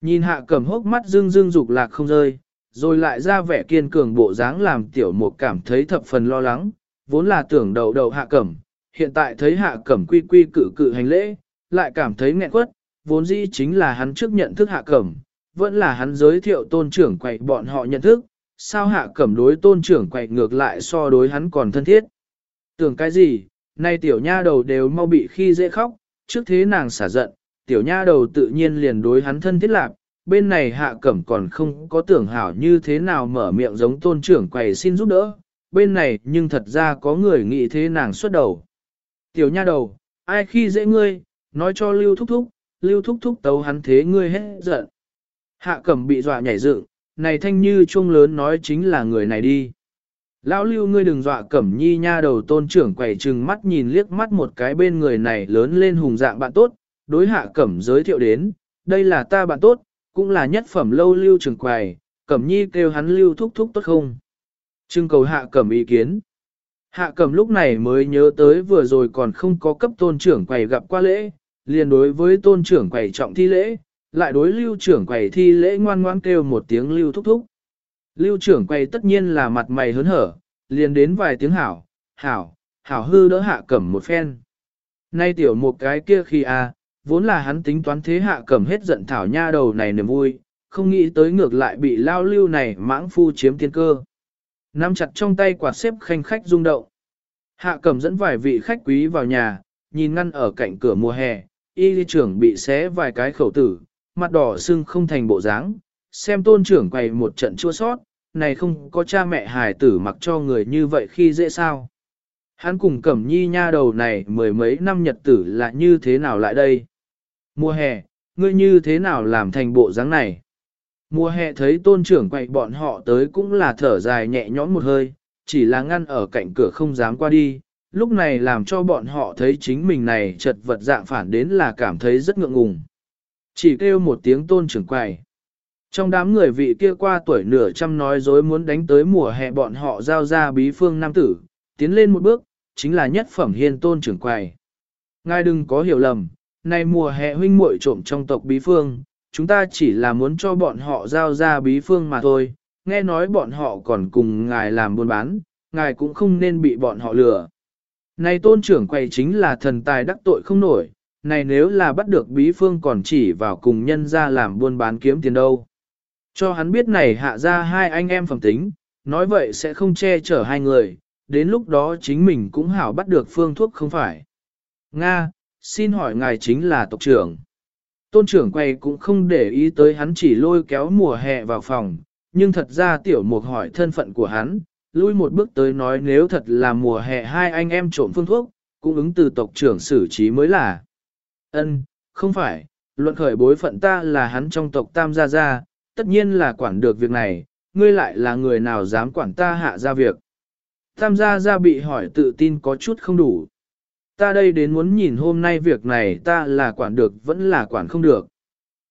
Speaker 1: Nhìn hạ cẩm hốc mắt dương dương dục lạc không rơi, rồi lại ra vẻ kiên cường bộ dáng làm tiểu mục cảm thấy thập phần lo lắng, vốn là tưởng đầu đầu hạ cẩm, hiện tại thấy hạ cẩm quy quy cử cử hành lễ, lại cảm thấy nghẹn quất, vốn dĩ chính là hắn trước nhận thức hạ cẩm, vẫn là hắn giới thiệu tôn trưởng quậy bọn họ nhận thức, sao hạ cẩm đối tôn trưởng quậy ngược lại so đối hắn còn thân thiết. Tưởng cái gì, nay tiểu nha đầu đều mau bị khi dễ khóc, trước thế nàng xả giận, tiểu nha đầu tự nhiên liền đối hắn thân thiết lạc, bên này hạ cẩm còn không có tưởng hảo như thế nào mở miệng giống tôn trưởng quầy xin giúp đỡ, bên này nhưng thật ra có người nghĩ thế nàng xuất đầu. Tiểu nha đầu, ai khi dễ ngươi, nói cho lưu thúc thúc, lưu thúc thúc tấu hắn thế ngươi hết giận. Hạ cẩm bị dọa nhảy dựng, này thanh như chuông lớn nói chính là người này đi. Lão lưu ngươi đừng dọa cẩm nhi nha đầu tôn trưởng quầy trừng mắt nhìn liếc mắt một cái bên người này lớn lên hùng dạng bạn tốt, đối hạ cẩm giới thiệu đến, đây là ta bạn tốt, cũng là nhất phẩm lâu lưu trường quầy, cẩm nhi kêu hắn lưu thúc thúc tốt không. Trưng cầu hạ cẩm ý kiến. Hạ cẩm lúc này mới nhớ tới vừa rồi còn không có cấp tôn trưởng quầy gặp qua lễ, liền đối với tôn trưởng quầy trọng thi lễ, lại đối lưu trưởng quầy thi lễ ngoan ngoan kêu một tiếng lưu thúc thúc. Lưu trưởng quầy tất nhiên là mặt mày hớn hở, liền đến vài tiếng hảo, hảo, hảo hư đỡ hạ cẩm một phen. Nay tiểu một cái kia khi à, vốn là hắn tính toán thế hạ cẩm hết giận thảo nha đầu này niềm vui, không nghĩ tới ngược lại bị lao lưu này mãng phu chiếm tiên cơ. Nắm chặt trong tay quạt xếp khanh khách rung động. Hạ cẩm dẫn vài vị khách quý vào nhà, nhìn ngăn ở cạnh cửa mùa hè, y trưởng bị xé vài cái khẩu tử, mặt đỏ sưng không thành bộ dáng, xem tôn trưởng quầy một trận chua sót, này không có cha mẹ hài tử mặc cho người như vậy khi dễ sao. Hắn cùng cẩm nhi nha đầu này mười mấy năm nhật tử là như thế nào lại đây? Mùa hè, ngươi như thế nào làm thành bộ dáng này? Mùa hè thấy tôn trưởng quậy bọn họ tới cũng là thở dài nhẹ nhõm một hơi, chỉ là ngăn ở cạnh cửa không dám qua đi, lúc này làm cho bọn họ thấy chính mình này chật vật dạng phản đến là cảm thấy rất ngượng ngùng. Chỉ kêu một tiếng tôn trưởng quầy. Trong đám người vị kia qua tuổi nửa trăm nói dối muốn đánh tới mùa hè bọn họ giao ra bí phương nam tử, tiến lên một bước, chính là nhất phẩm hiên tôn trưởng quầy. Ngài đừng có hiểu lầm, nay mùa hè huynh muội trộm trong tộc bí phương, chúng ta chỉ là muốn cho bọn họ giao ra bí phương mà thôi, nghe nói bọn họ còn cùng ngài làm buôn bán, ngài cũng không nên bị bọn họ lừa. Này tôn trưởng quầy chính là thần tài đắc tội không nổi, này nếu là bắt được bí phương còn chỉ vào cùng nhân ra làm buôn bán kiếm tiền đâu. Cho hắn biết này hạ ra hai anh em phẩm tính, nói vậy sẽ không che chở hai người, đến lúc đó chính mình cũng hảo bắt được phương thuốc không phải. Nga, xin hỏi ngài chính là tộc trưởng. Tôn trưởng quay cũng không để ý tới hắn chỉ lôi kéo mùa hè vào phòng, nhưng thật ra tiểu mục hỏi thân phận của hắn, lui một bước tới nói nếu thật là mùa hè hai anh em trộm phương thuốc, cũng ứng từ tộc trưởng xử trí mới là. Ân, không phải, luận khởi bối phận ta là hắn trong tộc Tam Gia Gia, tất nhiên là quản được việc này, ngươi lại là người nào dám quản ta hạ ra việc. Tam Gia Gia bị hỏi tự tin có chút không đủ. Ta đây đến muốn nhìn hôm nay việc này ta là quản được vẫn là quản không được.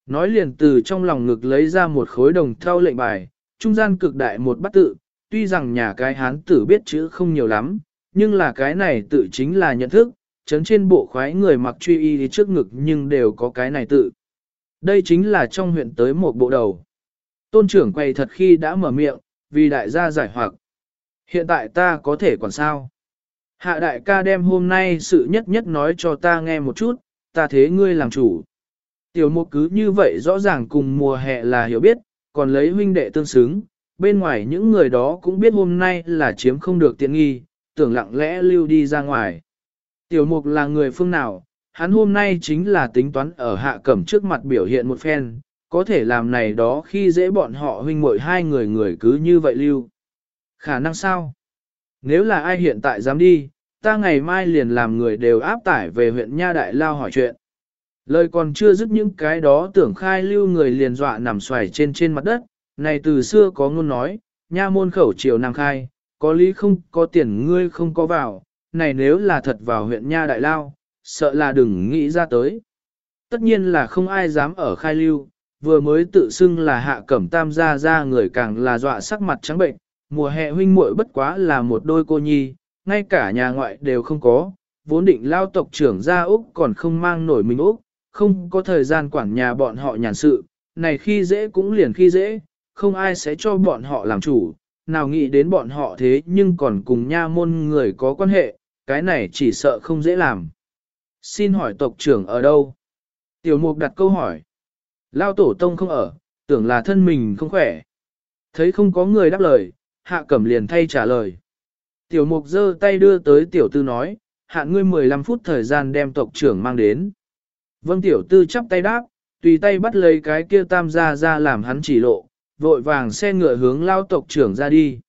Speaker 1: Nói liền từ trong lòng ngực lấy ra một khối đồng theo lệnh bài, trung gian cực đại một bát tự, tuy rằng nhà cái hán tử biết chữ không nhiều lắm, nhưng là cái này tự chính là nhận thức, chấn trên bộ khoái người mặc truy y đi trước ngực nhưng đều có cái này tự. Đây chính là trong huyện tới một bộ đầu. Tôn trưởng quay thật khi đã mở miệng, vì đại gia giải hoặc. Hiện tại ta có thể còn sao? Hạ đại ca đem hôm nay sự nhất nhất nói cho ta nghe một chút, ta thế ngươi làm chủ. Tiểu mục cứ như vậy rõ ràng cùng mùa hè là hiểu biết, còn lấy huynh đệ tương xứng, bên ngoài những người đó cũng biết hôm nay là chiếm không được tiện nghi, tưởng lặng lẽ lưu đi ra ngoài. Tiểu mục là người phương nào, hắn hôm nay chính là tính toán ở hạ cẩm trước mặt biểu hiện một phen, có thể làm này đó khi dễ bọn họ huynh muội hai người người cứ như vậy lưu. Khả năng sao? Nếu là ai hiện tại dám đi, ta ngày mai liền làm người đều áp tải về huyện Nha Đại Lao hỏi chuyện. Lời còn chưa dứt những cái đó tưởng khai lưu người liền dọa nằm xoài trên trên mặt đất, này từ xưa có ngôn nói, nha môn khẩu triều nam khai, có lý không có tiền ngươi không có vào, này nếu là thật vào huyện Nha Đại Lao, sợ là đừng nghĩ ra tới. Tất nhiên là không ai dám ở khai lưu, vừa mới tự xưng là hạ cẩm tam gia ra người càng là dọa sắc mặt trắng bệnh, mùa hè huynh muội bất quá là một đôi cô nhi, ngay cả nhà ngoại đều không có, vốn định lao tộc trưởng ra Úc còn không mang nổi mình Úc, không có thời gian quản nhà bọn họ nhàn sự, này khi dễ cũng liền khi dễ, không ai sẽ cho bọn họ làm chủ, nào nghĩ đến bọn họ thế nhưng còn cùng nha môn người có quan hệ, cái này chỉ sợ không dễ làm. Xin hỏi tộc trưởng ở đâu? Tiểu mục đặt câu hỏi. Lao tổ tông không ở, tưởng là thân mình không khỏe. Thấy không có người đáp lời, hạ cẩm liền thay trả lời. Tiểu mục giơ tay đưa tới tiểu tư nói, hạn ngươi 15 phút thời gian đem tộc trưởng mang đến. Vâng tiểu tư chắp tay đáp, tùy tay bắt lấy cái kia tam gia ra làm hắn chỉ lộ, vội vàng xe ngựa hướng lao tộc trưởng ra đi.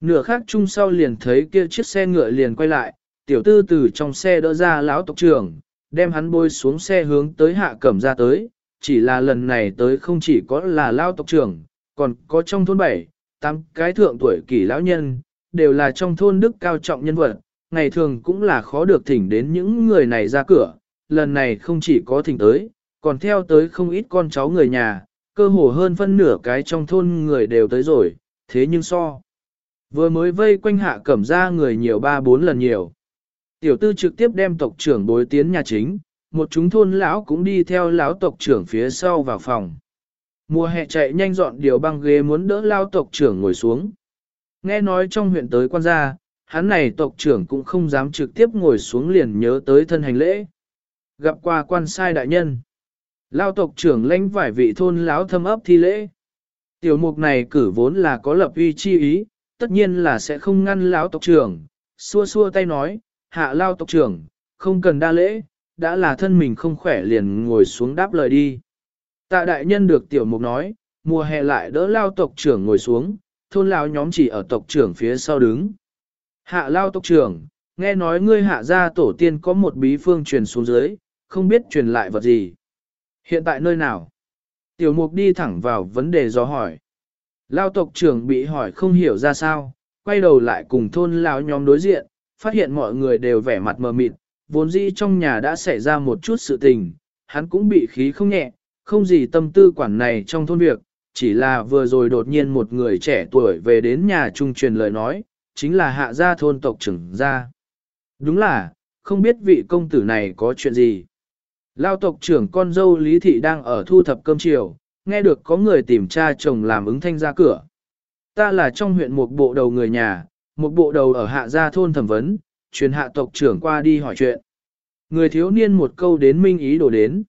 Speaker 1: Nửa khắc chung sau liền thấy kia chiếc xe ngựa liền quay lại, tiểu tư từ trong xe đỡ ra lão tộc trưởng, đem hắn bôi xuống xe hướng tới hạ cẩm ra tới, chỉ là lần này tới không chỉ có là lão tộc trưởng, còn có trong thôn bảy, tám cái thượng tuổi kỷ lão nhân, đều là trong thôn đức cao trọng nhân vật, ngày thường cũng là khó được thỉnh đến những người này ra cửa, lần này không chỉ có thỉnh tới, còn theo tới không ít con cháu người nhà, cơ hồ hơn phân nửa cái trong thôn người đều tới rồi, thế nhưng so. Vừa mới vây quanh hạ cẩm ra người nhiều ba bốn lần nhiều. Tiểu tư trực tiếp đem tộc trưởng bối tiến nhà chính, một chúng thôn lão cũng đi theo lão tộc trưởng phía sau vào phòng. Mùa hè chạy nhanh dọn điều băng ghế muốn đỡ lao tộc trưởng ngồi xuống. Nghe nói trong huyện tới quan gia, hắn này tộc trưởng cũng không dám trực tiếp ngồi xuống liền nhớ tới thân hành lễ. Gặp qua quan sai đại nhân. Lao tộc trưởng lãnh vài vị thôn lão thâm ấp thi lễ. Tiểu mục này cử vốn là có lập uy chi ý, tất nhiên là sẽ không ngăn lão tộc trưởng. Xua xua tay nói, hạ lao tộc trưởng, không cần đa lễ, đã là thân mình không khỏe liền ngồi xuống đáp lời đi. Tạ đại nhân được tiểu mục nói, mùa hè lại đỡ lao tộc trưởng ngồi xuống, thôn lão nhóm chỉ ở tộc trưởng phía sau đứng. Hạ lao tộc trưởng, nghe nói ngươi hạ gia tổ tiên có một bí phương truyền xuống dưới, không biết truyền lại vật gì. Hiện tại nơi nào? Tiểu mục đi thẳng vào vấn đề do hỏi. Lao tộc trưởng bị hỏi không hiểu ra sao, quay đầu lại cùng thôn lão nhóm đối diện, phát hiện mọi người đều vẻ mặt mờ mịt, vốn dĩ trong nhà đã xảy ra một chút sự tình, hắn cũng bị khí không nhẹ, không gì tâm tư quản này trong thôn việc, chỉ là vừa rồi đột nhiên một người trẻ tuổi về đến nhà trung truyền lời nói, chính là hạ gia thôn tộc trưởng gia. Đúng là, không biết vị công tử này có chuyện gì. Lao tộc trưởng con dâu Lý Thị đang ở thu thập cơm chiều, nghe được có người tìm cha chồng làm ứng thanh ra cửa. Ta là trong huyện một bộ đầu người nhà, một bộ đầu ở hạ gia thôn thẩm vấn, truyền hạ tộc trưởng qua đi hỏi chuyện. Người thiếu niên một câu đến minh ý đổ đến.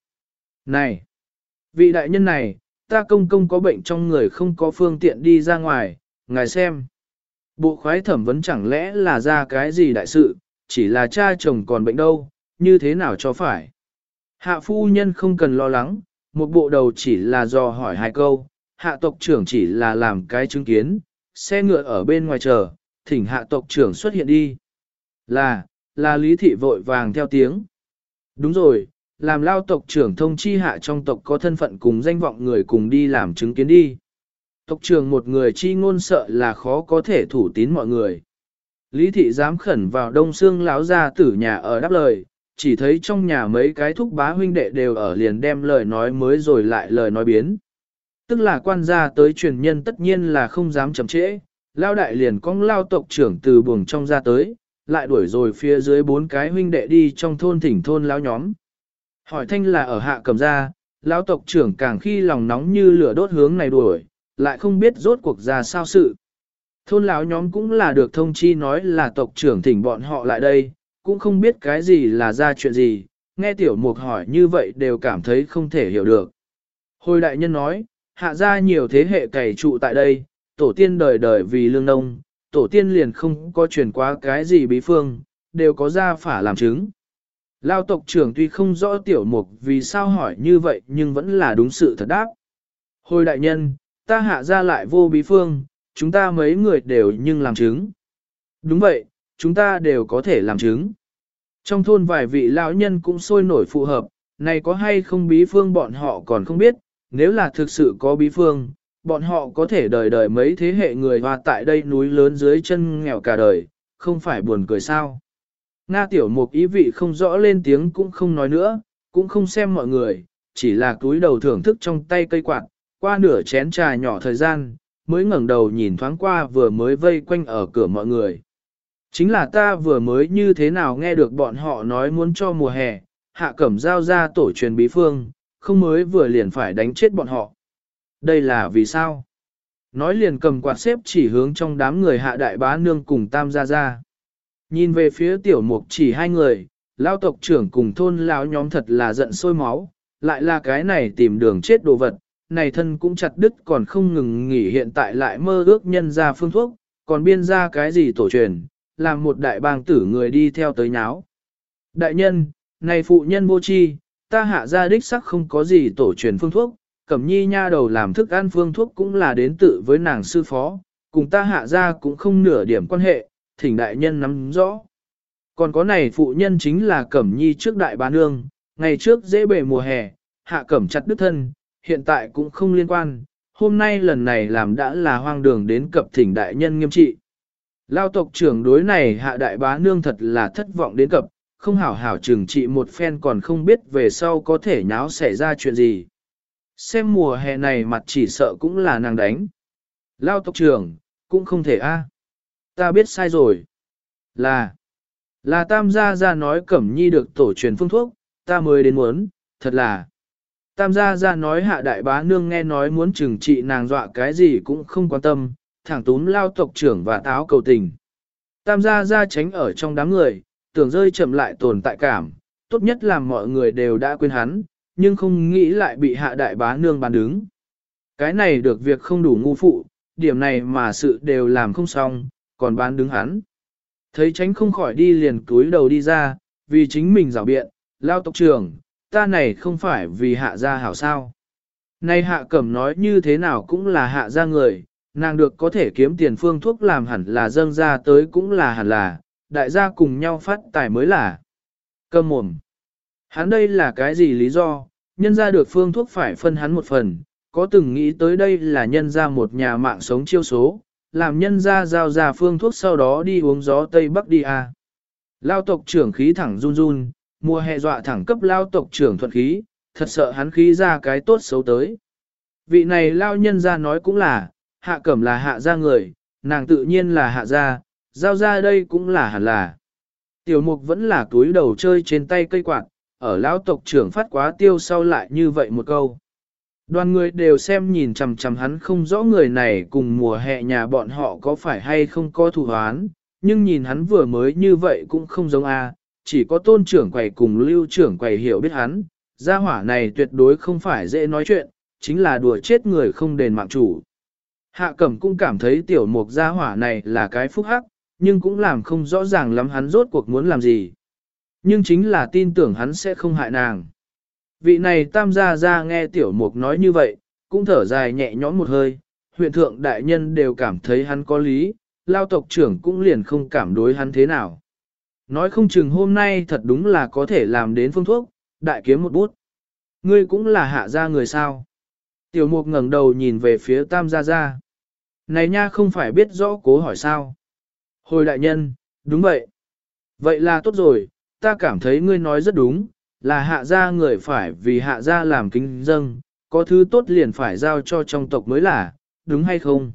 Speaker 1: Này! Vị đại nhân này, ta công công có bệnh trong người không có phương tiện đi ra ngoài, ngài xem. Bộ khoái thẩm vấn chẳng lẽ là ra cái gì đại sự, chỉ là cha chồng còn bệnh đâu, như thế nào cho phải. Hạ phu nhân không cần lo lắng, một bộ đầu chỉ là do hỏi hai câu, hạ tộc trưởng chỉ là làm cái chứng kiến, xe ngựa ở bên ngoài chờ, thỉnh hạ tộc trưởng xuất hiện đi. Là, là lý thị vội vàng theo tiếng. Đúng rồi, làm lao tộc trưởng thông chi hạ trong tộc có thân phận cùng danh vọng người cùng đi làm chứng kiến đi. Tộc trưởng một người chi ngôn sợ là khó có thể thủ tín mọi người. Lý thị dám khẩn vào đông xương láo ra tử nhà ở đáp lời, chỉ thấy trong nhà mấy cái thúc bá huynh đệ đều ở liền đem lời nói mới rồi lại lời nói biến. Tức là quan gia tới truyền nhân tất nhiên là không dám chậm trễ, lao đại liền cong lao tộc trưởng từ buồng trong ra tới, lại đuổi rồi phía dưới bốn cái huynh đệ đi trong thôn thỉnh thôn lao nhóm. Hỏi thanh là ở hạ cầm ra, lao tộc trưởng càng khi lòng nóng như lửa đốt hướng này đuổi, lại không biết rốt cuộc ra sao sự. Thôn lão nhóm cũng là được thông chi nói là tộc trưởng thỉnh bọn họ lại đây, cũng không biết cái gì là ra chuyện gì, nghe tiểu mục hỏi như vậy đều cảm thấy không thể hiểu được. Hồi đại nhân nói, hạ ra nhiều thế hệ cày trụ tại đây, tổ tiên đời đời vì lương nông, tổ tiên liền không có truyền qua cái gì bí phương, đều có ra phả làm chứng. Lao tộc trưởng tuy không rõ tiểu mục vì sao hỏi như vậy nhưng vẫn là đúng sự thật đáp. Hồi đại nhân, ta hạ ra lại vô bí phương, chúng ta mấy người đều nhưng làm chứng. Đúng vậy, chúng ta đều có thể làm chứng. Trong thôn vài vị lão nhân cũng sôi nổi phù hợp, này có hay không bí phương bọn họ còn không biết, nếu là thực sự có bí phương, bọn họ có thể đời đời mấy thế hệ người hoa tại đây núi lớn dưới chân nghèo cả đời, không phải buồn cười sao. Nga tiểu mục ý vị không rõ lên tiếng cũng không nói nữa, cũng không xem mọi người, chỉ là túi đầu thưởng thức trong tay cây quạt, qua nửa chén trà nhỏ thời gian, mới ngẩng đầu nhìn thoáng qua vừa mới vây quanh ở cửa mọi người. Chính là ta vừa mới như thế nào nghe được bọn họ nói muốn cho mùa hè, hạ cẩm giao ra tổ truyền bí phương, không mới vừa liền phải đánh chết bọn họ. Đây là vì sao? Nói liền cầm quạt xếp chỉ hướng trong đám người hạ đại bá nương cùng tam gia gia. Nhìn về phía tiểu mục chỉ hai người, lao tộc trưởng cùng thôn lão nhóm thật là giận sôi máu, lại là cái này tìm đường chết đồ vật, này thân cũng chặt đứt còn không ngừng nghỉ hiện tại lại mơ ước nhân ra phương thuốc, còn biên ra cái gì tổ truyền, làm một đại bang tử người đi theo tới nháo. Đại nhân, này phụ nhân vô chi, ta hạ ra đích sắc không có gì tổ truyền phương thuốc, cẩm nhi nha đầu làm thức ăn phương thuốc cũng là đến tự với nàng sư phó, cùng ta hạ ra cũng không nửa điểm quan hệ, thỉnh đại nhân nắm rõ. Còn có này phụ nhân chính là cẩm nhi trước đại bá nương, ngày trước dễ bề mùa hè, hạ cẩm chặt đứt thân, hiện tại cũng không liên quan, hôm nay lần này làm đã là hoang đường đến cập thỉnh đại nhân nghiêm trị. Lao tộc trưởng đối này hạ đại bá nương thật là thất vọng đến cập, không hảo hảo trừng trị một phen còn không biết về sau có thể nháo xảy ra chuyện gì. Xem mùa hè này mặt chỉ sợ cũng là nàng đánh. Lao tộc trưởng, cũng không thể a. Ta biết sai rồi. Là, là tam gia gia nói cẩm nhi được tổ truyền phương thuốc, ta mới đến muốn, thật là. Tam gia gia nói hạ đại bá nương nghe nói muốn trừng trị nàng dọa cái gì cũng không quan tâm, thẳng túm lao tộc trưởng và táo cầu tình. Tam gia gia tránh ở trong đám người, tưởng rơi chậm lại tồn tại cảm, tốt nhất là mọi người đều đã quên hắn, nhưng không nghĩ lại bị hạ đại bá nương bàn đứng. Cái này được việc không đủ ngu phụ, điểm này mà sự đều làm không xong, còn bán đứng hắn. Thấy tránh không khỏi đi liền túi đầu đi ra, vì chính mình rào biện, lao tộc trưởng, ta này không phải vì hạ gia hảo sao. Nay hạ cẩm nói như thế nào cũng là hạ gia người, nàng được có thể kiếm tiền phương thuốc làm hẳn là dâng ra tới cũng là hẳn là, đại gia cùng nhau phát tài mới là. Cầm mồm. Hắn đây là cái gì lý do, nhân ra được phương thuốc phải phân hắn một phần, có từng nghĩ tới đây là nhân ra một nhà mạng sống chiêu số, làm nhân ra giao ra phương thuốc sau đó đi uống gió Tây Bắc đi à. Lao tộc trưởng khí thẳng run run, mùa hè dọa thẳng cấp lao tộc trưởng thuận khí, thật sợ hắn khí ra cái tốt xấu tới. Vị này lao nhân ra nói cũng là, hạ cẩm là hạ gia người, nàng tự nhiên là hạ gia, giao ra đây cũng là hẳn là. Tiểu mục vẫn là túi đầu chơi trên tay cây quạt, ở lão tộc trưởng phát quá tiêu sau lại như vậy một câu. Đoàn người đều xem nhìn chằm chằm hắn không rõ người này cùng mùa hè nhà bọn họ có phải hay không có thù hoán, nhưng nhìn hắn vừa mới như vậy cũng không giống a, chỉ có tôn trưởng quầy cùng lưu trưởng quầy hiểu biết hắn, gia hỏa này tuyệt đối không phải dễ nói chuyện, chính là đùa chết người không đền mạng chủ. Hạ cẩm cũng cảm thấy tiểu mục gia hỏa này là cái phúc hắc, nhưng cũng làm không rõ ràng lắm hắn rốt cuộc muốn làm gì. Nhưng chính là tin tưởng hắn sẽ không hại nàng. Vị này tam gia ra nghe tiểu mục nói như vậy, cũng thở dài nhẹ nhõm một hơi, huyện thượng đại nhân đều cảm thấy hắn có lý, lao tộc trưởng cũng liền không cảm đối hắn thế nào. Nói không chừng hôm nay thật đúng là có thể làm đến phương thuốc, đại kiếm một bút. Ngươi cũng là hạ gia người sao. Tiểu mục ngẩng đầu nhìn về phía tam gia gia. Này nha không phải biết rõ cố hỏi sao. Hồi đại nhân, đúng vậy. Vậy là tốt rồi, ta cảm thấy ngươi nói rất đúng, là hạ gia người phải vì hạ gia làm kính dâng, có thứ tốt liền phải giao cho trong tộc mới là, đúng hay không?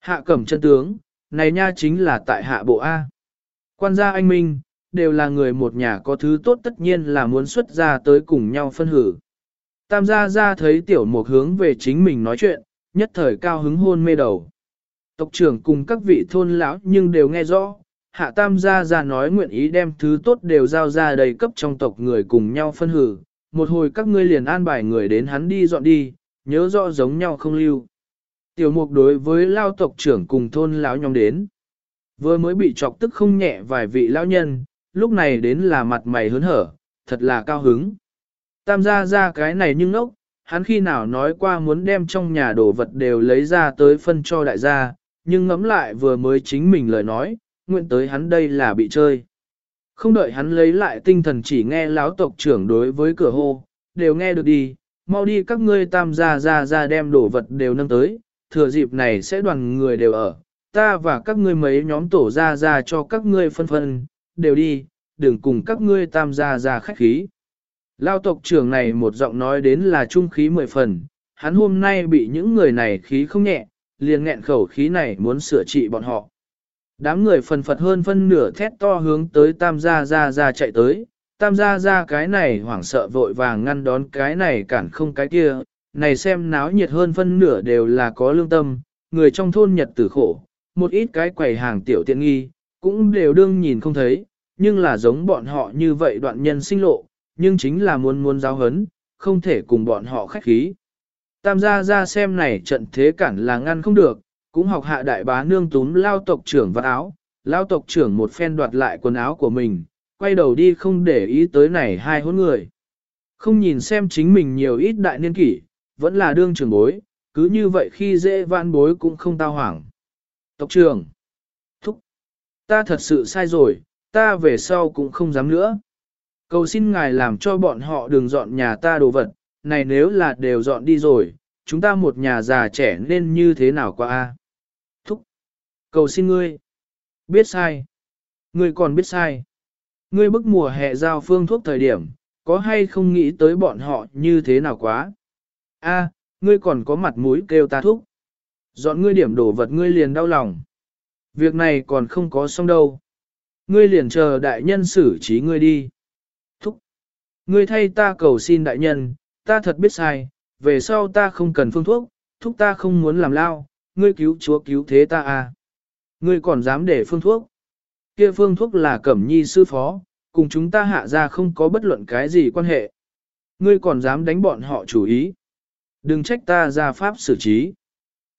Speaker 1: Hạ cẩm chân tướng, này nha chính là tại hạ bộ A. Quan gia anh Minh, đều là người một nhà có thứ tốt tất nhiên là muốn xuất ra tới cùng nhau phân hử. Tam gia gia thấy tiểu mục hướng về chính mình nói chuyện, nhất thời cao hứng hôn mê đầu. Tộc trưởng cùng các vị thôn lão nhưng đều nghe rõ, hạ tam gia gia nói nguyện ý đem thứ tốt đều giao ra đầy cấp trong tộc người cùng nhau phân hử. Một hồi các ngươi liền an bài người đến hắn đi dọn đi, nhớ rõ giống nhau không lưu. Tiểu mục đối với lao tộc trưởng cùng thôn lão nhóm đến. Vừa mới bị chọc tức không nhẹ vài vị lão nhân, lúc này đến là mặt mày hớn hở, thật là cao hứng. Tam gia ra cái này nhưng ốc, hắn khi nào nói qua muốn đem trong nhà đồ vật đều lấy ra tới phân cho đại gia, nhưng ngẫm lại vừa mới chính mình lời nói, nguyện tới hắn đây là bị chơi. Không đợi hắn lấy lại tinh thần chỉ nghe lão tộc trưởng đối với cửa hô, đều nghe được đi, mau đi các ngươi tam gia ra ra đem đồ vật đều nâng tới, thừa dịp này sẽ đoàn người đều ở, ta và các ngươi mấy nhóm tổ ra ra cho các ngươi phân phân, đều đi, đừng cùng các ngươi tam gia ra khách khí. Lao tộc trưởng này một giọng nói đến là trung khí mười phần, hắn hôm nay bị những người này khí không nhẹ, liền nghẹn khẩu khí này muốn sửa trị bọn họ. Đám người phần phật hơn phân nửa thét to hướng tới tam gia gia gia chạy tới, tam gia gia cái này hoảng sợ vội vàng ngăn đón cái này cản không cái kia, này xem náo nhiệt hơn phân nửa đều là có lương tâm, người trong thôn nhật tử khổ, một ít cái quầy hàng tiểu tiện nghi, cũng đều đương nhìn không thấy, nhưng là giống bọn họ như vậy đoạn nhân sinh lộ, nhưng chính là muốn muốn giáo hấn, không thể cùng bọn họ khách khí. Tam gia ra xem này trận thế cản là ngăn không được, cũng học hạ đại bá nương túm lao tộc trưởng vào áo, lao tộc trưởng một phen đoạt lại quần áo của mình, quay đầu đi không để ý tới này hai hôn người. Không nhìn xem chính mình nhiều ít đại niên kỷ, vẫn là đương trưởng bối, cứ như vậy khi dễ vãn bối cũng không tao hoảng. Tộc trưởng, thúc, ta thật sự sai rồi, ta về sau cũng không dám nữa. Cầu xin ngài làm cho bọn họ đừng dọn nhà ta đồ vật, này nếu là đều dọn đi rồi, chúng ta một nhà già trẻ nên như thế nào qua a? Cầu xin ngươi, biết sai, ngươi còn biết sai. Ngươi bức mùa hè giao phương thuốc thời điểm, có hay không nghĩ tới bọn họ như thế nào quá? A, ngươi còn có mặt mũi kêu ta thúc. Dọn ngươi điểm đổ vật ngươi liền đau lòng. Việc này còn không có xong đâu. Ngươi liền chờ đại nhân xử trí ngươi đi. Thúc. Ngươi thay ta cầu xin đại nhân, ta thật biết sai, về sau ta không cần phương thuốc, thúc ta không muốn làm lao, ngươi cứu chúa cứu thế ta à. Ngươi còn dám để phương thuốc. Kia phương thuốc là cẩm nhi sư phó, cùng chúng ta hạ ra không có bất luận cái gì quan hệ. Ngươi còn dám đánh bọn họ chủ ý. Đừng trách ta ra pháp xử trí.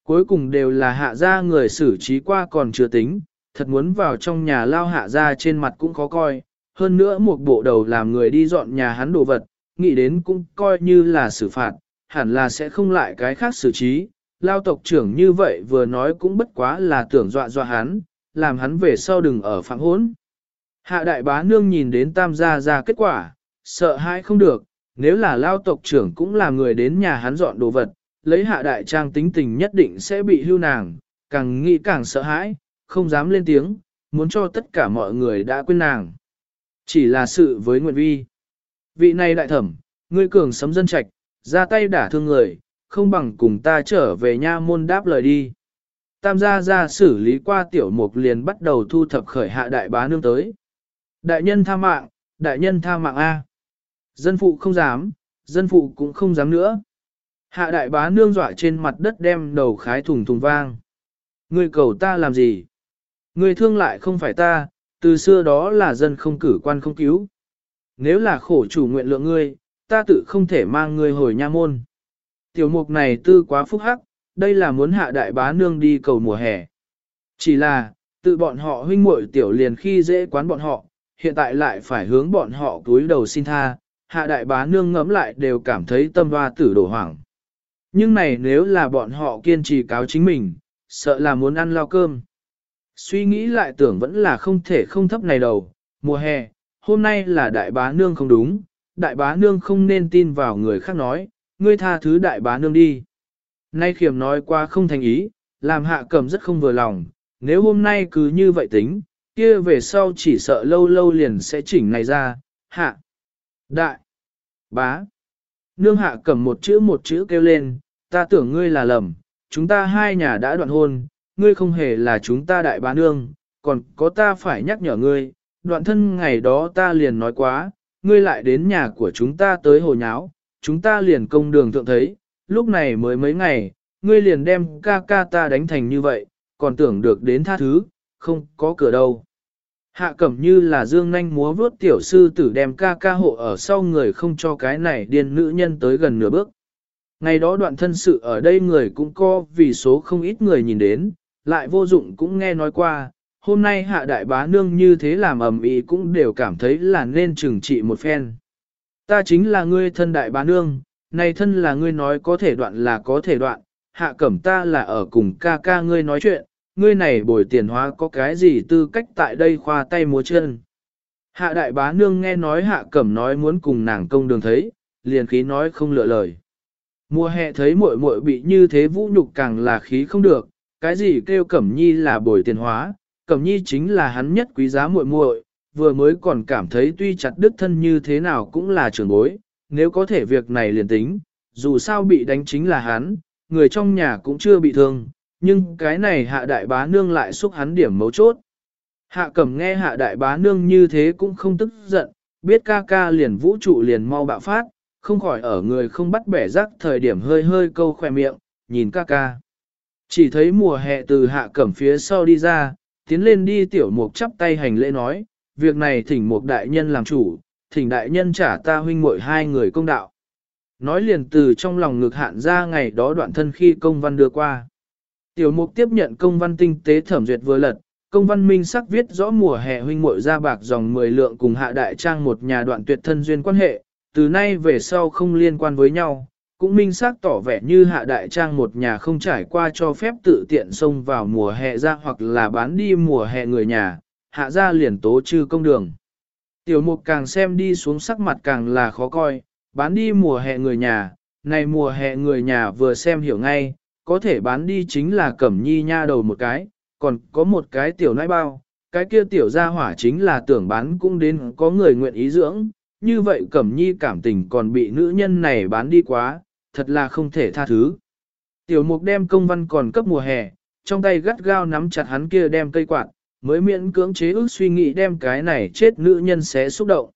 Speaker 1: Cuối cùng đều là hạ ra người xử trí qua còn chưa tính, thật muốn vào trong nhà lao hạ ra trên mặt cũng khó coi, hơn nữa một bộ đầu làm người đi dọn nhà hắn đồ vật, nghĩ đến cũng coi như là xử phạt, hẳn là sẽ không lại cái khác xử trí. Lao tộc trưởng như vậy vừa nói cũng bất quá là tưởng dọa dọa hắn, làm hắn về sau đừng ở phạm hốn. Hạ đại bá nương nhìn đến tam gia ra kết quả, sợ hãi không được, nếu là lao tộc trưởng cũng là người đến nhà hắn dọn đồ vật, lấy hạ đại trang tính tình nhất định sẽ bị hưu nàng, càng nghĩ càng sợ hãi, không dám lên tiếng, muốn cho tất cả mọi người đã quên nàng. Chỉ là sự với nguyện vi. Vị này đại thẩm, ngươi cường sấm dân trạch, ra tay đả thương người, không bằng cùng ta trở về nha môn đáp lời đi. Tam gia ra xử lý qua tiểu mục liền bắt đầu thu thập khởi hạ đại bá nương tới. Đại nhân tha mạng, đại nhân tha mạng A. Dân phụ không dám, dân phụ cũng không dám nữa. Hạ đại bá nương dọa trên mặt đất đem đầu khái thùng thùng vang. Ngươi cầu ta làm gì? Ngươi thương lại không phải ta, từ xưa đó là dân không cử quan không cứu. Nếu là khổ chủ nguyện lượng ngươi, ta tự không thể mang ngươi hồi nha môn. Tiểu mục này tư quá phúc hắc, đây là muốn hạ đại bá nương đi cầu mùa hè. Chỉ là, tự bọn họ huynh muội tiểu liền khi dễ quán bọn họ, hiện tại lại phải hướng bọn họ túi đầu xin tha, hạ đại bá nương ngẫm lại đều cảm thấy tâm hoa tử đổ hoảng. Nhưng này nếu là bọn họ kiên trì cáo chính mình, sợ là muốn ăn lao cơm. Suy nghĩ lại tưởng vẫn là không thể không thấp này đầu, mùa hè, hôm nay là đại bá nương không đúng, đại bá nương không nên tin vào người khác nói, ngươi tha thứ đại bá nương đi. Nay khiểm nói qua không thành ý, làm hạ cầm rất không vừa lòng, nếu hôm nay cứ như vậy tính, kia về sau chỉ sợ lâu lâu liền sẽ chỉnh này ra, hạ, đại, bá. Nương hạ cầm một chữ một chữ kêu lên, ta tưởng ngươi là lầm, chúng ta hai nhà đã đoạn hôn, ngươi không hề là chúng ta đại bá nương, còn có ta phải nhắc nhở ngươi, đoạn thân ngày đó ta liền nói quá, ngươi lại đến nhà của chúng ta tới hồ nháo, chúng ta liền công đường thượng thấy, lúc này mới mấy ngày, ngươi liền đem ca ca ta đánh thành như vậy, còn tưởng được đến tha thứ, không có cửa đâu. Hạ cẩm như là dương nanh múa vuốt tiểu sư tử đem ca ca hộ ở sau người không cho cái này điên nữ nhân tới gần nửa bước. Ngày đó đoạn thân sự ở đây người cũng có vì số không ít người nhìn đến, lại vô dụng cũng nghe nói qua, hôm nay hạ đại bá nương như thế làm ầm ĩ cũng đều cảm thấy là nên trừng trị một phen. Ta chính là ngươi thân đại bá nương, này thân là ngươi nói có thể đoạn là có thể đoạn, hạ cẩm ta là ở cùng ca ca ngươi nói chuyện, ngươi này bồi tiền hóa có cái gì tư cách tại đây khoa tay múa chân. Hạ đại bá nương nghe nói hạ cẩm nói muốn cùng nàng công đường thấy, liền khí nói không lựa lời. Mùa hè thấy muội muội bị như thế vũ nhục càng là khí không được, cái gì kêu cẩm nhi là bồi tiền hóa, cẩm nhi chính là hắn nhất quý giá muội muội, vừa mới còn cảm thấy tuy chặt đứt thân như thế nào cũng là trưởng bối, nếu có thể việc này liền tính, dù sao bị đánh chính là hắn, người trong nhà cũng chưa bị thương, nhưng cái này hạ đại bá nương lại xúc hắn điểm mấu chốt. Hạ cẩm nghe hạ đại bá nương như thế cũng không tức giận, biết ca ca liền vũ trụ liền mau bạo phát, không khỏi ở người không bắt bẻ rắc thời điểm hơi hơi câu khoe miệng, nhìn ca ca. Chỉ thấy mùa hè từ hạ cẩm phía sau đi ra, tiến lên đi tiểu mục chắp tay hành lễ nói, việc này thỉnh một đại nhân làm chủ, thỉnh đại nhân trả ta huynh muội hai người công đạo. Nói liền từ trong lòng ngực hạn ra ngày đó đoạn thân khi công văn đưa qua. Tiểu mục tiếp nhận công văn tinh tế thẩm duyệt vừa lật, công văn minh sắc viết rõ mùa hè huynh muội ra bạc dòng 10 lượng cùng hạ đại trang một nhà đoạn tuyệt thân duyên quan hệ, từ nay về sau không liên quan với nhau, cũng minh xác tỏ vẻ như hạ đại trang một nhà không trải qua cho phép tự tiện xông vào mùa hè ra hoặc là bán đi mùa hè người nhà, hạ ra liền tố trừ công đường. Tiểu mục càng xem đi xuống sắc mặt càng là khó coi, bán đi mùa hè người nhà, này mùa hè người nhà vừa xem hiểu ngay, có thể bán đi chính là cẩm nhi nha đầu một cái, còn có một cái tiểu nãi bao, cái kia tiểu gia hỏa chính là tưởng bán cũng đến có người nguyện ý dưỡng, như vậy cẩm nhi cảm tình còn bị nữ nhân này bán đi quá, thật là không thể tha thứ. Tiểu mục đem công văn còn cấp mùa hè, trong tay gắt gao nắm chặt hắn kia đem cây quạt, mới miễn cưỡng chế ước suy nghĩ đem cái này chết nữ nhân sẽ xúc động.